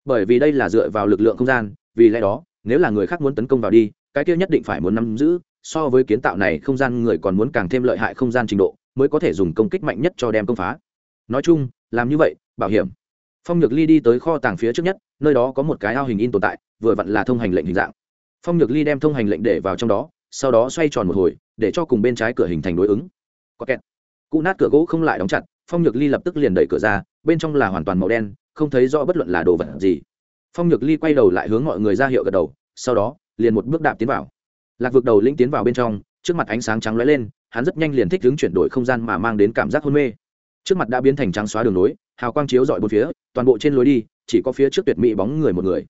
Bởi vì đây là dựa vào lực lượng không gian, vì lẽ đó, nếu là người khác muốn tấn công vào đi, cái kia nhất định phải muốn nắm giữ, so với kiến tạo này không gian người còn muốn càng thêm lợi hại không gian trình độ, mới có thể dùng công kích mạnh nhất cho đem công phá. Nói chung, làm như vậy, bảo hiểm. Phong nhược ly đi tới kho tàng phía trước nhất, nơi đó có một cái ao hình in tồn tại, vừa vặn là thông hành lệnh hình dạng. Phong nhược ly đem thông hành lệnh để vào trong đó, sau đó xoay tròn một hồi, để cho cùng bên trái cửa hình thành đối ứng. Có kẹt. Cụ nát cửa gỗ không lại đóng chặt phong nhược ly lập tức liền đẩy cửa ra, bên trong là hoàn toàn màu đen, không thấy rõ bất luận là đồ vật gì. Phong nhược ly quay đầu lại hướng mọi người ra hiệu gật đầu, sau đó, liền một bước đạp tiến vào. Lạc vực đầu linh tiến vào bên trong, trước mặt ánh sáng trắng lóe lên, hắn rất nhanh liền thích hướng chuyển đổi không gian mà mang đến cảm giác hôn mê. Trước mặt đã biến thành trắng xóa đường nối, hào quang chiếu dọi bốn phía, toàn bộ trên lối đi, chỉ có phía trước tuyệt mỹ bóng người một người.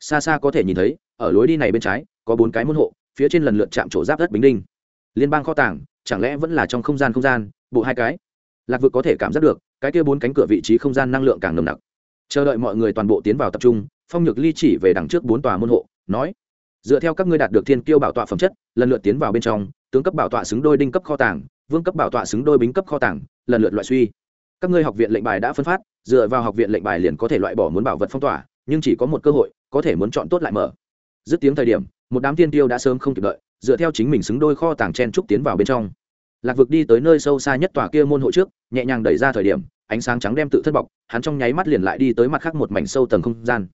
Xa xa có thể nhìn thấy, ở lối đi này bên trái, có bốn cái môn hộ, phía trên lần lượt chạm trổ giáp đất bính đinh. Liên bang kho tàng, chẳng lẽ vẫn là trong không gian không gian, bộ hai cái? Lạc vực có thể cảm giác được, cái kia bốn cánh cửa vị trí không gian năng lượng càng nồng nặc. Chờ đợi mọi người toàn bộ tiến vào tập trung, phong nhược ly chỉ về đằng trước bốn tòa môn hộ, nói, dựa theo các ngươi đạt được thiên kiêu bảo tọa phẩm chất, lần lượt tiến vào bên trong, tướng cấp bảo tọa xứng đôi, đinh cấp kho tàng, vương cấp bảo tọa xứng đôi, bính cấp kho tàng, lần lượt loại suy. Các ngươi học viện lệnh bài đã phân phát, dựa vào học viện lệnh bài liền có thể loại bỏ muốn bảo vật phong tỏa, nhưng chỉ có một cơ hội, có thể muốn chọn tốt lại mở. Dứt tiếng thời điểm, một đám tiên tiêu đã sớm không kịp đợi, dựa theo chính mình xứng đôi kho tàng chen trúc tiến vào bên trong lạc vực đi tới nơi sâu xa nhất tòa kia môn hộ trước, nhẹ nhàng đẩy ra thời điểm, ánh sáng trắng đem tự thất bọc, hắn trong nháy mắt liền lại đi tới mặt khác một mảnh sâu tầng không gian.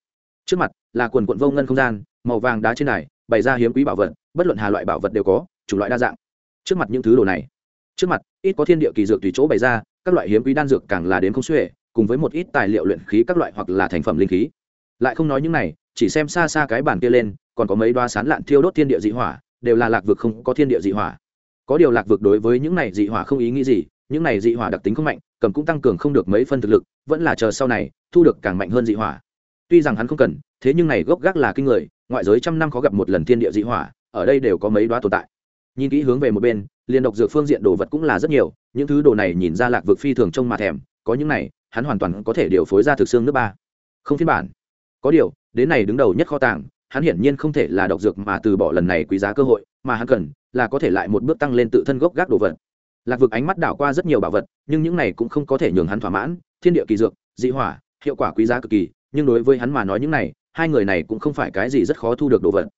Trước mặt là quần quận vô ngân không gian, màu vàng đá trên này, bày ra hiếm quý bảo vật, bất luận hà loại bảo vật đều có, chủng loại đa dạng. Trước mặt những thứ đồ này, trước mặt ít có thiên địa kỳ dược tùy chỗ bày ra, các loại hiếm quý đan dược càng là đến không xuể, cùng với một ít tài liệu luyện khí các loại hoặc là thành phẩm linh khí. Lại không nói những này, chỉ xem xa xa cái bàn kia lên, còn có mấy đoa sán lạn thiêu đốt thiên địa dị hỏa, đều là lạc vực không có thiên địa dị hỏa có điều lạc vực đối với những này dị hỏa không ý nghĩ gì, những này dị hỏa đặc tính không mạnh, cầm cũng tăng cường không được mấy phân thực lực, vẫn là chờ sau này, thu được càng mạnh hơn dị hỏa. Tuy rằng hắn không cần, thế nhưng này gốc gác là kinh người, ngoại giới trăm năm khó gặp một lần thiên địa dị hỏa, ở đây đều có mấy đoá tồn tại. Nhìn kỹ hướng về một bên, liền độc dược phương diện đồ vật cũng là rất nhiều, những thứ đồ này nhìn ra lạc vực phi thường trông mà thèm, có những này, hắn hoàn toàn có thể điều phối ra thực xương nước ba. Không phiên bản. Có điều, đến này đứng đầu nhất kho tàng hắn hiển nhiên không thể là độc dược mà từ bỏ lần này quý giá cơ hội, mà hắn cần là có thể lại một bước tăng lên tự thân gốc gác đồ vật. Lạc vực ánh mắt đảo qua rất nhiều bảo vật, nhưng những này cũng không có thể nhường hắn thỏa mãn. Thiên địa kỳ dược, dị hỏa, hiệu quả quý giá cực kỳ, nhưng đối với hắn mà nói những này, hai người này cũng không phải cái gì rất khó thu được đồ vật.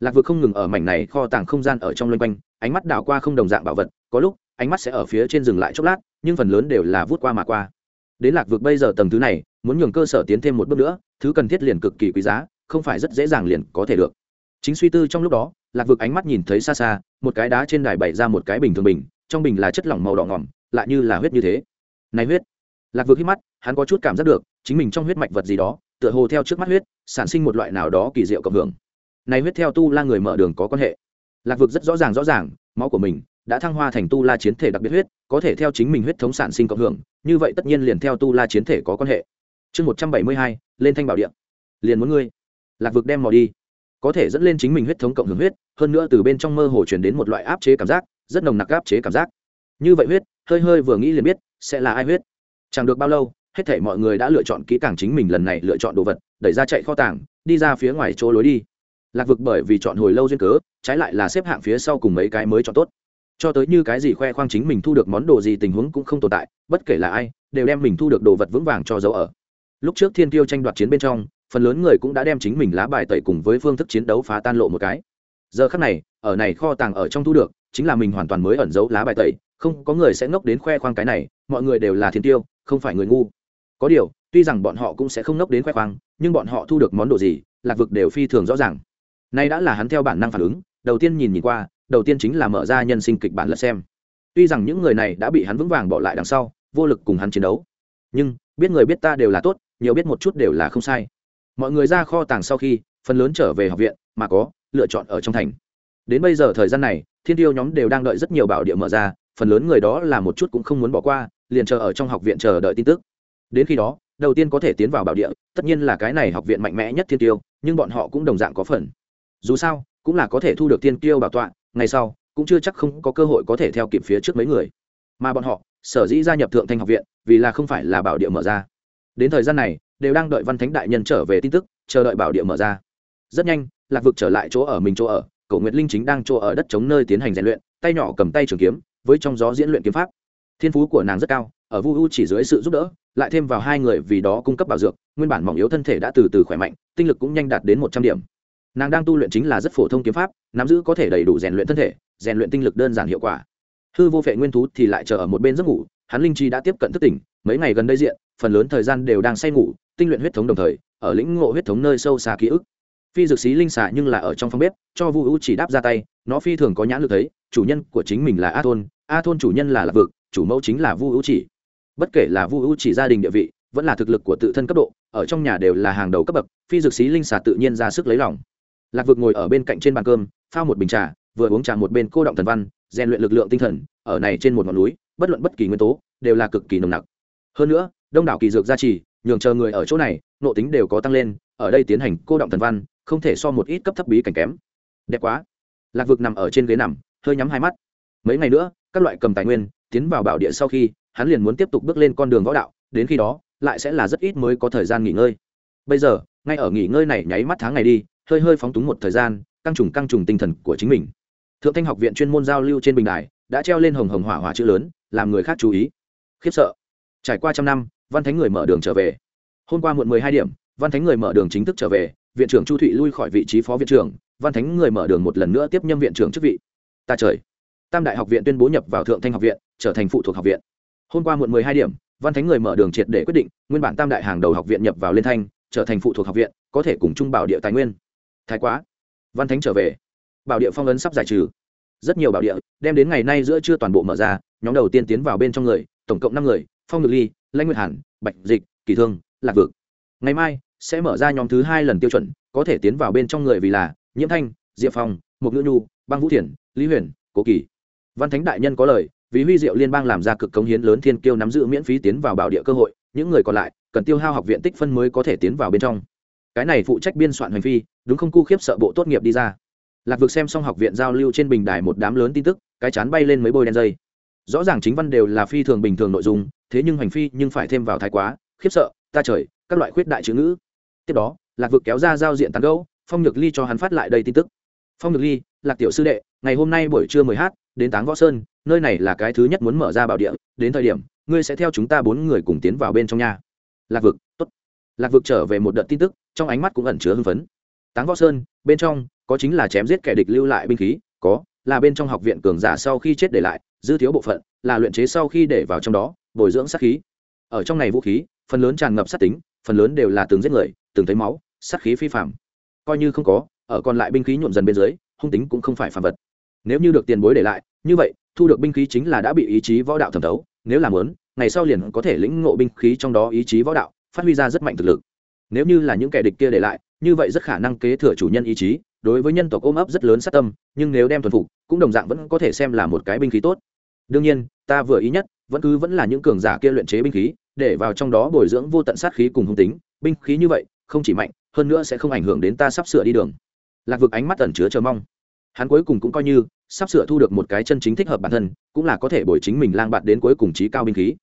Lạc vực không ngừng ở mảnh này kho tàng không gian ở trong loanh quanh, ánh mắt đảo qua không đồng dạng bảo vật, có lúc, ánh mắt sẽ ở phía trên dừng lại chốc lát, nhưng phần lớn đều là vút qua mà qua. Đến lạc vực bây giờ tầng thứ này, muốn nhường cơ sở tiến thêm một bước nữa, thứ cần thiết liền cực kỳ quý giá không phải rất dễ dàng liền có thể được. Chính suy tư trong lúc đó, lạc vực ánh mắt nhìn thấy xa xa, một cái đá trên đài bày ra một cái bình thường bình, trong bình là chất lỏng màu đỏ ngỏm, lại như là huyết như thế. Này huyết! Lạc vực hít mắt, hắn có chút cảm giác được, chính mình trong huyết mạch vật gì đó, tựa hồ theo trước mắt huyết, sản sinh một loại nào đó kỳ diệu cộng hưởng. Này huyết theo tu la người mở đường có quan hệ. Lạc vực rất rõ ràng rõ ràng, máu của mình đã thăng hoa thành tu la chiến thể đặc biệt huyết, có thể theo chính mình huyết thống sản sinh cộng hưởng, như vậy tất nhiên liền theo tu la chiến thể có quan hệ. Chương một trăm bảy mươi hai, lên thanh bảo điện. Liền muốn ngươi lạc vực đem mò đi. Có thể dẫn lên chính mình huyết thống cộng hưởng huyết, hơn nữa từ bên trong mơ hồ chuyển đến một loại áp chế cảm giác, rất nồng nặc áp chế cảm giác. Như vậy huyết, hơi hơi vừa nghĩ liền biết, sẽ là ai huyết. Chẳng được bao lâu, hết thể mọi người đã lựa chọn kỹ càng chính mình lần này lựa chọn đồ vật, đẩy ra chạy kho tàng, đi ra phía ngoài chỗ lối đi. Lạc vực bởi vì chọn hồi lâu duyên cớ, trái lại là xếp hạng phía sau cùng mấy cái mới chọn tốt. Cho tới như cái gì khoe khoang chính mình thu được món đồ gì tình huống cũng không tồn tại, bất kể là ai, đều đem mình thu được đồ vật vững vàng cho dấu ở. Lúc trước thiên tiêu tranh đoạt chiến bên trong phần lớn người cũng đã đem chính mình lá bài tẩy cùng với phương thức chiến đấu phá tan lộ một cái. Giờ khắc này, ở này kho tàng ở trong thu được, chính là mình hoàn toàn mới ẩn giấu lá bài tẩy, không có người sẽ ngốc đến khoe khoang cái này, mọi người đều là thiên tiêu, không phải người ngu. Có điều, tuy rằng bọn họ cũng sẽ không ngốc đến khoe khoang, nhưng bọn họ thu được món đồ gì, lạc vực đều phi thường rõ ràng. Nay đã là hắn theo bản năng phản ứng, đầu tiên nhìn nhìn qua, đầu tiên chính là mở ra nhân sinh kịch bản lật xem. Tuy rằng những người này đã bị hắn vững vàng bỏ lại đằng sau, vô lực cùng hắn chiến đấu, nhưng, biết người biết ta đều là tốt, nhiều biết một chút đều là không sai mọi người ra kho tàng sau khi, phần lớn trở về học viện, mà có lựa chọn ở trong thành. Đến bây giờ thời gian này, thiên tiêu nhóm đều đang đợi rất nhiều bảo địa mở ra, phần lớn người đó là một chút cũng không muốn bỏ qua, liền chờ ở trong học viện chờ đợi tin tức. Đến khi đó, đầu tiên có thể tiến vào bảo địa, tất nhiên là cái này học viện mạnh mẽ nhất thiên tiêu, nhưng bọn họ cũng đồng dạng có phần. Dù sao, cũng là có thể thu được thiên tiêu bảo tọa, ngày sau, cũng chưa chắc không có cơ hội có thể theo kịp phía trước mấy người. Mà bọn họ sở dĩ gia nhập thượng thanh học viện, vì là không phải là bảo địa mở ra. Đến thời gian này đều đang đợi văn thánh đại nhân trở về tin tức, chờ đợi bảo địa mở ra. Rất nhanh, lạc vực trở lại chỗ ở mình chỗ ở, cổ nguyệt linh chính đang chỗ ở đất chống nơi tiến hành rèn luyện, tay nhỏ cầm tay trường kiếm, với trong gió diễn luyện kiếm pháp. Thiên phú của nàng rất cao, ở vu u chỉ dưới sự giúp đỡ, lại thêm vào hai người vì đó cung cấp bảo dược, nguyên bản mỏng yếu thân thể đã từ từ khỏe mạnh, tinh lực cũng nhanh đạt đến một trăm điểm. Nàng đang tu luyện chính là rất phổ thông kiếm pháp, nắm giữ có thể đầy đủ rèn luyện thân thể, rèn luyện tinh lực đơn giản hiệu quả. Hư vô vệ nguyên thú thì lại chờ ở một bên giấc ngủ, hắn linh chi đã tiếp cận thức tỉnh, mấy ngày gần đây diện, phần lớn thời gian đều đang say ngủ tinh luyện huyết thống đồng thời, ở lĩnh ngộ huyết thống nơi sâu xa ký ức. Phi dược sĩ linh xạ nhưng là ở trong phòng bếp, cho vu u chỉ đáp ra tay, nó phi thường có nhãn lực thấy, chủ nhân của chính mình là a thôn a thôn chủ nhân là lạc vực, chủ mẫu chính là vu u chỉ. Bất kể là vu u chỉ gia đình địa vị, vẫn là thực lực của tự thân cấp độ, ở trong nhà đều là hàng đầu cấp bậc, phi dược sĩ linh xà tự nhiên ra sức lấy lòng. Lạc vực ngồi ở bên cạnh trên bàn cơm phao một bình trà, vừa uống trà một bên cô động thần văn, rèn luyện lực lượng tinh thần, ở này trên một ngọn núi, bất luận bất kỳ nguyên tố, đều là cực kỳ nồng nặc. Hơn nữa, đông đảo kỳ dược gia trì nhường chờ người ở chỗ này, nộ tính đều có tăng lên, ở đây tiến hành cô động thần văn, không thể so một ít cấp thấp bí cảnh kém. Đẹp quá. Lạc vực nằm ở trên ghế nằm, hơi nhắm hai mắt. Mấy ngày nữa, các loại cầm tài nguyên, tiến vào bảo địa sau khi, hắn liền muốn tiếp tục bước lên con đường võ đạo, đến khi đó, lại sẽ là rất ít mới có thời gian nghỉ ngơi. Bây giờ, ngay ở nghỉ ngơi này nháy mắt tháng ngày đi, hơi hơi phóng túng một thời gian, căng trùng căng trùng tinh thần của chính mình. Thượng thanh học viện chuyên môn giao lưu trên bình đài, đã treo lên hồng hồng hỏa hỏa chữ lớn, làm người khác chú ý. Khiếp sợ. Trải qua trăm năm văn thánh người mở đường trở về. Hôm qua muộn mười hai điểm, văn thánh người mở đường chính thức trở về, viện trưởng chu thụy lui khỏi vị trí phó viện trưởng, văn thánh người mở đường một lần nữa tiếp nhâm viện trưởng chức vị. Ta trời. Tam đại học viện tuyên bố nhập vào thượng thanh học viện, trở thành phụ thuộc học viện. Hôm qua muộn mười hai điểm, văn thánh người mở đường triệt để quyết định, nguyên bản tam đại hàng đầu học viện nhập vào lên thanh, trở thành phụ thuộc học viện, có thể cùng chung bảo địa tài nguyên. Thái quá. Văn thánh trở về. Bảo địa phong ấn sắp giải trừ. Rất nhiều bảo địa, đem đến ngày nay giữa chưa toàn bộ mở ra, nhóm đầu tiên tiến vào bên trong người, tổng cộng năm người, phong ngự ly lãnh nguyệt hàn bạch dịch kỳ thương lạc vực. Ngày mai sẽ mở ra nhóm thứ hai lần tiêu chuẩn có thể tiến vào bên trong người vì là nhiễm thanh diệp phong mục ngữ nhu băng vũ Thiển, lý huyền cố kỳ. Văn thánh đại nhân có lời vì huy diệu liên bang làm ra cực cống hiến lớn thiên kiêu nắm giữ miễn phí tiến vào bảo địa cơ hội những người còn lại cần tiêu hao học viện tích phân mới có thể tiến vào bên trong. Cái này phụ trách biên soạn hành phi đúng không cu khiếp sợ bộ tốt nghiệp đi ra. Lạc vực xem xong học viện giao lưu trên bình đài một đám lớn tin tức cái chán bay lên mấy bôi đen dây rõ ràng chính văn đều là phi thường bình thường nội dung, thế nhưng hành phi nhưng phải thêm vào thái quá, khiếp sợ, ta trời, các loại khuyết đại chữ ngữ. Tiếp đó, lạc vực kéo ra giao diện tán gấu phong nhược ly cho hắn phát lại đây tin tức. Phong nhược ly, lạc tiểu sư đệ, ngày hôm nay buổi trưa mười h đến táng võ sơn, nơi này là cái thứ nhất muốn mở ra bảo địa, đến thời điểm, ngươi sẽ theo chúng ta bốn người cùng tiến vào bên trong nhà. Lạc vực t ố t lạc vực trở về một đợt tin tức, trong ánh mắt cũng ẩn chứa hưng phấn. Táng võ sơn, bên trong có chính là chém giết kẻ địch lưu lại binh khí, có, là bên trong học viện cường giả sau khi chết để lại dư thiếu bộ phận, là luyện chế sau khi để vào trong đó, bồi dưỡng sát khí. Ở trong này vũ khí, phần lớn tràn ngập sát tính, phần lớn đều là từng giết người, từng thấy máu, sát khí phi phạm coi như không có, ở còn lại binh khí nhuộm dần bên dưới, hung tính cũng không phải phạm vật. Nếu như được tiền bối để lại, như vậy, thu được binh khí chính là đã bị ý chí võ đạo thẩm thấu, nếu làm lớn ngày sau liền có thể lĩnh ngộ binh khí trong đó ý chí võ đạo, phát huy ra rất mạnh thực lực. Nếu như là những kẻ địch kia để lại, như vậy rất khả năng kế thừa chủ nhân ý chí đối với nhân tộc ôm ấp rất lớn sát tâm, nhưng nếu đem thuần phục, cũng đồng dạng vẫn có thể xem là một cái binh khí tốt. Đương nhiên, ta vừa ý nhất, vẫn cứ vẫn là những cường giả kia luyện chế binh khí, để vào trong đó bồi dưỡng vô tận sát khí cùng hung tính. Binh khí như vậy, không chỉ mạnh, hơn nữa sẽ không ảnh hưởng đến ta sắp sửa đi đường. Lạc vực ánh mắt ẩn chứa chờ mong. Hắn cuối cùng cũng coi như sắp sửa thu được một cái chân chính thích hợp bản thân, cũng là có thể bồi chính mình lang bạt đến cuối cùng trí cao binh khí.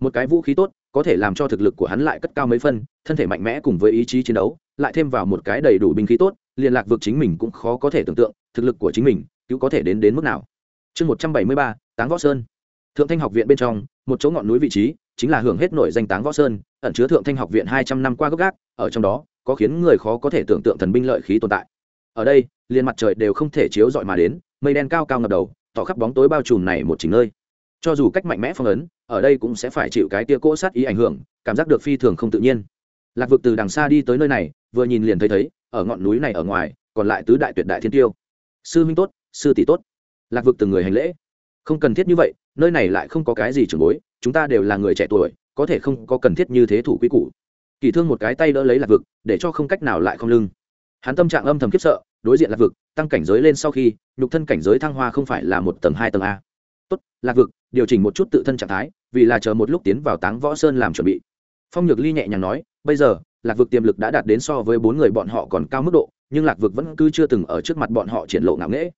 Một cái vũ khí tốt, có thể làm cho thực lực của hắn lại cất cao mấy phân, thân thể mạnh mẽ cùng với ý chí chiến đấu, lại thêm vào một cái đầy đủ binh khí tốt liên lạc vực chính mình cũng khó có thể tưởng tượng, thực lực của chính mình, cứu có thể đến đến mức nào. Chương một trăm bảy mươi ba, táng võ sơn. Thượng thanh học viện bên trong, một chỗ ngọn núi vị trí, chính là hưởng hết nổi danh táng võ sơn, ẩn chứa thượng thanh học viện hai trăm năm qua gốc gác, ở trong đó, có khiến người khó có thể tưởng tượng thần binh lợi khí tồn tại. Ở đây, liền mặt trời đều không thể chiếu dọi mà đến, mây đen cao cao ngập đầu, tỏ khắp bóng tối bao trùm này một chính nơi. Cho dù cách mạnh mẽ phong ấn, ở đây cũng sẽ phải chịu cái tia cỗ sát ý ảnh hưởng, cảm giác được phi thường không tự nhiên. Lạc vực từ đằng xa đi tới nơi này, vừa nhìn liền thấy thấy ở ngọn núi này ở ngoài, còn lại tứ đại tuyệt đại thiên tiêu. Sư minh tốt, sư tỷ tốt. Lạc vực từng người hành lễ. Không cần thiết như vậy, nơi này lại không có cái gì trưởng bối, chúng ta đều là người trẻ tuổi, có thể không có cần thiết như thế thủ quy củ. Kỳ thương một cái tay đỡ lấy lạc vực, để cho không cách nào lại không lưng. Hắn tâm trạng âm thầm khiếp sợ, đối diện lạc vực, tăng cảnh giới lên sau khi, nhục thân cảnh giới thăng hoa không phải là một tầng hai tầng a. Tốt, lạc vực, điều chỉnh một chút tự thân trạng thái, vì là chờ một lúc tiến vào táng võ sơn làm chuẩn bị. Phong nhược ly nhẹ nhàng nói, bây giờ lạc vực tiềm lực đã đạt đến so với bốn người bọn họ còn cao mức độ, nhưng lạc vực vẫn cứ chưa từng ở trước mặt bọn họ triển lộ ngạo nghễ.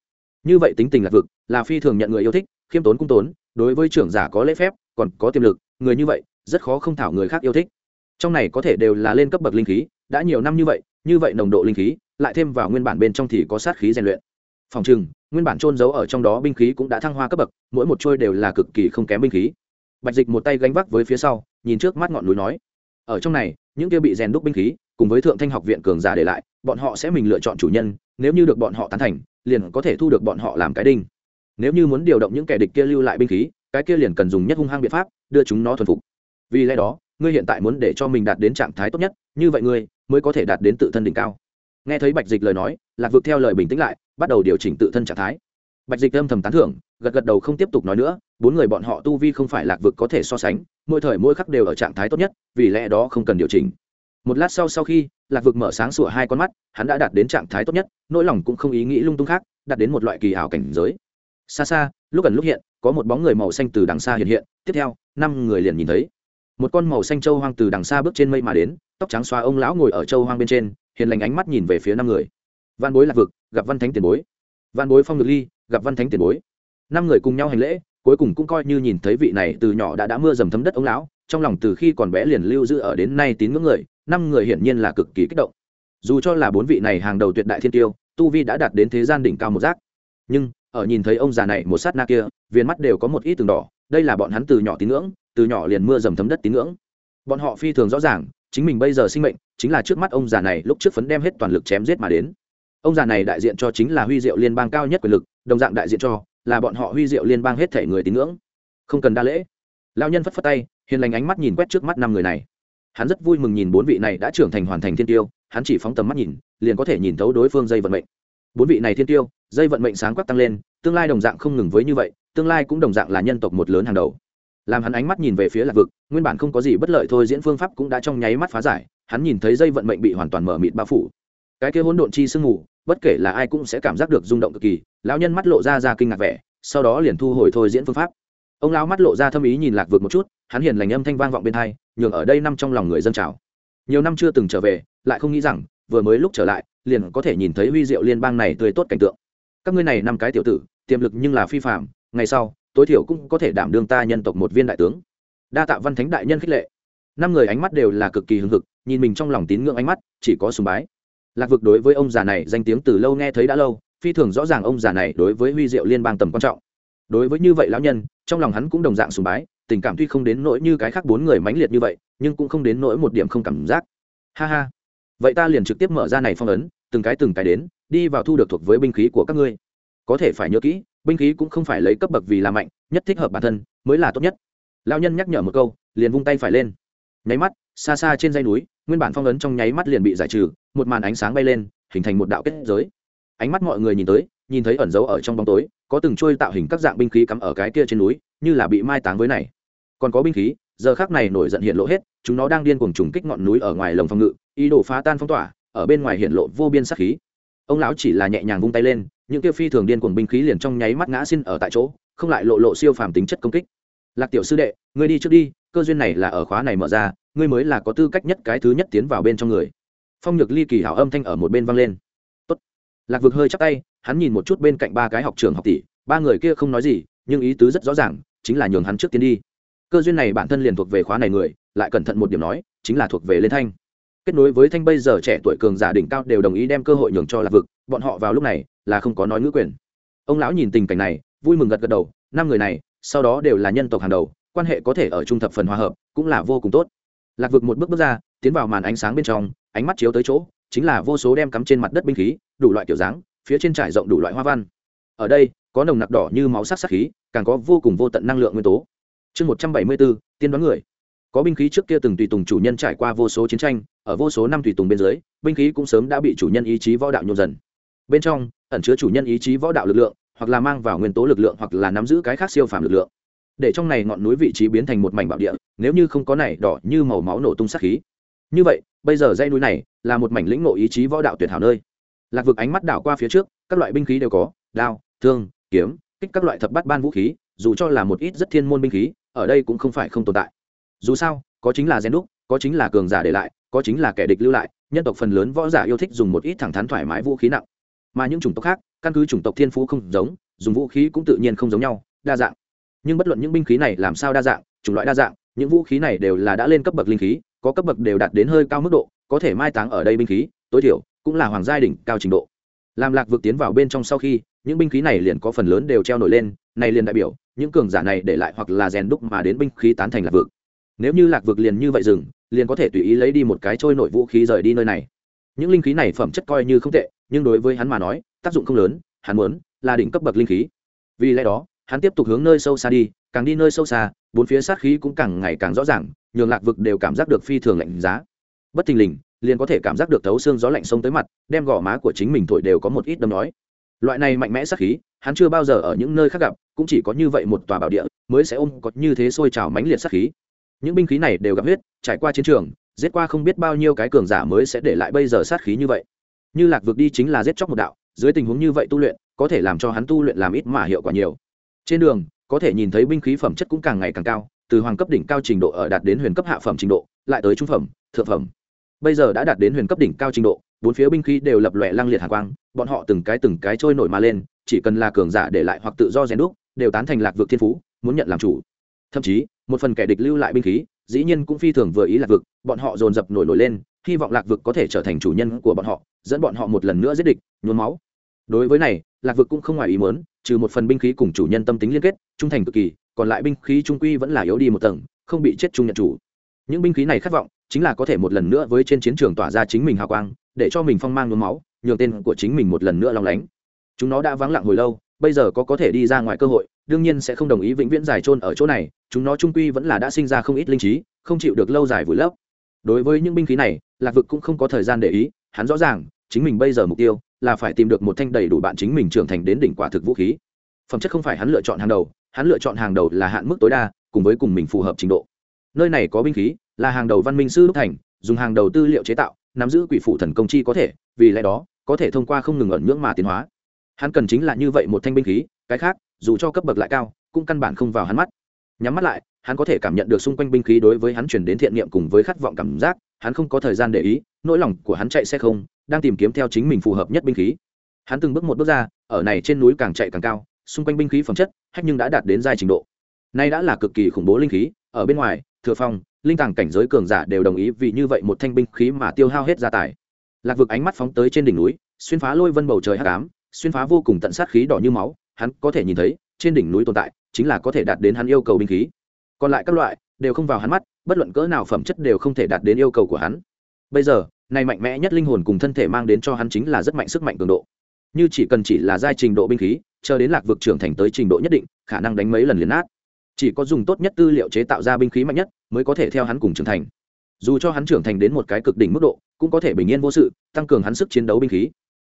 Như vậy tính tình lạc vực là phi thường nhận người yêu thích, khiêm tốn cung tốn, đối với trưởng giả có lễ phép, còn có tiềm lực, người như vậy, rất khó không thảo người khác yêu thích. Trong này có thể đều là lên cấp bậc linh khí, đã nhiều năm như vậy như vậy nồng độ linh khí, lại thêm vào nguyên bản bên trong thì có sát khí rèn luyện. Phòng trừng, nguyên bản trôn giấu ở trong đó binh khí cũng đã thăng hoa cấp bậc, mỗi một trôi đều là cực kỳ không kém binh khí. Bạch dịch một tay gánh vác với phía sau, nhìn trước mắt ngọn núi nói, ở trong này những kia bị rèn đúc binh khí, cùng với thượng thanh học viện cường giả để lại, bọn họ sẽ mình lựa chọn chủ nhân, nếu như được bọn họ tán thành, liền có thể thu được bọn họ làm cái đinh. Nếu như muốn điều động những kẻ địch kia lưu lại binh khí, cái kia liền cần dùng nhất hung hăng biện pháp, đưa chúng nó thuần phục. Vì lẽ đó, ngươi hiện tại muốn để cho mình đạt đến trạng thái tốt nhất, như vậy ngươi mới có thể đạt đến tự thân đỉnh cao. Nghe thấy bạch dịch lời nói, lạc vực theo lời bình tĩnh lại, bắt đầu điều chỉnh tự thân trạng thái. Bạch dịch âm thầm tán thưởng, gật gật đầu không tiếp tục nói nữa bốn người bọn họ tu vi không phải lạc vực có thể so sánh, mỗi thời mỗi khắc đều ở trạng thái tốt nhất, vì lẽ đó không cần điều chỉnh. Một lát sau sau khi lạc vực mở sáng sủa hai con mắt, hắn đã đạt đến trạng thái tốt nhất, nỗi lòng cũng không ý nghĩ lung tung khác, đạt đến một loại kỳ ảo cảnh giới. Xa xa, lúc gần lúc hiện, có một bóng người màu xanh từ đằng xa hiện hiện, tiếp theo, năm người liền nhìn thấy. Một con màu xanh châu hoang từ đằng xa bước trên mây mà đến, tóc trắng xoa ông lão ngồi ở châu hoang bên trên, hiền lành ánh mắt nhìn về phía năm người. Văn bối lạc vực, gặp văn thánh tiền bối. Văn bối phong ngự ly, gặp văn thánh tiền bối. Năm người cùng nhau hành lễ cuối cùng cũng coi như nhìn thấy vị này từ nhỏ đã đã mưa dầm thấm đất ông lão, trong lòng từ khi còn bé liền lưu giữ ở đến nay tín ngưỡng người, năm người hiển nhiên là cực kỳ kích động. Dù cho là bốn vị này hàng đầu tuyệt đại thiên tiêu, tu vi đã đạt đến thế gian đỉnh cao một giác. Nhưng, ở nhìn thấy ông già này một sát na kia viên mắt đều có một ít từng đỏ, đây là bọn hắn từ nhỏ tín ngưỡng, từ nhỏ liền mưa dầm thấm đất tín ngưỡng. Bọn họ phi thường rõ ràng, chính mình bây giờ sinh mệnh, chính là trước mắt ông già này lúc trước phấn đem hết toàn lực chém giết mà đến. Ông già này đại diện cho chính là huy diệu liên bang cao nhất quyền lực, đồng dạng đại diện cho là bọn họ huy diệu liên bang hết thể người tín ngưỡng. Không cần đa lễ. Lao nhân phất phất tay, hiền lành ánh mắt nhìn quét trước mắt năm người này. Hắn rất vui mừng nhìn bốn vị này đã trưởng thành hoàn thành thiên tiêu, hắn chỉ phóng tầm mắt nhìn, liền có thể nhìn thấu đối phương dây vận mệnh. Bốn vị này thiên tiêu, dây vận mệnh sáng quắc tăng lên, tương lai đồng dạng không ngừng với như vậy, tương lai cũng đồng dạng là nhân tộc một lớn hàng đầu. Làm hắn ánh mắt nhìn về phía lạc vực, nguyên bản không có gì bất lợi thôi diễn phương pháp cũng đã trong nháy mắt phá giải, hắn nhìn thấy dây vận mệnh bị hoàn toàn mở mịt bao phủ. Cái kia hỗn độn chi sương mù bất kể là ai cũng sẽ cảm giác được rung động cực kỳ, lão nhân mắt lộ ra ra kinh ngạc vẻ, sau đó liền thu hồi thôi diễn phương pháp. Ông lão mắt lộ ra thâm ý nhìn lạc vượt một chút, hắn hiền lành âm thanh vang vọng bên thai nhường ở đây năm trong lòng người dân trào. Nhiều năm chưa từng trở về, lại không nghĩ rằng, vừa mới lúc trở lại, liền có thể nhìn thấy huy diệu liên bang này tươi tốt cảnh tượng. Các ngươi này năm cái tiểu tử, tiềm lực nhưng là phi phạm ngày sau, tối thiểu cũng có thể đảm đương ta nhân tộc một viên đại tướng. Đa tạ văn thánh đại nhân khích lệ. Năm người ánh mắt đều là cực kỳ hưng hực, nhìn mình trong lòng tín ngưỡng ánh mắt, chỉ có sùng bái lạc vực đối với ông già này danh tiếng từ lâu nghe thấy đã lâu, phi thường rõ ràng ông già này đối với huy diệu liên bang tầm quan trọng. Đối với như vậy lão nhân, trong lòng hắn cũng đồng dạng sùng bái, tình cảm tuy không đến nỗi như cái khác bốn người mãnh liệt như vậy, nhưng cũng không đến nỗi một điểm không cảm giác. Ha ha. Vậy ta liền trực tiếp mở ra này phong ấn, từng cái từng cái đến, đi vào thu được thuộc với binh khí của các ngươi. Có thể phải nhớ kỹ, binh khí cũng không phải lấy cấp bậc vì là mạnh, nhất thích hợp bản thân, mới là tốt nhất. Lao nhân nhắc nhở một câu, liền vung tay phải lên nháy mắt, xa xa trên dây núi, nguyên bản phong ấn trong nháy mắt liền bị giải trừ, một màn ánh sáng bay lên, hình thành một đạo kết giới. Ánh mắt mọi người nhìn tới, nhìn thấy ẩn dấu ở trong bóng tối, có từng trôi tạo hình các dạng binh khí cắm ở cái kia trên núi, như là bị mai táng với này. Còn có binh khí, giờ khác này nổi giận hiện lộ hết, chúng nó đang điên cuồng trùng kích ngọn núi ở ngoài lồng phòng ngự, ý đồ phá tan phong tỏa, ở bên ngoài hiện lộ vô biên sát khí. Ông lão chỉ là nhẹ nhàng vung tay lên, những tiêu phi thường điên cuồng binh khí liền trong nháy mắt ngã xin ở tại chỗ, không lại lộ lộ siêu phàm tính chất công kích. Lạc tiểu sư đệ, ngươi đi trước đi cơ duyên này là ở khóa này mở ra, ngươi mới là có tư cách nhất cái thứ nhất tiến vào bên trong người. Phong nhược ly kỳ hảo âm thanh ở một bên vang lên. Tốt. lạc vực hơi chắp tay, hắn nhìn một chút bên cạnh ba cái học trường học tỷ, ba người kia không nói gì, nhưng ý tứ rất rõ ràng, chính là nhường hắn trước tiến đi. Cơ duyên này bản thân liền thuộc về khóa này người, lại cẩn thận một điểm nói, chính là thuộc về lên thanh. Kết nối với thanh bây giờ trẻ tuổi cường giả đỉnh cao đều đồng ý đem cơ hội nhường cho lạc vực, bọn họ vào lúc này là không có nói ngữ quyền. Ông lão nhìn tình cảnh này, vui mừng gật gật đầu, năm người này, sau đó đều là nhân tộc hàng đầu quan hệ có thể ở trung thập phần hòa hợp, cũng là vô cùng tốt. Lạc vực một bước bước ra, tiến vào màn ánh sáng bên trong, ánh mắt chiếu tới chỗ, chính là vô số đem cắm trên mặt đất binh khí, đủ loại kiểu dáng, phía trên trải rộng đủ loại hoa văn. Ở đây, có nồng nặc đỏ như máu sắc sắc khí, càng có vô cùng vô tận năng lượng nguyên tố. Chương một trăm bảy mươi bốn, tiên đoán người. Có binh khí trước kia từng tùy tùng chủ nhân trải qua vô số chiến tranh, ở vô số năm tùy tùng bên dưới, binh khí cũng sớm đã bị chủ nhân ý chí võ đạo nhộn dần. Bên trong, ẩn chứa chủ nhân ý chí võ đạo lực lượng, hoặc là mang vào nguyên tố lực lượng, hoặc là nắm giữ cái khác siêu phàm lực lượng để trong này ngọn núi vị trí biến thành một mảnh bảo địa, nếu như không có này đỏ như màu máu nổ tung sát khí. Như vậy, bây giờ dãy núi này là một mảnh lĩnh ngộ ý chí võ đạo tuyệt hảo nơi. Lạc vực ánh mắt đảo qua phía trước, các loại binh khí đều có, đao, thương, kiếm, kích các loại thập bắt ban vũ khí, dù cho là một ít rất thiên môn binh khí, ở đây cũng không phải không tồn tại. Dù sao, có chính là gen đúc, có chính là cường giả để lại, có chính là kẻ địch lưu lại, nhân tộc phần lớn võ giả yêu thích dùng một ít thẳng thắn thoải mái vũ khí nặng. Mà những chủng tộc khác, căn cứ chủng tộc thiên phú không giống, dùng vũ khí cũng tự nhiên không giống nhau, đa dạng nhưng bất luận những binh khí này làm sao đa dạng, chủng loại đa dạng, những vũ khí này đều là đã lên cấp bậc linh khí, có cấp bậc đều đạt đến hơi cao mức độ, có thể mai táng ở đây binh khí, tối thiểu cũng là hoàng gia đỉnh cao trình độ. Làm lạc vực tiến vào bên trong sau khi, những binh khí này liền có phần lớn đều treo nổi lên, này liền đại biểu, những cường giả này để lại hoặc là rèn đúc mà đến binh khí tán thành lạc vực. Nếu như lạc vực liền như vậy dừng, liền có thể tùy ý lấy đi một cái trôi nổi vũ khí rời đi nơi này. Những linh khí này phẩm chất coi như không tệ, nhưng đối với hắn mà nói, tác dụng không lớn, hắn muốn là đỉnh cấp bậc linh khí. Vì lẽ đó hắn tiếp tục hướng nơi sâu xa đi, càng đi nơi sâu xa, bốn phía sát khí cũng càng ngày càng rõ ràng, nhường lạc vực đều cảm giác được phi thường lạnh giá. Bất thình lình, liền có thể cảm giác được thấu xương gió lạnh sông tới mặt, đem gò má của chính mình thổi đều có một ít đâm nói. Loại này mạnh mẽ sát khí, hắn chưa bao giờ ở những nơi khác gặp, cũng chỉ có như vậy một tòa bảo địa, mới sẽ ôm có như thế sôi trào mãnh liệt sát khí. Những binh khí này đều gặp huyết, trải qua chiến trường, giết qua không biết bao nhiêu cái cường giả mới sẽ để lại bây giờ sát khí như vậy. Như lạc vực đi chính là giết chóc một đạo, dưới tình huống như vậy tu luyện, có thể làm cho hắn tu luyện làm ít mà hiệu quả nhiều trên đường, có thể nhìn thấy binh khí phẩm chất cũng càng ngày càng cao, từ hoàng cấp đỉnh cao trình độ ở đạt đến huyền cấp hạ phẩm trình độ, lại tới trung phẩm, thượng phẩm. Bây giờ đã đạt đến huyền cấp đỉnh cao trình độ, bốn phía binh khí đều lập lòe lăng liệt hạ quang, bọn họ từng cái từng cái trôi nổi mà lên, chỉ cần là cường giả để lại hoặc tự do rèn đúc, đều tán thành lạc vực thiên phú, muốn nhận làm chủ. Thậm chí, một phần kẻ địch lưu lại binh khí, dĩ nhiên cũng phi thường vừa ý lạc vực, bọn họ dồn dập nổi nổi lên, hy vọng lạc vực có thể trở thành chủ nhân của bọn họ, dẫn bọn họ một lần nữa giết địch, nhuốm máu. Đối với này, lạc vực cũng không ngoài ý muốn trừ một phần binh khí cùng chủ nhân tâm tính liên kết, trung thành cực kỳ, còn lại binh khí trung quy vẫn là yếu đi một tầng, không bị chết trung nhận chủ. Những binh khí này khát vọng, chính là có thể một lần nữa với trên chiến trường tỏa ra chính mình hào quang, để cho mình phong mang nhuốm máu, nhường tên của chính mình một lần nữa lòng lánh. Chúng nó đã vắng lặng hồi lâu, bây giờ có có thể đi ra ngoài cơ hội, đương nhiên sẽ không đồng ý vĩnh viễn dài trôn ở chỗ này, chúng nó trung quy vẫn là đã sinh ra không ít linh trí, không chịu được lâu dài vùi lấp. Đối với những binh khí này, lạc vực cũng không có thời gian để ý, hắn rõ ràng, chính mình bây giờ mục tiêu là phải tìm được một thanh đầy đủ bạn chính mình trưởng thành đến đỉnh quả thực vũ khí. Phẩm chất không phải hắn lựa chọn hàng đầu, hắn lựa chọn hàng đầu là hạn mức tối đa, cùng với cùng mình phù hợp trình độ. Nơi này có binh khí, là hàng đầu văn minh sư đúc thành, dùng hàng đầu tư liệu chế tạo, nắm giữ quỷ phụ thần công chi có thể, vì lẽ đó, có thể thông qua không ngừng ẩn nhưỡng mà tiến hóa. Hắn cần chính là như vậy một thanh binh khí, cái khác, dù cho cấp bậc lại cao, cũng căn bản không vào hắn mắt. Nhắm mắt lại, hắn có thể cảm nhận được xung quanh binh khí đối với hắn chuyển đến thiện niệm cùng với khát vọng cảm giác, hắn không có thời gian để ý, nỗi lòng của hắn chạy xe không đang tìm kiếm theo chính mình phù hợp nhất binh khí. Hắn từng bước một bước ra, ở này trên núi càng chạy càng cao, xung quanh binh khí phẩm chất, hách nhưng đã đạt đến giai trình độ. Nay đã là cực kỳ khủng bố linh khí, ở bên ngoài, thừa phong, linh tàng cảnh giới cường giả đều đồng ý vì như vậy một thanh binh khí mà tiêu hao hết gia tài. Lạc vực ánh mắt phóng tới trên đỉnh núi, xuyên phá lôi vân bầu trời hắc ám, xuyên phá vô cùng tận sát khí đỏ như máu, hắn có thể nhìn thấy, trên đỉnh núi tồn tại, chính là có thể đạt đến hắn yêu cầu binh khí. Còn lại các loại, đều không vào hắn mắt, bất luận cỡ nào phẩm chất đều không thể đạt đến yêu cầu của hắn. Bây giờ này mạnh mẽ nhất linh hồn cùng thân thể mang đến cho hắn chính là rất mạnh sức mạnh cường độ. Như chỉ cần chỉ là giai trình độ binh khí, chờ đến lạc vực trưởng thành tới trình độ nhất định, khả năng đánh mấy lần liền nát. Chỉ có dùng tốt nhất tư liệu chế tạo ra binh khí mạnh nhất, mới có thể theo hắn cùng trưởng thành. Dù cho hắn trưởng thành đến một cái cực đỉnh mức độ, cũng có thể bình yên vô sự, tăng cường hắn sức chiến đấu binh khí.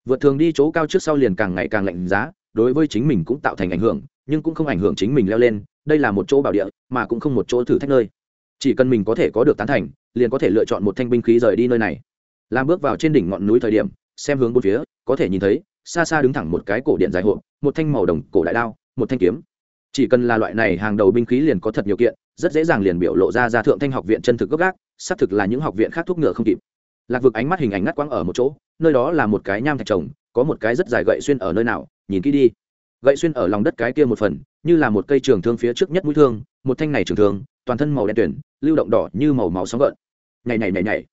Vượt thường đi chỗ cao trước sau liền càng ngày càng lạnh giá, đối với chính mình cũng tạo thành ảnh hưởng, nhưng cũng không ảnh hưởng chính mình leo lên, đây là một chỗ bảo địa, mà cũng không một chỗ thử thách nơi. Chỉ cần mình có thể có được tán thành, liền có thể lựa chọn một thanh binh khí rời đi nơi này làm bước vào trên đỉnh ngọn núi thời điểm, xem hướng bốn phía, có thể nhìn thấy, xa xa đứng thẳng một cái cổ điện dài hộp, một thanh màu đồng cổ đại đao, một thanh kiếm. Chỉ cần là loại này hàng đầu binh khí liền có thật nhiều kiện, rất dễ dàng liền biểu lộ ra ra thượng thanh học viện chân thực gốc gác, xác thực là những học viện khác thuốc ngựa không kịp. Lạc vực ánh mắt hình ảnh ngắt quãng ở một chỗ, nơi đó là một cái nham thạch trồng, có một cái rất dài gậy xuyên ở nơi nào, nhìn kỹ đi. Gậy xuyên ở lòng đất cái kia một phần, như là một cây trường thương phía trước nhất mũi thương, một thanh này trường thương, toàn thân màu đen tuyển lưu động đỏ như màu máu sóng gợn. Nhảy nhảy nhảy nhảy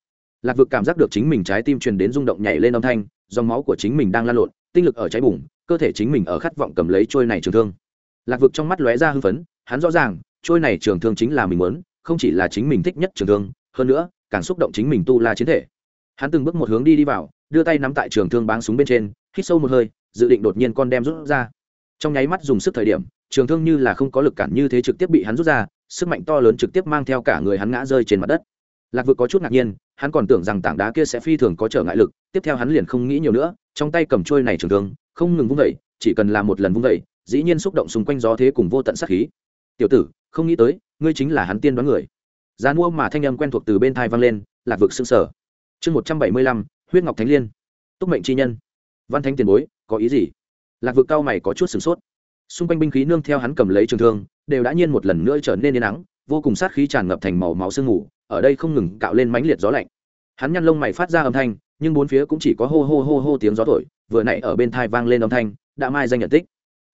lạc vực cảm giác được chính mình trái tim truyền đến rung động nhảy lên âm thanh, dòng máu của chính mình đang lan lộn, tinh lực ở cháy bùng, cơ thể chính mình ở khát vọng cầm lấy trôi này trường thương. Lạc vực trong mắt lóe ra hưng phấn, hắn rõ ràng, trôi này trường thương chính là mình muốn, không chỉ là chính mình thích nhất trường thương, hơn nữa, càng xúc động chính mình tu la chiến thể. Hắn từng bước một hướng đi đi vào, đưa tay nắm tại trường thương báng súng bên trên, hít sâu một hơi, dự định đột nhiên con đem rút ra. Trong nháy mắt dùng sức thời điểm, trường thương như là không có lực cản như thế trực tiếp bị hắn rút ra, sức mạnh to lớn trực tiếp mang theo cả người hắn ngã rơi trên mặt đất lạc vực có chút ngạc nhiên, hắn còn tưởng rằng tảng đá kia sẽ phi thường có trở ngại lực, tiếp theo hắn liền không nghĩ nhiều nữa, trong tay cầm trôi này trường thương, không ngừng vung vẩy chỉ cần làm một lần vung vẩy dĩ nhiên xúc động xung quanh gió thế cùng vô tận sát khí. Tiểu tử, không nghĩ tới, ngươi chính là hắn tiên đoán người. Giá mua mà thanh âm quen thuộc từ bên thai vang lên, lạc vực xương sở chương một trăm bảy mươi lăm, huyết ngọc thánh liên. Túc mệnh chi nhân. Văn thánh tiền bối, có ý gì? Lạc vực cao mày có chút sửng sốt. Xung quanh binh khí nương theo hắn cầm lấy trường thương, đều đã nhiên một lần nữa trở nên yên nắng vô cùng sát khí tràn ngập thành màu máu sương ngủ. ở đây không ngừng cạo lên mảnh liệt gió lạnh. Hắn nhăn lông mày phát ra âm thanh, nhưng bốn phía cũng chỉ có hô hô hô hô tiếng gió thổi, vừa nãy ở bên thai vang lên âm thanh, đã mai danh nhận tích.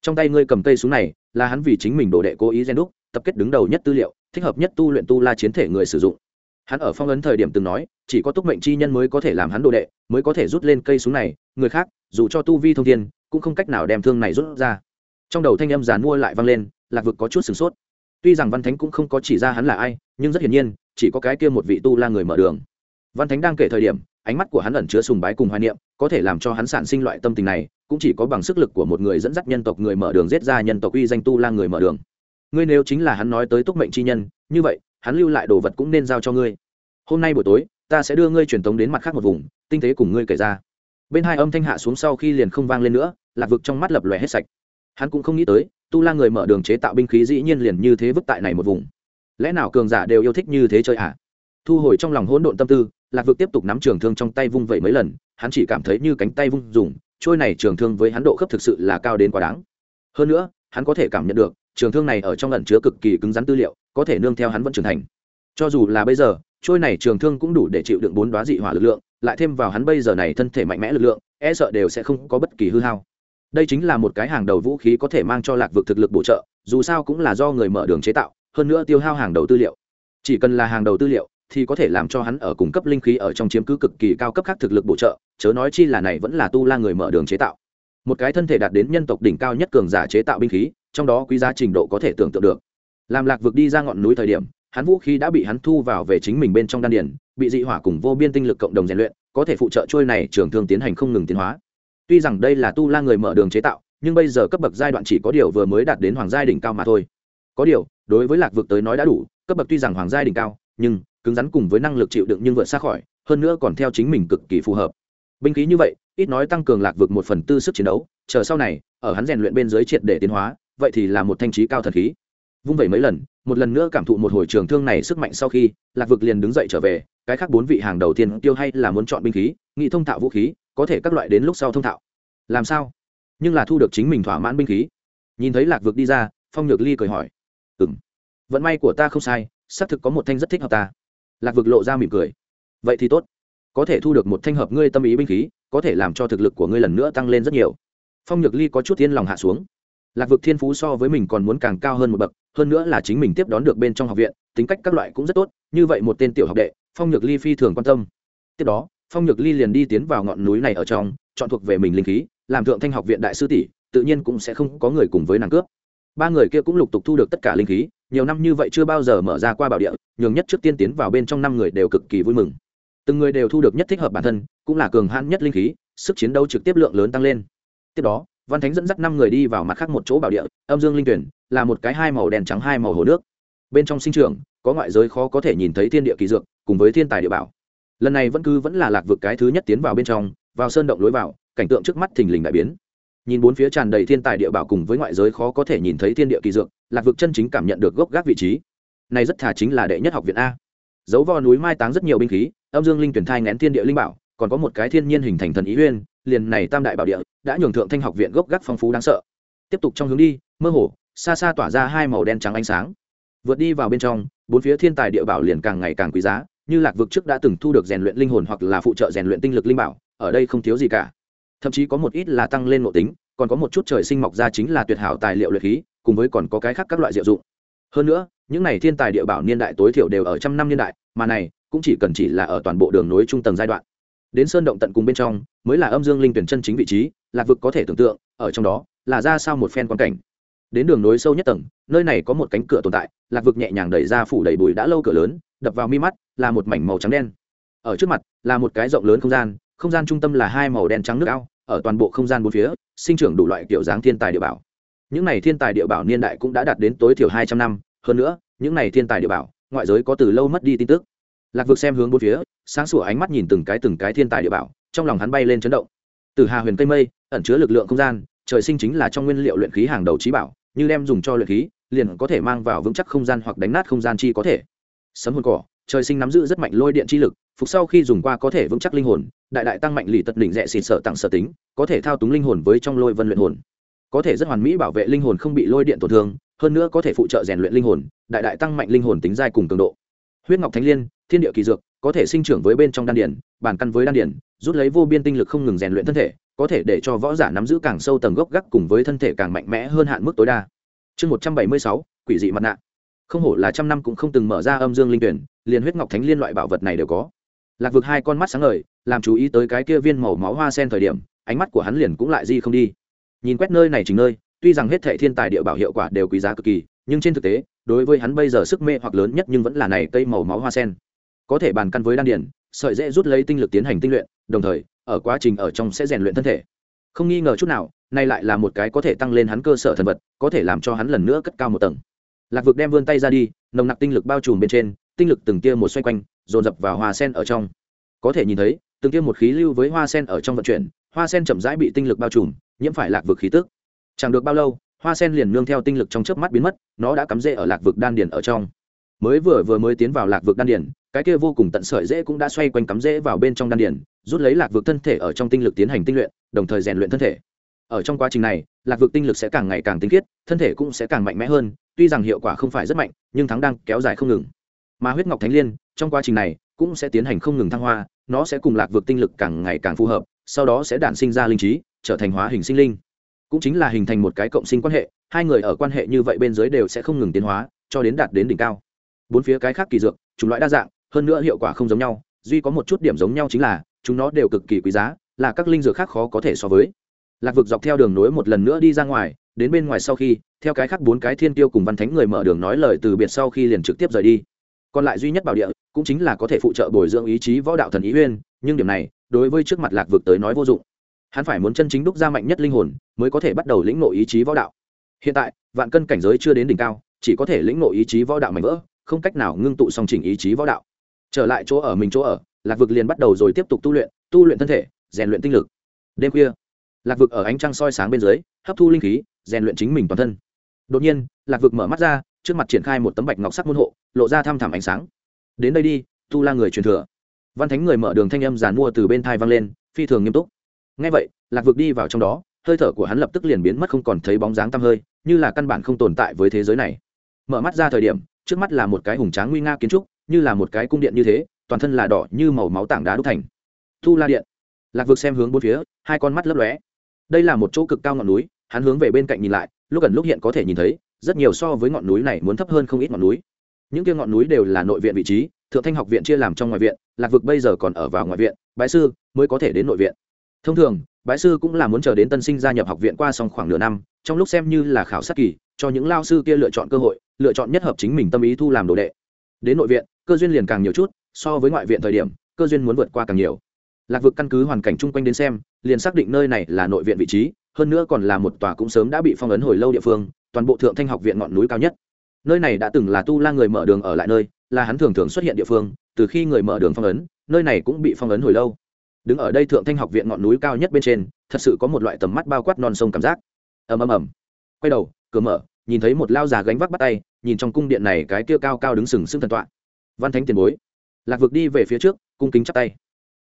Trong tay ngươi cầm cây súng này, là hắn vì chính mình đồ đệ cố ý gen đúc, tập kết đứng đầu nhất tư liệu, thích hợp nhất tu luyện tu la chiến thể người sử dụng. Hắn ở phong ấn thời điểm từng nói, chỉ có túc mệnh chi nhân mới có thể làm hắn đồ đệ, mới có thể rút lên cây súng này, người khác, dù cho tu vi thông thiên, cũng không cách nào đem thương này rút ra. Trong đầu thanh âm giàn mua lại vang lên, lạc vực có chút sửng sốt tuy rằng văn thánh cũng không có chỉ ra hắn là ai, nhưng rất hiển nhiên, chỉ có cái kia một vị tu la người mở đường. Văn thánh đang kể thời điểm, ánh mắt của hắn ẩn chứa sùng bái cùng hoài niệm, có thể làm cho hắn sản sinh loại tâm tình này, cũng chỉ có bằng sức lực của một người dẫn dắt nhân tộc người mở đường giết ra nhân tộc uy danh tu la người mở đường. Ngươi nếu chính là hắn nói tới túc mệnh chi nhân, như vậy, hắn lưu lại đồ vật cũng nên giao cho ngươi. Hôm nay buổi tối, ta sẽ đưa ngươi truyền tống đến mặt khác một vùng, tinh tế cùng ngươi kể ra. Bên hai âm thanh hạ xuống sau khi liền không vang lên nữa, lạc vực trong mắt lập lòe hết sạch. Hắn cũng không nghĩ tới tu la người mở đường chế tạo binh khí dĩ nhiên liền như thế vứt tại này một vùng. Lẽ nào cường giả đều yêu thích như thế chơi à thu hồi trong lòng hỗn độn tâm tư, lạc vực tiếp tục nắm trường thương trong tay vung vẩy mấy lần, hắn chỉ cảm thấy như cánh tay vung dùng trôi này trường thương với hắn độ khớp thực sự là cao đến quá đáng. Hơn nữa, hắn có thể cảm nhận được, trường thương này ở trong lần chứa cực kỳ cứng rắn tư liệu, có thể nương theo hắn vẫn trưởng thành. Cho dù là bây giờ, trôi này trường thương cũng đủ để chịu đựng bốn đoá dị hỏa lực lượng, lại thêm vào hắn bây giờ này thân thể mạnh mẽ lực lượng e sợ đều sẽ không có bất kỳ hư hao đây chính là một cái hàng đầu vũ khí có thể mang cho lạc vực thực lực bổ trợ, dù sao cũng là do người mở đường chế tạo, hơn nữa tiêu hao hàng đầu tư liệu. Chỉ cần là hàng đầu tư liệu, thì có thể làm cho hắn ở cung cấp linh khí ở trong chiếm cứ cực kỳ cao cấp khác thực lực bổ trợ, chớ nói chi là này vẫn là tu la người mở đường chế tạo. Một cái thân thể đạt đến nhân tộc đỉnh cao nhất cường giả chế tạo binh khí, trong đó quý giá trình độ có thể tưởng tượng được. Làm lạc vực đi ra ngọn núi thời điểm, hắn vũ khí đã bị hắn thu vào về chính mình bên trong đan điển bị dị hỏa cùng vô biên tinh lực cộng đồng rèn luyện, có thể phụ trợ trôi này trường thương tiến hành không ngừng tiến hóa tuy rằng đây là tu la người mở đường chế tạo, nhưng bây giờ cấp bậc giai đoạn chỉ có điều vừa mới đạt đến hoàng giai đỉnh cao mà thôi. Có điều, đối với lạc vực tới nói đã đủ, cấp bậc tuy rằng hoàng giai đỉnh cao, nhưng cứng rắn cùng với năng lực chịu đựng nhưng vượt xa khỏi, hơn nữa còn theo chính mình cực kỳ phù hợp. Binh khí như vậy, ít nói tăng cường lạc vực một phần tư sức chiến đấu, chờ sau này, ở hắn rèn luyện bên dưới triệt để tiến hóa, vậy thì là một thanh trí cao thần khí. Vung vẩy mấy lần, một lần nữa cảm thụ một hồi trường thương này sức mạnh sau khi, lạc vực liền đứng dậy trở về, cái khác bốn vị hàng đầu tiên tiêu hay là muốn chọn binh khí, nghị thông thạo vũ khí có thể các loại đến lúc sau thông thạo. Làm sao? Nhưng là thu được chính mình thỏa mãn binh khí. Nhìn thấy lạc vực đi ra, phong nhược ly cười hỏi. Ừ m vận may của ta không sai, xác thực có một thanh rất thích hợp ta. Lạc vực lộ ra mỉm cười. Vậy thì tốt. Có thể thu được một thanh hợp ngươi tâm ý binh khí, có thể làm cho thực lực của ngươi lần nữa tăng lên rất nhiều. Phong nhược ly có chút yên lòng hạ xuống. Lạc vực thiên phú so với mình còn muốn càng cao hơn một bậc, hơn nữa là chính mình tiếp đón được bên trong học viện, tính cách các loại cũng rất tốt, như vậy một tên tiểu học đệ, phong nhược ly phi thường quan tâm. Tiếp đó phong nhược ly liền đi tiến vào ngọn núi này ở trong, chọn thuộc về mình linh khí, làm thượng thanh học viện đại sư tỷ, tự nhiên cũng sẽ không có người cùng với nàng cướp. Ba người kia cũng lục tục thu được tất cả linh khí, nhiều năm như vậy chưa bao giờ mở ra qua bảo địa, nhường nhất trước tiên tiến vào bên trong năm người đều cực kỳ vui mừng. Từng người đều thu được nhất thích hợp bản thân, cũng là cường hãn nhất linh khí, sức chiến đấu trực tiếp lượng lớn tăng lên. Tiếp đó, văn thánh dẫn dắt năm người đi vào mặt khác một chỗ bảo địa, âm dương linh tuyển, là một cái hai màu đen trắng hai màu hồ nước. Bên trong sinh trường có ngoại giới khó có thể nhìn thấy thiên địa kỳ dược, cùng với thiên tài địa bảo lần này vẫn cứ vẫn là lạc vực cái thứ nhất tiến vào bên trong, vào sơn động lối vào, cảnh tượng trước mắt thình lình đại biến. Nhìn bốn phía tràn đầy thiên tài địa bảo cùng với ngoại giới khó có thể nhìn thấy thiên địa kỳ dược, lạc vực chân chính cảm nhận được gốc gác vị trí. Này rất thà chính là đệ nhất học viện a. Dấu vo núi mai táng rất nhiều binh khí, âm dương linh tuyển thai ngén thiên địa linh bảo, còn có một cái thiên nhiên hình thành thần ý uyên, liền này tam đại bảo địa, đã nhường thượng thanh học viện gốc gác phong phú đáng sợ. Tiếp tục trong hướng đi, mơ hồ, xa xa tỏa ra hai màu đen trắng ánh sáng. Vượt đi vào bên trong, bốn phía thiên tài địa bảo liền càng ngày càng quý giá như lạc vực trước đã từng thu được rèn luyện linh hồn hoặc là phụ trợ rèn luyện tinh lực linh bảo, ở đây không thiếu gì cả. Thậm chí có một ít là tăng lên nội tính, còn có một chút trời sinh mọc ra chính là tuyệt hảo tài liệu luyện khí, cùng với còn có cái khác các loại diệu dụng. Hơn nữa, những này thiên tài địa bảo niên đại tối thiểu đều ở trăm năm niên đại, mà này cũng chỉ cần chỉ là ở toàn bộ đường nối trung tầng giai đoạn. Đến sơn động tận cùng bên trong, mới là âm dương linh tuyển chân chính vị trí, lạc vực có thể tưởng tượng, ở trong đó là ra sao một phen quan cảnh. Đến đường nối sâu nhất tầng, nơi này có một cánh cửa tồn tại, lạc vực nhẹ nhàng đẩy ra phủ đầy bụi đã lâu cửa lớn, đập vào mi mắt là một mảnh màu trắng đen. Ở trước mặt là một cái rộng lớn không gian không gian trung tâm là hai màu đen trắng nước ao, ở toàn bộ không gian bốn phía, sinh trưởng đủ loại kiểu dáng thiên tài địa bảo. Những này thiên tài địa bảo niên đại cũng đã đạt đến tối thiểu hai trăm năm, hơn nữa, những này thiên tài địa bảo, ngoại giới có từ lâu mất đi tin tức. Lạc vực xem hướng bốn phía, sáng sủa ánh mắt nhìn từng cái từng cái thiên tài địa bảo, trong lòng hắn bay lên chấn động. Từ hà huyền cây mây, ẩn chứa lực lượng không gian, trời sinh chính là trong nguyên liệu luyện khí hàng đầu trí bảo, như đem dùng cho luyện khí, liền có thể mang vào vững chắc không gian hoặc đánh nát không gian chi có thể. Sấm hồn cỏ trời sinh nắm giữ rất mạnh lôi điện chi lực, phục sau khi dùng qua có thể vững chắc linh hồn, đại đại tăng mạnh lì tật đỉnh rẽ xịt sợ tặng sở tính, có thể thao túng linh hồn với trong lôi vân luyện hồn. Có thể rất hoàn mỹ bảo vệ linh hồn không bị lôi điện tổn thương, hơn nữa có thể phụ trợ rèn luyện linh hồn, đại đại tăng mạnh linh hồn tính dai cùng cường độ. Huyết ngọc thánh liên, thiên địa kỳ dược, có thể sinh trưởng với bên trong đan điển bản căn với đan điển rút lấy vô biên tinh lực không ngừng rèn luyện thân thể, có thể để cho võ giả nắm giữ càng sâu tầng gốc gác cùng với thân thể càng mạnh mẽ hơn hạn mức tối đa. Chương một trăm bảy mươi sáu, quỷ dị mặt nạ không hổ là trăm năm cũng không từng mở ra âm dương linh tuyển, liền huyết ngọc thánh liên loại bảo vật này đều có. Lạc vực hai con mắt sáng ngời, làm chú ý tới cái kia viên màu máu hoa sen thời điểm, ánh mắt của hắn liền cũng lại di không đi. Nhìn quét nơi này chính nơi, tuy rằng hết thệ thiên tài địa bảo hiệu quả đều quý giá cực kỳ, nhưng trên thực tế, đối với hắn bây giờ sức mê hoặc lớn nhất nhưng vẫn là này cây màu máu hoa sen. Có thể bàn căn với đan điển sợi dễ rút lấy tinh lực tiến hành tinh luyện, đồng thời, ở quá trình ở trong sẽ rèn luyện thân thể. Không nghi ngờ chút nào nay lại là một cái có thể tăng lên hắn cơ sở thần vật, có thể làm cho hắn lần nữa cất cao một tầng lạc vực đem vươn tay ra đi, nồng nặc tinh lực bao trùm bên trên, tinh lực từng tia một xoay quanh, dồn dập vào hoa sen ở trong. Có thể nhìn thấy, từng tia một khí lưu với hoa sen ở trong vận chuyển, hoa sen chậm rãi bị tinh lực bao trùm, nhiễm phải lạc vực khí tức. Chẳng được bao lâu, hoa sen liền nương theo tinh lực trong chớp mắt biến mất, nó đã cắm rễ ở lạc vực đan điền ở trong. Mới vừa vừa mới tiến vào lạc vực đan điền, cái kia vô cùng tận sợi dễ cũng đã xoay quanh cắm rễ vào bên trong đan điền, rút lấy lạc vực thân thể ở trong tinh lực tiến hành tinh luyện, đồng thời rèn luyện thân thể ở trong quá trình này, lạc vực tinh lực sẽ càng ngày càng tinh khiết, thân thể cũng sẽ càng mạnh mẽ hơn, tuy rằng hiệu quả không phải rất mạnh, nhưng thắng đang kéo dài không ngừng. Mà huyết ngọc thánh liên, trong quá trình này, cũng sẽ tiến hành không ngừng thăng hoa, nó sẽ cùng lạc vực tinh lực càng ngày càng phù hợp, sau đó sẽ đản sinh ra linh trí, trở thành hóa hình sinh linh. Cũng chính là hình thành một cái cộng sinh quan hệ, hai người ở quan hệ như vậy bên dưới đều sẽ không ngừng tiến hóa, cho đến đạt đến đỉnh cao. Bốn phía cái khác kỳ dược, chủng loại đa dạng, hơn nữa hiệu quả không giống nhau, duy có một chút điểm giống nhau chính là, chúng nó đều cực kỳ quý giá, là các linh dược khác khó có thể so với lạc vực dọc theo đường nối một lần nữa đi ra ngoài, đến bên ngoài sau khi, theo cái khác bốn cái thiên tiêu cùng văn thánh người mở đường nói lời từ biệt sau khi liền trực tiếp rời đi. Còn lại duy nhất bảo địa, cũng chính là có thể phụ trợ bồi dưỡng ý chí võ đạo thần ý uyên, nhưng điểm này, đối với trước mặt lạc vực tới nói vô dụng. Hắn phải muốn chân chính đúc ra mạnh nhất linh hồn, mới có thể bắt đầu lĩnh nội ý chí võ đạo. Hiện tại, vạn cân cảnh giới chưa đến đỉnh cao, chỉ có thể lĩnh nội ý chí võ đạo mạnh vỡ, không cách nào ngưng tụ song trình ý chí võ đạo. Trở lại chỗ ở mình chỗ ở, lạc vực liền bắt đầu rồi tiếp tục tu luyện tu luyện thân thể, rèn luyện tinh lực. Đêm khuya lạc vực ở ánh trăng soi sáng bên dưới, hấp thu linh khí, rèn luyện chính mình toàn thân. Đột nhiên, lạc vực mở mắt ra, trước mặt triển khai một tấm bạch ngọc sắc môn hộ, lộ ra thăm thẳm ánh sáng. Đến đây đi, tu la người truyền thừa. Văn thánh người mở đường thanh âm giàn mua từ bên thai vang lên, phi thường nghiêm túc. Ngay vậy, lạc vực đi vào trong đó, hơi thở của hắn lập tức liền biến mất không còn thấy bóng dáng tăm hơi, như là căn bản không tồn tại với thế giới này. Mở mắt ra thời điểm, trước mắt là một cái hùng tráng nguy nga kiến trúc, như là một cái cung điện như thế, toàn thân là đỏ như màu máu tảng đá đúc thành. Thu la điện. Lạc vực xem hướng bốn phía, hai con mắt lấp lóe đây là một chỗ cực cao ngọn núi, hắn hướng về bên cạnh nhìn lại, lúc gần lúc hiện có thể nhìn thấy, rất nhiều so với ngọn núi này muốn thấp hơn không ít ngọn núi. Những kia ngọn núi đều là nội viện vị trí, thượng thanh học viện chia làm trong ngoại viện, lạc vực bây giờ còn ở vào ngoại viện, bái sư mới có thể đến nội viện. Thông thường, bái sư cũng là muốn chờ đến tân sinh gia nhập học viện qua xong khoảng nửa năm, trong lúc xem như là khảo sát kỳ, cho những lao sư kia lựa chọn cơ hội, lựa chọn nhất hợp chính mình tâm ý thu làm đồ đệ. Đến nội viện, cơ duyên liền càng nhiều chút, so với ngoại viện thời điểm, cơ duyên muốn vượt qua càng nhiều lạc vực căn cứ hoàn cảnh chung quanh đến xem, liền xác định nơi này là nội viện vị trí, hơn nữa còn là một tòa cũng sớm đã bị phong ấn hồi lâu địa phương, toàn bộ thượng thanh học viện ngọn núi cao nhất. Nơi này đã từng là tu la người mở đường ở lại nơi, là hắn thường thường xuất hiện địa phương, từ khi người mở đường phong ấn, nơi này cũng bị phong ấn hồi lâu. Đứng ở đây thượng thanh học viện ngọn núi cao nhất bên trên, thật sự có một loại tầm mắt bao quát non sông cảm giác. Ầm ầm ầm. Quay đầu, cửa mở, nhìn thấy một lao già gánh vác bắt tay, nhìn trong cung điện này cái kia cao cao đứng sừng sững thần tọa. Văn thánh tiền bối. Lạc vực đi về phía trước, cung kính chắp tay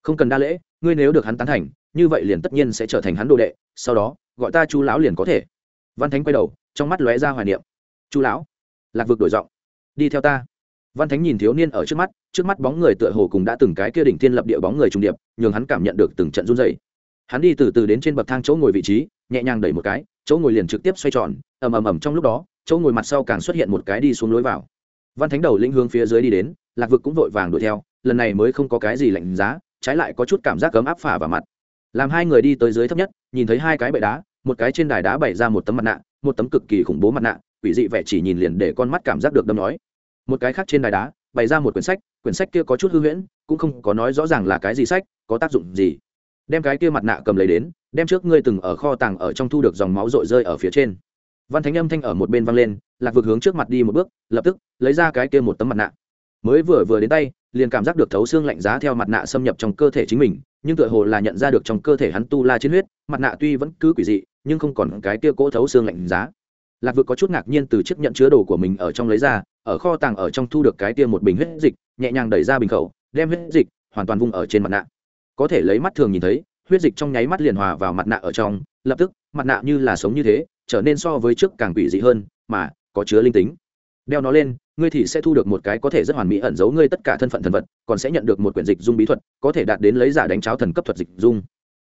không cần đa lễ, ngươi nếu được hắn tán thành, như vậy liền tất nhiên sẽ trở thành hắn đồ đệ, sau đó, gọi ta chu lão liền có thể. Văn thánh quay đầu, trong mắt lóe ra hoài niệm. Chu lão, lạc vực đổi giọng. Đi theo ta. Văn thánh nhìn thiếu niên ở trước mắt trước mắt bóng người tựa hồ cùng đã từng cái kia đỉnh thiên lập địa bóng người trung điệp, nhường hắn cảm nhận được từng trận run dày hắn đi từ từ đến trên bậc thang chỗ ngồi vị trí, nhẹ nhàng đẩy một cái, chỗ ngồi liền trực tiếp xoay tròn, ầm ầm ầm trong lúc đó, chỗ ngồi mặt sau càng xuất hiện một cái đi xuống lối vào. Văn thánh đầu lĩnh hướng phía dưới đi đến, lạc vực cũng vội vàng đuổi theo, lần này mới không có cái gì lạnh giá trái lại có chút cảm giác cấm áp phả vào mặt. Làm hai người đi tới dưới thấp nhất, nhìn thấy hai cái bệ đá, một cái trên đài đá bày ra một tấm mặt nạ, một tấm cực kỳ khủng bố mặt nạ, quỷ dị vẻ chỉ nhìn liền để con mắt cảm giác được đâm nói. Một cái khác trên đài đá, bày ra một quyển sách quyển sách kia có chút hư huyễn, cũng không có nói rõ ràng là cái gì sách, có tác dụng gì. Đem cái kia mặt nạ cầm lấy đến, đem trước ngươi từng ở kho tàng ở trong thu được dòng máu rội rơi ở phía trên. Văn thánh âm thanh ở một bên văng lên, lạc vực hướng trước mặt đi một bước, lập tức lấy ra cái kia một tấm mặt nạ mới vừa vừa đến tay, liền cảm giác được thấu xương lạnh giá theo mặt nạ xâm nhập trong cơ thể chính mình, nhưng tựa hồ là nhận ra được trong cơ thể hắn tu la chiến huyết, mặt nạ tuy vẫn cứ quỷ dị, nhưng không còn cái kia cỗ thấu xương lạnh giá. Lạc vực có chút ngạc nhiên từ chiếc nhận chứa đồ của mình ở trong lấy ra, ở kho tàng ở trong thu được cái kia một bình huyết dịch, nhẹ nhàng đẩy ra bình khẩu, đem huyết dịch hoàn toàn vung ở trên mặt nạ. Có thể lấy mắt thường nhìn thấy, huyết dịch trong nháy mắt liền hòa vào mặt nạ ở trong, lập tức, mặt nạ như là sống như thế, trở nên so với trước càng quỷ dị hơn, mà có chứa linh tính. Đeo nó lên ngươi thì sẽ thu được một cái có thể rất hoàn mỹ ẩn giấu ngươi tất cả thân phận thần vật, còn sẽ nhận được một quyển dịch dung bí thuật, có thể đạt đến lấy giả đánh cháo thần cấp thuật dịch dung.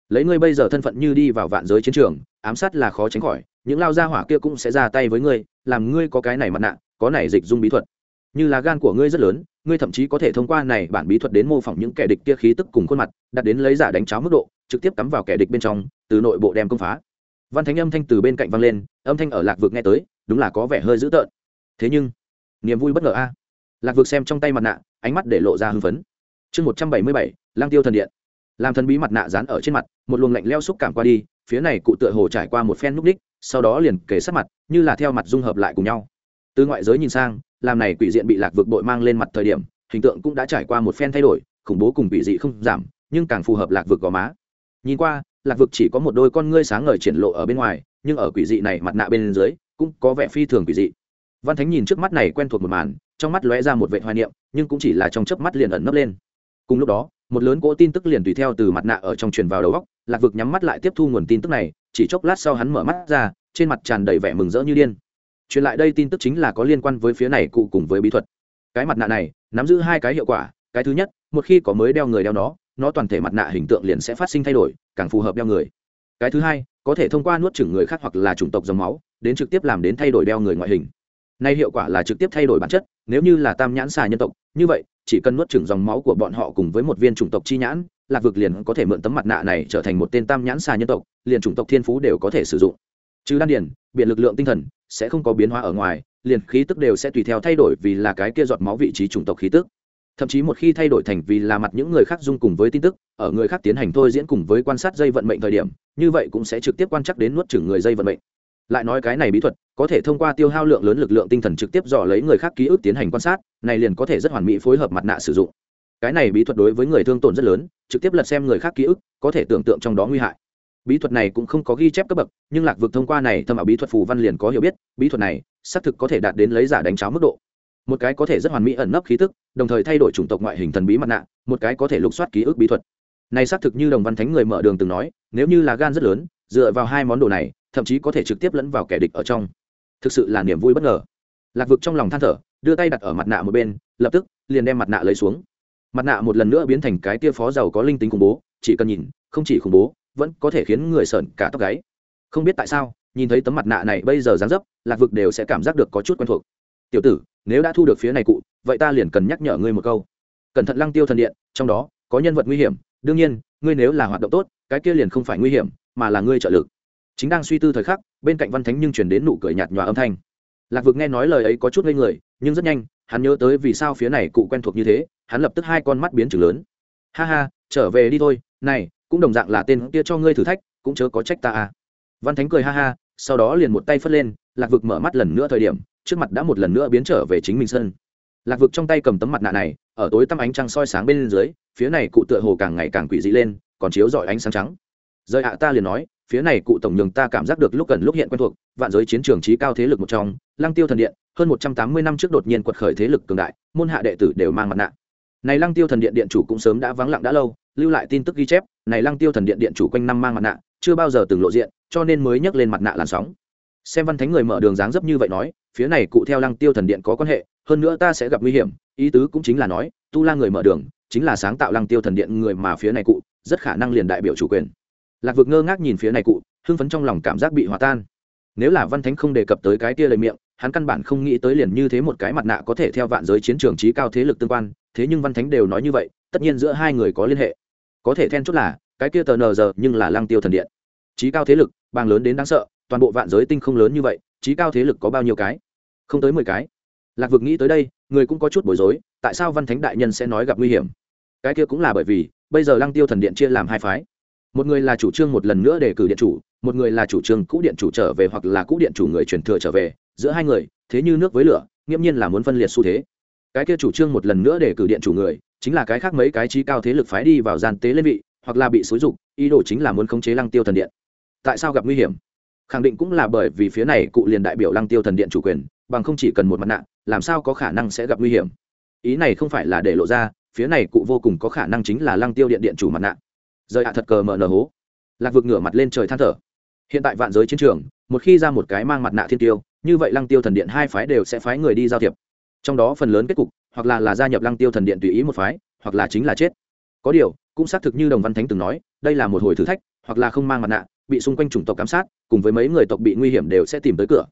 Lấy ngươi bây giờ thân phận như đi vào vạn giới chiến trường, ám sát là khó tránh khỏi, những lao gia hỏa kia cũng sẽ ra tay với ngươi, làm ngươi có cái này mặt nạ, có này dịch dung bí thuật. Như là gan của ngươi rất lớn, ngươi thậm chí có thể thông qua này bản bí thuật đến mô phỏng những kẻ địch kia khí tức cùng khuôn mặt đặt đến lấy giả đánh cháo mức độ, trực tiếp cắm vào kẻ địch bên trong, từ nội bộ đem công phá. Văn thánh âm thanh từ bên cạnh vang lên, âm thanh ở lạc vực nghe tới, đúng là có vẻ hơi dữ tợn. Thế nhưng niềm vui bất ngờ a. Lạc vực xem trong tay mặt nạ, ánh mắt để lộ ra hưng phấn. Chương một trăm bảy mươi bảy, lang tiêu thần điện. Làm thần bí mặt nạ dán ở trên mặt, một luồng lạnh leo xúc cảm qua đi, phía này cụ tựa hồ trải qua một phen núp đích, sau đó liền kề sát mặt, như là theo mặt dung hợp lại cùng nhau. Từ ngoại giới nhìn sang, làm này quỷ diện bị lạc vực bội mang lên mặt thời điểm, hình tượng cũng đã trải qua một phen thay đổi, khủng bố cùng quỷ dị không giảm, nhưng càng phù hợp lạc vực gò má. Nhìn qua, lạc vực chỉ có một đôi con ngươi sáng ngời triển lộ ở bên ngoài, nhưng ở quỷ dị này mặt nạ bên dưới, cũng có vẻ phi thường quỷ dị văn thánh nhìn trước mắt này quen thuộc một màn, trong mắt lóe ra một vệ hoài niệm, nhưng cũng chỉ là trong chớp mắt liền ẩn nấp lên. Cùng lúc đó, một lớn cỗ tin tức liền tùy theo từ mặt nạ ở trong truyền vào đầu góc lạc vực nhắm mắt lại tiếp thu nguồn tin tức này, chỉ chốc lát sau hắn mở mắt ra, trên mặt tràn đầy vẻ mừng rỡ như điên. Truyền lại đây tin tức chính là có liên quan với phía này cụ cùng với bí thuật. Cái mặt nạ này, nắm giữ hai cái hiệu quả, cái thứ nhất, một khi có mới đeo người đeo nó nó toàn thể mặt nạ hình tượng liền sẽ phát sinh thay đổi, càng phù hợp đeo người. Cái thứ hai, có thể thông qua nuốt chửng người khác hoặc là chủng tộc dòng máu, đến trực tiếp làm đến thay đổi đeo người ngoại hình nay hiệu quả là trực tiếp thay đổi bản chất, nếu như là tam nhãn xà nhân tộc, như vậy, chỉ cần nuốt chửng dòng máu của bọn họ cùng với một viên chủng tộc chi nhãn, lạc vực liền có thể mượn tấm mặt nạ này trở thành một tên tam nhãn xà nhân tộc, liền chủng tộc thiên phú đều có thể sử dụng. Chứ đan điền biện lực lượng tinh thần sẽ không có biến hóa ở ngoài, liền khí tức đều sẽ tùy theo thay đổi vì là cái kia giọt máu vị trí chủng tộc khí tức. Thậm chí một khi thay đổi thành vì là mặt những người khác dung cùng với tin tức, ở người khác tiến hành thôi diễn cùng với quan sát dây vận mệnh thời điểm, như vậy cũng sẽ trực tiếp quan trắc đến nuốt chửng người dây vận mệnh lại nói cái này bí thuật, có thể thông qua tiêu hao lượng lớn lực lượng tinh thần trực tiếp dò lấy người khác ký ức tiến hành quan sát, này liền có thể rất hoàn mỹ phối hợp mặt nạ sử dụng. Cái này bí thuật đối với người thương tổn rất lớn, trực tiếp lật xem người khác ký ức, có thể tưởng tượng trong đó nguy hại. Bí thuật này cũng không có ghi chép cấp bậc, nhưng lạc vực thông qua này thâm ảo bí thuật phù văn liền có hiểu biết, bí thuật này, xác thực có thể đạt đến lấy giả đánh cháo mức độ. Một cái có thể rất hoàn mỹ ẩn nấp khí tức, đồng thời thay đổi chủng tộc ngoại hình thần bí mặt nạ, một cái có thể lục soát ký ức bí thuật. Này xác thực như đồng văn thánh người mở đường từng nói, nếu như là gan rất lớn, dựa vào hai món đồ này thậm chí có thể trực tiếp lẫn vào kẻ địch ở trong. Thực sự là niềm vui bất ngờ. Lạc vực trong lòng than thở, đưa tay đặt ở mặt nạ một bên, lập tức, liền đem mặt nạ lấy xuống. Mặt nạ một lần nữa biến thành cái tia phó giàu có linh tính khủng bố, chỉ cần nhìn, không chỉ khủng bố, vẫn có thể khiến người sợn cả tóc gáy. Không biết tại sao, nhìn thấy tấm mặt nạ này bây giờ dán dấp, lạc vực đều sẽ cảm giác được có chút quen thuộc. Tiểu tử, nếu đã thu được phía này cụ, vậy ta liền cần nhắc nhở ngươi một câu. Cẩn thận lăng tiêu thần điện, trong đó có nhân vật nguy hiểm, đương nhiên, ngươi nếu là hoạt động tốt, cái kia liền không phải nguy hiểm, mà là ngươi trợ lực chính đang suy tư thời khắc, bên cạnh văn thánh nhưng chuyển đến nụ cười nhạt nhòa âm thanh. Lạc vực nghe nói lời ấy có chút ngây người, nhưng rất nhanh, hắn nhớ tới vì sao phía này cụ quen thuộc như thế, hắn lập tức hai con mắt biến chừng lớn. Ha ha, trở về đi thôi, này, cũng đồng dạng là tên kia cho ngươi thử thách, cũng chớ có trách ta à. Văn thánh cười ha ha, sau đó liền một tay phất lên, lạc vực mở mắt lần nữa thời điểm, trước mặt đã một lần nữa biến trở về chính mình Sơn. lạc vực trong tay cầm tấm mặt nạ này, ở tối tăm ánh trăng soi sáng bên dưới, phía này cụ tựa hồ càng ngày càng quỷ dị lên, còn chiếu dọi ánh sáng trắng. Rời hạ ta liền nói phía này cụ tổng nhường ta cảm giác được lúc cần lúc hiện quen thuộc, vạn giới chiến trường trí cao thế lực một trong, lăng tiêu thần điện, hơn một trăm tám mươi năm trước đột nhiên quật khởi thế lực cường đại, môn hạ đệ tử đều mang mặt nạ. Này lăng tiêu thần điện điện chủ cũng sớm đã vắng lặng đã lâu, lưu lại tin tức ghi chép, này lăng tiêu thần điện điện chủ quanh năm mang mặt nạ, chưa bao giờ từng lộ diện, cho nên mới nhắc lên mặt nạ làn sóng. Xem văn thánh người mở đường dáng dấp như vậy nói, phía này cụ theo lăng tiêu thần điện có quan hệ, hơn nữa ta sẽ gặp nguy hiểm, ý tứ cũng chính là nói, tu la người mở đường, chính là sáng tạo lăng tiêu thần điện người mà phía này cụ, rất khả năng liền đại biểu chủ quyền lạc vực ngơ ngác nhìn phía này cụ, hưng phấn trong lòng cảm giác bị hòa tan. Nếu là văn thánh không đề cập tới cái kia lời miệng, hắn căn bản không nghĩ tới liền như thế một cái mặt nạ có thể theo vạn giới chiến trường trí cao thế lực tương quan, thế nhưng văn thánh đều nói như vậy, tất nhiên giữa hai người có liên hệ. Có thể then chốt là, cái kia tờ nờ giờ nhưng là lăng tiêu thần điện. Trí cao thế lực, bàng lớn đến đáng sợ, toàn bộ vạn giới tinh không lớn như vậy trí cao thế lực có bao nhiêu cái? Không tới mười cái. Lạc vực nghĩ tới đây, người cũng có chút bối rối, tại sao văn thánh đại nhân sẽ nói gặp nguy hiểm? Cái kia cũng là bởi vì, bây giờ lăng tiêu thần điện chia làm hai phái một người là chủ trương một lần nữa để cử điện chủ, một người là chủ trương cũ điện chủ trở về hoặc là cũ điện chủ người truyền thừa trở về, giữa hai người, thế như nước với lửa, nghiễm nhiên là muốn phân liệt xu thế. Cái kia chủ trương một lần nữa để cử điện chủ người, chính là cái khác mấy cái trí cao thế lực phái đi vào gian tế lên vị, hoặc là bị xúi dục, ý đồ chính là muốn khống chế lăng tiêu thần điện. Tại sao gặp nguy hiểm? Khẳng định cũng là bởi vì phía này cụ liền đại biểu lăng tiêu thần điện chủ quyền, bằng không chỉ cần một mặt nạ, làm sao có khả năng sẽ gặp nguy hiểm? Ý này không phải là để lộ ra, phía này cụ vô cùng có khả năng chính là lăng tiêu điện điện chủ mặt nạ rời hạ thật cờ mở nờ hố. Lạc vực ngửa mặt lên trời than thở. Hiện tại vạn giới chiến trường, một khi ra một cái mang mặt nạ thiên tiêu, như vậy lăng tiêu thần điện hai phái đều sẽ phái người đi giao thiệp. Trong đó phần lớn kết cục, hoặc là là gia nhập lăng tiêu thần điện tùy ý một phái, hoặc là chính là chết. Có điều, cũng xác thực như đồng văn thánh từng nói, đây là một hồi thử thách, hoặc là không mang mặt nạ, bị xung quanh chủng tộc giám sát, cùng với mấy người tộc bị nguy hiểm đều sẽ tìm tới cửa.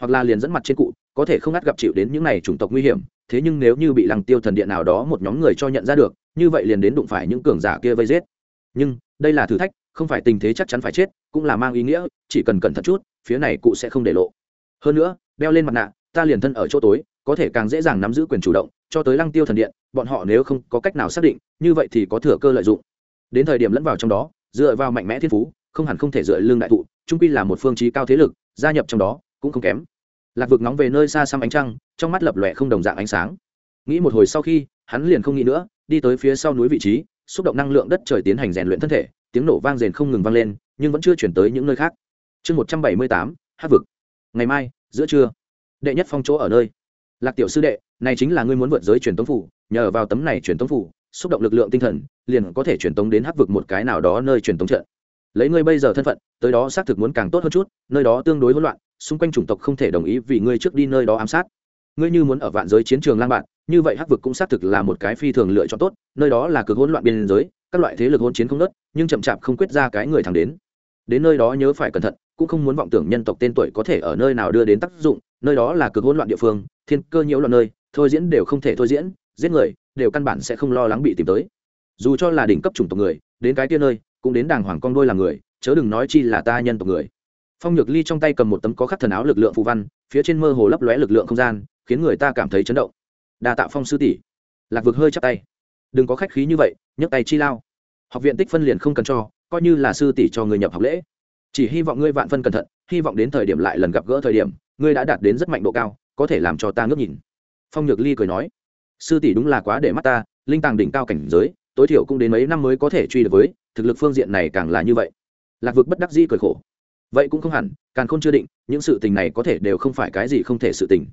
Hoặc là liền dẫn mặt trên cụ, có thể không ngắt gặp chịu đến những này chủng tộc nguy hiểm, thế nhưng nếu như bị lăng tiêu thần điện nào đó một nhóm người cho nhận ra được, như vậy liền đến đụng phải những cường giả kia vây giết nhưng đây là thử thách, không phải tình thế chắc chắn phải chết, cũng là mang ý nghĩa, chỉ cần cẩn thận chút, phía này cụ sẽ không để lộ. Hơn nữa, đeo lên mặt nạ, ta liền thân ở chỗ tối, có thể càng dễ dàng nắm giữ quyền chủ động, cho tới lăng tiêu thần điện, bọn họ nếu không có cách nào xác định, như vậy thì có thừa cơ lợi dụng. Đến thời điểm lẫn vào trong đó, dựa vào mạnh mẽ thiên phú, không hẳn không thể dựa lương đại thụ trung quy là một phương trí cao thế lực, gia nhập trong đó, cũng không kém. Lạc vực nóng về nơi xa xăm ánh trăng, trong mắt lập lòe không đồng dạng ánh sáng. Nghĩ một hồi sau khi, hắn liền không nghĩ nữa, đi tới phía sau núi vị trí xúc động năng lượng đất trời tiến hành rèn luyện thân thể, tiếng nổ vang rền không ngừng vang lên, nhưng vẫn chưa chuyển tới những nơi khác. Chương một trăm bảy mươi tám hát vực. Ngày mai, giữa trưa. Đệ nhất phong chỗ ở nơi. Lạc tiểu sư đệ, này chính là ngươi muốn vượt giới truyền tống phủ, nhờ vào tấm này truyền tống phủ, xúc động lực lượng tinh thần, liền có thể truyền tống đến hát vực một cái nào đó nơi truyền tống trận. Lấy ngươi bây giờ thân phận, tới đó xác thực muốn càng tốt hơn chút, nơi đó tương đối hỗn loạn, xung quanh chủng tộc không thể đồng ý vì ngươi trước đi nơi đó ám sát. Ngươi như muốn ở vạn giới chiến trường lang bạn như vậy hắc vực cũng xác thực là một cái phi thường lựa chọn tốt, nơi đó là cực hỗn loạn biên giới, các loại thế lực hỗn chiến không nớt nhưng chậm chạp không quyết ra cái người thẳng đến. Đến nơi đó nhớ phải cẩn thận, cũng không muốn vọng tưởng nhân tộc tên tuổi có thể ở nơi nào đưa đến tác dụng, nơi đó là cực hỗn loạn địa phương, thiên cơ nhiễu loạn nơi, thôi diễn đều không thể thôi diễn, giết người, đều căn bản sẽ không lo lắng bị tìm tới. Dù cho là đỉnh cấp chủng tộc người, đến cái kia nơi, cũng đến đàng hoàng con đôi là người, chớ đừng nói chi là ta nhân tộc người. Phong nhược ly trong tay cầm một tấm có khắc thần áo lực lượng phù văn, phía trên mơ hồ lấp lóe lực lượng không gian, khiến người ta cảm thấy chấn động đa tạ phong sư tỷ. Lạc vực hơi chắp tay. Đừng có khách khí như vậy, nhấc tay chi lao. Học viện tích phân liền không cần cho, coi như là sư tỷ cho người nhập học lễ. Chỉ hy vọng ngươi vạn phân cẩn thận, hy vọng đến thời điểm lại lần gặp gỡ thời điểm, ngươi đã đạt đến rất mạnh độ cao, có thể làm cho ta ngước nhìn. Phong nhược ly cười nói. Sư tỷ đúng là quá để mắt ta, linh tàng đỉnh cao cảnh giới, tối thiểu cũng đến mấy năm mới có thể truy được với, thực lực phương diện này càng là như vậy. Lạc vực bất đắc dĩ cười khổ. Vậy cũng không hẳn, càng không chưa định, những sự tình này có thể đều không phải cái gì không thể sự tình.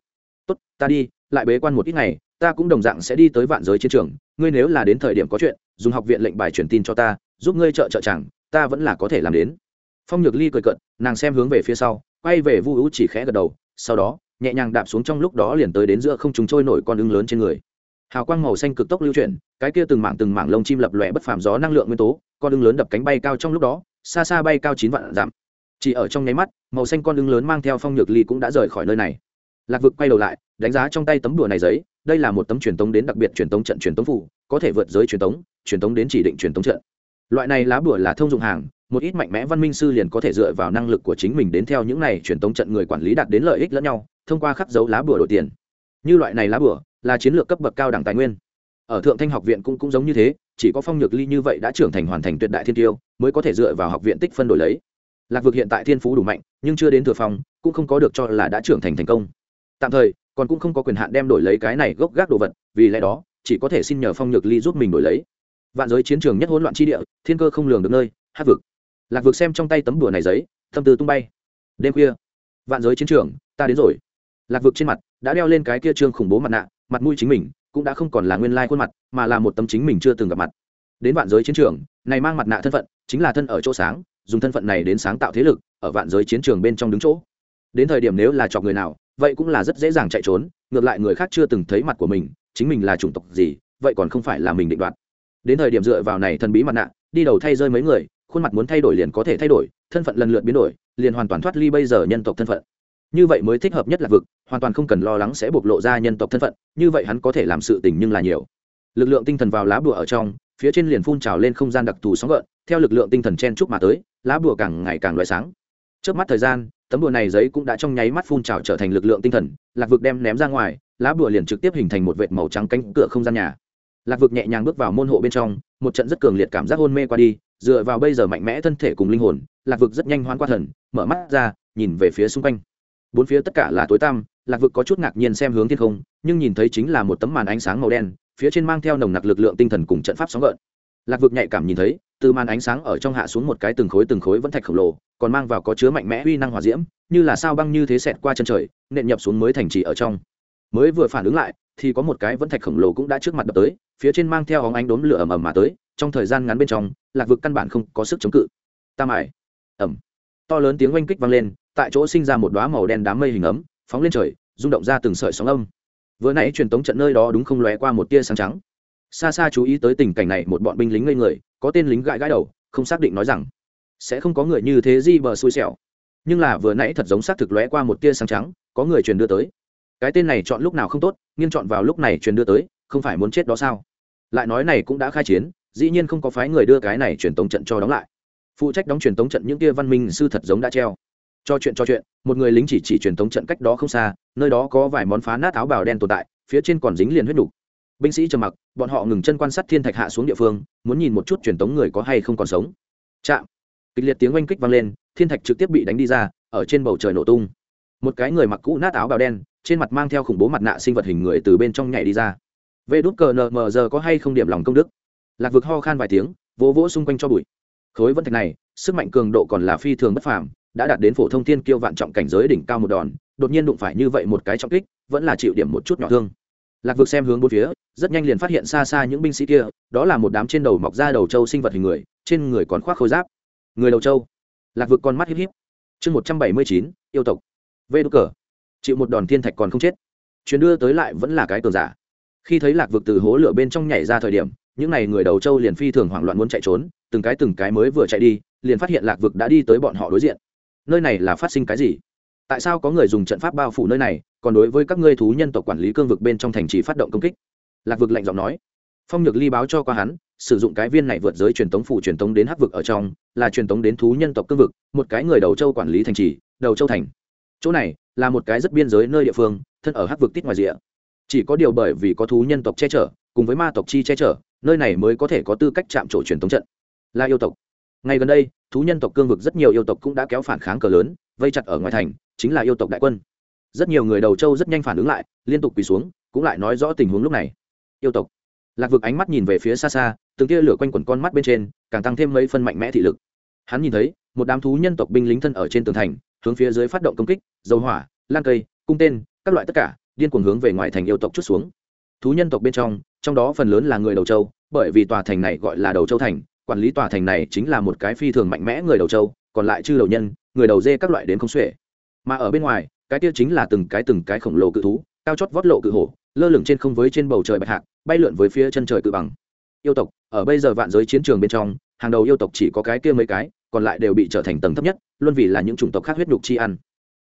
Tốt, ta đi lại bế quan một ít ngày, ta cũng đồng dạng sẽ đi tới vạn giới chiến trường. Ngươi nếu là đến thời điểm có chuyện, dùng học viện lệnh bài truyền tin cho ta, giúp ngươi trợ trợ chẳng, ta vẫn là có thể làm đến. Phong nhược ly cười cận nàng xem hướng về phía sau, quay về vu hữu chỉ khẽ gật đầu, sau đó, nhẹ nhàng đạp xuống trong lúc đó liền tới đến giữa không chúng trôi nổi con ưng lớn trên người. Hào quang màu xanh cực tốc lưu chuyển, cái kia từng mảng từng mảng lông chim lập lòe bất phàm gió năng lượng nguyên tố, con ưng lớn đập cánh bay cao trong lúc đó, xa xa bay cao chín vạn dặm. Chỉ ở trong nháy mắt, màu xanh con ưng lớn mang theo phong nhược ly cũng đã rời khỏi nơi này lạc vực quay đầu lại, đánh giá trong tay tấm đùa này giấy, đây là một tấm truyền tống đến đặc biệt truyền tống trận truyền tống phủ, có thể vượt giới truyền tống truyền tống đến chỉ định truyền tống trận. Loại này lá bùa là thông dụng hàng, một ít mạnh mẽ văn minh sư liền có thể dựa vào năng lực của chính mình đến theo những này truyền tống trận người quản lý đạt đến lợi ích lẫn nhau, thông qua khắc dấu lá bùa đổi tiền. Như loại này lá bùa, là chiến lược cấp bậc cao đẳng tài nguyên. Ở thượng thanh học viện cũng cũng giống như thế, chỉ có phong nhược ly như vậy đã trưởng thành hoàn thành tuyệt đại thiên tiêu, mới có thể dựa vào học viện tích phân đổi lấy. Lạc vực hiện tại thiên phú đủ mạnh, nhưng chưa đến thừa phong, cũng không có được cho là đã trưởng thành thành công tạm thời, còn cũng không có quyền hạn đem đổi lấy cái này gốc gác đồ vật, vì lẽ đó, chỉ có thể xin nhờ phong nhược ly giúp mình đổi lấy. Vạn giới chiến trường nhất hỗn loạn chi địa, thiên cơ không lường được nơi, hát vực. Lạc vực xem trong tay tấm đùa này giấy, tâm tư tung bay. Đêm khuya, vạn giới chiến trường, ta đến rồi. Lạc vực trên mặt đã đeo lên cái kia trương khủng bố mặt nạ, mặt mũi chính mình cũng đã không còn là nguyên lai khuôn mặt, mà là một tấm chính mình chưa từng gặp mặt. Đến vạn giới chiến trường, này mang mặt nạ thân phận, chính là thân ở chỗ sáng, dùng thân phận này đến sáng tạo thế lực, ở vạn giới chiến trường bên trong đứng chỗ. Đến thời điểm nếu là chọc người nào vậy cũng là rất dễ dàng chạy trốn, ngược lại người khác chưa từng thấy mặt của mình, chính mình là chủng tộc gì, vậy còn không phải là mình định đoạt. Đến thời điểm dựa vào này thần bí mặt nạ, đi đầu thay rơi mấy người, khuôn mặt muốn thay đổi liền có thể thay đổi, thân phận lần lượt biến đổi, liền hoàn toàn thoát ly bây giờ nhân tộc thân phận. Như vậy mới thích hợp nhất là vực, hoàn toàn không cần lo lắng sẽ bộc lộ ra nhân tộc thân phận, như vậy hắn có thể làm sự tình nhưng là nhiều. Lực lượng tinh thần vào lá bùa ở trong, phía trên liền phun trào lên không gian đặc thù sóng gợn, theo lực lượng tinh thần chen chúc mà tới, lá bùa càng ngày càng loại sáng trước mắt thời gian, tấm bùa này giấy cũng đã trong nháy mắt phun trào trở thành lực lượng tinh thần, lạc vực đem ném ra ngoài, lá bùa liền trực tiếp hình thành một vệt màu trắng cánh cửa không gian nhà. Lạc vực nhẹ nhàng bước vào môn hộ bên trong, một trận rất cường liệt cảm giác hôn mê qua đi, dựa vào bây giờ mạnh mẽ thân thể cùng linh hồn, lạc vực rất nhanh hoan qua thần, mở mắt ra, nhìn về phía xung quanh. Bốn phía tất cả là tối tăm, lạc vực có chút ngạc nhiên xem hướng thiên không, nhưng nhìn thấy chính là một tấm màn ánh sáng màu đen, phía trên mang theo nồng nặc lực lượng tinh thần cùng trận pháp sóng gợn. Lạc vực nhạy cảm nhìn thấy từ màn ánh sáng ở trong hạ xuống một cái từng khối từng khối vẫn thạch khổng lồ, còn mang vào có chứa mạnh mẽ uy năng hỏa diễm, như là sao băng như thế xẹt qua chân trời, nện nhập xuống mới thành trì ở trong. Mới vừa phản ứng lại, thì có một cái vẫn thạch khổng lồ cũng đã trước mặt đập tới, phía trên mang theo hóng ánh đốm lửa ầm ầm mà tới, trong thời gian ngắn bên trong, lạc vực căn bản không có sức chống cự. Tam ải ẩm to lớn tiếng oanh kích vang lên, tại chỗ sinh ra một đoá màu đen đám mây hình ấm, phóng lên trời, rung động ra từng sợi sóng âm. Vừa nãy truyền tống trận nơi đó đúng không lóe qua một tia sáng trắng xa xa chú ý tới tình cảnh này, một bọn binh lính ngây người, có tên lính gãi gãi đầu, không xác định nói rằng, sẽ không có người như thế di bờ xui xẻo. Nhưng là vừa nãy thật giống xác thực lóe qua một tia sáng trắng, có người truyền đưa tới. Cái tên này chọn lúc nào không tốt nghiêng chọn vào lúc này truyền đưa tới, không phải muốn chết đó sao? Lại nói này cũng đã khai chiến, dĩ nhiên không có phái người đưa cái này truyền tống trận cho đóng lại. Phụ trách đóng truyền tống trận những kia văn minh sư thật giống đã treo. Cho chuyện cho chuyện, một người lính chỉ chỉ truyền tống trận cách đó không xa, nơi đó có vài món phá nát áo bào đen tồn tại, phía trên còn dính liền huyết đục binh sĩ trầm mặc, bọn họ ngừng chân quan sát thiên thạch hạ xuống địa phương, muốn nhìn một chút truyền tống người có hay không còn sống. Chạm. Kịch liệt tiếng oanh kích vang lên, thiên thạch trực tiếp bị đánh đi ra, ở trên bầu trời nổ tung. Một cái người mặc cũ nát áo bào đen, trên mặt mang theo khủng bố mặt nạ sinh vật hình người từ bên trong nhảy đi ra. Vê đút cờ nờ mờ giờ có hay không điểm lòng công đức? Lạc vực ho khan vài tiếng, vỗ vỗ xung quanh cho bụi. Khối vân thạch này, sức mạnh cường độ còn là phi thường bất phàm, đã đạt đến phổ thông thiên kiêu vạn trọng cảnh giới đỉnh cao một đòn, đột nhiên đụng phải như vậy một cái trọng kích, vẫn là chịu điểm một chút nhỏ thương lạc vực xem hướng bốn phía, rất nhanh liền phát hiện xa xa những binh sĩ kia, đó là một đám trên đầu mọc ra đầu trâu sinh vật hình người, trên người còn khoác khôi giáp. Người đầu trâu. Lạc vực con mắt híp híp. Chương một trăm bảy mươi chín, yêu tộc. Vê đ cờ. Chịu một đòn thiên thạch còn không chết. Chuyến đưa tới lại vẫn là cái cờ giả. Khi thấy lạc vực từ hố lửa bên trong nhảy ra thời điểm, những n à y người đầu trâu liền phi thường hoảng loạn muốn chạy trốn, từng cái từng cái mới vừa chạy đi, liền phát hiện lạc vực đã đi tới bọn họ đối diện. Nơi này là phát sinh cái gì? Tại sao có người dùng trận pháp bao phủ nơi này, còn đối với các ngươi thú nhân tộc quản lý cương vực bên trong thành trì phát động công kích? Lạc vực lạnh giọng nói. Phong nhược ly báo cho qua hắn, sử dụng cái viên này vượt giới truyền tống phủ truyền tống đến hắc vực ở trong, là truyền tống đến thú nhân tộc cương vực, một cái người đầu châu quản lý thành trì, đầu châu thành. Chỗ này là một cái rất biên giới nơi địa phương, thân ở hắc vực tít ngoài rìa. Chỉ có điều bởi vì có thú nhân tộc che chở, cùng với ma tộc chi che chở, nơi này mới có thể có tư cách chạm trổ truyền tống trận. Là yêu tộc. Ngay gần đây, thú nhân tộc cương vực rất nhiều yêu tộc cũng đã kéo phản kháng cờ lớn, vây chặt ở ngoài thành chính là yêu tộc đại quân. Rất nhiều người đầu châu rất nhanh phản ứng lại, liên tục quỳ xuống, cũng lại nói rõ tình huống lúc này. Yêu tộc. Lạc vực ánh mắt nhìn về phía xa xa, từng tia lửa quanh quẩn con mắt bên trên, càng tăng thêm mấy phân mạnh mẽ thị lực. Hắn nhìn thấy, một đám thú nhân tộc binh lính thân ở trên tường thành, hướng phía dưới phát động công kích, dầu hỏa, lan cây, cung tên, các loại tất cả, điên cuồng hướng về ngoài thành yêu tộc chút xuống. Thú nhân tộc bên trong trong đó phần lớn là người đầu châu bởi vì tòa thành này gọi là đầu châu thành, quản lý tòa thành này chính là một cái phi thường mạnh mẽ người đầu châu, còn lại chư đầu nhân, người đầu dê các loại đến không xuể mà ở bên ngoài, cái kia chính là từng cái từng cái khổng lồ cự thú, cao chót vót lộ cự hổ, lơ lửng trên không với trên bầu trời bạch hạc, bay lượn với phía chân trời cự bằng. Yêu tộc, ở bây giờ vạn giới chiến trường bên trong, hàng đầu yêu tộc chỉ có cái kia mấy cái, còn lại đều bị trở thành tầng thấp nhất, luôn vì là những chủng tộc khác huyết nhục chi ăn.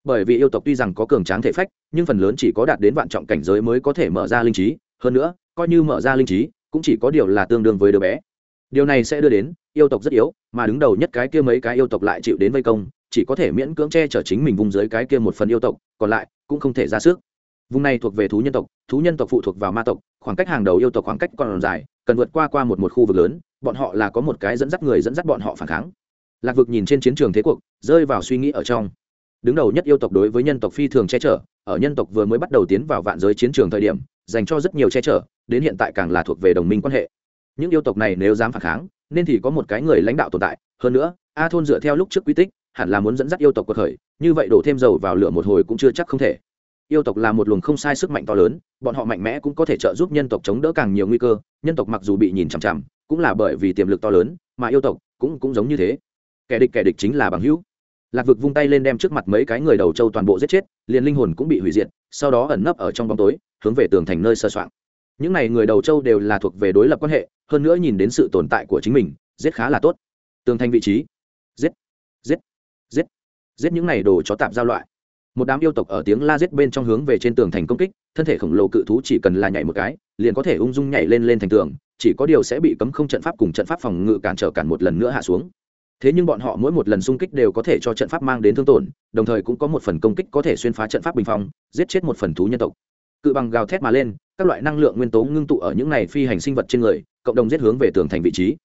Bởi vì yêu tộc tuy rằng có cường tráng thể phách, nhưng phần lớn chỉ có đạt đến vạn trọng cảnh giới mới có thể mở ra linh trí, hơn nữa, coi như mở ra linh trí, cũng chỉ có điều là tương đương với đứa bé. Điều này sẽ đưa đến, yêu tộc rất yếu, mà đứng đầu nhất cái kia mấy cái yêu tộc lại chịu đến vây công chỉ có thể miễn cưỡng che chở chính mình vùng dưới cái kia một phần yêu tộc, còn lại cũng không thể ra sức. Vùng này thuộc về thú nhân tộc, thú nhân tộc phụ thuộc vào ma tộc, khoảng cách hàng đầu yêu tộc khoảng cách còn dài, cần vượt qua qua một một khu vực lớn, bọn họ là có một cái dẫn dắt người dẫn dắt bọn họ phản kháng. Lạc vực nhìn trên chiến trường thế cuộc, rơi vào suy nghĩ ở trong. Đứng đầu nhất yêu tộc đối với nhân tộc phi thường che chở, ở nhân tộc vừa mới bắt đầu tiến vào vạn giới chiến trường thời điểm, dành cho rất nhiều che chở, đến hiện tại càng là thuộc về đồng minh quan hệ. Những yêu tộc này nếu dám phản kháng, nên thì có một cái người lãnh đạo tồn tại, hơn nữa, a thôn dựa theo lúc trước quy tích hẳn là muốn dẫn dắt yêu tộc cuộc khởi, như vậy đổ thêm dầu vào lửa một hồi cũng chưa chắc không thể. Yêu tộc là một luồng không sai sức mạnh to lớn, bọn họ mạnh mẽ cũng có thể trợ giúp nhân tộc chống đỡ càng nhiều nguy cơ, nhân tộc mặc dù bị nhìn chằm chằm, cũng là bởi vì tiềm lực to lớn, mà yêu tộc cũng cũng giống như thế. Kẻ địch kẻ địch chính là bằng hữu. Lạc vực vung tay lên đem trước mặt mấy cái người đầu châu toàn bộ giết chết, liền linh hồn cũng bị hủy diệt, sau đó ẩn nấp ở trong bóng tối, hướng về tường thành nơi sơ soạn. Những n à y người đầu châu đều là thuộc về đối lập quan hệ, hơn nữa nhìn đến sự tồn tại của chính mình, giết khá là tốt. Tường thành vị trí. Giết. Giết giết giết những n à y đồ chó tạp giao loại. Một đám yêu tộc ở tiếng la giết bên trong hướng về trên tường thành công kích, thân thể khổng lồ cự thú chỉ cần là nhảy một cái, liền có thể ung dung nhảy lên lên thành tường, chỉ có điều sẽ bị cấm không trận pháp cùng trận pháp phòng ngự cản trở cản một lần nữa hạ xuống. Thế nhưng bọn họ mỗi một lần xung kích đều có thể cho trận pháp mang đến thương tổn, đồng thời cũng có một phần công kích có thể xuyên phá trận pháp bình phong, giết chết một phần thú nhân tộc. Cự bằng gào thét mà lên, các loại năng lượng nguyên tố ngưng tụ ở những này phi hành sinh vật trên người, cộng đồng giết hướng về tường thành vị trí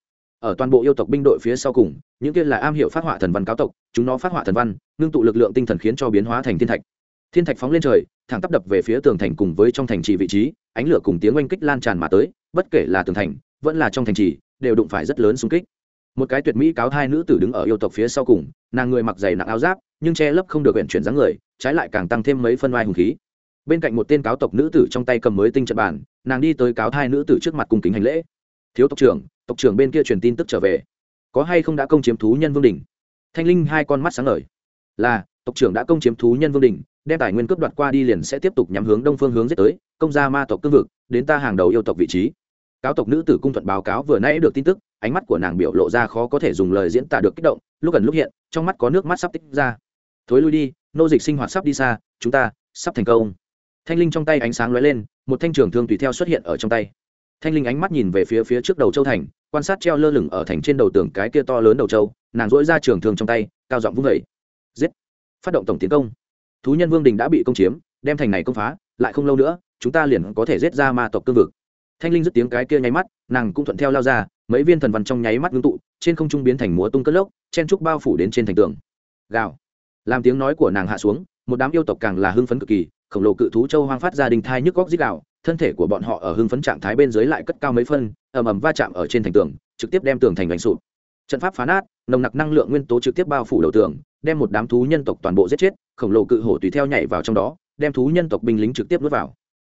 ở toàn bộ yêu tộc binh đội phía sau cùng những kia là am hiểu phát họa thần văn cáo tộc chúng nó phát họa thần văn ngưng tụ lực lượng tinh thần khiến cho biến hóa thành thiên thạch. Thiên thạch phóng lên trời thẳng tắp đập về phía tường thành cùng với trong thành trì vị trí ánh lửa cùng tiếng oanh kích lan tràn mà tới bất kể là tường thành vẫn là trong thành trì đều đụng phải rất lớn xung kích. Một cái tuyệt mỹ cáo hai nữ tử đứng ở yêu tộc phía sau cùng nàng người mặc dày nặng áo giáp nhưng che lấp không được huyện chuyển dáng người trái lại càng tăng thêm mấy phân vai hùng khí. Bên cạnh một tên cáo tộc nữ tử trong tay cầm mới tinh trận bản, nàng đi tới cáo hai nữ tử trước mặt cùng kính hành lễ. Thiếu tộc trưởng tộc trưởng bên kia truyền tin tức trở về. Có hay không đã công chiếm thú nhân vương đình thanh linh hai con mắt sáng ngời. Là, tộc trưởng đã công chiếm thú nhân vương đình đem tài nguyên cướp đoạt qua đi liền sẽ tiếp tục nhắm hướng đông phương hướng giết tới, công gia ma tộc cương vực, đến ta hàng đầu yêu tộc vị trí. Cáo tộc nữ tử cung thuận báo cáo vừa nãy được tin tức, ánh mắt của nàng biểu lộ ra khó có thể dùng lời diễn tả được kích động, lúc gần lúc hiện, trong mắt có nước mắt sắp tích ra. Thối lui đi, nô dịch sinh hoạt sắp đi xa, chúng ta sắp thành công. Thanh linh trong tay ánh sáng lóe lên, một thanh trường thương tùy theo xuất hiện ở trong tay thanh linh ánh mắt nhìn về phía phía trước đầu châu thành, quan sát treo lơ lửng ở thành trên đầu tường cái kia to lớn đầu châu, nàng dỗi ra trường thương trong tay, cao giọng vung vẩy giết! Phát động tổng tiến công. Thú nhân vương đình đã bị công chiếm, đem thành này công phá, lại không lâu nữa, chúng ta liền có thể giết ra ma tộc cương vực. Thanh linh dứt tiếng cái kia nháy mắt, nàng cũng thuận theo lao ra, mấy viên thần văn trong nháy mắt ngưng tụ, trên không trung biến thành múa tung cất lốc, chen trúc bao phủ đến trên thành tường. Gào! Làm tiếng nói của nàng hạ xuống, một đám yêu tộc càng là hưng phấn cực kỳ, khổng lồ cự thú châu hoang phát ra đình thai nhức góc dít gào thân thể của bọn họ ở hưng phấn trạng thái bên dưới lại cất cao mấy phân, ầm ầm va chạm ở trên thành tường, trực tiếp đem tường thành đánh sụp. Trận pháp phá nát, nồng nặc năng lượng nguyên tố trực tiếp bao phủ đầu tường, đem một đám thú nhân tộc toàn bộ giết chết, khổng lồ cự hổ tùy theo nhảy vào trong đó, đem thú nhân tộc binh lính trực tiếp nuốt vào.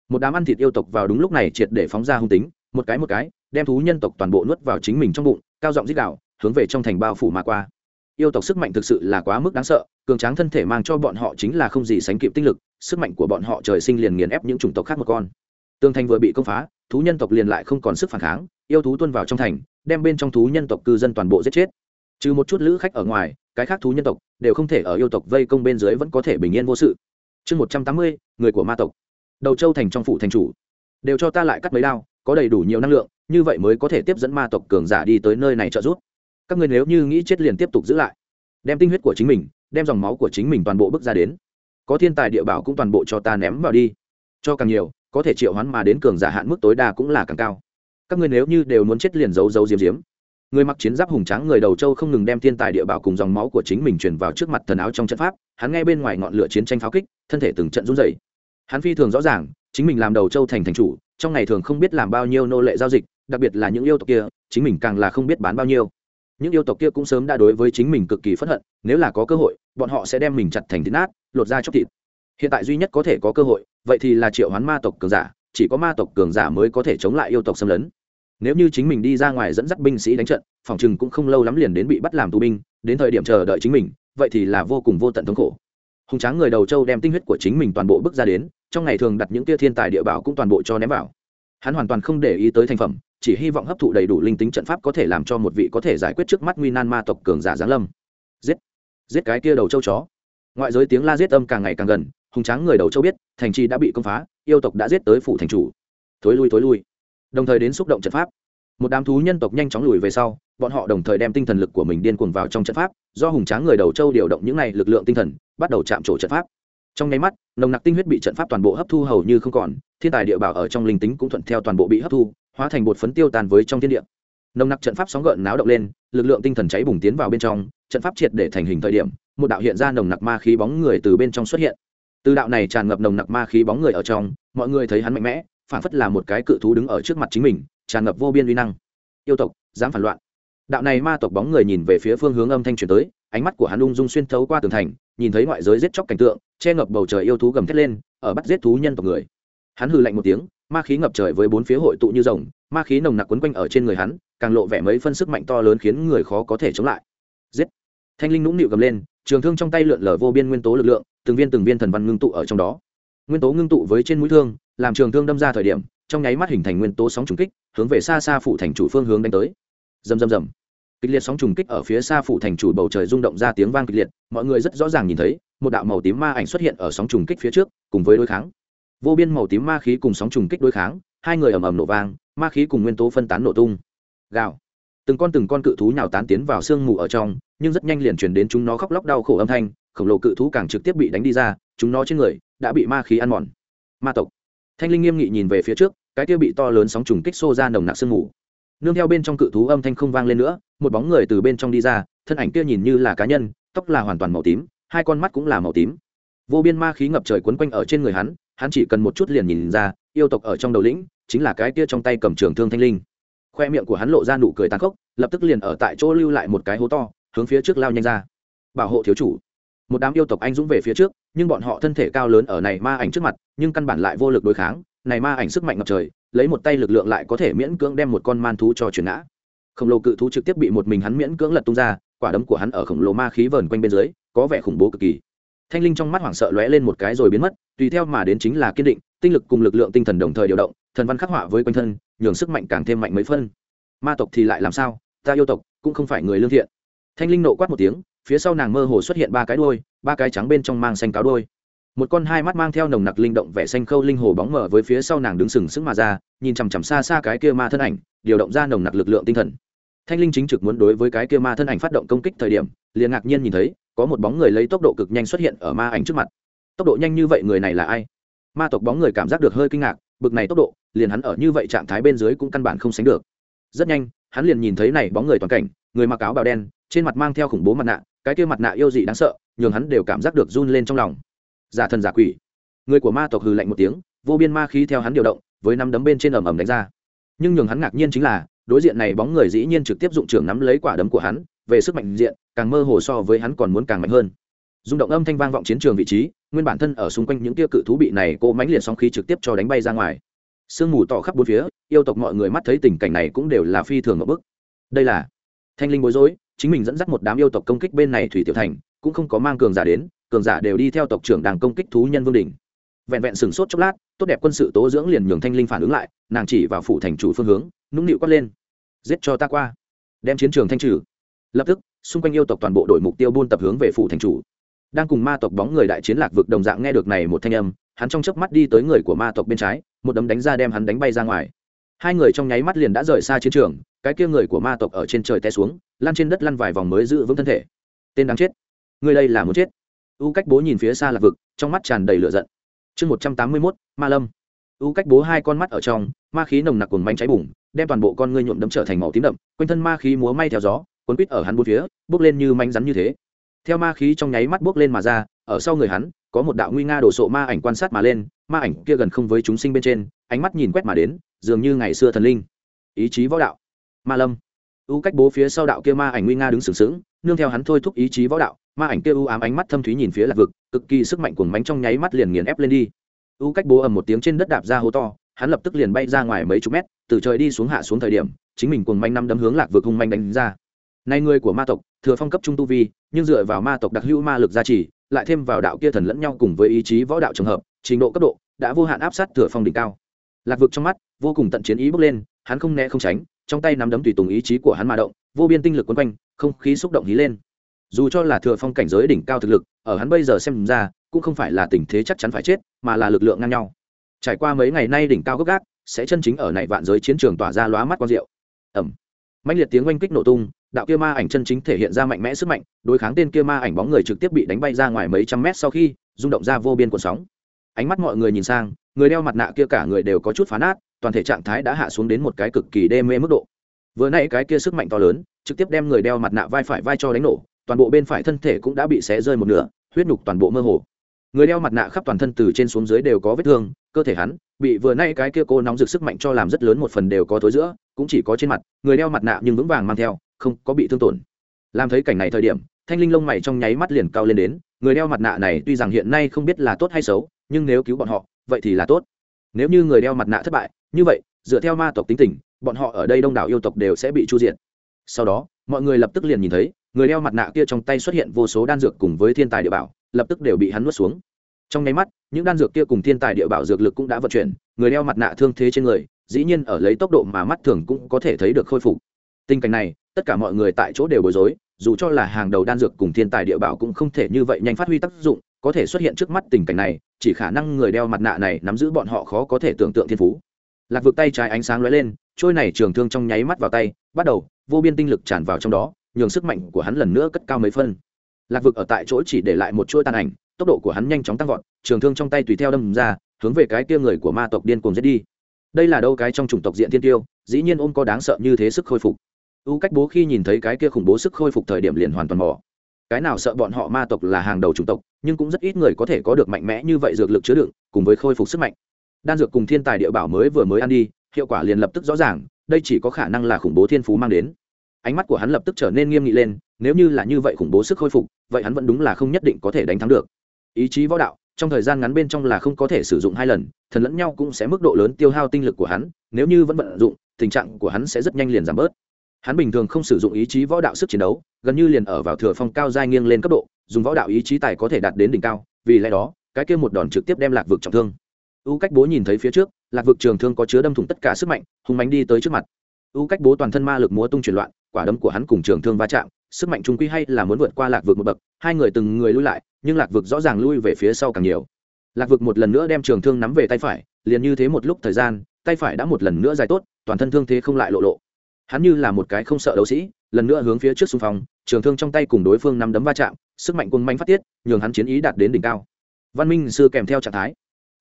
Một đám ăn thịt yêu tộc vào đúng lúc này triệt để phóng ra hung tính, một cái một cái, đem thú nhân tộc toàn bộ nuốt vào chính mình trong bụng, cao giọng dích đạo hướng về trong thành bao phủ mà qua. Yêu tộc sức mạnh thực sự là quá mức đáng sợ, cường tráng thân thể mang cho bọn họ chính là không gì sánh kịp tinh lực, sức mạnh của bọn họ trời sinh liền nghiền ép những chủng tộc khác một con tường thành vừa bị công phá, thú nhân tộc liền lại không còn sức phản kháng, yêu thú tuân vào trong thành, đem bên trong thú nhân tộc cư dân toàn bộ giết chết. Trừ một chút lữ khách ở ngoài, cái khác thú nhân tộc đều không thể ở yêu tộc vây công bên dưới vẫn có thể bình yên vô sự. Chương một trăm tám mươi, người của ma tộc. Đầu châu thành trong phủ thành chủ. Đều cho ta lại cắt mấy đao, có đầy đủ nhiều năng lượng, như vậy mới có thể tiếp dẫn ma tộc cường giả đi tới nơi này trợ giúp. Các người nếu như nghĩ chết liền tiếp tục giữ lại. Đem tinh huyết của chính mình, đem dòng máu của chính mình toàn bộ bước ra đến. Có thiên tài địa bảo cũng toàn bộ cho ta ném vào đi. Cho càng nhiều có thể triệu hoán mà đến cường giả hạn mức tối đa cũng là càng cao. Các ngươi nếu như đều muốn chết liền giấu giấu diếm diếm người mặc chiến giáp hùng tráng người đầu châu không ngừng đem thiên tài địa bảo cùng dòng máu của chính mình truyền vào trước mặt thần áo trong trận pháp, hắn nghe bên ngoài ngọn lửa chiến tranh pháo kích, thân thể từng trận run dày hắn phi thường rõ ràng, chính mình làm đầu châu thành thành chủ, trong ngày thường không biết làm bao nhiêu nô lệ giao dịch, đặc biệt là những yêu tộc kia, chính mình càng là không biết bán bao nhiêu. Những yêu tộc kia cũng sớm đã đối với chính mình cực kỳ phẫn hận, nếu là có cơ hội, bọn họ sẽ đem mình chặt thành thịt nát, lột ra chóc thịt hiện tại duy nhất có thể có cơ hội, vậy thì là triệu hoán ma tộc cường giả, chỉ có ma tộc cường giả mới có thể chống lại yêu tộc xâm lấn. Nếu như chính mình đi ra ngoài dẫn dắt binh sĩ đánh trận, phòng chừng cũng không lâu lắm liền đến bị bắt làm tù binh, đến thời điểm chờ đợi chính mình, vậy thì là vô cùng vô tận thống khổ. Hùng tráng người đầu châu đem tinh huyết của chính mình toàn bộ bước ra đến, trong ngày thường đặt những kia thiên tài địa bảo cũng toàn bộ cho ném vào. Hắn hoàn toàn không để ý tới thành phẩm, chỉ hy vọng hấp thụ đầy đủ linh tính trận pháp có thể làm cho một vị có thể giải quyết trước mắt nguy nan ma tộc cường giả giáng lâm. Giết! Giết cái kia đầu châu chó! Ngoại giới tiếng la giết âm càng ngày càng gần hùng tráng người đầu châu biết, thành trì đã bị công phá, yêu tộc đã giết tới phủ thành chủ. Thối lui thối lui. Đồng thời đến xúc động trận pháp. Một đám thú nhân tộc nhanh chóng lùi về sau, bọn họ đồng thời đem tinh thần lực của mình điên cuồng vào trong trận pháp, do hùng tráng người đầu châu điều động những này lực lượng tinh thần, bắt đầu chạm trổ trận pháp. Trong nháy mắt, nồng nặc tinh huyết bị trận pháp toàn bộ hấp thu hầu như không còn, thiên tài địa bảo ở trong linh tính cũng thuận theo toàn bộ bị hấp thu, hóa thành bột phấn tiêu tàn với trong thiên địa. Nồng nặc trận pháp sóng gợn náo động lên, lực lượng tinh thần cháy bùng tiến vào bên trong, trận pháp triệt để thành hình thời điểm, một đạo hiện ra nồng nặc ma khí bóng người từ bên trong xuất hiện từ đạo này tràn ngập nồng nặc ma khí bóng người ở trong, mọi người thấy hắn mạnh mẽ, phản phất là một cái cự thú đứng ở trước mặt chính mình, tràn ngập vô biên uy năng. Yêu tộc, dám phản loạn. Đạo này ma tộc bóng người nhìn về phía phương hướng âm thanh truyền tới, ánh mắt của hắn ung dung xuyên thấu qua tường thành, nhìn thấy ngoại giới giết chóc cảnh tượng, che ngập bầu trời yêu thú gầm thét lên, ở bắt giết thú nhân tộc người. Hắn hừ lạnh một tiếng, ma khí ngập trời với bốn phía hội tụ như rồng, ma khí nồng nặc quấn quanh ở trên người hắn, càng lộ vẻ mấy phân sức mạnh to lớn khiến người khó có thể chống lại. Giết! Thanh linh nũng nịu gầm lên, trường thương trong tay lượn lờ vô biên nguyên tố lực lượng từng viên từng viên thần văn ngưng tụ ở trong đó. Nguyên tố ngưng tụ với trên mũi thương, làm trường thương đâm ra thời điểm, trong nháy mắt hình thành nguyên tố sóng trùng kích, hướng về xa xa phủ thành chủ phương hướng đánh tới. Rầm rầm rầm. Kịch liệt sóng trùng kích ở phía xa phủ thành chủ bầu trời rung động ra tiếng vang kịch liệt, mọi người rất rõ ràng nhìn thấy, một đạo màu tím ma ảnh xuất hiện ở sóng trùng kích phía trước, cùng với đối kháng. Vô biên màu tím ma khí cùng sóng trùng kích đối kháng, hai người ầm ầm nổ vang, ma khí cùng nguyên tố phân tán nổ tung. Gào. Từng con từng con cự thú nhào tán tiến vào sương mù ở trong, nhưng rất nhanh liền chuyển đến chúng nó khóc lóc đau khổ âm thanh khổng lồ cự thú càng trực tiếp bị đánh đi ra, chúng nó trên người đã bị ma khí ăn mòn. Ma tộc. Thanh linh nghiêm nghị nhìn về phía trước, cái kia bị to lớn sóng trùng kích xô ra nồng nặc sương mù. Nương theo bên trong cự thú âm thanh không vang lên nữa, một bóng người từ bên trong đi ra, thân ảnh kia nhìn như là cá nhân, tóc là hoàn toàn màu tím, hai con mắt cũng là màu tím. Vô biên ma khí ngập trời quấn quanh ở trên người hắn hắn chỉ cần một chút liền nhìn ra, yêu tộc ở trong đầu lĩnh chính là cái kia trong tay cầm trường thương thanh linh. Khoe miệng của hắn lộ ra nụ cười tàn khốc, lập tức liền ở tại chỗ lưu lại một cái hố to, hướng phía trước lao nhanh ra. Bảo hộ thiếu chủ một đám yêu tộc anh dũng về phía trước, nhưng bọn họ thân thể cao lớn ở này ma ảnh trước mặt, nhưng căn bản lại vô lực đối kháng. Này ma ảnh sức mạnh ngập trời, lấy một tay lực lượng lại có thể miễn cưỡng đem một con man thú cho chuyển ngã. Khổng lồ cự thú trực tiếp bị một mình hắn miễn cưỡng lật tung ra, quả đấm của hắn ở khổng lồ ma khí vờn quanh bên dưới, có vẻ khủng bố cực kỳ. Thanh linh trong mắt hoảng sợ lóe lên một cái rồi biến mất, tùy theo mà đến chính là kiên định, tinh lực cùng lực lượng tinh thần đồng thời điều động, thần văn khắc họa với quanh thân, nhường sức mạnh càng thêm mạnh mấy phân. Ma tộc thì lại làm sao? Ta yêu tộc cũng không phải người lương thiện. Thanh linh nộ quát một tiếng phía sau nàng mơ hồ xuất hiện ba cái đuôi, ba cái trắng bên trong mang xanh cáo đuôi. Một con hai mắt mang theo nồng nặc linh động vẻ xanh khâu linh hồ bóng mở với phía sau nàng đứng sừng sững mà ra, nhìn chằm chằm xa xa cái kia ma thân ảnh, điều động ra nồng nặc lực lượng tinh thần. Thanh linh chính trực muốn đối với cái kia ma thân ảnh phát động công kích thời điểm, liền ngạc nhiên nhìn thấy, có một bóng người lấy tốc độ cực nhanh xuất hiện ở ma ảnh trước mặt. Tốc độ nhanh như vậy người này là ai? Ma tộc bóng người cảm giác được hơi kinh ngạc, bực này tốc độ, liền hắn ở như vậy trạng thái bên dưới cũng căn bản không sánh được. Rất nhanh, hắn liền nhìn thấy này bóng người toàn cảnh, người mặc áo bào đen, trên mặt mang theo khủng bố mặt nạ cái kia mặt nạ yêu dị đáng sợ, nhường hắn đều cảm giác được run lên trong lòng. Giả thần giả quỷ. Người của ma tộc hừ lạnh một tiếng, vô biên ma khí theo hắn điều động, với năm đấm bên trên ầm ầm đánh ra. Nhưng nhường hắn ngạc nhiên chính là, đối diện này bóng người dĩ nhiên trực tiếp dụng trưởng nắm lấy quả đấm của hắn, về sức mạnh diện, càng mơ hồ so với hắn còn muốn càng mạnh hơn. Rung động âm thanh vang vọng chiến trường vị trí, nguyên bản thân ở xung quanh những tia cự thú bị này cô mánh liệt sóng khí trực tiếp cho đánh bay ra ngoài. Sương mù tỏ khắp bốn phía, yêu tộc mọi người mắt thấy tình cảnh này cũng đều là phi thường ở bức. Đây là thanh linh bối rối chính mình dẫn dắt một đám yêu tộc công kích bên này thủy tiểu thành, cũng không có mang cường giả đến, cường giả đều đi theo tộc trưởng đang công kích thú nhân vương đình. Vẹn vẹn sừng sốt chốc lát, tốt đẹp quân sự tố dưỡng liền nhường thanh linh phản ứng lại, nàng chỉ vào phủ thành chủ phương hướng, nũng nịu quát lên. Giết cho ta qua. Đem chiến trường thanh trừ. Lập tức, xung quanh yêu tộc toàn bộ đội mục tiêu buôn tập hướng về phủ thành chủ. Đang cùng ma tộc bóng người đại chiến lạc vực đồng dạng nghe được này một thanh âm, hắn trong chớp mắt đi tới người của ma tộc bên trái, một đấm đánh ra đem hắn đánh bay ra ngoài hai người trong nháy mắt liền đã rời xa chiến trường, cái kia người của ma tộc ở trên trời té xuống, lăn trên đất lăn vài vòng mới giữ vững thân thể. Tên đáng chết, người đây là muốn chết. U cách bố nhìn phía xa lạc vực, trong mắt tràn đầy lửa giận. Chương một trăm tám mươi mốt, ma lâm. U cách bố hai con mắt ở trong, ma khí nồng nặc cùng bánh cháy bùng, đem toàn bộ con ngươi nhuộm đấm trở thành màu tím đậm, quanh thân ma khí múa may theo gió quấn quít ở hắn bốn phía, bước lên như manh rắn như thế. Theo ma khí trong nháy mắt bước lên mà ra, ở sau người hắn, có một đạo nguy nga đổ sộ ma ảnh quan sát mà lên, ma ảnh kia gần không với chúng sinh bên trên, ánh mắt nhìn quét mà đến dường như ngày xưa thần linh. Ý chí võ đạo. Ma lâm. U cách bố phía sau đạo kia ma ảnh nguy nga đứng sừng sững, nương theo hắn thôi thúc ý chí võ đạo, ma ảnh kia u ám ánh mắt thâm thúy nhìn phía lạc vực, cực kỳ sức mạnh cuồng mánh trong nháy mắt liền nghiền ép lên đi. U cách bố ầm một tiếng trên đất đạp ra hố to, hắn lập tức liền bay ra ngoài mấy chục mét, từ trời đi xuống hạ xuống thời điểm, chính mình cuồng manh năm đấm hướng lạc vực hung manh đánh ra. Nay người của ma tộc, thừa phong cấp trung tu vi, nhưng dựa vào ma tộc đặc hữu ma lực gia trì, lại thêm vào đạo kia thần lẫn nhau cùng với ý chí võ đạo trường hợp, trình độ cấp độ, đã vô hạn áp sát thừa phong đỉnh cao lạc vực trong mắt, vô cùng tận chiến ý bước lên, hắn không né không tránh, trong tay nắm đấm tùy tùng ý chí của hắn mà động, vô biên tinh lực quấn quanh, không khí xúc động hí lên. Dù cho là thừa phong cảnh giới đỉnh cao thực lực, ở hắn bây giờ xem ra, cũng không phải là tình thế chắc chắn phải chết, mà là lực lượng ngang nhau. Trải qua mấy ngày nay đỉnh cao gốc gác sẽ chân chính ở này vạn giới chiến trường tỏa ra lóa mắt quang diệu. Ẩm mạnh liệt tiếng oanh kích nổ tung, đạo kia ma ảnh chân chính thể hiện ra mạnh mẽ sức mạnh, đối kháng tên kia ma ảnh bóng người trực tiếp bị đánh bay ra ngoài mấy trăm mét sau khi, rung động ra vô biên cuộn sóng. Ánh mắt mọi người nhìn sang người đeo mặt nạ kia cả người đều có chút phá nát, toàn thể trạng thái đã hạ xuống đến một cái cực kỳ đê mê mức độ. Vừa nãy cái kia sức mạnh to lớn, trực tiếp đem người đeo mặt nạ vai phải vai cho đánh nổ, toàn bộ bên phải thân thể cũng đã bị xé rơi một nửa, huyết nhục toàn bộ mơ hồ. Người đeo mặt nạ khắp toàn thân từ trên xuống dưới đều có vết thương, cơ thể hắn bị vừa nay cái kia cô nóng rực sức mạnh cho làm rất lớn một phần đều có thối giữa, cũng chỉ có trên mặt, người đeo mặt nạ nhưng vững vàng mang theo, không có bị thương tổn. Làm thấy cảnh này thời điểm, thanh linh lông mày trong nháy mắt liền cao lên đến, người đeo mặt nạ này tuy rằng hiện nay không biết là tốt hay xấu, nhưng nếu cứu bọn họ vậy thì là tốt. Nếu như người đeo mặt nạ thất bại, như vậy, dựa theo ma tộc tính tình, bọn họ ở đây đông đảo yêu tộc đều sẽ bị chu diện sau đó, mọi người lập tức liền nhìn thấy, người đeo mặt nạ kia trong tay xuất hiện vô số đan dược cùng với thiên tài địa bảo, lập tức đều bị hắn nuốt xuống. Trong nháy mắt, những đan dược kia cùng thiên tài địa bảo dược lực cũng đã vận chuyển, người đeo mặt nạ thương thế trên người, dĩ nhiên ở lấy tốc độ mà mắt thường cũng có thể thấy được khôi phục. Tình cảnh này, tất cả mọi người tại chỗ đều bối rối, dù cho là hàng đầu đan dược cùng thiên tài địa bảo cũng không thể như vậy nhanh phát huy tác dụng có thể xuất hiện trước mắt tình cảnh này, chỉ khả năng người đeo mặt nạ này nắm giữ bọn họ khó có thể tưởng tượng thiên phú. Lạc vực tay trái ánh sáng lóe lên, trôi này trường thương trong nháy mắt vào tay, bắt đầu, vô biên tinh lực tràn vào trong đó, nhường sức mạnh của hắn lần nữa cất cao mấy phân. Lạc vực ở tại chỗ chỉ để lại một chuỗi tàn ảnh, tốc độ của hắn nhanh chóng tăng vọt, trường thương trong tay tùy theo đâm ra, hướng về cái kia người của ma tộc điên cuồng giết đi. Đây là đâu cái trong chủng tộc diện thiên tiêu, dĩ nhiên ôm có đáng sợ như thế sức khôi phục. U cách bố khi nhìn thấy cái kia khủng bố sức khôi phục thời điểm liền hoàn toàn bỏ cái nào sợ bọn họ ma tộc là hàng đầu chủng tộc, nhưng cũng rất ít người có thể có được mạnh mẽ như vậy dược lực chứa đựng, cùng với khôi phục sức mạnh. Đan dược cùng thiên tài địa bảo mới vừa mới ăn đi, hiệu quả liền lập tức rõ ràng, đây chỉ có khả năng là khủng bố thiên phú mang đến. Ánh mắt của hắn lập tức trở nên nghiêm nghị lên, nếu như là như vậy khủng bố sức khôi phục, vậy hắn vẫn đúng là không nhất định có thể đánh thắng được. Ý chí võ đạo, trong thời gian ngắn bên trong là không có thể sử dụng hai lần, thần lẫn nhau cũng sẽ mức độ lớn tiêu hao tinh lực của hắn, nếu như vẫn vận dụng, tình trạng của hắn sẽ rất nhanh liền giảm bớt hắn bình thường không sử dụng ý chí võ đạo sức chiến đấu, gần như liền ở vào thừa phong cao giai nghiêng lên cấp độ, dùng võ đạo ý chí tài có thể đạt đến đỉnh cao, vì lẽ đó, cái kia một đòn trực tiếp đem lạc vực trọng thương. U cách bố nhìn thấy phía trước, lạc vực trường thương có chứa đâm thủng tất cả sức mạnh hùng mánh đi tới trước mặt. U cách bố toàn thân ma lực múa tung chuyển loạn, quả đấm của hắn cùng trường thương va chạm, sức mạnh trung quy hay là muốn vượt qua lạc vực một bậc, hai người từng người lui lại, nhưng lạc vực rõ ràng lui về phía sau càng nhiều. Lạc vực một lần nữa đem trường thương nắm về tay phải, liền như thế một lúc thời gian, tay phải đã một lần nữa dài tốt, toàn thân thương thế không lại lộ lộ hắn như là một cái không sợ đấu sĩ, lần nữa hướng phía trước xung phong, trường thương trong tay cùng đối phương nắm đấm va chạm, sức mạnh quân manh phát tiết, nhường hắn chiến ý đạt đến đỉnh cao. Văn minh sư kèm theo trạng thái.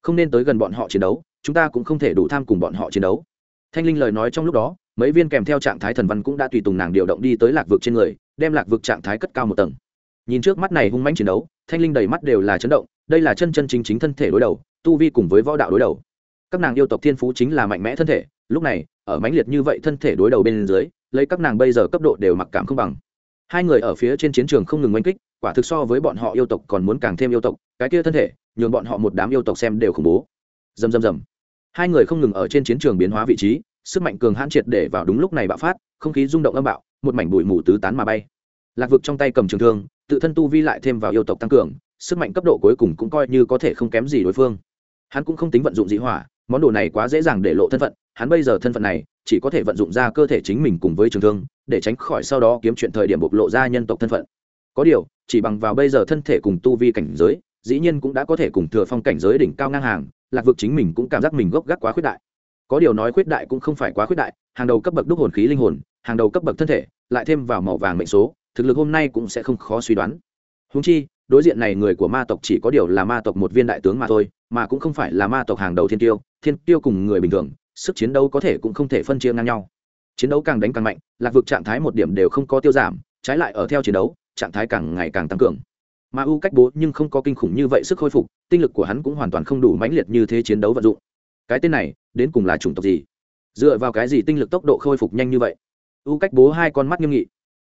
Không nên tới gần bọn họ chiến đấu, chúng ta cũng không thể đủ tham cùng bọn họ chiến đấu. Thanh linh lời nói trong lúc đó, mấy viên kèm theo trạng thái thần văn cũng đã tùy tùng nàng điều động đi tới lạc vực trên người, đem lạc vực trạng thái cất cao một tầng. Nhìn trước mắt này hung manh chiến đấu, thanh linh đầy mắt đều là chấn động, đây là chân chân chính chính thân thể đối đầu, tu vi cùng với võ đạo đối đầu. Các nàng yêu tộc thiên phú chính là mạnh mẽ thân thể lúc này, ở mãnh liệt như vậy thân thể đối đầu bên dưới, lấy các nàng bây giờ cấp độ đều mặc cảm không bằng. Hai người ở phía trên chiến trường không ngừng oanh kích, quả thực so với bọn họ yêu tộc còn muốn càng thêm yêu tộc, cái kia thân thể, nhường bọn họ một đám yêu tộc xem đều khủng bố. Dầm dầm dầm hai người không ngừng ở trên chiến trường biến hóa vị trí, sức mạnh cường hãn triệt để vào đúng lúc này bạo phát, không khí rung động âm bạo, một mảnh bụi mù tứ tán mà bay. Lạc vực trong tay cầm trường thương, tự thân tu vi lại thêm vào yêu tộc tăng cường, sức mạnh cấp độ cuối cùng cũng coi như có thể không kém gì đối phương. Hắn cũng không tính vận dụng dị hỏa, món đồ này quá dễ dàng để lộ thân phận hắn bây giờ thân phận này chỉ có thể vận dụng ra cơ thể chính mình cùng với trường thương, để tránh khỏi sau đó kiếm chuyện thời điểm bộc lộ ra nhân tộc thân phận. Có điều, chỉ bằng vào bây giờ thân thể cùng tu vi cảnh giới, dĩ nhiên cũng đã có thể cùng thừa phong cảnh giới đỉnh cao ngang hàng, lạc vực chính mình cũng cảm giác mình gốc gác quá khuyết đại. Có điều nói khuyết đại cũng không phải quá khuyết đại, hàng đầu cấp bậc đúc hồn khí linh hồn, hàng đầu cấp bậc thân thể, lại thêm vào màu vàng mệnh số, thực lực hôm nay cũng sẽ không khó suy đoán. Húng chi, đối diện này người của ma tộc chỉ có điều là ma tộc một viên đại tướng mà thôi, mà cũng không phải là ma tộc hàng đầu thiên tiêu thiên tiêu cùng người bình thường sức chiến đấu có thể cũng không thể phân chia ngang nhau. Chiến đấu càng đánh càng mạnh, lạc vực trạng thái một điểm đều không có tiêu giảm, trái lại ở theo chiến đấu, trạng thái càng ngày càng tăng cường. Mà u cách bố nhưng không có kinh khủng như vậy sức khôi phục, tinh lực của hắn cũng hoàn toàn không đủ mãnh liệt như thế chiến đấu vận dụng. Cái tên này, đến cùng là chủng tộc gì? Dựa vào cái gì tinh lực tốc độ khôi phục nhanh như vậy? U cách bố hai con mắt nghiêm nghị.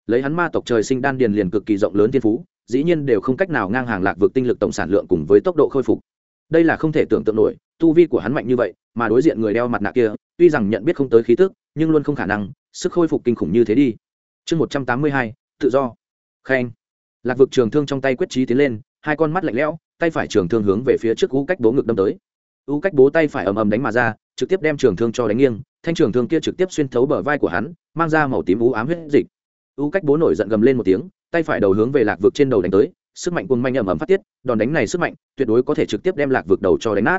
Lấy hắn ma tộc trời sinh đan điền liền cực kỳ rộng lớn thiên phú, dĩ nhiên đều không cách nào ngang hàng lạc vực tinh lực tổng sản lượng cùng với tốc độ khôi phục. Đây là không thể tưởng tượng nổi, tu vi của hắn mạnh như vậy mà đối diện người đeo mặt nạ kia, tuy rằng nhận biết không tới khí tức, nhưng luôn không khả năng, sức khôi phục kinh khủng như thế đi. Chương một trăm tám mươi hai, tự do. Khen. Lạc vực trường thương trong tay quyết trí tiến lên, hai con mắt lạnh lẽo, tay phải trường thương hướng về phía trước u cách bố ngực đâm tới. U cách bố tay phải ầm ầm đánh mà ra, trực tiếp đem trường thương cho đánh nghiêng, thanh trường thương kia trực tiếp xuyên thấu bờ vai của hắn, mang ra màu tím u ám huyết dịch. U cách bố nổi giận gầm lên một tiếng, tay phải đầu hướng về lạc vực trên đầu đánh tới, sức mạnh cuồng manh ầm ầm phát tiết, đòn đánh này sức mạnh tuyệt đối có thể trực tiếp đem lạc vực đầu cho đánh nát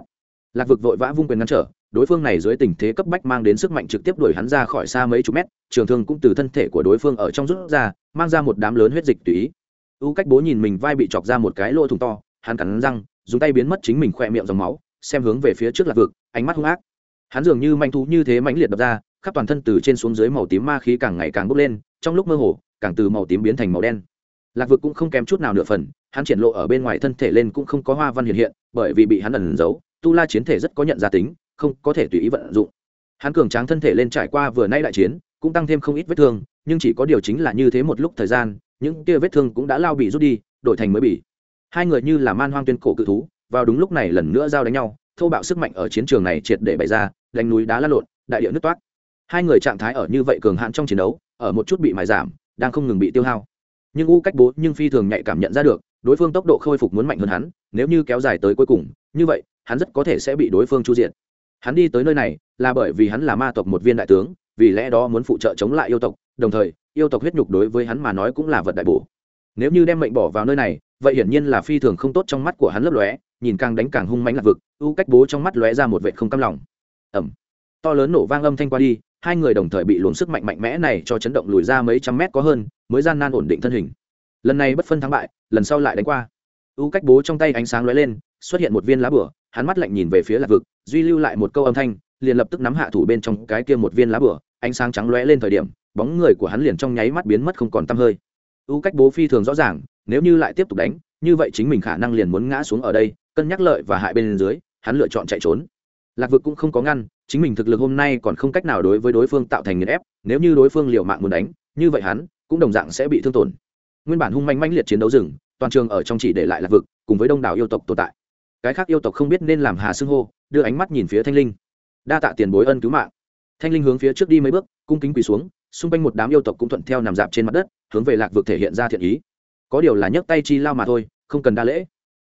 lạc vực vội vã vung quyền ngăn trở, đối phương này dưới tình thế cấp bách mang đến sức mạnh trực tiếp đuổi hắn ra khỏi xa mấy chục mét, trường thương cũng từ thân thể của đối phương ở trong rút ra, mang ra một đám lớn huyết dịch tùy ý. U cách bố nhìn mình vai bị chọc ra một cái lỗ thủng to, hắn cắn răng, dùng tay biến mất chính mình khỏe miệng dòng máu, xem hướng về phía trước lạc vực, ánh mắt hung ác. Hắn dường như manh thú như thế mãnh liệt đập ra, khắp toàn thân từ trên xuống dưới màu tím ma khí càng ngày càng bốc lên, trong lúc mơ hồ, càng từ màu tím biến thành màu đen. Lạc vực cũng không kém chút nào nửa phần, hắn triển lộ ở bên ngoài thân thể lên cũng không có hoa văn hiện hiện, bởi vì bị hắn ẩn giấu tu la chiến thể rất có nhận ra tính, không có thể tùy ý vận dụng. Hắn cường tráng thân thể lên trải qua vừa nay đại chiến, cũng tăng thêm không ít vết thương, nhưng chỉ có điều chính là như thế một lúc thời gian, những kia vết thương cũng đã lao bị rút đi, đổi thành mới bị. Hai người như là man hoang tuyên cổ cự thú, vào đúng lúc này lần nữa giao đánh nhau, thô bạo sức mạnh ở chiến trường này triệt để bày ra, đánh núi đá lăn lộn, đại địa nứt toát hai người trạng thái ở như vậy cường hạn trong chiến đấu, ở một chút bị mài giảm, đang không ngừng bị tiêu hao. Nhưng u cách bố nhưng phi thường nhạy cảm nhận ra được, đối phương tốc độ khôi phục muốn mạnh hơn hắn, nếu như kéo dài tới cuối cùng, như vậy hắn rất có thể sẽ bị đối phương chu diện hắn đi tới nơi này là bởi vì hắn là ma tộc một viên đại tướng, vì lẽ đó muốn phụ trợ chống lại yêu tộc, đồng thời, yêu tộc huyết nhục đối với hắn mà nói cũng là vật đại bổ. Nếu như đem mệnh bỏ vào nơi này, vậy hiển nhiên là phi thường không tốt trong mắt của hắn lấp lóe, nhìn càng đánh càng hung mãnh lạc vực u cách bố trong mắt lóe ra một vệ không cam lòng. Ẩm to lớn nổ vang âm thanh qua đi, hai người đồng thời bị luồng sức mạnh mạnh mẽ này cho chấn động lùi ra mấy trăm mét có hơn, mới gian nan ổn định thân hình. Lần này bất phân thắng bại, lần sau lại đánh qua. U cách bố trong tay ánh sáng lóe lên, xuất hiện một viên lá bửa hắn mắt lạnh nhìn về phía lạc vực, duy lưu lại một câu âm thanh, liền lập tức nắm hạ thủ bên trong cái kia một viên lá bửa, ánh sáng trắng lóe lên thời điểm, bóng người của hắn liền trong nháy mắt biến mất không còn tăm hơi. U cách bố phi thường rõ ràng, nếu như lại tiếp tục đánh, như vậy chính mình khả năng liền muốn ngã xuống ở đây, cân nhắc lợi và hại bên dưới, hắn lựa chọn chạy trốn. Lạc vực cũng không có ngăn, chính mình thực lực hôm nay còn không cách nào đối với đối phương tạo thành nghiền ép, nếu như đối phương liều mạng muốn đánh, như vậy hắn cũng đồng dạng sẽ bị thương tổn. Nguyên bản hung manh manh liệt chiến đấu rừng, toàn trường ở trong chỉ để lại lạc vực, cùng với đông đảo yêu tộc tồn tại cái khác yêu tộc không biết nên làm hà xưng hô, đưa ánh mắt nhìn phía thanh linh. Đa tạ tiền bối ân cứu mạng. Thanh linh hướng phía trước đi mấy bước, cung kính quỳ xuống, xung quanh một đám yêu tộc cũng thuận theo nằm dạp trên mặt đất, hướng về lạc vực thể hiện ra thiện ý. Có điều là nhấc tay chi lao mà thôi, không cần đa lễ.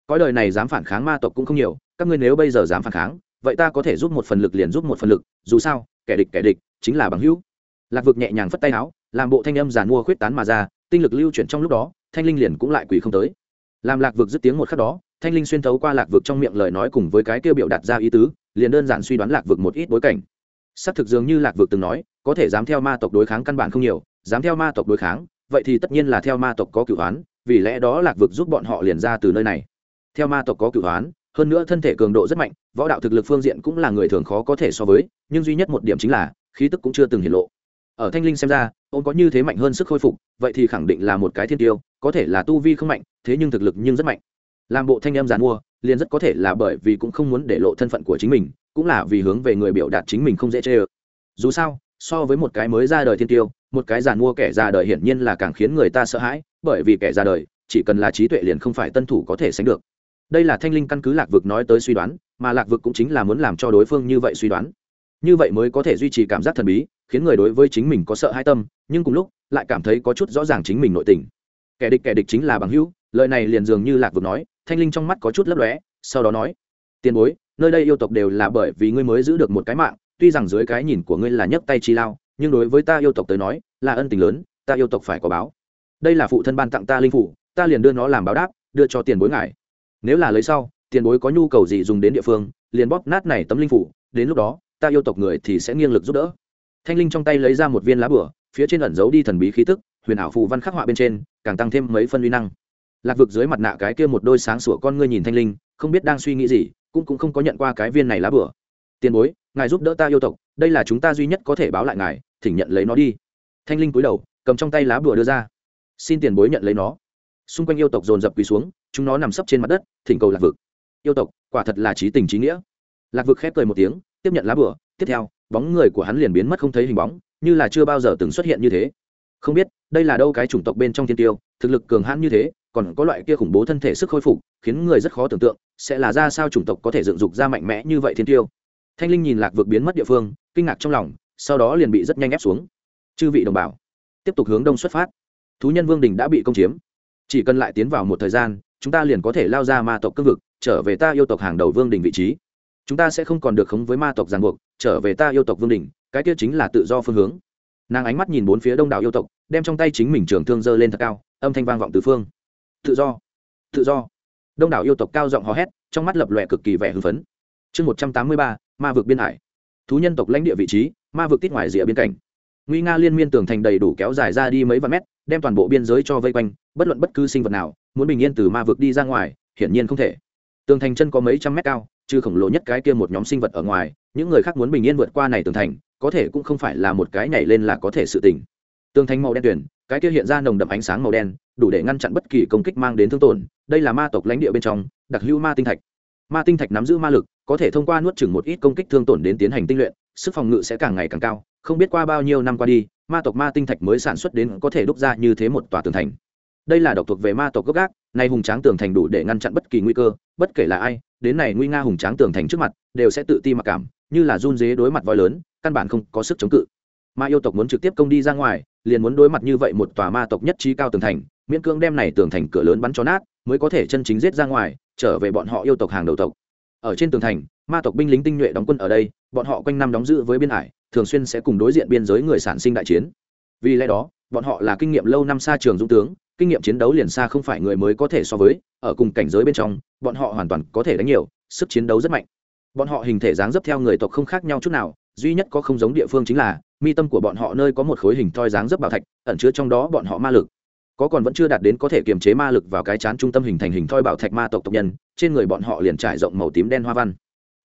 Cõi đời này dám phản kháng ma tộc cũng không nhiều, các ngươi nếu bây giờ dám phản kháng, vậy ta có thể giúp một phần lực liền giúp một phần lực, dù sao, kẻ địch kẻ địch, chính là bằng hữu. Lạc vực nhẹ nhàng phất tay áo, làm bộ thanh âm giàn mua khuyết tán mà ra, tinh lực lưu chuyển trong lúc đó, thanh linh liền cũng lại quỳ không tới. Làm lạc vực dứt tiếng một khắc đó thanh linh xuyên thấu qua lạc vực trong miệng lời nói cùng với cái kêu biểu đạt ra ý tứ, liền đơn giản suy đoán lạc vực một ít bối cảnh. Xác thực dường như lạc vực từng nói, có thể dám theo ma tộc đối kháng căn bản không nhiều, dám theo ma tộc đối kháng, vậy thì tất nhiên là theo ma tộc có cửu hoán vì lẽ đó lạc vực giúp bọn họ liền ra từ nơi này. Theo ma tộc có cửu hoán hơn nữa thân thể cường độ rất mạnh, võ đạo thực lực phương diện cũng là người thường khó có thể so với, nhưng duy nhất một điểm chính là, khí tức cũng chưa từng hiện lộ. Ở thanh linh xem ra, ông có như thế mạnh hơn sức khôi phục, vậy thì khẳng định là một cái thiên tiêu, có thể là tu vi không mạnh, thế nhưng thực lực nhưng rất mạnh làm bộ thanh em giàn mua, liền rất có thể là bởi vì cũng không muốn để lộ thân phận của chính mình, cũng là vì hướng về người biểu đạt chính mình không dễ chê ơ. Dù sao, so với một cái mới ra đời thiên tiêu, một cái giàn mua kẻ ra đời hiển nhiên là càng khiến người ta sợ hãi, bởi vì kẻ ra đời, chỉ cần là trí tuệ liền không phải tân thủ có thể sánh được. Đây là thanh linh căn cứ lạc vực nói tới suy đoán, mà lạc vực cũng chính là muốn làm cho đối phương như vậy suy đoán. Như vậy mới có thể duy trì cảm giác thần bí, khiến người đối với chính mình có sợ hãi tâm, nhưng cùng lúc, lại cảm thấy có chút rõ ràng chính mình nội tình. Kẻ địch kẻ địch chính là bằng hữu lợi này liền dường như lạc vực nói thanh linh trong mắt có chút lấp lóe, sau đó nói, tiền bối, nơi đây yêu tộc đều là bởi vì ngươi mới giữ được một cái mạng, tuy rằng dưới cái nhìn của ngươi là nhấc tay chi lao, nhưng đối với ta yêu tộc tới nói, là ân tình lớn, ta yêu tộc phải có báo. Đây là phụ thân ban tặng ta linh phủ, ta liền đưa nó làm báo đáp, đưa cho tiền bối ngài. Nếu là lấy sau, tiền bối có nhu cầu gì dùng đến địa phương, liền bóp nát này tấm linh phủ, đến lúc đó, ta yêu tộc người thì sẽ nghiêng lực giúp đỡ. Thanh linh trong tay lấy ra một viên lá bửa, phía trên ẩn giấu đi thần bí khí tức, huyền ảo phù văn khắc họa bên trên, càng tăng thêm mấy phân uy năng lạc vực dưới mặt nạ cái kia một đôi sáng sủa con ngươi nhìn thanh linh, không biết đang suy nghĩ gì, cũng cũng không có nhận qua cái viên này lá bửa. Tiền bối, ngài giúp đỡ ta yêu tộc, đây là chúng ta duy nhất có thể báo lại ngài, thỉnh nhận lấy nó đi. Thanh linh cúi đầu, cầm trong tay lá bửa đưa ra. Xin tiền bối nhận lấy nó. Xung quanh yêu tộc dồn dập quỳ xuống, chúng nó nằm sấp trên mặt đất, thỉnh cầu lạc vực. Yêu tộc, quả thật là trí tình trí nghĩa. Lạc vực khép cười một tiếng, tiếp nhận lá bửa, tiếp theo, bóng người của hắn liền biến mất không thấy hình bóng, như là chưa bao giờ từng xuất hiện như thế. Không biết, đây là đâu cái chủng tộc bên trong thiên tiêu thực lực cường hãn như thế, còn có loại kia khủng bố thân thể sức khôi phục, khiến người rất khó tưởng tượng, sẽ là ra sao chủng tộc có thể dựng dục ra mạnh mẽ như vậy thiên tiêu. Thanh linh nhìn lạc vực biến mất địa phương, kinh ngạc trong lòng, sau đó liền bị rất nhanh ép xuống. Chư vị đồng bào, tiếp tục hướng đông xuất phát. Thú nhân vương đình đã bị công chiếm. Chỉ cần lại tiến vào một thời gian, chúng ta liền có thể lao ra ma tộc cương vực, trở về ta yêu tộc hàng đầu vương đình vị trí. Chúng ta sẽ không còn được khống với ma tộc ràng buộc, trở về ta yêu tộc vương đình, cái kia chính là tự do phương hướng. Nàng ánh mắt nhìn bốn phía đông đảo yêu tộc đem trong tay chính mình trường thương dơ lên thật cao, âm thanh vang vọng từ phương. Tự do tự do. Đông đảo yêu tộc cao giọng hò hét, trong mắt lập lòe cực kỳ vẻ hưng phấn. Chương một trăm tám mươi ba, ma vực biên hải. Thú nhân tộc lãnh địa vị trí, ma vực tít ngoài rìa biên cảnh. Nguy nga liên miên tường thành đầy đủ kéo dài ra đi mấy vạn mét, đem toàn bộ biên giới cho vây quanh, bất luận bất cứ sinh vật nào, muốn bình yên từ ma vực đi ra ngoài, hiển nhiên không thể. Tường thành chân có mấy trăm mét cao chứ khổng lồ nhất cái kia một nhóm sinh vật ở ngoài, những người khác muốn bình yên vượt qua này tường thành, có thể cũng không phải là một cái nhảy lên là có thể sự tình tường thành màu đen tuyển, cái kia hiện ra nồng đậm ánh sáng màu đen, đủ để ngăn chặn bất kỳ công kích mang đến thương tổn. Đây là ma tộc lãnh địa bên trong, đặc hữu ma tinh thạch. Ma tinh thạch nắm giữ ma lực, có thể thông qua nuốt chừng một ít công kích thương tổn đến tiến hành tinh luyện, sức phòng ngự sẽ càng ngày càng cao. Không biết qua bao nhiêu năm qua đi, ma tộc ma tinh thạch mới sản xuất đến có thể đúc ra như thế một tòa tường thành. Đây là độc thuộc về ma tộc gốc gác, nay hùng tráng tường thành đủ để ngăn chặn bất kỳ nguy cơ, bất kể là ai, đến này nguy nga hùng tráng tường thành trước mặt, đều sẽ tự ti mặc cảm, như là run dế đối mặt voi lớn, căn bản không có sức chống cự ma yêu tộc muốn trực tiếp công đi ra ngoài, liền muốn đối mặt như vậy một tòa ma tộc nhất trí cao tường thành, miễn cương đem này tường thành cửa lớn bắn cho nát, mới có thể chân chính giết ra ngoài, trở về bọn họ yêu tộc hàng đầu tộc. Ở trên tường thành, ma tộc binh lính tinh nhuệ đóng quân ở đây, bọn họ quanh năm đóng giữ với biên hải, thường xuyên sẽ cùng đối diện biên giới người sản sinh đại chiến. Vì lẽ đó, bọn họ là kinh nghiệm lâu năm xa trường dũng tướng, kinh nghiệm chiến đấu liền xa không phải người mới có thể so với, ở cùng cảnh giới bên trong, bọn họ hoàn toàn có thể đánh nhiều, sức chiến đấu rất mạnh. Bọn họ hình thể dáng dấp theo người tộc không khác nhau chút nào, duy nhất có không giống địa phương chính là mi tâm của bọn họ nơi có một khối hình thoi dáng dấp bảo thạch, ẩn chứa trong đó bọn họ ma lực. Có còn vẫn chưa đạt đến có thể kiềm chế ma lực vào cái chán trung tâm hình thành hình thoi bảo thạch ma tộc tộc nhân, trên người bọn họ liền trải rộng màu tím đen hoa văn.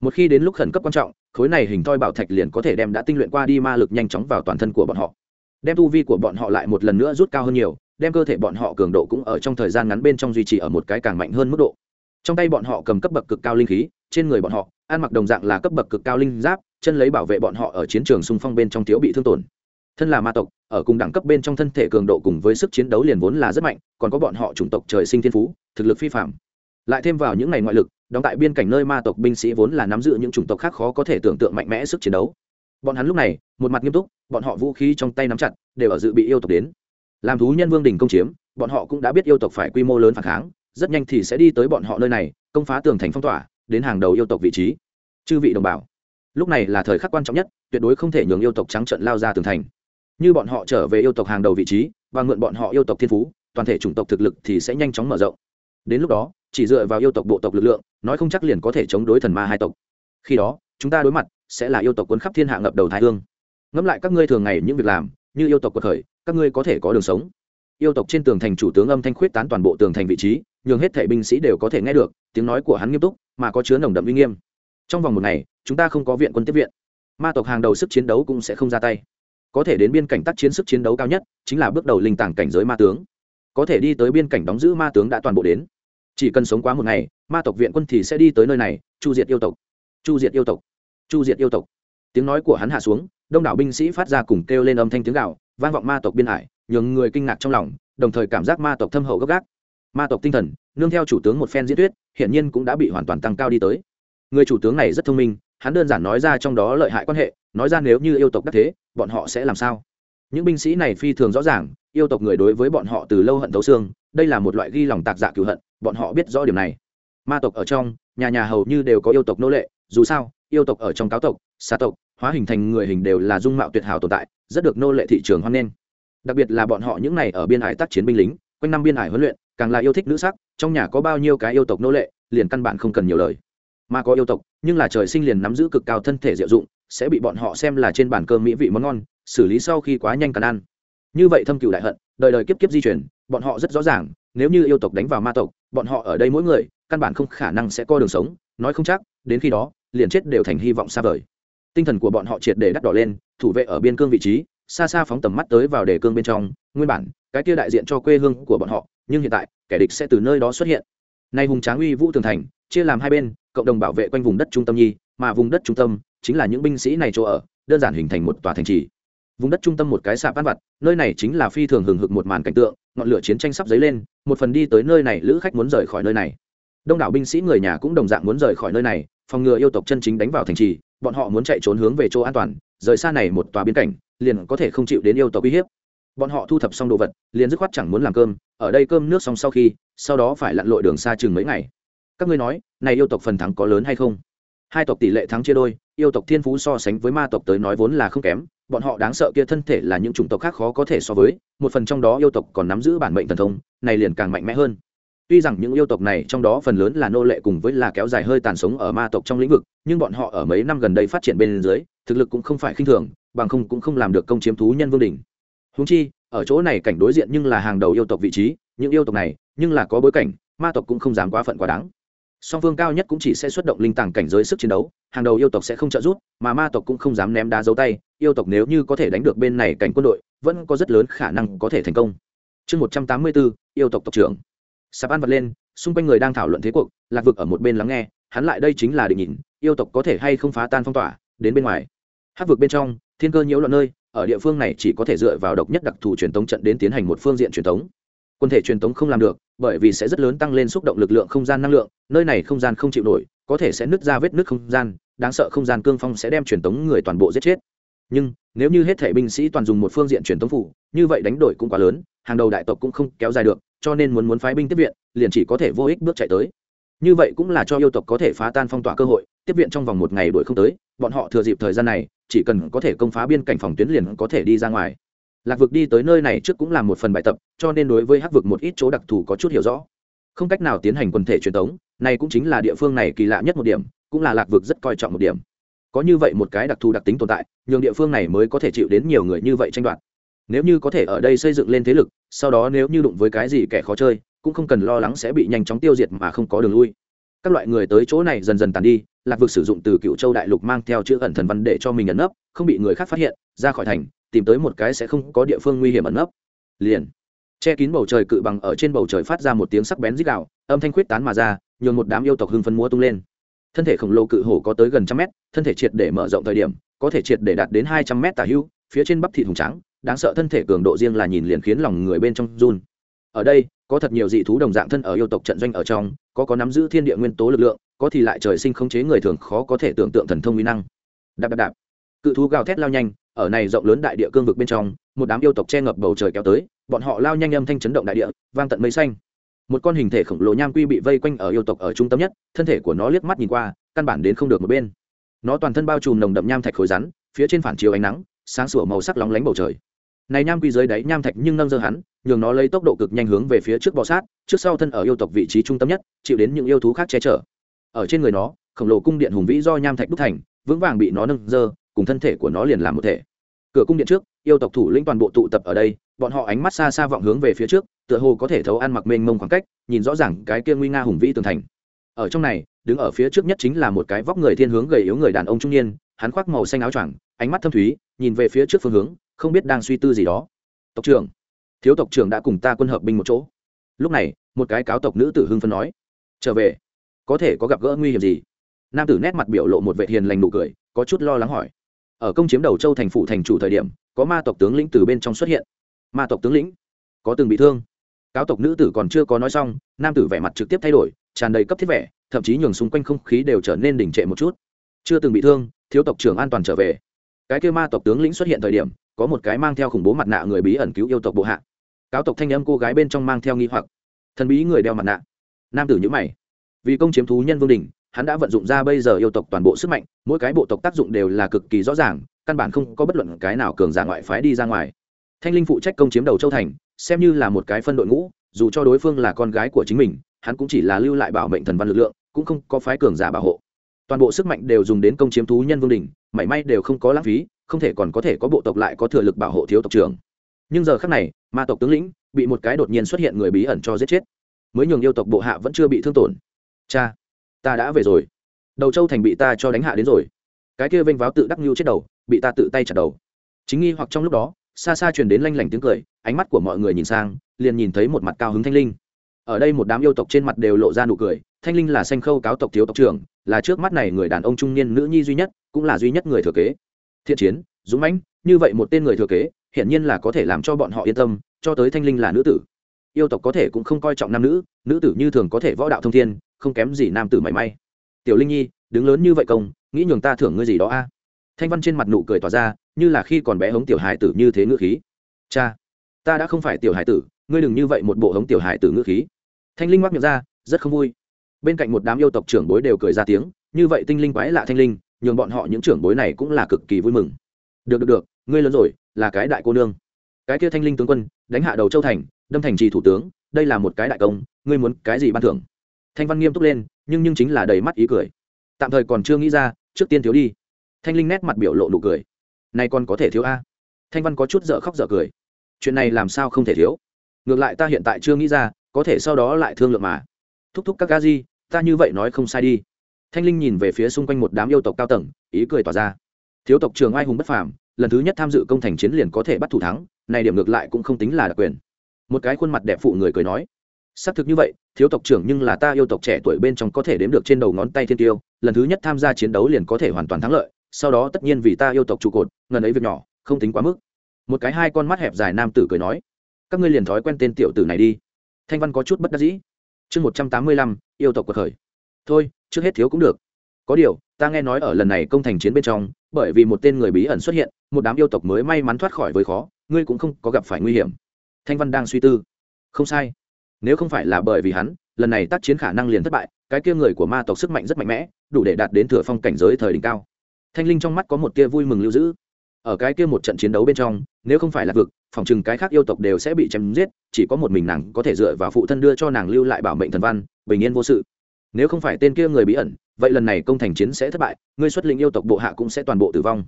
Một khi đến lúc khẩn cấp quan trọng, khối này hình thoi bảo thạch liền có thể đem đã tinh luyện qua đi ma lực nhanh chóng vào toàn thân của bọn họ. Đem tu vi của bọn họ lại một lần nữa rút cao hơn nhiều, đem cơ thể bọn họ cường độ cũng ở trong thời gian ngắn bên trong duy trì ở một cái càng mạnh hơn mức độ. Trong tay bọn họ cầm cấp bậc cực cao linh khí trên người bọn họ, ăn mặc đồng dạng là cấp bậc cực cao linh giáp, chân lấy bảo vệ bọn họ ở chiến trường xung phong bên trong thiếu bị thương tổn. Thân là ma tộc, ở cùng đẳng cấp bên trong thân thể cường độ cùng với sức chiến đấu liền vốn là rất mạnh, còn có bọn họ chủng tộc trời sinh thiên phú, thực lực phi phạm lại thêm vào những ngày ngoại lực, đóng tại biên cảnh nơi ma tộc binh sĩ vốn là nắm giữ những chủng tộc khác khó có thể tưởng tượng mạnh mẽ sức chiến đấu. Bọn hắn lúc này, một mặt nghiêm túc, bọn họ vũ khí trong tay nắm chặt, đều ở dự bị yêu tộc đến. Làm thú nhân vương đình công chiếm, bọn họ cũng đã biết yêu tộc phải quy mô lớn phản kháng, rất nhanh thì sẽ đi tới bọn họ nơi này, công phá tường thành phong tỏa đến hàng đầu yêu tộc vị trí. Chư vị đồng bào, lúc này là thời khắc quan trọng nhất, tuyệt đối không thể nhường yêu tộc trắng trận lao ra tường thành. Như bọn họ trở về yêu tộc hàng đầu vị trí, và mượn bọn họ yêu tộc thiên phú, toàn thể chủng tộc thực lực thì sẽ nhanh chóng mở rộng. Đến lúc đó, chỉ dựa vào yêu tộc bộ tộc lực lượng, nói không chắc liền có thể chống đối thần ma hai tộc. Khi đó, chúng ta đối mặt sẽ là yêu tộc quân khắp thiên hạ ngập đầu thái hương. Ngẫm lại các ngươi thường ngày những việc làm, như yêu tộc cuộc khởi, các ngươi có thể có đường sống. Yêu tộc trên tường thành chủ tướng âm thanh khuyết tán toàn bộ tường thành vị trí, nhường hết thể binh sĩ đều có thể nghe được, tiếng nói của hắn nghiêm túc mà có chứa nồng đậm uy nghiêm. Trong vòng một ngày, chúng ta không có viện quân tiếp viện. Ma tộc hàng đầu sức chiến đấu cũng sẽ không ra tay. Có thể đến biên cảnh tác chiến sức chiến đấu cao nhất, chính là bước đầu linh tàng cảnh giới ma tướng. Có thể đi tới biên cảnh đóng giữ ma tướng đã toàn bộ đến. Chỉ cần sống quá một ngày, ma tộc viện quân thì sẽ đi tới nơi này, chu diệt yêu tộc. Chu diệt yêu tộc. Chu diệt yêu tộc. Tiếng nói của hắn hạ xuống, đông đảo binh sĩ phát ra cùng kêu lên âm thanh tiếng gạo vang vọng ma tộc biên hải, nhường người kinh ngạc trong lòng, đồng thời cảm giác ma tộc thâm hậu gấp gác ma tộc tinh thần, nương theo chủ tướng một phen diễn thuyết hiện nhiên cũng đã bị hoàn toàn tăng cao đi tới. Người chủ tướng này rất thông minh, hắn đơn giản nói ra trong đó lợi hại quan hệ, nói ra nếu như yêu tộc đắc thế, bọn họ sẽ làm sao? Những binh sĩ này phi thường rõ ràng, yêu tộc người đối với bọn họ từ lâu hận thấu xương, đây là một loại ghi lòng tạc dạ cựu hận, bọn họ biết rõ điều này. Ma tộc ở trong, nhà nhà hầu như đều có yêu tộc nô lệ, dù sao, yêu tộc ở trong cáo tộc xà tộc, hóa hình thành người hình đều là dung mạo tuyệt hảo tồn tại, rất được nô lệ thị trường hoan nghênh. Đặc biệt là bọn họ những này ở biên hải tác chiến binh lính, quanh năm biên hải huấn luyện càng là yêu thích nữ sắc, trong nhà có bao nhiêu cái yêu tộc nô lệ, liền căn bản không cần nhiều lời. Mà có yêu tộc, nhưng là trời sinh liền nắm giữ cực cao thân thể diệu dụng, sẽ bị bọn họ xem là trên bàn cơm mỹ vị món ngon, xử lý sau khi quá nhanh cần ăn. Như vậy thâm cựu đại hận, đời đời kiếp kiếp di chuyển bọn họ rất rõ ràng, nếu như yêu tộc đánh vào ma tộc, bọn họ ở đây mỗi người, căn bản không khả năng sẽ co đường sống, nói không chắc, đến khi đó, liền chết đều thành hy vọng xa vời. Tinh thần của bọn họ triệt để đắt đỏ lên, thủ vệ ở biên cương vị trí, xa xa phóng tầm mắt tới vào đề cương bên trong, nguyên bản, cái kia đại diện cho quê hương của bọn họ nhưng hiện tại, kẻ địch sẽ từ nơi đó xuất hiện. Nay hùng tráng uy vũ tường thành, chia làm hai bên, cộng đồng bảo vệ quanh vùng đất trung tâm nhi, mà vùng đất trung tâm chính là những binh sĩ này chỗ ở, đơn giản hình thành một tòa thành trì. Vùng đất trung tâm một cái xạ bắt vặt, nơi này chính là phi thường hừng hực một màn cảnh tượng, ngọn lửa chiến tranh sắp dấy lên, một phần đi tới nơi này lữ khách muốn rời khỏi nơi này. Đông đảo binh sĩ người nhà cũng đồng dạng muốn rời khỏi nơi này, phòng ngừa yêu tộc chân chính đánh vào thành trì, bọn họ muốn chạy trốn hướng về chỗ an toàn, rời xa này một tòa biên cảnh, liền có thể không chịu đến yêu tộc uy hiếp bọn họ thu thập xong đồ vật, liền dứt khoát chẳng muốn làm cơm, ở đây cơm nước xong sau khi, sau đó phải lặn lội đường xa chừng mấy ngày. Các ngươi nói, này yêu tộc phần thắng có lớn hay không? Hai tộc tỷ lệ thắng chia đôi, yêu tộc thiên phú so sánh với ma tộc tới nói vốn là không kém, bọn họ đáng sợ kia thân thể là những chủng tộc khác khó có thể so với, một phần trong đó yêu tộc còn nắm giữ bản mệnh thần thông, này liền càng mạnh mẽ hơn. Tuy rằng những yêu tộc này trong đó phần lớn là nô lệ cùng với là kéo dài hơi tàn sống ở ma tộc trong lĩnh vực, nhưng bọn họ ở mấy năm gần đây phát triển bên dưới, thực lực cũng không phải khinh thường, bằng không cũng không làm được công chiếm thú nhân vương đỉnh húng chi, ở chỗ này cảnh đối diện nhưng là hàng đầu yêu tộc vị trí, những yêu tộc này, nhưng là có bối cảnh, ma tộc cũng không dám quá phận quá đáng. Song phương cao nhất cũng chỉ sẽ xuất động linh tàng cảnh giới sức chiến đấu, hàng đầu yêu tộc sẽ không trợ giúp, mà ma tộc cũng không dám ném đá dấu tay, yêu tộc nếu như có thể đánh được bên này cảnh quân đội, vẫn có rất lớn khả năng có thể thành công. Chương một trăm tám mươi bốn, yêu tộc tộc trưởng. Sạp ăn vật lên, xung quanh người đang thảo luận thế cuộc, lạc vực ở một bên lắng nghe, hắn lại đây chính là định nhìn, yêu tộc có thể hay không phá tan phong tỏa, đến bên ngoài. Hát vực bên trong, thiên cơ nhiễu loạn nơi ở địa phương này chỉ có thể dựa vào độc nhất đặc thù truyền tống trận đến tiến hành một phương diện truyền tống. Quân thể truyền tống không làm được, bởi vì sẽ rất lớn tăng lên xúc động lực lượng không gian năng lượng, nơi này không gian không chịu nổi, có thể sẽ nứt ra vết nứt không gian, đáng sợ không gian cương phong sẽ đem truyền tống người toàn bộ giết chết. Nhưng, nếu như hết thể binh sĩ toàn dùng một phương diện truyền tống phủ, như vậy đánh đổi cũng quá lớn, hàng đầu đại tộc cũng không kéo dài được, cho nên muốn muốn phái binh tiếp viện, liền chỉ có thể vô ích bước chạy tới. Như vậy cũng là cho yêu tộc có thể phá tan phong tỏa cơ hội, tiếp viện trong vòng một ngày đuổi không tới, bọn họ thừa dịp thời gian này chỉ cần có thể công phá biên cảnh phòng tuyến liền có thể đi ra ngoài. Lạc vực đi tới nơi này trước cũng là một phần bài tập, cho nên đối với hắc vực một ít chỗ đặc thù có chút hiểu rõ. Không cách nào tiến hành quần thể truyền thống này cũng chính là địa phương này kỳ lạ nhất một điểm, cũng là lạc vực rất coi trọng một điểm. Có như vậy một cái đặc thù đặc tính tồn tại, nhường địa phương này mới có thể chịu đến nhiều người như vậy tranh đoạt. Nếu như có thể ở đây xây dựng lên thế lực, sau đó nếu như đụng với cái gì kẻ khó chơi, cũng không cần lo lắng sẽ bị nhanh chóng tiêu diệt mà không có đường lui các loại người tới chỗ này dần dần tàn đi, lạc vực sử dụng từ cựu châu đại lục mang theo chữ ẩn thần văn để cho mình ẩn nấp, không bị người khác phát hiện, ra khỏi thành, tìm tới một cái sẽ không có địa phương nguy hiểm ẩn nấp. Liền, che kín bầu trời cự bằng ở trên bầu trời phát ra một tiếng sắc bén rít đạo âm thanh khuyết tán mà ra, nhường một đám yêu tộc hưng phấn múa tung lên. Thân thể khổng lồ cự hổ có tới gần trăm mét, thân thể triệt để mở rộng thời điểm, có thể triệt để đạt đến hai trăm mét tả hưu, phía trên bắp thịt thùng trắng đáng sợ thân thể cường độ riêng là nhìn liền khiến lòng người bên trong run ở đây, có thật nhiều dị thú đồng dạng thân ở yêu tộc trận doanh ở trong, có có nắm giữ thiên địa nguyên tố lực lượng, có thì lại trời sinh khống chế người thường khó có thể tưởng tượng thần thông uy năng. Đạp đạp đạp. Cự thú gào thét lao nhanh, ở này rộng lớn đại địa cương vực bên trong, một đám yêu tộc che ngập bầu trời kéo tới, bọn họ lao nhanh âm thanh chấn động đại địa, vang tận mây xanh. Một con hình thể khổng lồ nham quy bị vây quanh ở yêu tộc ở trung tâm nhất, thân thể của nó liếc mắt nhìn qua, căn bản đến không được một bên. Nó toàn thân bao trùm nồng đậm nham thạch khối rắn, phía trên phản chiếu ánh nắng, sáng sủa màu sắc lóng lánh bầu trời này nham quy dưới đáy nham thạch nhưng nâng dơ hắn, nhường nó lấy tốc độ cực nhanh hướng về phía trước bò sát, trước sau thân ở yêu tộc vị trí trung tâm nhất, chịu đến những yêu thú khác che chở. Ở trên người nó, khổng lồ cung điện hùng vĩ do nham thạch đúc thành, vững vàng bị nó nâng dơ, cùng thân thể của nó liền làm một thể. Cửa cung điện trước, yêu tộc thủ lĩnh toàn bộ tụ tập ở đây, bọn họ ánh mắt xa xa vọng hướng về phía trước, tựa hồ có thể thấu ăn mặc mênh mông khoảng cách, nhìn rõ ràng cái kia nguy nga hùng vĩ tường thành. Ở trong này, đứng ở phía trước nhất chính là một cái vóc người thiên hướng gầy yếu người đàn ông trung niên, hắn khoác màu xanh áo choàng, ánh mắt thâm thúy, nhìn về phía trước phương hướng không biết đang suy tư gì đó. Tộc trưởng, thiếu tộc trưởng đã cùng ta quân hợp binh một chỗ. Lúc này, một cái cáo tộc nữ tử hưng phân nói, trở về, có thể có gặp gỡ nguy hiểm gì? Nam tử nét mặt biểu lộ một vệ hiền lành nụ cười, có chút lo lắng hỏi, ở công chiếm đầu châu thành phủ thành chủ thời điểm, có ma tộc tướng lĩnh từ bên trong xuất hiện? Ma tộc tướng lĩnh? Có từng bị thương. Cáo tộc nữ tử còn chưa có nói xong, nam tử vẻ mặt trực tiếp thay đổi, tràn đầy cấp thiết vẻ, thậm chí nhường xung quanh không khí đều trở nên đỉnh trệ một chút. Chưa từng bị thương, thiếu tộc trưởng an toàn trở về. Cái kêu ma tộc tướng lĩnh xuất hiện thời điểm có một cái mang theo khủng bố mặt nạ người bí ẩn cứu yêu tộc bộ hạ. Cáo tộc thanh âm cô gái bên trong mang theo nghi hoặc. Thần bí người đeo mặt nạ. Nam tử nhữ mày. Vì công chiếm thú nhân vương đình, hắn đã vận dụng ra bây giờ yêu tộc toàn bộ sức mạnh, mỗi cái bộ tộc tác dụng đều là cực kỳ rõ ràng, căn bản không có bất luận cái nào cường giả ngoại phái đi ra ngoài. Thanh linh phụ trách công chiếm đầu châu thành, xem như là một cái phân đội ngũ, dù cho đối phương là con gái của chính mình, hắn cũng chỉ là lưu lại bảo mệnh thần văn lực lượng, cũng không có phái cường giả bảo hộ. Toàn bộ sức mạnh đều dùng đến công chiếm thú nhân vương đình, mảy may đều không có lãng phí không thể còn có thể có bộ tộc lại có thừa lực bảo hộ thiếu tộc trưởng. Nhưng giờ khác này, ma tộc tướng lĩnh bị một cái đột nhiên xuất hiện người bí ẩn cho giết chết. Mới nhường yêu tộc bộ hạ vẫn chưa bị thương tổn. Cha, ta đã về rồi. Đầu châu thành bị ta cho đánh hạ đến rồi. Cái kia vênh váo tự đắc nhu chết đầu, bị ta tự tay chặt đầu. Chính nghi hoặc trong lúc đó, xa xa truyền đến lanh lảnh tiếng cười, ánh mắt của mọi người nhìn sang, liền nhìn thấy một mặt cao hứng thanh linh. Ở đây một đám yêu tộc trên mặt đều lộ ra nụ cười, thanh linh là xanh khâu cáo tộc thiếu tộc trưởng, là trước mắt này người đàn ông trung niên nữ nhi duy nhất, cũng là duy nhất người thừa kế thiện chiến, dũng mãnh, như vậy một tên người thừa kế, hiển nhiên là có thể làm cho bọn họ yên tâm, cho tới thanh linh là nữ tử. Yêu tộc có thể cũng không coi trọng nam nữ nữ tử như thường có thể võ đạo thông thiên, không kém gì nam tử mảy may. Tiểu linh nhi, đứng lớn như vậy công, nghĩ nhường ta thưởng ngươi gì đó a? Thanh văn trên mặt nụ cười tỏa ra, như là khi còn bé hống tiểu hài tử như thế ngữ khí. Cha, ta đã không phải tiểu hài tử, ngươi đừng như vậy một bộ hống tiểu hài tử ngữ khí. Thanh linh ngoắc miệng ra, rất không vui. Bên cạnh một đám yêu tộc trưởng bối đều cười ra tiếng, như vậy tinh linh quái lạ thanh linh nhường bọn họ những trưởng bối này cũng là cực kỳ vui mừng. Được được được, ngươi lớn rồi, là cái đại cô nương. Cái kia thanh linh tướng quân, đánh hạ đầu châu thành, đâm thành trì thủ tướng, đây là một cái đại công, ngươi muốn cái gì ban thưởng? Thanh văn nghiêm túc lên, nhưng nhưng chính là đầy mắt ý cười. Tạm thời còn chưa nghĩ ra, trước tiên thiếu đi. Thanh linh nét mặt biểu lộ nụ cười. Nay còn có thể thiếu a? Thanh văn có chút dở khóc dở cười. Chuyện này làm sao không thể thiếu? Ngược lại ta hiện tại chưa nghĩ ra, có thể sau đó lại thương lượng mà. Thúc thúc các ga di, ta như vậy nói không sai đi thanh linh nhìn về phía xung quanh một đám yêu tộc cao tầng, ý cười tỏ ra. Thiếu tộc trường ai hùng bất phàm, lần thứ nhất tham dự công thành chiến liền có thể bắt thủ thắng, này điểm ngược lại cũng không tính là đặc quyền. Một cái khuôn mặt đẹp phụ người cười nói xác thực như vậy, thiếu tộc trưởng nhưng là ta yêu tộc trẻ tuổi bên trong có thể đếm được trên đầu ngón tay thiên tiêu, lần thứ nhất tham gia chiến đấu liền có thể hoàn toàn thắng lợi, sau đó tất nhiên vì ta yêu tộc trụ cột, ngần ấy việc nhỏ, không tính quá mức. Một cái hai con mắt hẹp dài nam tử cười nói, các ngươi liền thói quen tên tiểu tử này đi. Thanh văn có chút bất đắc dĩ. Chương một trăm tám mươi lăm, yêu tộc cuộc khởi. Thôi trước hết thiếu cũng được. Có điều, ta nghe nói ở lần này công thành chiến bên trong, bởi vì một tên người bí ẩn xuất hiện, một đám yêu tộc mới may mắn thoát khỏi với khó, ngươi cũng không có gặp phải nguy hiểm. Thanh văn đang suy tư. Không sai. Nếu không phải là bởi vì hắn, lần này tác chiến khả năng liền thất bại, cái kia người của ma tộc sức mạnh rất mạnh mẽ, đủ để đạt đến thừa phong cảnh giới thời đỉnh cao. Thanh linh trong mắt có một tia vui mừng lưu giữ. Ở cái kia một trận chiến đấu bên trong, nếu không phải là vực, phòng chừng cái khác yêu tộc đều sẽ bị chém giết, chỉ có một mình nàng có thể dựa vào phụ thân đưa cho nàng lưu lại bảo mệnh thần văn, bình yên vô sự nếu không phải tên kia người bí ẩn, vậy lần này công thành chiến sẽ thất bại, ngươi xuất lĩnh yêu tộc bộ hạ cũng sẽ toàn bộ tử vong.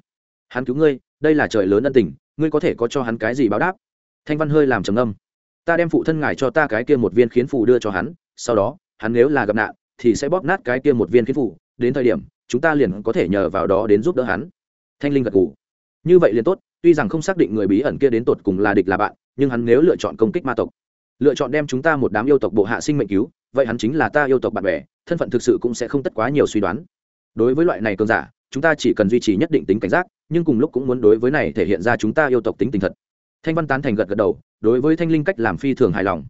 Hắn cứu ngươi, đây là trời lớn ân tình, ngươi có thể có cho hắn cái gì báo đáp? Thanh văn hơi làm trầm âm ta đem phụ thân ngài cho ta cái kia một viên khiến phù đưa cho hắn, sau đó, hắn nếu là gặp nạn, thì sẽ bóp nát cái kia một viên khiến phù, đến thời điểm, chúng ta liền có thể nhờ vào đó đến giúp đỡ hắn. Thanh linh gật cù như vậy liền tốt, tuy rằng không xác định người bí ẩn kia đến tột cùng là địch là bạn, nhưng hắn nếu lựa chọn công kích ma tộc, lựa chọn đem chúng ta một đám yêu tộc bộ hạ sinh mệnh cứu vậy hắn chính là ta yêu tộc bạn bè, thân phận thực sự cũng sẽ không tất quá nhiều suy đoán. Đối với loại này cơn giả, chúng ta chỉ cần duy trì nhất định tính cảnh giác, nhưng cùng lúc cũng muốn đối với này thể hiện ra chúng ta yêu tộc tính tình thật. Thanh văn tán thành gật gật đầu, đối với thanh linh cách làm phi thường hài lòng.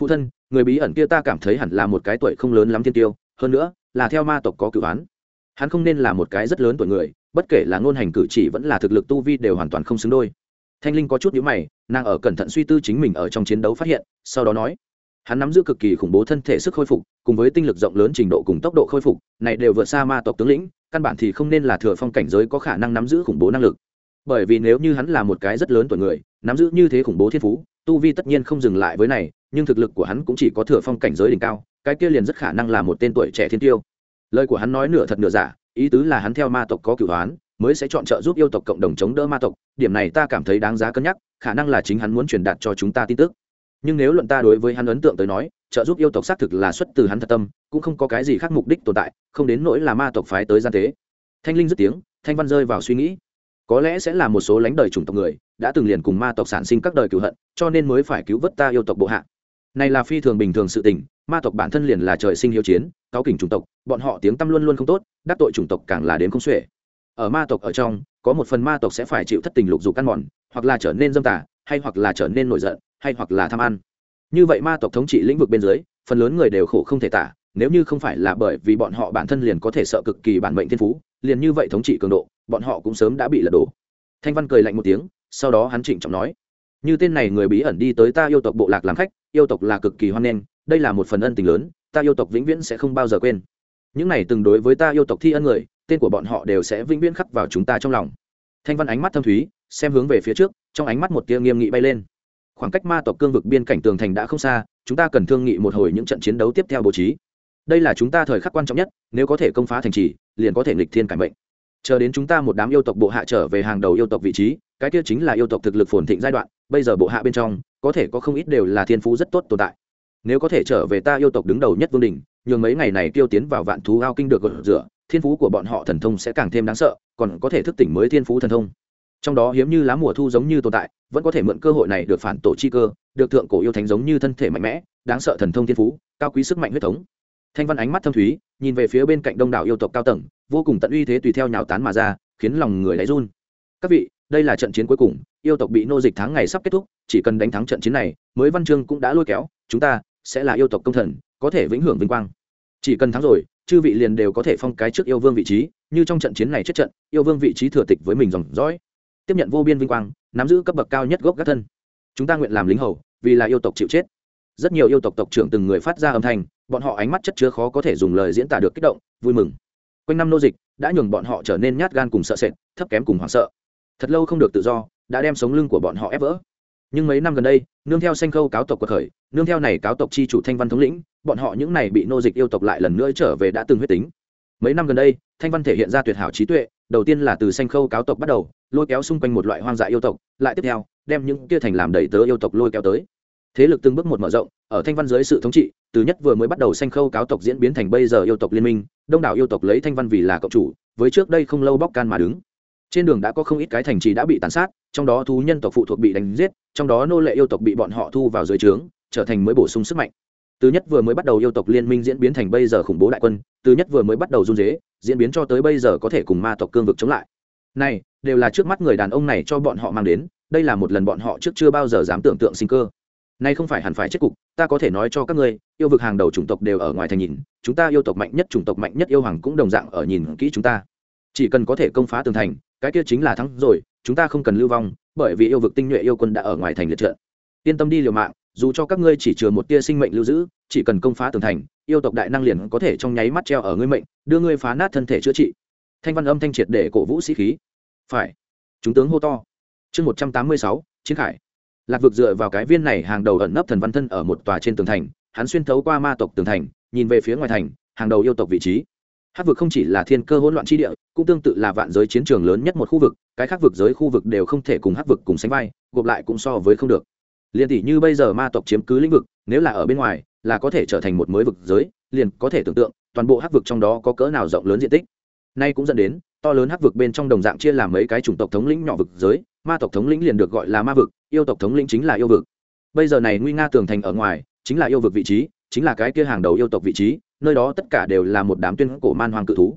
Phụ thân, người bí ẩn kia ta cảm thấy hẳn là một cái tuổi không lớn lắm thiên tiêu, hơn nữa, là theo ma tộc có cử án. Hắn không nên là một cái rất lớn tuổi người, bất kể là ngôn hành cử chỉ vẫn là thực lực tu vi đều hoàn toàn không xứng đôi. Thanh linh có chút nhữ mày, nàng ở cẩn thận suy tư chính mình ở trong chiến đấu phát hiện, sau đó nói hắn nắm giữ cực kỳ khủng bố thân thể sức khôi phục, cùng với tinh lực rộng lớn trình độ cùng tốc độ khôi phục, này đều vượt xa ma tộc tướng lĩnh, căn bản thì không nên là thừa phong cảnh giới có khả năng nắm giữ khủng bố năng lực. Bởi vì nếu như hắn là một cái rất lớn tuổi người, nắm giữ như thế khủng bố thiên phú, tu vi tất nhiên không dừng lại với này, nhưng thực lực của hắn cũng chỉ có thừa phong cảnh giới đỉnh cao, cái kia liền rất khả năng là một tên tuổi trẻ thiên tiêu. Lời của hắn nói nửa thật nửa giả, ý tứ là hắn theo ma tộc có cửu hoán mới sẽ chọn trợ giúp yêu tộc cộng đồng chống đỡ ma tộc, điểm này ta cảm thấy đáng giá cân nhắc, khả năng là chính hắn muốn truyền đạt cho chúng ta tin tức nhưng nếu luận ta đối với hắn ấn tượng tới nói, trợ giúp yêu tộc xác thực là xuất từ hắn thật tâm, cũng không có cái gì khác mục đích tồn tại, không đến nỗi là ma tộc phái tới gian tế. Thanh linh dứt tiếng, thanh văn rơi vào suy nghĩ. Có lẽ sẽ là một số lãnh đời chủng tộc người, đã từng liền cùng ma tộc sản sinh các đời cựu hận, cho nên mới phải cứu vớt ta yêu tộc bộ hạ. Này là phi thường bình thường sự tình, ma tộc bản thân liền là trời sinh hiếu chiến, cáo kỉnh chủng tộc, bọn họ tiếng tăm luôn luôn không tốt, đắc tội chủng tộc càng là đến không xuể. Ở ma tộc ở trong, có một phần ma tộc sẽ phải chịu thất tình lục dục ăn mòn, hoặc là trở nên dâm tà, hay hoặc là trở nên nổi giận hay hoặc là tham ăn. Như vậy ma tộc thống trị lĩnh vực bên dưới, phần lớn người đều khổ không thể tả, nếu như không phải là bởi vì bọn họ bản thân liền có thể sợ cực kỳ bản mệnh thiên phú, liền như vậy thống trị cường độ, bọn họ cũng sớm đã bị lật đổ. Thanh văn cười lạnh một tiếng, sau đó hắn trịnh trọng nói, như tên này người bí ẩn đi tới ta yêu tộc bộ lạc làm khách, yêu tộc là cực kỳ hoan nghênh, đây là một phần ân tình lớn, ta yêu tộc vĩnh viễn sẽ không bao giờ quên. Những này từng đối với ta yêu tộc thi ân người, tên của bọn họ đều sẽ vĩnh viễn khắc vào chúng ta trong lòng. Thanh văn ánh mắt thâm thúy, xem hướng về phía trước, trong ánh mắt một tia nghiêm nghị bay lên khoảng cách ma tộc cương vực biên cảnh tường thành đã không xa, chúng ta cần thương nghị một hồi những trận chiến đấu tiếp theo bố trí. Đây là chúng ta thời khắc quan trọng nhất, nếu có thể công phá thành trì, liền có thể nghịch thiên cải mệnh. Chờ đến chúng ta một đám yêu tộc bộ hạ trở về hàng đầu yêu tộc vị trí, cái kia chính là yêu tộc thực lực phồn thịnh giai đoạn, bây giờ bộ hạ bên trong, có thể có không ít đều là thiên phú rất tốt tồn tại. Nếu có thể trở về ta yêu tộc đứng đầu nhất vương đình nhường mấy ngày này tiêu tiến vào vạn thú ao kinh được gột rửa, thiên phú của bọn họ thần thông sẽ càng thêm đáng sợ, còn có thể thức tỉnh mới thiên phú thần thông. Trong đó hiếm như lá mùa thu giống như tồn tại vẫn có thể mượn cơ hội này được phản tổ chi cơ, được thượng cổ yêu thánh giống như thân thể mạnh mẽ, đáng sợ thần thông thiên phú, cao quý sức mạnh huyết thống. Thanh văn ánh mắt thâm thúy, nhìn về phía bên cạnh đông đảo yêu tộc cao tầng, vô cùng tận uy thế tùy theo nhào tán mà ra, khiến lòng người đáy run. Các vị, đây là trận chiến cuối cùng, yêu tộc bị nô dịch tháng ngày sắp kết thúc, chỉ cần đánh thắng trận chiến này, mới văn chương cũng đã lôi kéo, chúng ta sẽ là yêu tộc công thần, có thể vĩnh hưởng vinh quang. Chỉ cần thắng rồi, chư vị liền đều có thể phong cái trước yêu vương vị trí, như trong trận chiến này chết trận, yêu vương vị trí thừa tịch với mình dòng dõi tiếp nhận vô biên vinh quang, nắm giữ cấp bậc cao nhất gốc gác thân. Chúng ta nguyện làm lính hầu, vì là yêu tộc chịu chết. Rất nhiều yêu tộc tộc trưởng từng người phát ra âm thanh, bọn họ ánh mắt chất chứa khó có thể dùng lời diễn tả được kích động, vui mừng. Quanh năm nô dịch, đã nhường bọn họ trở nên nhát gan cùng sợ sệt, thấp kém cùng hoảng sợ. Thật lâu không được tự do, đã đem sống lưng của bọn họ ép vỡ. Nhưng mấy năm gần đây, nương theo xanh khâu cáo tộc của khởi, nương theo này cáo tộc chi chủ thanh văn thống lĩnh, bọn họ những này bị nô dịch yêu tộc lại lần nữa trở về đã từng huyết tính. Mấy năm gần đây, thanh văn thể hiện ra tuyệt hảo trí tuệ, đầu tiên là từ xanh khâu cáo tộc bắt đầu lôi kéo xung quanh một loại hoang dại yêu tộc, lại tiếp theo, đem những kia thành làm đầy tớ yêu tộc lôi kéo tới. Thế lực từng bước một mở rộng, ở thanh văn dưới sự thống trị, từ nhất vừa mới bắt đầu xanh khâu cáo tộc diễn biến thành bây giờ yêu tộc liên minh, đông đảo yêu tộc lấy thanh văn vì là cộng chủ, với trước đây không lâu bóc can mà đứng. Trên đường đã có không ít cái thành trì đã bị tàn sát, trong đó thú nhân tộc phụ thuộc bị đánh giết, trong đó nô lệ yêu tộc bị bọn họ thu vào dưới trướng, trở thành mới bổ sung sức mạnh. Từ nhất vừa mới bắt đầu yêu tộc liên minh diễn biến thành bây giờ khủng bố đại quân, từ nhất vừa mới bắt đầu run dế diễn biến cho tới bây giờ có thể cùng ma tộc cương vực chống lại này, đều là trước mắt người đàn ông này cho bọn họ mang đến, đây là một lần bọn họ trước chưa bao giờ dám tưởng tượng sinh cơ. Nay không phải hẳn phải chết cục, ta có thể nói cho các ngươi, yêu vực hàng đầu chủng tộc đều ở ngoài thành nhìn, chúng ta yêu tộc mạnh nhất chủng tộc mạnh nhất yêu hoàng cũng đồng dạng ở nhìn kỹ chúng ta. Chỉ cần có thể công phá tường thành, cái kia chính là thắng rồi, chúng ta không cần lưu vong, bởi vì yêu vực tinh nhuệ yêu quân đã ở ngoài thành liệt trận. Yên tâm đi liều mạng, dù cho các ngươi chỉ chừa một tia sinh mệnh lưu giữ, chỉ cần công phá tường thành, yêu tộc đại năng liền có thể trong nháy mắt treo ở ngươi mệnh, đưa ngươi phá nát thân thể chữa trị thanh văn âm thanh triệt để cổ vũ sĩ khí. Phải. Chúng tướng hô to. Chương một trăm tám mươi sáu, chiến khải. Lạc vực dựa vào cái viên này hàng đầu ẩn nấp thần văn thân ở một tòa trên tường thành, hắn xuyên thấu qua ma tộc tường thành, nhìn về phía ngoài thành, hàng đầu yêu tộc vị trí. Hát vực không chỉ là thiên cơ hỗn loạn tri địa, cũng tương tự là vạn giới chiến trường lớn nhất một khu vực, cái khác vực giới khu vực đều không thể cùng hát vực cùng sánh vai, gộp lại cũng so với không được. Liền tỷ như bây giờ ma tộc chiếm cứ lĩnh vực, nếu là ở bên ngoài, là có thể trở thành một mới vực giới, liền có thể tưởng tượng toàn bộ hát vực trong đó có cỡ nào rộng lớn diện tích nay cũng dẫn đến, to lớn hắc vực bên trong đồng dạng chia làm mấy cái chủng tộc thống lĩnh nhỏ vực giới, ma tộc thống lĩnh liền được gọi là ma vực, yêu tộc thống lĩnh chính là yêu vực. Bây giờ này nguy nga tường thành ở ngoài, chính là yêu vực vị trí, chính là cái kia hàng đầu yêu tộc vị trí, nơi đó tất cả đều là một đám tuyên cổ man hoang cự thú.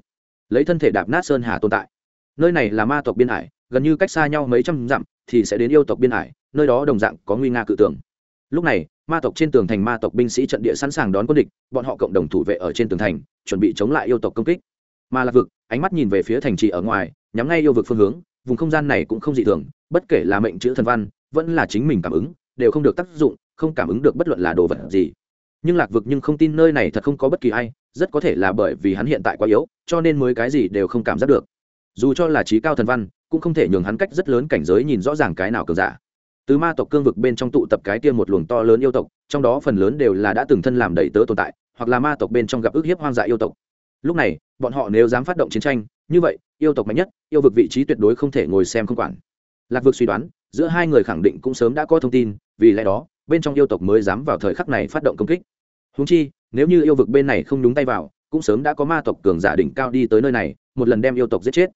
Lấy thân thể đạp nát sơn hà tồn tại. Nơi này là ma tộc biên hải, gần như cách xa nhau mấy trăm dặm thì sẽ đến yêu tộc biên hải, nơi đó đồng dạng có nguy nga cự tường. Lúc này, ma tộc trên tường thành ma tộc binh sĩ trận địa sẵn sàng đón quân địch, bọn họ cộng đồng thủ vệ ở trên tường thành, chuẩn bị chống lại yêu tộc công kích ma lạc vực, ánh mắt nhìn về phía thành trì ở ngoài, nhắm ngay yêu vực phương hướng, vùng không gian này cũng không dị thường, bất kể là mệnh chữ thần văn, vẫn là chính mình cảm ứng, đều không được tác dụng, không cảm ứng được bất luận là đồ vật gì. Nhưng lạc vực nhưng không tin nơi này thật không có bất kỳ ai, rất có thể là bởi vì hắn hiện tại quá yếu, cho nên mới cái gì đều không cảm giác được. Dù cho là trí cao thần văn, cũng không thể nhường hắn cách rất lớn cảnh giới nhìn rõ ràng cái nào cường giả. Từ ma tộc cương vực bên trong tụ tập cái tiên một luồng to lớn yêu tộc, trong đó phần lớn đều là đã từng thân làm đầy tớ tồn tại, hoặc là ma tộc bên trong gặp ức hiếp hoang dại yêu tộc lúc này, bọn họ nếu dám phát động chiến tranh, như vậy, yêu tộc mạnh nhất, yêu vực vị trí tuyệt đối không thể ngồi xem không quản. Lạc vực suy đoán, giữa hai người khẳng định cũng sớm đã có thông tin, vì lẽ đó, bên trong yêu tộc mới dám vào thời khắc này phát động công kích. Húng chi, nếu như yêu vực bên này không đúng tay vào, cũng sớm đã có ma tộc cường giả đỉnh cao đi tới nơi này, một lần đem yêu tộc giết chết.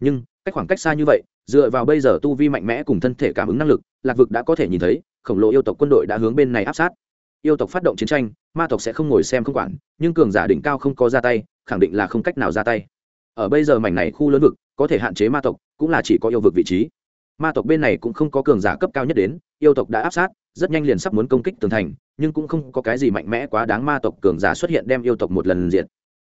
Nhưng, cách khoảng cách xa như vậy, dựa vào bây giờ tu vi mạnh mẽ cùng thân thể cảm ứng năng lực, lạc vực đã có thể nhìn thấy, khổng lồ yêu tộc quân đội đã hướng bên này áp sát. Yêu tộc phát động chiến tranh ma tộc sẽ không ngồi xem không quản, nhưng cường giả đỉnh cao không có ra tay, khẳng định là không cách nào ra tay. Ở bây giờ mảnh này khu lớn vực, có thể hạn chế ma tộc, cũng là chỉ có yêu vực vị trí. Ma tộc bên này cũng không có cường giả cấp cao nhất đến, yêu tộc đã áp sát, rất nhanh liền sắp muốn công kích tường thành, nhưng cũng không có cái gì mạnh mẽ quá đáng ma tộc cường giả xuất hiện đem yêu tộc một lần diện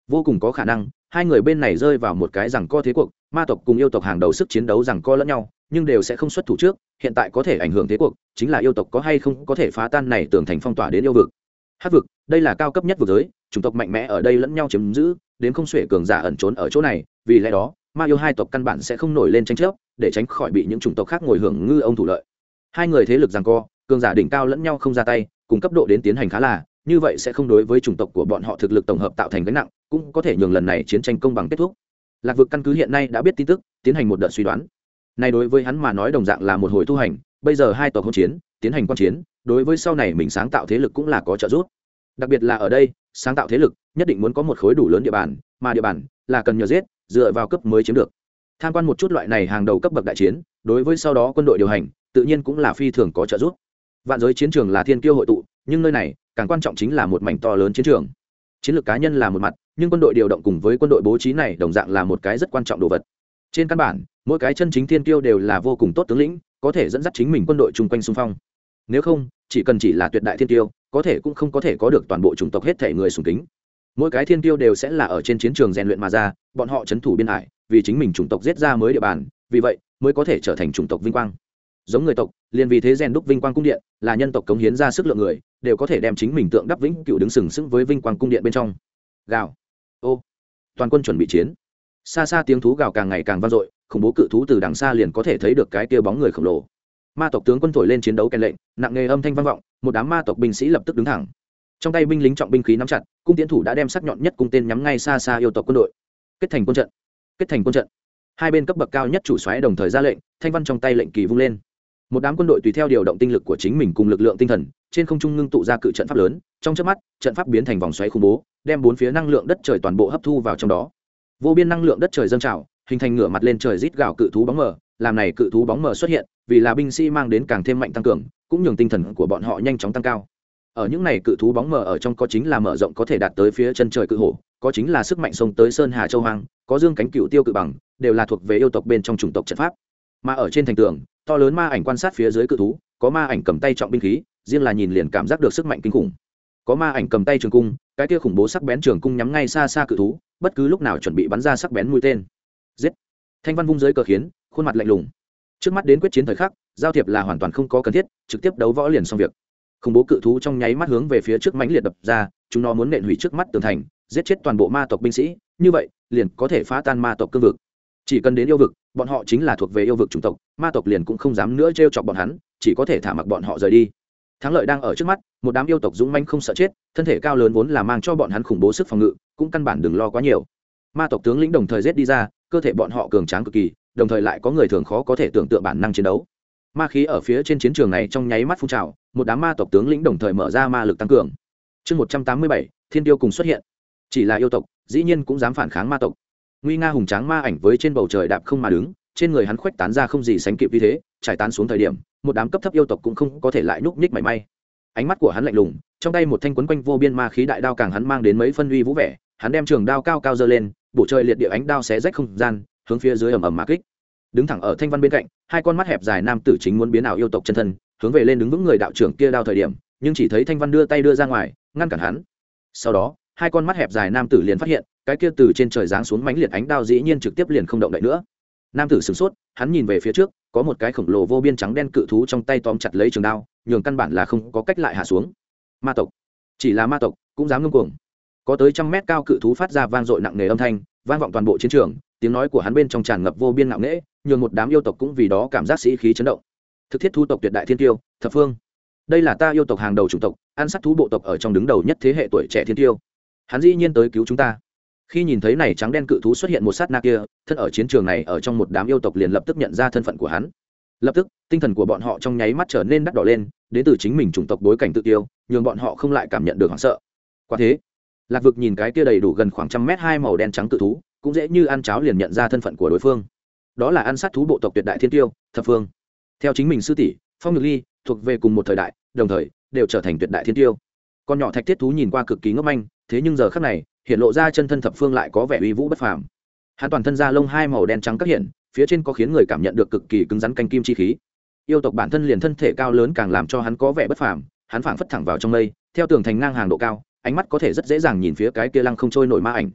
vô cùng có khả năng, hai người bên này rơi vào một cái rằng co thế cuộc, ma tộc cùng yêu tộc hàng đầu sức chiến đấu rằng co lẫn nhau, nhưng đều sẽ không xuất thủ trước, hiện tại có thể ảnh hưởng thế cuộc, chính là yêu tộc có hay không có thể phá tan này tường thành phong tỏa đến yêu vực hát vực, đây là cao cấp nhất vực giới, chủng tộc mạnh mẽ ở đây lẫn nhau chiếm giữ, đến không xuể cường giả ẩn trốn ở chỗ này, vì lẽ đó, ma yêu hai tộc căn bản sẽ không nổi lên tranh chấp, để tránh khỏi bị những chủng tộc khác ngồi hưởng ngư ông thủ lợi. Hai người thế lực rằng co, cường giả đỉnh cao lẫn nhau không ra tay, cùng cấp độ đến tiến hành khá là, như vậy sẽ không đối với chủng tộc của bọn họ thực lực tổng hợp tạo thành gánh nặng, cũng có thể nhường lần này chiến tranh công bằng kết thúc. Lạc vực căn cứ hiện nay đã biết tin tức, tiến hành một đợt suy đoán. Này đối với hắn mà nói đồng dạng là một hồi tu hành bây giờ hai tộc hỗn chiến, tiến hành quan chiến, đối với sau này mình sáng tạo thế lực cũng là có trợ giúp. Đặc biệt là ở đây, sáng tạo thế lực nhất định muốn có một khối đủ lớn địa bàn, mà địa bàn là cần nhờ giết, dựa vào cấp mới chiếm được. Tham quan một chút loại này hàng đầu cấp bậc đại chiến, đối với sau đó quân đội điều hành, tự nhiên cũng là phi thường có trợ giúp. Vạn giới chiến trường là thiên kiêu hội tụ, nhưng nơi này, càng quan trọng chính là một mảnh to lớn chiến trường. Chiến lược cá nhân là một mặt, nhưng quân đội điều động cùng với quân đội bố trí này đồng dạng là một cái rất quan trọng đồ vật. Trên căn bản, mỗi cái chân chính thiên kiêu đều là vô cùng tốt tướng lĩnh có thể dẫn dắt chính mình quân đội chung quanh xung phong. Nếu không, chỉ cần chỉ là tuyệt đại thiên tiêu, có thể cũng không có thể có được toàn bộ chủng tộc hết thể người sùng kính. Mỗi cái thiên tiêu đều sẽ là ở trên chiến trường rèn luyện mà ra, bọn họ c h ấ n thủ biên hải, vì chính mình chủng tộc giết ra mới địa bàn, vì vậy mới có thể trở thành chủng tộc vinh quang. Giống người tộc, liền vì thế rèn đúc vinh quang cung điện, là nhân tộc cống hiến ra sức lượng người, đều có thể đem chính mình tượng đắp vĩnh cựu đứng sừng sững với vinh quang cung điện bên trong. Gào. Ô. Toàn quân chuẩn bị chiến. Xa xa tiếng thú gào càng ngày càng vang dội khủng bố cự thú từ đằng xa liền có thể thấy được cái kia bóng người khổng lồ. Ma tộc tướng quân thổi lên chiến đấu kèn lệnh, nặng nghề âm thanh vang vọng, một đám ma tộc binh sĩ lập tức đứng thẳng. Trong tay binh lính trọng binh khí nắm chặt, cung tiến thủ đã đem sắc nhọn nhất cung tên nhắm ngay xa xa yêu tộc quân đội. Kết thành quân trận. Kết thành quân trận. Hai bên cấp bậc cao nhất chủ xoáy đồng thời ra lệnh, thanh văn trong tay lệnh kỳ vung lên. Một đám quân đội tùy theo điều động tinh lực của chính mình cùng lực lượng tinh thần, trên không trung ngưng tụ ra cự trận pháp lớn, trong chớp mắt, trận pháp biến thành vòng xoáy khủng bố, đem bốn phía năng lượng đất trời toàn bộ hấp thu vào trong đó. Vô biên năng lượng đất trời dâng trào hình thành ngửa mặt lên trời rít gào cự thú bóng mờ, làm này cự thú bóng mờ xuất hiện, vì là binh sĩ mang đến càng thêm mạnh tăng cường, cũng nhường tinh thần của bọn họ nhanh chóng tăng cao. Ở những này cự thú bóng mờ ở trong có chính là mở rộng có thể đạt tới phía chân trời cự hổ, có chính là sức mạnh sông tới sơn hà châu hoang, có dương cánh cựu tiêu cự bằng, đều là thuộc về yêu tộc bên trong chủng tộc trận pháp. Mà ở trên thành tường, to lớn ma ảnh quan sát phía dưới cự thú, có ma ảnh cầm tay trọng binh khí, riêng là nhìn liền cảm giác được sức mạnh kinh khủng. Có ma ảnh cầm tay trường cung, cái kia khủng bố sắc bén trường cung nhắm ngay xa xa cự thú, bất cứ lúc nào chuẩn bị bắn ra sắc bén mũi tên giết. Thanh văn vung dưới cờ khiến, khuôn mặt lạnh lùng. Trước mắt đến quyết chiến thời khắc, giao thiệp là hoàn toàn không có cần thiết, trực tiếp đấu võ liền xong việc. Khủng bố cự thú trong nháy mắt hướng về phía trước mãnh liệt đập ra, chúng nó muốn nện hủy trước mắt tường thành, giết chết toàn bộ ma tộc binh sĩ, như vậy, liền có thể phá tan ma tộc cương vực. Chỉ cần đến yêu vực, bọn họ chính là thuộc về yêu vực chủng tộc, ma tộc liền cũng không dám nữa t r e o chọc bọn hắn, chỉ có thể thả mặc bọn họ rời đi. Thắng lợi đang ở trước mắt, một đám yêu tộc dũng manh không sợ chết, thân thể cao lớn vốn là mang cho bọn hắn khủng bố sức phòng ngự, cũng căn bản đừng lo quá nhiều. Ma tộc tướng lĩnh đồng thời giết đi ra cơ thể bọn họ cường tráng cực kỳ, đồng thời lại có người thường khó có thể tưởng tượng bản năng chiến đấu. Ma khí ở phía trên chiến trường này trong nháy mắt phun trào, một đám ma tộc tướng lĩnh đồng thời mở ra ma lực tăng cường. Chương một trăm tám mươi bảy, thiên tiêu cùng xuất hiện. Chỉ là yêu tộc, dĩ nhiên cũng dám phản kháng ma tộc. Nguy nga hùng tráng ma ảnh với trên bầu trời đạp không mà đứng, trên người hắn khuếch tán ra không gì sánh kịp như thế, trải tán xuống thời điểm, một đám cấp thấp yêu tộc cũng không có thể lại núp nhích mảy may. Ánh mắt của hắn lạnh lùng, trong tay một thanh quấn quanh vô biên ma khí đại đao càng hắn mang đến mấy phân uy vũ vẻ, hắn đem trường đao cao cao dơ lên bổ trời liệt địa ánh đao xé rách không gian, hướng phía dưới ầm ầm mà kích. Đứng thẳng ở thanh văn bên cạnh, hai con mắt hẹp dài nam tử chính muốn biến ảo yêu tộc chân thân, hướng về lên đứng vững người đạo trưởng kia đao thời điểm, nhưng chỉ thấy thanh văn đưa tay đưa ra ngoài, ngăn cản hắn. Sau đó, hai con mắt hẹp dài nam tử liền phát hiện, cái kia từ trên trời giáng xuống mánh liệt ánh đao dĩ nhiên trực tiếp liền không động đậy nữa. Nam tử sửng sốt, hắn nhìn về phía trước, có một cái khổng lồ vô biên trắng đen cự thú trong tay tóm chặt lấy trường đao, nhường căn bản là không có cách lại hạ xuống. Ma tộc. Chỉ là ma tộc, cũng dám ngưng cuồng có tới trăm mét cao cự thú phát ra vang dội nặng nề âm thanh, vang vọng toàn bộ chiến trường, tiếng nói của hắn bên trong tràn ngập vô biên ngạo nghễ, nhường một đám yêu tộc cũng vì đó cảm giác sĩ khí chấn động. Thực thiết thu tộc tuyệt đại thiên tiêu, thập phương. Đây là ta yêu tộc hàng đầu chủng tộc, ăn sát thú bộ tộc ở trong đứng đầu nhất thế hệ tuổi trẻ thiên tiêu. Hắn dĩ nhiên tới cứu chúng ta. Khi nhìn thấy này trắng đen cự thú xuất hiện một sát na kia, thân ở chiến trường này ở trong một đám yêu tộc liền lập tức nhận ra thân phận của hắn. Lập tức, tinh thần của bọn họ trong nháy mắt trở nên đắt đỏ lên, đến từ chính mình chủng tộc bối cảnh tự tiêu, nhường bọn họ không lại cảm nhận được hoảng sợ. Quả thế lạc vực nhìn cái kia đầy đủ gần khoảng trăm mét hai màu đen trắng tự thú, cũng dễ như ăn cháo liền nhận ra thân phận của đối phương. Đó là ăn sát thú bộ tộc tuyệt đại thiên tiêu, thập phương. Theo chính mình sư tỷ, phong nhược ly, thuộc về cùng một thời đại, đồng thời, đều trở thành tuyệt đại thiên tiêu. Con nhỏ thạch thiết thú nhìn qua cực kỳ ngốc manh, thế nhưng giờ khắc này, hiện lộ ra chân thân thập phương lại có vẻ uy vũ bất phàm. Hắn toàn thân da lông hai màu đen trắng các hiện, phía trên có khiến người cảm nhận được cực kỳ cứng rắn canh kim chi khí. Yêu tộc bản thân liền thân thể cao lớn càng làm cho hắn có vẻ bất phàm, hắn phảng phất thẳng vào trong mây, theo tường thành ngang hàng độ cao ánh mắt có thể rất dễ dàng nhìn phía cái kia lăng không trôi nổi ma ảnh.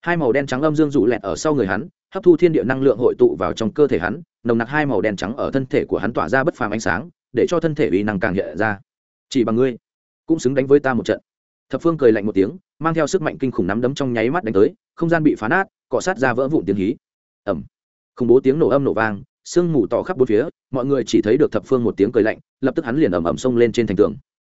Hai màu đen trắng âm dương rụ lẹt ở sau người hắn, hấp thu thiên địa năng lượng hội tụ vào trong cơ thể hắn, nồng nặc hai màu đen trắng ở thân thể của hắn tỏa ra bất phàm ánh sáng, để cho thân thể uy năng càng hiện ra. Chỉ bằng ngươi, cũng xứng đánh với ta một trận. Thập phương cười lạnh một tiếng, mang theo sức mạnh kinh khủng nắm đấm trong nháy mắt đánh tới, không gian bị phá nát, cọ sát ra vỡ vụn tiếng hí. Ẩm khủng bố tiếng nổ âm nổ vang, sương mù tỏ khắp bốn phía, mọi người chỉ thấy được thập phương một tiếng cười lạnh, lập tức hắn liền ầm ầm xông lên trên thành tường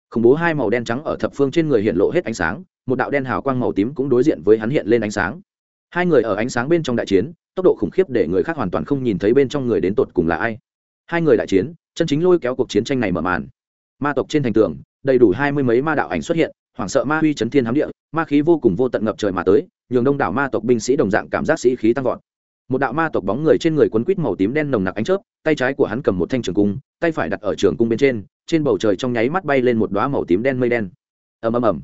khủng bố hai màu đen trắng ở thập phương trên người hiện lộ hết ánh sáng, một đạo đen hào quang màu tím cũng đối diện với hắn hiện lên ánh sáng. Hai người ở ánh sáng bên trong đại chiến, tốc độ khủng khiếp để người khác hoàn toàn không nhìn thấy bên trong người đến tột cùng là ai. Hai người đại chiến, chân chính lôi kéo cuộc chiến tranh này mở màn. Ma tộc trên thành tường, đầy đủ hai mươi mấy ma đạo ảnh xuất hiện, hoảng sợ ma huy chấn thiên hám địa, ma khí vô cùng vô tận ngập trời mà tới, nhường đông đảo ma tộc binh sĩ đồng dạng cảm giác sĩ khí tăng vọt. Một đạo ma tộc bóng người trên người quấn quít màu tím đen nồng nặc ánh chớp, tay trái của hắn cầm một thanh trường cung, tay phải đặt ở trường cung bên trên trên bầu trời trong nháy mắt bay lên một đoá màu tím đen mây đen. Ầm ầm ầm.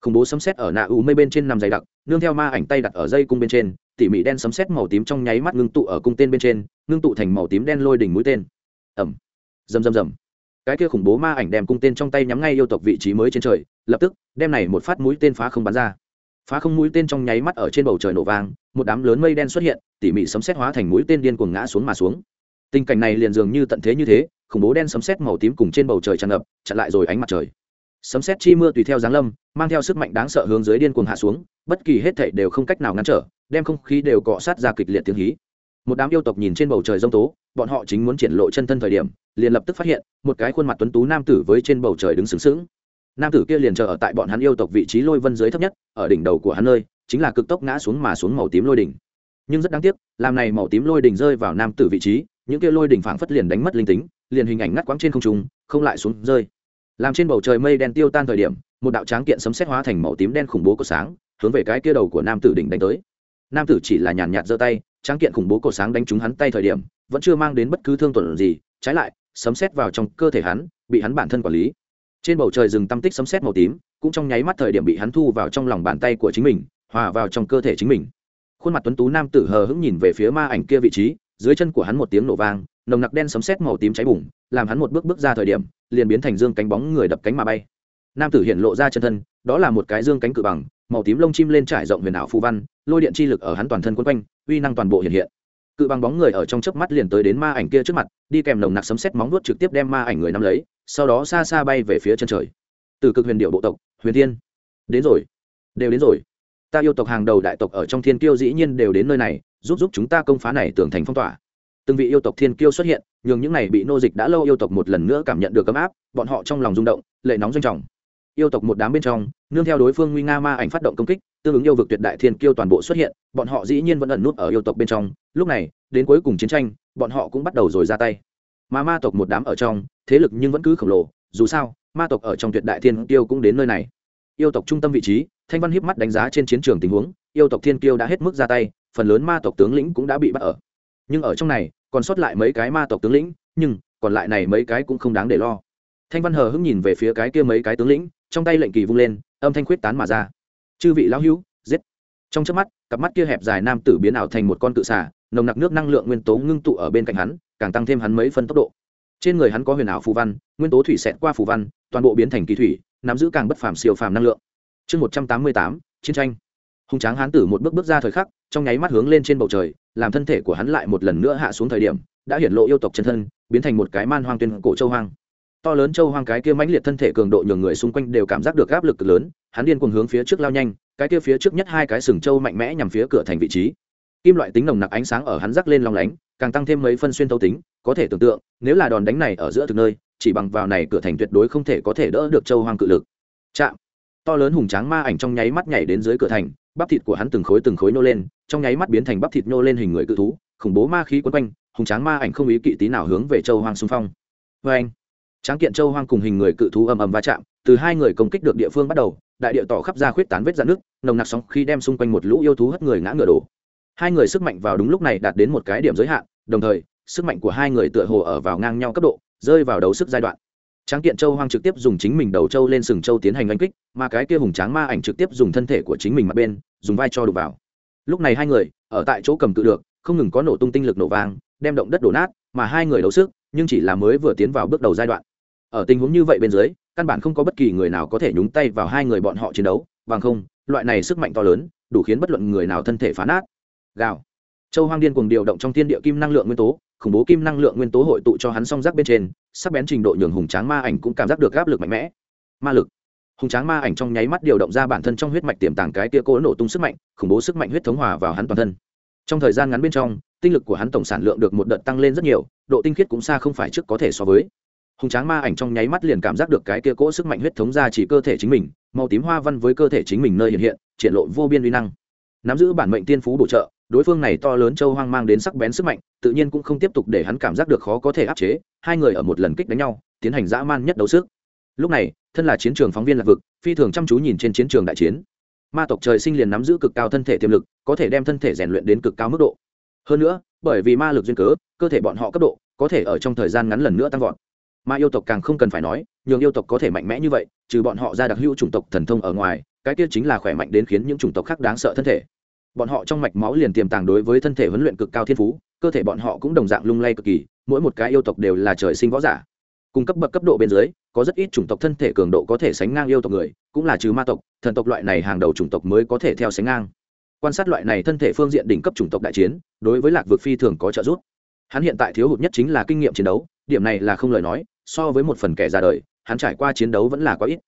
Khủng bố sấm sét ở nạ ù mây bên trên nằm dày đặc, nương theo ma ảnh tay đặt ở dây cung bên trên, tỉ mỉ đen sấm sét màu tím trong nháy mắt ngưng tụ ở cung tên bên trên, ngưng tụ thành màu tím đen lôi đỉnh mũi tên. Ầm. Rầm rầm rầm. Cái kia khủng bố ma ảnh đem cung tên trong tay nhắm ngay yêu tộc vị trí mới trên trời, lập tức, đem này một phát mũi tên phá không bắn ra. Phá không mũi tên trong nháy mắt ở trên bầu trời nổ vang, một đám lớn mây đen xuất hiện, tỉ mỉ sấm xét hóa thành mũi tên điên cuồng ngã xuống mà xuống. Tình cảnh này liền dường như tận thế như thế khủng bố đen sấm sét màu tím cùng trên bầu trời tràn ngập, chặn lại rồi ánh mặt trời. Sấm sét chi mưa tùy theo giáng lâm, mang theo sức mạnh đáng sợ hướng dưới điên cuồng hạ xuống, bất kỳ hết thảy đều không cách nào ngăn trở, đem không khí đều cọ sát ra kịch liệt tiếng hí. Một đám yêu tộc nhìn trên bầu trời rông tố, bọn họ chính muốn triển lộ chân thân thời điểm, liền lập tức phát hiện, một cái khuôn mặt tuấn tú nam tử với trên bầu trời đứng sướng sướng nam tử kia liền chờ ở tại bọn hắn yêu tộc vị trí lôi vân dưới thấp nhất, ở đỉnh đầu của hắn nơi, chính là cực tốc ngã xuống mà xuống màu tím lôi đỉnh. Nhưng rất đáng tiếc, làm này màu tím lôi đỉnh rơi vào nam tử vị trí những kia lôi đỉnh phảng phất liền đánh mất linh tính, liền hình ảnh ngắt quãng trên không trung, không lại xuống rơi. Làm trên bầu trời mây đen tiêu tan thời điểm, một đạo tráng kiện sấm xét hóa thành màu tím đen khủng bố của sáng, hướng về cái kia đầu của nam tử đỉnh đánh tới. Nam tử chỉ là nhàn nhạt giơ tay, tráng kiện khủng bố cổ sáng đánh trúng hắn tay thời điểm, vẫn chưa mang đến bất cứ thương tổn gì, trái lại, sấm xét vào trong cơ thể hắn, bị hắn bản thân quản lý. Trên bầu trời rừng tâm tích sấm xét màu tím, cũng trong nháy mắt thời điểm bị hắn thu vào trong lòng bàn tay của chính mình, hòa vào trong cơ thể chính mình. Khuôn mặt tuấn tú nam tử hờ hững nhìn về phía ma ảnh kia vị trí dưới chân của hắn một tiếng nổ vang, nồng nặc đen sấm sét màu tím cháy bùng, làm hắn một bước bước ra thời điểm, liền biến thành dương cánh bóng người đập cánh mà bay. Nam tử hiện lộ ra chân thân, đó là một cái dương cánh cự bằng, màu tím lông chim lên trải rộng huyền ảo phù văn, lôi điện chi lực ở hắn toàn thân quấn quanh, uy năng toàn bộ hiện hiện. Cự bằng bóng người ở trong chớp mắt liền tới đến ma ảnh kia trước mặt, đi kèm nồng nặc sấm sét móng nuốt trực tiếp đem ma ảnh người nắm lấy, sau đó xa xa bay về phía chân trời. Từ cực huyền điệu bộ tộc, huyền thiên. Đến rồi. Đều đến rồi. Ta yêu tộc hàng đầu đại tộc ở trong thiên kiêu dĩ nhiên đều đến nơi này giúp giúp chúng ta công phá này tưởng thành phong tỏa. Từng vị yêu tộc thiên kiêu xuất hiện, nhường những này bị nô dịch đã lâu yêu tộc một lần nữa cảm nhận được ấm áp, bọn họ trong lòng rung động, lệ nóng doanh trọng. Yêu tộc một đám bên trong, nương theo đối phương nguy nga ma ảnh phát động công kích, tương ứng yêu vực tuyệt đại thiên kiêu toàn bộ xuất hiện, bọn họ dĩ nhiên vẫn ẩn nút ở yêu tộc bên trong. Lúc này, đến cuối cùng chiến tranh, bọn họ cũng bắt đầu rồi ra tay. Mà ma tộc một đám ở trong, thế lực nhưng vẫn cứ khổng lồ, dù sao, ma tộc ở trong tuyệt đại thiên kiêu cũng đến nơi này. Yêu tộc trung tâm vị trí, thanh văn hiếp mắt đánh giá trên chiến trường tình huống, yêu tộc thiên kiêu đã hết mức ra tay phần lớn ma tộc tướng lĩnh cũng đã bị bắt ở. Nhưng ở trong này, còn sót lại mấy cái ma tộc tướng lĩnh, nhưng còn lại này mấy cái cũng không đáng để lo. Thanh văn hờ hững nhìn về phía cái kia mấy cái tướng lĩnh, trong tay lệnh kỳ vung lên, âm thanh khuyết tán mà ra. Chư vị lão hữu, giết! Trong trước mắt, cặp mắt kia hẹp dài nam tử biến ảo thành một con cự xà, nồng nặc nước năng lượng nguyên tố ngưng tụ ở bên cạnh hắn, càng tăng thêm hắn mấy phân tốc độ. Trên người hắn có huyền ảo phù văn, nguyên tố thủy xẹt qua phù văn, toàn bộ biến thành kỳ thủy, nắm giữ càng bất phàm siêu phàm năng lượng. Chương một trăm tám mươi tám, chiến tranh hùng tráng hán tử một bước bước ra thời khắc, trong nháy mắt hướng lên trên bầu trời, làm thân thể của hắn lại một lần nữa hạ xuống thời điểm, đã hiển lộ yêu tộc chân thân, biến thành một cái man hoang tuyên cổ châu hoang. To lớn châu hoang cái kia mãnh liệt thân thể cường độ nhường người xung quanh đều cảm giác được áp lực cực lớn, hắn điên cuồng hướng phía trước lao nhanh, cái kia phía trước nhất hai cái sừng châu mạnh mẽ nhằm phía cửa thành vị trí. Kim loại tính nồng nặc ánh sáng ở hắn rắc lên long lánh, càng tăng thêm mấy phân xuyên thấu tính, có thể tưởng tượng, nếu là đòn đánh này ở giữa thực nơi, chỉ bằng vào này cửa thành tuyệt đối không thể có thể đỡ được châu hoang cự lực. Chạm! To lớn hùng tráng ma ảnh trong nháy mắt nhảy đến dưới cửa thành bắp thịt của hắn từng khối từng khối nô lên, trong nháy mắt biến thành bắp thịt nô lên hình người cự thú, khủng bố ma khí quấn quanh, hùng tráng ma ảnh không ý kỵ tí nào hướng về châu hoang xung phong. Vê anh, tráng kiện châu hoang cùng hình người cự thú ầm ầm va chạm, từ hai người công kích được địa phương bắt đầu, đại địa tỏ khắp ra khuyết tán vết dạn nước nồng nặc sóng khi đem xung quanh một lũ yêu thú hất người ngã ngựa đổ. Hai người sức mạnh vào đúng lúc này đạt đến một cái điểm giới hạn, đồng thời, sức mạnh của hai người tựa hồ ở vào ngang nhau cấp độ, rơi vào đấu sức giai đoạn tráng kiện châu hoang trực tiếp dùng chính mình đầu châu lên sừng châu tiến hành đánh kích, mà cái kia hùng tráng ma ảnh trực tiếp dùng thân thể của chính mình mặt bên, dùng vai cho đục vào. Lúc này hai người, ở tại chỗ cầm cự được, không ngừng có nổ tung tinh lực nổ vang, đem động đất đổ nát, mà hai người đấu sức, nhưng chỉ là mới vừa tiến vào bước đầu giai đoạn. Ở tình huống như vậy bên dưới, căn bản không có bất kỳ người nào có thể nhúng tay vào hai người bọn họ chiến đấu, bằng không, loại này sức mạnh to lớn, đủ khiến bất luận người nào thân thể phá nát. Gào. Châu hoang điên cùng điều động trong thiên địa kim năng lượng nguyên tố, khủng bố kim năng lượng nguyên tố hội tụ cho hắn song giác bên trên sắc bén trình độ nhường hùng tráng ma ảnh cũng cảm giác được áp lực mạnh mẽ. Ma lực. Hùng tráng ma ảnh trong nháy mắt điều động ra bản thân trong huyết mạch tiềm tàng cái kia cố nổ tung sức mạnh, khủng bố sức mạnh huyết thống hòa vào hắn toàn thân. Trong thời gian ngắn bên trong, tinh lực của hắn tổng sản lượng được một đợt tăng lên rất nhiều, độ tinh khiết cũng xa không phải trước có thể so với. Hùng tráng ma ảnh trong nháy mắt liền cảm giác được cái kia cỗ sức mạnh huyết thống ra chỉ cơ thể chính mình, màu tím hoa văn với cơ thể chính mình nơi hiện hiện, triển lộ vô biên uy năng. Nắm giữ bản mệnh tiên phú bổ trợ, đối phương này to lớn châu hoang mang đến sắc bén sức mạnh, tự nhiên cũng không tiếp tục để hắn cảm giác được khó có thể áp chế hai người ở một lần kích đánh nhau, tiến hành dã man nhất đấu sức. Lúc này, thân là chiến trường phóng viên lạc vực, phi thường chăm chú nhìn trên chiến trường đại chiến. Ma tộc trời sinh liền nắm giữ cực cao thân thể tiềm lực, có thể đem thân thể rèn luyện đến cực cao mức độ. Hơn nữa, bởi vì ma lực duyên cớ, cơ thể bọn họ cấp độ, có thể ở trong thời gian ngắn lần nữa tăng vọt. Ma yêu tộc càng không cần phải nói, nhường yêu tộc có thể mạnh mẽ như vậy, trừ bọn họ ra đặc hữu chủng tộc thần thông ở ngoài, cái kia chính là khỏe mạnh đến khiến những chủng tộc khác đáng sợ thân thể. Bọn họ trong mạch máu liền tiềm tàng đối với thân thể huấn luyện cực cao thiên phú, cơ thể bọn họ cũng đồng dạng lung lay cực kỳ mỗi một cái yêu tộc đều là trời sinh võ giả. Cung cấp bậc cấp độ bên dưới, có rất ít chủng tộc thân thể cường độ có thể sánh ngang yêu tộc người, cũng là trừ ma tộc, thần tộc loại này hàng đầu chủng tộc mới có thể theo sánh ngang. Quan sát loại này thân thể phương diện đỉnh cấp chủng tộc đại chiến, đối với lạc vực phi thường có trợ giúp. Hắn hiện tại thiếu hụt nhất chính là kinh nghiệm chiến đấu, điểm này là không lời nói, so với một phần kẻ ra đời, hắn trải qua chiến đấu vẫn là quá ít.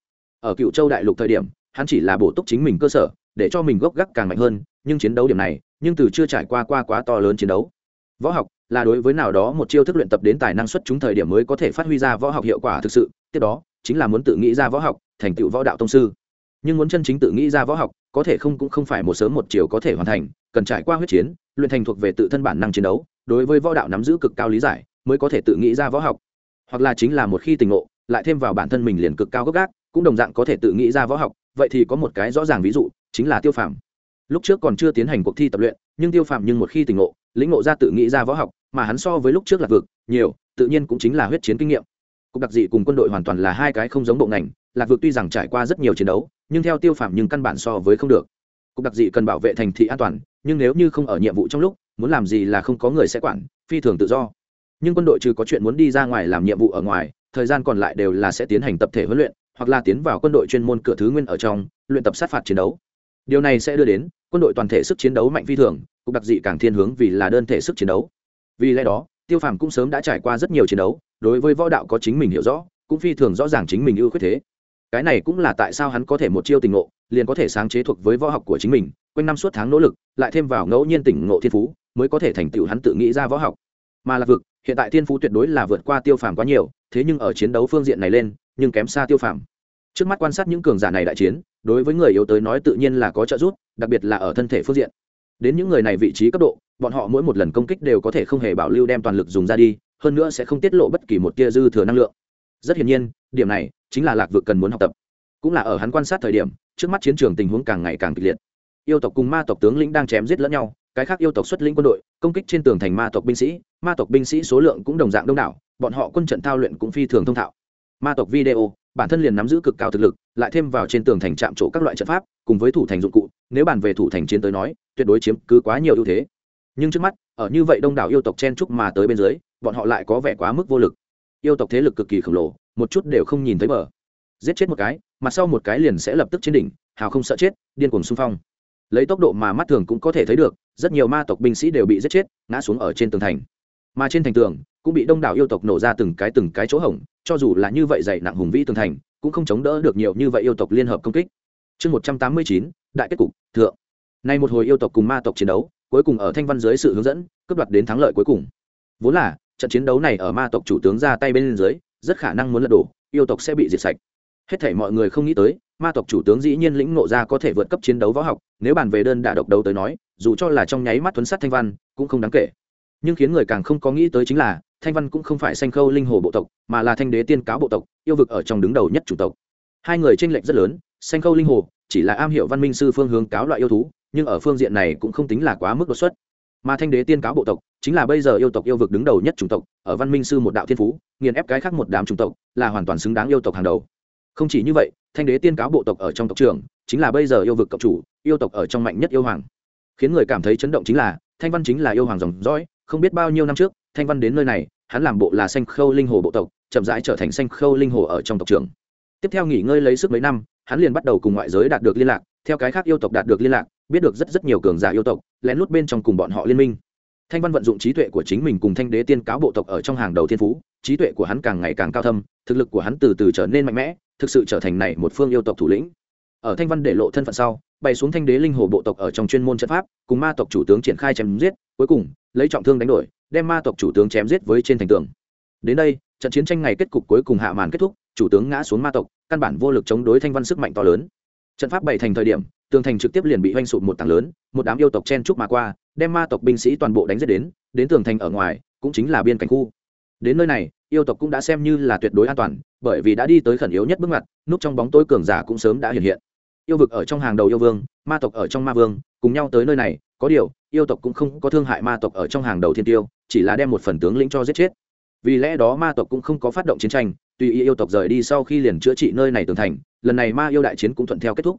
Ở cựu châu đại lục thời điểm, hắn chỉ là bổ túc chính mình cơ sở, để cho mình gốc gác càng mạnh hơn, nhưng chiến đấu điểm này, nhưng từ chưa trải qua qua quá to lớn chiến đấu. Võ học là đối với nào đó một chiêu thức luyện tập đến tài năng xuất chúng thời điểm mới có thể phát huy ra võ học hiệu quả thực sự, tiếp đó, chính là muốn tự nghĩ ra võ học, thành tựu võ đạo tông sư. Nhưng muốn chân chính tự nghĩ ra võ học, có thể không cũng không phải một sớm một chiều có thể hoàn thành, cần trải qua huyết chiến, luyện thành thuộc về tự thân bản năng chiến đấu, đối với võ đạo nắm giữ cực cao lý giải, mới có thể tự nghĩ ra võ học. Hoặc là chính là một khi tình ngộ, lại thêm vào bản thân mình liền cực cao gốc gác, cũng đồng dạng có thể tự nghĩ ra võ học, vậy thì có một cái rõ ràng ví dụ, chính là tiêu phàm lúc trước còn chưa tiến hành cuộc thi tập luyện, nhưng tiêu phạm nhưng một khi tỉnh ngộ, lĩnh ngộ ra tự nghĩ ra võ học, mà hắn so với lúc trước là vực, nhiều, tự nhiên cũng chính là huyết chiến kinh nghiệm. Cục đặc dị cùng quân đội hoàn toàn là hai cái không giống bộ ngành, lạc vực tuy rằng trải qua rất nhiều chiến đấu, nhưng theo tiêu phạm nhưng căn bản so với không được. Cục đặc dị cần bảo vệ thành thị an toàn, nhưng nếu như không ở nhiệm vụ trong lúc, muốn làm gì là không có người sẽ quản, phi thường tự do. Nhưng quân đội trừ có chuyện muốn đi ra ngoài làm nhiệm vụ ở ngoài, thời gian còn lại đều là sẽ tiến hành tập thể huấn luyện, hoặc là tiến vào quân đội chuyên môn cửa thứ nguyên ở trong, luyện tập sát phạt chiến đấu điều này sẽ đưa đến, quân đội toàn thể sức chiến đấu mạnh phi thường, cục đặc dị càng thiên hướng vì là đơn thể sức chiến đấu. Vì lẽ đó, tiêu phàm cũng sớm đã trải qua rất nhiều chiến đấu, đối với võ đạo có chính mình hiểu rõ, cũng phi thường rõ ràng chính mình ưu khuyết thế. Cái này cũng là tại sao hắn có thể một chiêu tình ngộ, liền có thể sáng chế thuộc với võ học của chính mình, quanh năm suốt tháng nỗ lực, lại thêm vào ngẫu nhiên tỉnh ngộ thiên phú, mới có thể thành tựu hắn tự nghĩ ra võ học. Mà là vực, hiện tại thiên phú tuyệt đối là vượt qua tiêu phàm quá nhiều, thế nhưng ở chiến đấu phương diện này lên, nhưng kém xa tiêu phàm. Trước mắt quan sát những cường giả này đại chiến đối với người yếu tới nói tự nhiên là có trợ giúp, đặc biệt là ở thân thể phương diện. Đến những người này vị trí cấp độ, bọn họ mỗi một lần công kích đều có thể không hề bảo lưu đem toàn lực dùng ra đi, hơn nữa sẽ không tiết lộ bất kỳ một tia dư thừa năng lượng. Rất hiển nhiên, điểm này chính là lạc vực cần muốn học tập. Cũng là ở hắn quan sát thời điểm, trước mắt chiến trường tình huống càng ngày càng kịch liệt. Yêu tộc cùng ma tộc tướng lĩnh đang chém giết lẫn nhau, cái khác yêu tộc xuất lĩnh quân đội, công kích trên tường thành ma tộc binh sĩ, ma tộc binh sĩ số lượng cũng đồng dạng đông đảo, bọn họ quân trận thao luyện cũng phi thường thông thạo. Ma tộc video, bản thân liền nắm giữ cực cao thực lực lại thêm vào trên tường thành trạm chỗ các loại trận pháp, cùng với thủ thành dụng cụ, nếu bàn về thủ thành chiến tới nói, tuyệt đối chiếm cứ quá nhiều ưu thế. Nhưng trước mắt, ở như vậy đông đảo yêu tộc chen trúc mà tới bên dưới, bọn họ lại có vẻ quá mức vô lực. Yêu tộc thế lực cực kỳ khổng lồ, một chút đều không nhìn thấy bờ. Giết chết một cái mặt sau một cái liền sẽ lập tức trên đỉnh, hào không sợ chết, điên cuồng xung phong. Lấy tốc độ mà mắt thường cũng có thể thấy được, rất nhiều ma tộc binh sĩ đều bị giết chết, ngã xuống ở trên tường thành. Mà trên thành tường, cũng bị đông đảo yêu tộc nổ ra từng cái từng cái chỗ hổng, cho dù là như vậy dày nặng hùng vĩ tường thành cũng không chống đỡ được nhiều như vậy yêu tộc liên hợp công kích. Chương một trăm tám mươi chín, đại kết cục, thượng. Nay một hồi yêu tộc cùng ma tộc chiến đấu, cuối cùng ở thanh văn dưới sự hướng dẫn, cướp đoạt đến thắng lợi cuối cùng. Vốn là, trận chiến đấu này ở ma tộc chủ tướng ra tay bên dưới, rất khả năng muốn lật đổ, yêu tộc sẽ bị diệt sạch. Hết thể mọi người không nghĩ tới, ma tộc chủ tướng dĩ nhiên lĩnh nộ ra có thể vượt cấp chiến đấu võ học, nếu bàn về đơn đả độc đấu tới nói, dù cho là trong nháy mắt tuấn sát thanh văn, cũng không đáng kể nhưng khiến người càng không có nghĩ tới chính là, thanh văn cũng không phải sanh khâu linh hồ bộ tộc, mà là thanh đế tiên cáo bộ tộc, yêu vực ở trong đứng đầu nhất chủ tộc. Hai người tranh lệch rất lớn, sanh khâu linh hồ chỉ là am hiểu văn minh sư phương hướng cáo loại yêu thú, nhưng ở phương diện này cũng không tính là quá mức đột xuất. Mà thanh đế tiên cáo bộ tộc chính là bây giờ yêu tộc yêu vực đứng đầu nhất chủng tộc, ở văn minh sư một đạo thiên phú, nghiền ép cái khác một đám chủng tộc, là hoàn toàn xứng đáng yêu tộc hàng đầu. Không chỉ như vậy, thanh đế tiên cáo bộ tộc ở trong tộc trường chính là bây giờ yêu vực cộng chủ, yêu tộc ở trong mạnh nhất yêu hoàng. Khiến người cảm thấy chấn động chính là thanh văn chính là yêu hoàng dòng dõi, không biết bao nhiêu năm trước, thanh văn đến nơi này, hắn làm bộ là xanh khâu linh hồ bộ tộc, chậm rãi trở thành xanh khâu linh hồ ở trong tộc trường tiếp theo nghỉ ngơi lấy sức mấy năm, hắn liền bắt đầu cùng ngoại giới đạt được liên lạc, theo cái khác yêu tộc đạt được liên lạc, biết được rất rất nhiều cường giả yêu tộc, lén lút bên trong cùng bọn họ liên minh. Thanh văn vận dụng trí tuệ của chính mình cùng thanh đế tiên cáo bộ tộc ở trong hàng đầu thiên phú, trí tuệ của hắn càng ngày càng cao thâm, thực lực của hắn từ từ trở nên mạnh mẽ, thực sự trở thành này một phương yêu tộc thủ lĩnh ở thanh văn để lộ thân phận sau, bày xuống thanh đế linh hồ bộ tộc ở trong chuyên môn trận pháp, cùng ma tộc chủ tướng triển khai chém giết, cuối cùng, lấy trọng thương đánh đổi, đem ma tộc chủ tướng chém giết với trên thành tường. Đến đây, trận chiến tranh ngày kết cục cuối cùng hạ màn kết thúc, chủ tướng ngã xuống ma tộc, căn bản vô lực chống đối thanh văn sức mạnh to lớn. Trận pháp bày thành thời điểm, tường thành trực tiếp liền bị oanh sụt một tảng lớn, một đám yêu tộc chen trúc mà qua, đem ma tộc binh sĩ toàn bộ đánh giết đến đến tường thành ở ngoài, cũng chính là biên cảnh khu. Đến nơi này, yêu tộc cũng đã xem như là tuyệt đối an toàn, bởi vì đã đi tới khẩn yếu nhất bước ngoặt, núp trong bóng tối cường giả cũng sớm đã hiện hiện yêu vực ở trong hàng đầu yêu vương, ma tộc ở trong ma vương, cùng nhau tới nơi này, có điều, yêu tộc cũng không có thương hại ma tộc ở trong hàng đầu thiên tiêu, chỉ là đem một phần tướng lĩnh cho giết chết. Vì lẽ đó ma tộc cũng không có phát động chiến tranh, tùy ý yêu tộc rời đi sau khi liền chữa trị nơi này tường thành, lần này ma yêu đại chiến cũng thuận theo kết thúc.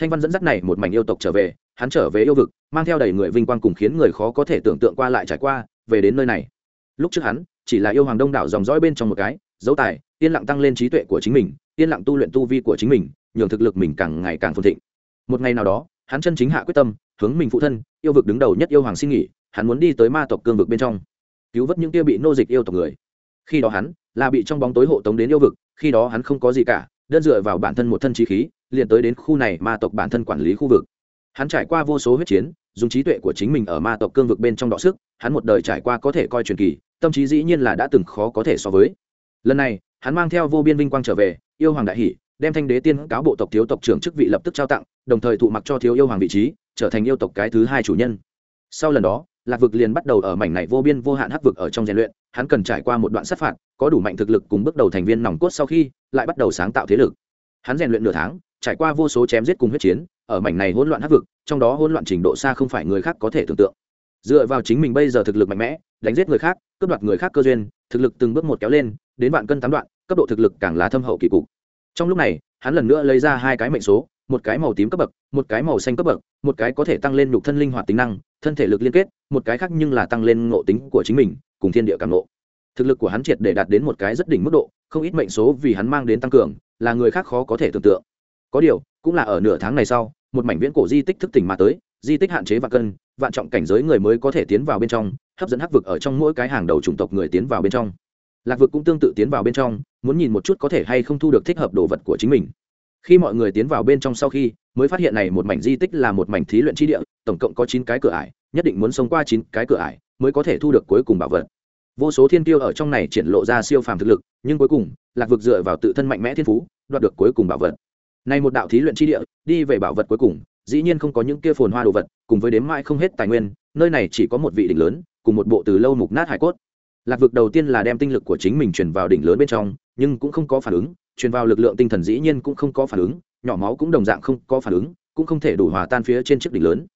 Thanh văn dẫn dắt này một mảnh yêu tộc trở về, hắn trở về yêu vực, mang theo đầy người vinh quang cùng khiến người khó có thể tưởng tượng qua lại trải qua, về đến nơi này. Lúc trước hắn, chỉ là yêu hoàng đông đảo dòng dõi bên trong một cái dấu tài, yên lặng tăng lên trí tuệ của chính mình, yên lặng tu luyện tu vi của chính mình, nhường thực lực mình càng ngày càng phồn thịnh. Một ngày nào đó, hắn chân chính hạ quyết tâm, hướng mình phụ thân, yêu vực đứng đầu nhất yêu hoàng xin nghỉ, hắn muốn đi tới ma tộc cương vực bên trong, cứu vớt những kia bị nô dịch yêu tộc người. Khi đó hắn là bị trong bóng tối hộ tống đến yêu vực, khi đó hắn không có gì cả, đơn dựa vào bản thân một thân trí khí, liền tới đến khu này ma tộc bản thân quản lý khu vực. Hắn trải qua vô số huyết chiến, dùng trí tuệ của chính mình ở ma tộc cương vực bên trong đọ sức, hắn một đời trải qua có thể coi truyền kỳ, tâm trí dĩ nhiên là đã từng khó có thể so với lần này, hắn mang theo vô biên vinh quang trở về, yêu hoàng đại hỷ, đem thanh đế tiên cáo bộ tộc thiếu tộc trưởng chức vị lập tức trao tặng, đồng thời thụ mặc cho thiếu yêu hoàng vị trí, trở thành yêu tộc cái thứ hai chủ nhân. Sau lần đó, lạc vực liền bắt đầu ở mảnh này vô biên vô hạn hắc vực ở trong rèn luyện, hắn cần trải qua một đoạn sát phạt, có đủ mạnh thực lực cùng bước đầu thành viên nòng cốt sau khi, lại bắt đầu sáng tạo thế lực. Hắn rèn luyện nửa tháng, trải qua vô số chém giết cùng huyết chiến, ở mảnh này hỗn loạn hắc vực, trong đó hỗn loạn trình độ xa không phải người khác có thể tưởng tượng dựa vào chính mình bây giờ thực lực mạnh mẽ, đánh giết người khác, cướp đoạt người khác cơ duyên, thực lực từng bước một kéo lên, đến vạn cân tám đoạn, cấp độ thực lực càng là thâm hậu kỳ cục. Trong lúc này, hắn lần nữa lấy ra hai cái mệnh số, một cái màu tím cấp bậc, một cái màu xanh cấp bậc, một cái có thể tăng lên nhục thân linh hoạt tính năng, thân thể lực liên kết, một cái khác nhưng là tăng lên ngộ tính của chính mình, cùng thiên địa cảm ngộ. Thực lực của hắn triệt để đạt đến một cái rất đỉnh mức độ, không ít mệnh số vì hắn mang đến tăng cường, là người khác khó có thể tưởng tượng. Có điều, cũng là ở nửa tháng này sau, một mảnh viễn cổ di tích thức tỉnh mà tới di tích hạn chế và cân, vạn trọng cảnh giới người mới có thể tiến vào bên trong, hấp dẫn hắc vực ở trong mỗi cái hàng đầu chủng tộc người tiến vào bên trong. Lạc vực cũng tương tự tiến vào bên trong, muốn nhìn một chút có thể hay không thu được thích hợp đồ vật của chính mình. Khi mọi người tiến vào bên trong sau khi, mới phát hiện này một mảnh di tích là một mảnh thí luyện tri địa, tổng cộng có chín cái cửa ải, nhất định muốn sống qua chín cái cửa ải mới có thể thu được cuối cùng bảo vật. Vô số thiên tiêu ở trong này triển lộ ra siêu phàm thực lực, nhưng cuối cùng, lạc vực dựa vào tự thân mạnh mẽ thiên phú, đoạt được cuối cùng bảo vật. Này một đạo thí luyện tri địa, đi về bảo vật cuối cùng dĩ nhiên không có những kia phồn hoa đồ vật, cùng với đếm mãi không hết tài nguyên, nơi này chỉ có một vị đỉnh lớn, cùng một bộ từ lâu mục nát hải cốt. Lạc vực đầu tiên là đem tinh lực của chính mình truyền vào đỉnh lớn bên trong, nhưng cũng không có phản ứng, truyền vào lực lượng tinh thần dĩ nhiên cũng không có phản ứng, nhỏ máu cũng đồng dạng không có phản ứng, cũng không thể đủ hòa tan phía trên chiếc đỉnh lớn.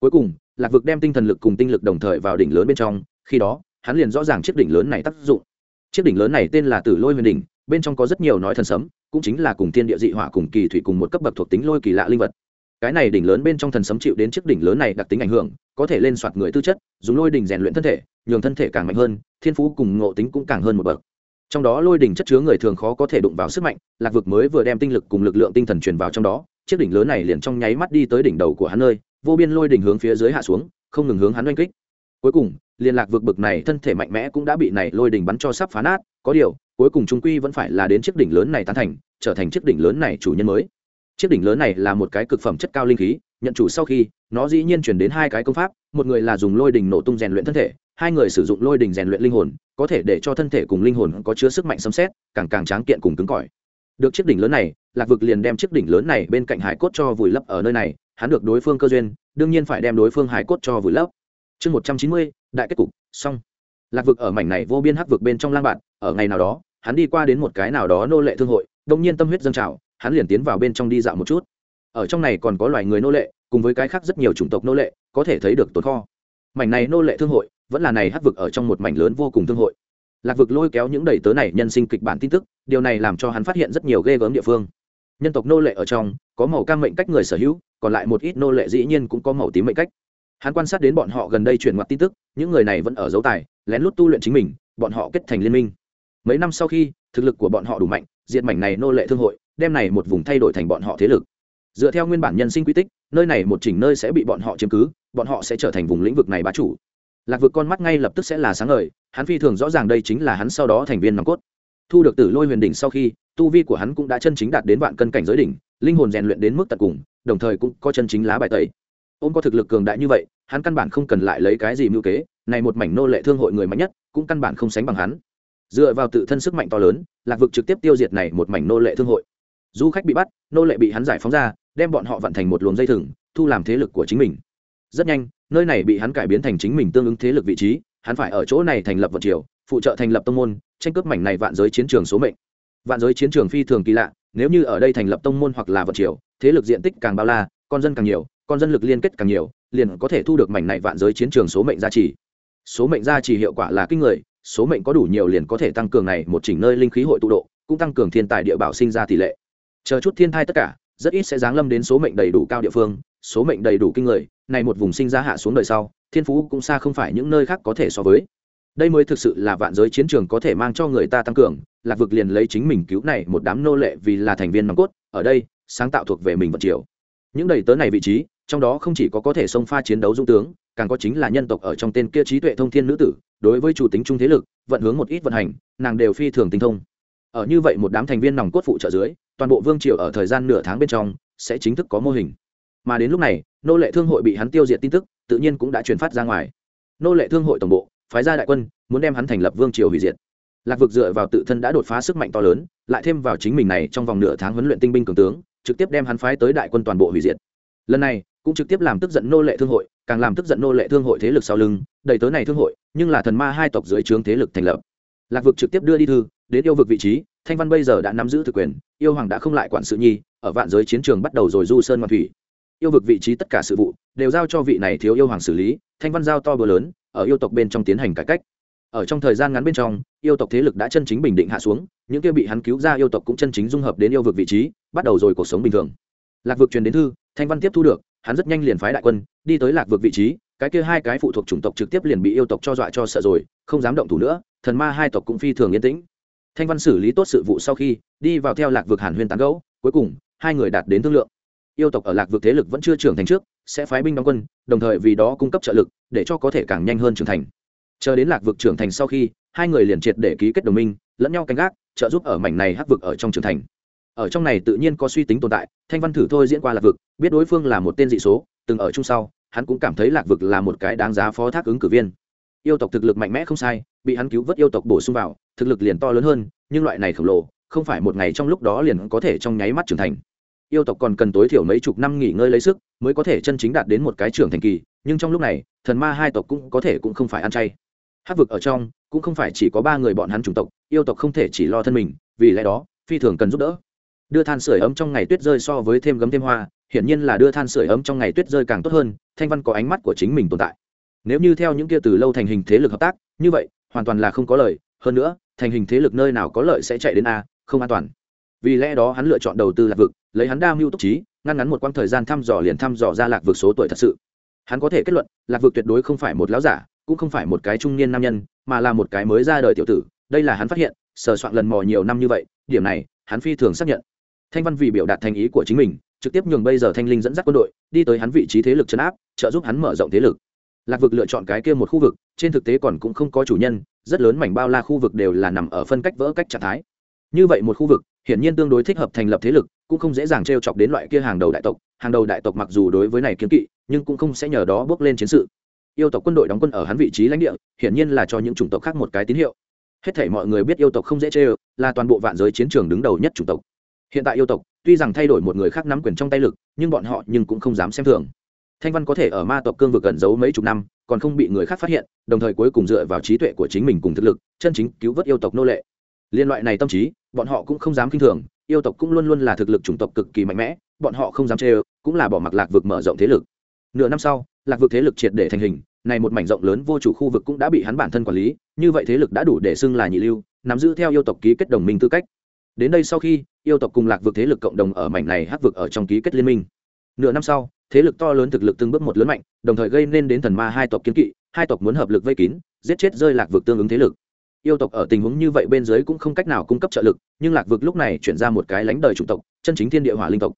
Cuối cùng, lạc vực đem tinh thần lực cùng tinh lực đồng thời vào đỉnh lớn bên trong, khi đó, hắn liền rõ ràng chiếc đỉnh lớn này tác dụng. Chiếc đỉnh lớn này tên là tử lôi huyền đỉnh, bên trong có rất nhiều nói thần sấm, cũng chính là cùng thiên địa dị hỏa cùng kỳ thủy cùng một cấp bậc thuộc tính lôi kỳ lạ linh vật cái này đỉnh lớn bên trong thần sấm chịu đến chiếc đỉnh lớn này đặc tính ảnh hưởng, có thể lên soạt người tư chất, dùng lôi đỉnh rèn luyện thân thể, nhường thân thể càng mạnh hơn, thiên phú cùng ngộ tính cũng càng hơn một bậc. Trong đó lôi đỉnh chất chứa người thường khó có thể đụng vào sức mạnh, lạc vực mới vừa đem tinh lực cùng lực lượng tinh thần truyền vào trong đó, chiếc đỉnh lớn này liền trong nháy mắt đi tới đỉnh đầu của hắn nơi, vô biên lôi đỉnh hướng phía dưới hạ xuống, không ngừng hướng hắn oanh kích. Cuối cùng liên lạc vực bực này thân thể mạnh mẽ cũng đã bị này lôi đỉnh bắn cho sắp phá nát, có điều, cuối cùng trung quy vẫn phải là đến chiếc đỉnh lớn này tán thành, trở thành chiếc đỉnh lớn này chủ nhân mới chiếc đỉnh lớn này là một cái cực phẩm chất cao linh khí, nhận chủ sau khi, nó dĩ nhiên chuyển đến hai cái công pháp, một người là dùng lôi đỉnh nổ tung rèn luyện thân thể, hai người sử dụng lôi đỉnh rèn luyện linh hồn, có thể để cho thân thể cùng linh hồn có chứa sức mạnh xâm xét càng càng tráng kiện cùng cứng cỏi. Được chiếc đỉnh lớn này, lạc vực liền đem chiếc đỉnh lớn này bên cạnh hải cốt cho vùi lấp ở nơi này, hắn được đối phương cơ duyên, đương nhiên phải đem đối phương hải cốt cho vùi lấp. Chương một trăm chín mươi, đại kết cục, xong. Lạc vực ở mảnh này vô biên hắc vực bên trong lang bạn, ở ngày nào đó, hắn đi qua đến một cái nào đó nô lệ thương hội, đông nhiên tâm huyết dâng trào hắn liền tiến vào bên trong đi dạo một chút. Ở trong này còn có loài người nô lệ, cùng với cái khác rất nhiều chủng tộc nô lệ, có thể thấy được tồn kho. Mảnh này nô lệ thương hội, vẫn là này hắc vực ở trong một mảnh lớn vô cùng thương hội. Lạc vực lôi kéo những đầy tớ này nhân sinh kịch bản tin tức, điều này làm cho hắn phát hiện rất nhiều ghê gớm địa phương. Nhân tộc nô lệ ở trong, có màu cam mệnh cách người sở hữu, còn lại một ít nô lệ dĩ nhiên cũng có màu tím mệnh cách. Hắn quan sát đến bọn họ gần đây chuyển ngoặt tin tức, những người này vẫn ở dấu tài, lén lút tu luyện chính mình, bọn họ kết thành liên minh. Mấy năm sau khi, thực lực của bọn họ đủ mạnh, diệt mảnh này nô lệ thương hội đem này một vùng thay đổi thành bọn họ thế lực. Dựa theo nguyên bản nhân sinh quy tích, nơi này một chỉnh nơi sẽ bị bọn họ chiếm cứ, bọn họ sẽ trở thành vùng lĩnh vực này bá chủ. Lạc vực con mắt ngay lập tức sẽ là sáng ngời, hắn phi thường rõ ràng đây chính là hắn sau đó thành viên nòng cốt. Thu được tử lôi huyền đỉnh sau khi, tu vi của hắn cũng đã chân chính đạt đến vạn cân cảnh giới đỉnh, linh hồn rèn luyện đến mức tận cùng, đồng thời cũng có chân chính lá bài tẩy. Ông có thực lực cường đại như vậy, hắn căn bản không cần lại lấy cái gì mưu kế, này một mảnh nô lệ thương hội người mạnh nhất, cũng căn bản không sánh bằng hắn. Dựa vào tự thân sức mạnh to lớn, lạc vực trực tiếp tiêu diệt này một mảnh nô lệ thương hội du khách bị bắt, nô lệ bị hắn giải phóng ra, đem bọn họ vận thành một luồng dây thừng, thu làm thế lực của chính mình. Rất nhanh, nơi này bị hắn cải biến thành chính mình tương ứng thế lực vị trí, hắn phải ở chỗ này thành lập vận triều, phụ trợ thành lập tông môn, tranh cướp mảnh này vạn giới chiến trường số mệnh. Vạn giới chiến trường phi thường kỳ lạ, nếu như ở đây thành lập tông môn hoặc là vận triều, thế lực diện tích càng bao la, con dân càng nhiều, con dân lực liên kết càng nhiều, liền có thể thu được mảnh này vạn giới chiến trường số mệnh gia trì số mệnh gia trì hiệu quả là kinh người, số mệnh có đủ nhiều liền có thể tăng cường này một chỉnh nơi linh khí hội tụ độ, cũng tăng cường thiên tài địa bảo sinh ra tỷ lệ chờ chút thiên thai tất cả, rất ít sẽ giáng lâm đến số mệnh đầy đủ cao địa phương, số mệnh đầy đủ kinh người, này một vùng sinh ra hạ xuống đời sau, thiên phú cũng xa không phải những nơi khác có thể so với. Đây mới thực sự là vạn giới chiến trường có thể mang cho người ta tăng cường, lạc vực liền lấy chính mình cứu này một đám nô lệ vì là thành viên nòng cốt, ở đây, sáng tạo thuộc về mình vật triều. Những đầy tớ này vị trí, trong đó không chỉ có có thể xông pha chiến đấu dung tướng, càng có chính là nhân tộc ở trong tên kia trí tuệ thông thiên nữ tử, đối với chủ tính trung thế lực, vận hướng một ít vận hành, nàng đều phi thường tinh thông. Ở như vậy một đám thành viên nòng cốt phụ trợ dưới toàn bộ vương triều ở thời gian nửa tháng bên trong sẽ chính thức có mô hình. Mà đến lúc này, nô lệ thương hội bị hắn tiêu diệt tin tức, tự nhiên cũng đã truyền phát ra ngoài. Nô lệ thương hội tổng bộ, phái ra đại quân, muốn đem hắn thành lập vương triều hủy diệt. Lạc vực dựa vào tự thân đã đột phá sức mạnh to lớn, lại thêm vào chính mình này trong vòng nửa tháng huấn luyện tinh binh cường tướng, trực tiếp đem hắn phái tới đại quân toàn bộ hủy diệt. Lần này, cũng trực tiếp làm tức giận nô lệ thương hội, càng làm tức giận nô lệ thương hội thế lực sau lưng đầy tớ này thương hội, nhưng là thần ma hai tộc dưới trướng thế lực thành lập. Lạc vực trực tiếp đưa đi thư, đến yêu vực vị trí, thanh văn bây giờ đã nắm giữ thực quyền yêu hoàng đã không lại quản sự nhi, ở vạn giới chiến trường bắt đầu rồi du sơn ngoan thủy. Yêu vực vị trí tất cả sự vụ, đều giao cho vị này thiếu yêu hoàng xử lý, thanh văn giao to bờ lớn, ở yêu tộc bên trong tiến hành cải cách. Ở trong thời gian ngắn bên trong, yêu tộc thế lực đã chân chính bình định hạ xuống, những kia bị hắn cứu ra yêu tộc cũng chân chính dung hợp đến yêu vực vị trí, bắt đầu rồi cuộc sống bình thường. Lạc vực truyền đến thư, thanh văn tiếp thu được, hắn rất nhanh liền phái đại quân, đi tới lạc vực vị trí, cái kia hai cái phụ thuộc chủng tộc trực tiếp liền bị yêu tộc cho dọa cho sợ rồi, không dám động thủ nữa, thần ma hai tộc cũng phi thường yên tĩnh thanh văn xử lý tốt sự vụ sau khi đi vào theo lạc vực hàn huyên tán gẫu, cuối cùng, hai người đạt đến thương lượng. Yêu tộc ở lạc vực thế lực vẫn chưa trưởng thành trước, sẽ phái binh đóng quân, đồng thời vì đó cung cấp trợ lực, để cho có thể càng nhanh hơn trưởng thành. Chờ đến lạc vực trưởng thành sau khi, hai người liền triệt để ký kết đồng minh, lẫn nhau canh gác, trợ giúp ở mảnh này hắc vực ở trong trưởng thành. Ở trong này tự nhiên có suy tính tồn tại, thanh văn thử thôi diễn qua lạc vực, biết đối phương là một tên dị số, từng ở chung sau, hắn cũng cảm thấy lạc vực là một cái đáng giá phó thác ứng cử viên. Yêu tộc thực lực mạnh mẽ không sai bị hắn cứu vớt yêu tộc bổ sung vào, thực lực liền to lớn hơn, nhưng loại này khổng lồ, không phải một ngày trong lúc đó liền có thể trong nháy mắt trưởng thành. Yêu tộc còn cần tối thiểu mấy chục năm nghỉ ngơi lấy sức mới có thể chân chính đạt đến một cái trưởng thành kỳ, nhưng trong lúc này, thần ma hai tộc cũng có thể cũng không phải ăn chay. Hát vực ở trong, cũng không phải chỉ có ba người bọn hắn chủng tộc, yêu tộc không thể chỉ lo thân mình, vì lẽ đó, phi thường cần giúp đỡ. Đưa than sửa ấm trong ngày tuyết rơi so với thêm gấm thêm hoa, hiển nhiên là đưa than sửa ấm trong ngày tuyết rơi càng tốt hơn, thanh văn có ánh mắt của chính mình tồn tại. Nếu như theo những kia từ lâu thành hình thế lực hợp tác, như vậy hoàn toàn là không có lợi hơn nữa, thành hình thế lực nơi nào có lợi sẽ chạy đến a, không an toàn. Vì lẽ đó hắn lựa chọn đầu tư lạc vực, lấy hắn đa mưu túc trí, ngăn ngắn một quãng thời gian thăm dò liền thăm dò ra lạc vực số tuổi thật sự. Hắn có thể kết luận, lạc vực tuyệt đối không phải một lão giả, cũng không phải một cái trung niên nam nhân, mà là một cái mới ra đời tiểu tử. Đây là hắn phát hiện, sờ soạn lần mò nhiều năm như vậy, điểm này, hắn phi thường xác nhận. Thanh văn vì biểu đạt thành ý của chính mình, trực tiếp nhường bây giờ thanh linh dẫn dắt quân đội, đi tới hắn vị trí thế lực chấn áp, trợ giúp hắn mở rộng thế lực lạc vực lựa chọn cái kia một khu vực, trên thực tế còn cũng không có chủ nhân, rất lớn mảnh bao la khu vực đều là nằm ở phân cách vỡ cách trạng thái. Như vậy một khu vực, hiển nhiên tương đối thích hợp thành lập thế lực, cũng không dễ dàng t r e o chọc đến loại kia hàng đầu đại tộc. Hàng đầu đại tộc mặc dù đối với này kiến kỵ, nhưng cũng không sẽ nhờ đó bước lên chiến sự. Yêu tộc quân đội đóng quân ở hắn vị trí lãnh địa, hiển nhiên là cho những chủng tộc khác một cái tín hiệu. Hết thể mọi người biết yêu tộc không dễ chê là toàn bộ vạn giới chiến trường đứng đầu nhất chủng tộc. Hiện tại yêu tộc, tuy rằng thay đổi một người khác nắm quyền trong tay lực, nhưng bọn họ nhưng cũng không dám xem thường thanh văn có thể ở ma tộc cương vực cẩn giấu mấy chục năm, còn không bị người khác phát hiện, đồng thời cuối cùng dựa vào trí tuệ của chính mình cùng thực lực, chân chính cứu vớt yêu tộc nô lệ. Liên loại này tâm trí, bọn họ cũng không dám k i n h thường, yêu tộc cũng luôn luôn là thực lực chủng tộc cực kỳ mạnh mẽ, bọn họ không dám chê ơ, cũng là bỏ mặc lạc vực mở rộng thế lực. Nửa năm sau, lạc vực thế lực triệt để thành hình, này một mảnh rộng lớn vô chủ khu vực cũng đã bị hắn bản thân quản lý, như vậy thế lực đã đủ để xưng là nhị lưu, nắm giữ theo yêu tộc ký kết đồng minh tư cách. Đến đây sau khi, yêu tộc cùng lạc vực thế lực cộng đồng ở mảnh này hắc vực ở trong ký kết liên minh. Nửa năm sau thế lực to lớn thực lực từng bước một lớn mạnh, đồng thời gây nên đến thần ma hai tộc kiến kỵ, hai tộc muốn hợp lực vây kín, giết chết rơi lạc vực tương ứng thế lực. Yêu tộc ở tình huống như vậy bên dưới cũng không cách nào cung cấp trợ lực, nhưng lạc vực lúc này chuyển ra một cái lánh đời chủng tộc, chân chính thiên địa hỏa linh tộc.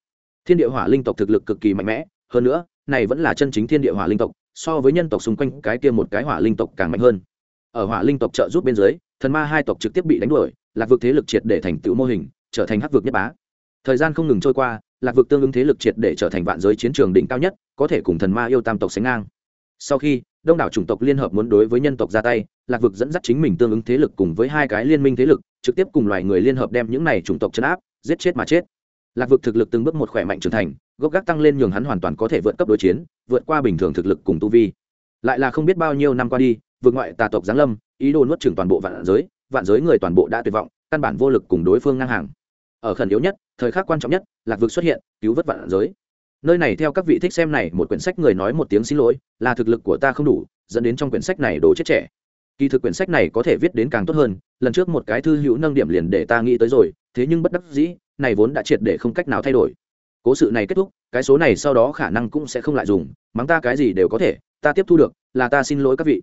Thiên địa hỏa linh tộc thực lực cực kỳ mạnh mẽ, hơn nữa, này vẫn là chân chính thiên địa hỏa linh tộc, so với nhân tộc xung quanh cái kia một cái hỏa linh tộc càng mạnh hơn. Ở hỏa linh tộc trợ giúp bên dưới, thần ma hai tộc trực tiếp bị đánh đuổi, lạc vực thế lực triệt để thành tựu mô hình, trở thành hắc vực nhất bá. Thời gian không ngừng trôi qua lạc vực tương ứng thế lực triệt để trở thành vạn giới chiến trường đỉnh cao nhất, có thể cùng thần ma yêu tam tộc sánh ngang. Sau khi, đông đảo chủng tộc liên hợp muốn đối với nhân tộc ra tay, lạc vực dẫn dắt chính mình tương ứng thế lực cùng với hai cái liên minh thế lực, trực tiếp cùng loài người liên hợp đem những này chủng tộc chấn áp, giết chết mà chết. Lạc vực thực lực từng bước một khỏe mạnh trưởng thành, gốc gác tăng lên nhường hắn hoàn toàn có thể vượt cấp đối chiến, vượt qua bình thường thực lực cùng tu vi. Lại là không biết bao nhiêu năm qua đi vượt ngoại tà tộc giáng lâm, ý đồ nuốt trừng toàn bộ vạn giới vạn giới người toàn bộ đã tuyệt vọng, căn bản vô lực cùng đối phương ngang hàng ở khẩn yếu nhất, thời khắc quan trọng nhất, lạc vực xuất hiện, cứu vất vạn giới. Nơi này theo các vị thích xem này, một quyển sách người nói một tiếng xin lỗi, là thực lực của ta không đủ, dẫn đến trong quyển sách này đồ chết trẻ. Kỳ thực quyển sách này có thể viết đến càng tốt hơn, lần trước một cái thư hữu nâng điểm liền để ta nghĩ tới rồi, thế nhưng bất đắc dĩ, này vốn đã triệt để không cách nào thay đổi. Cố sự này kết thúc, cái số này sau đó khả năng cũng sẽ không lại dùng, mắng ta cái gì đều có thể, ta tiếp thu được, là ta xin lỗi các vị.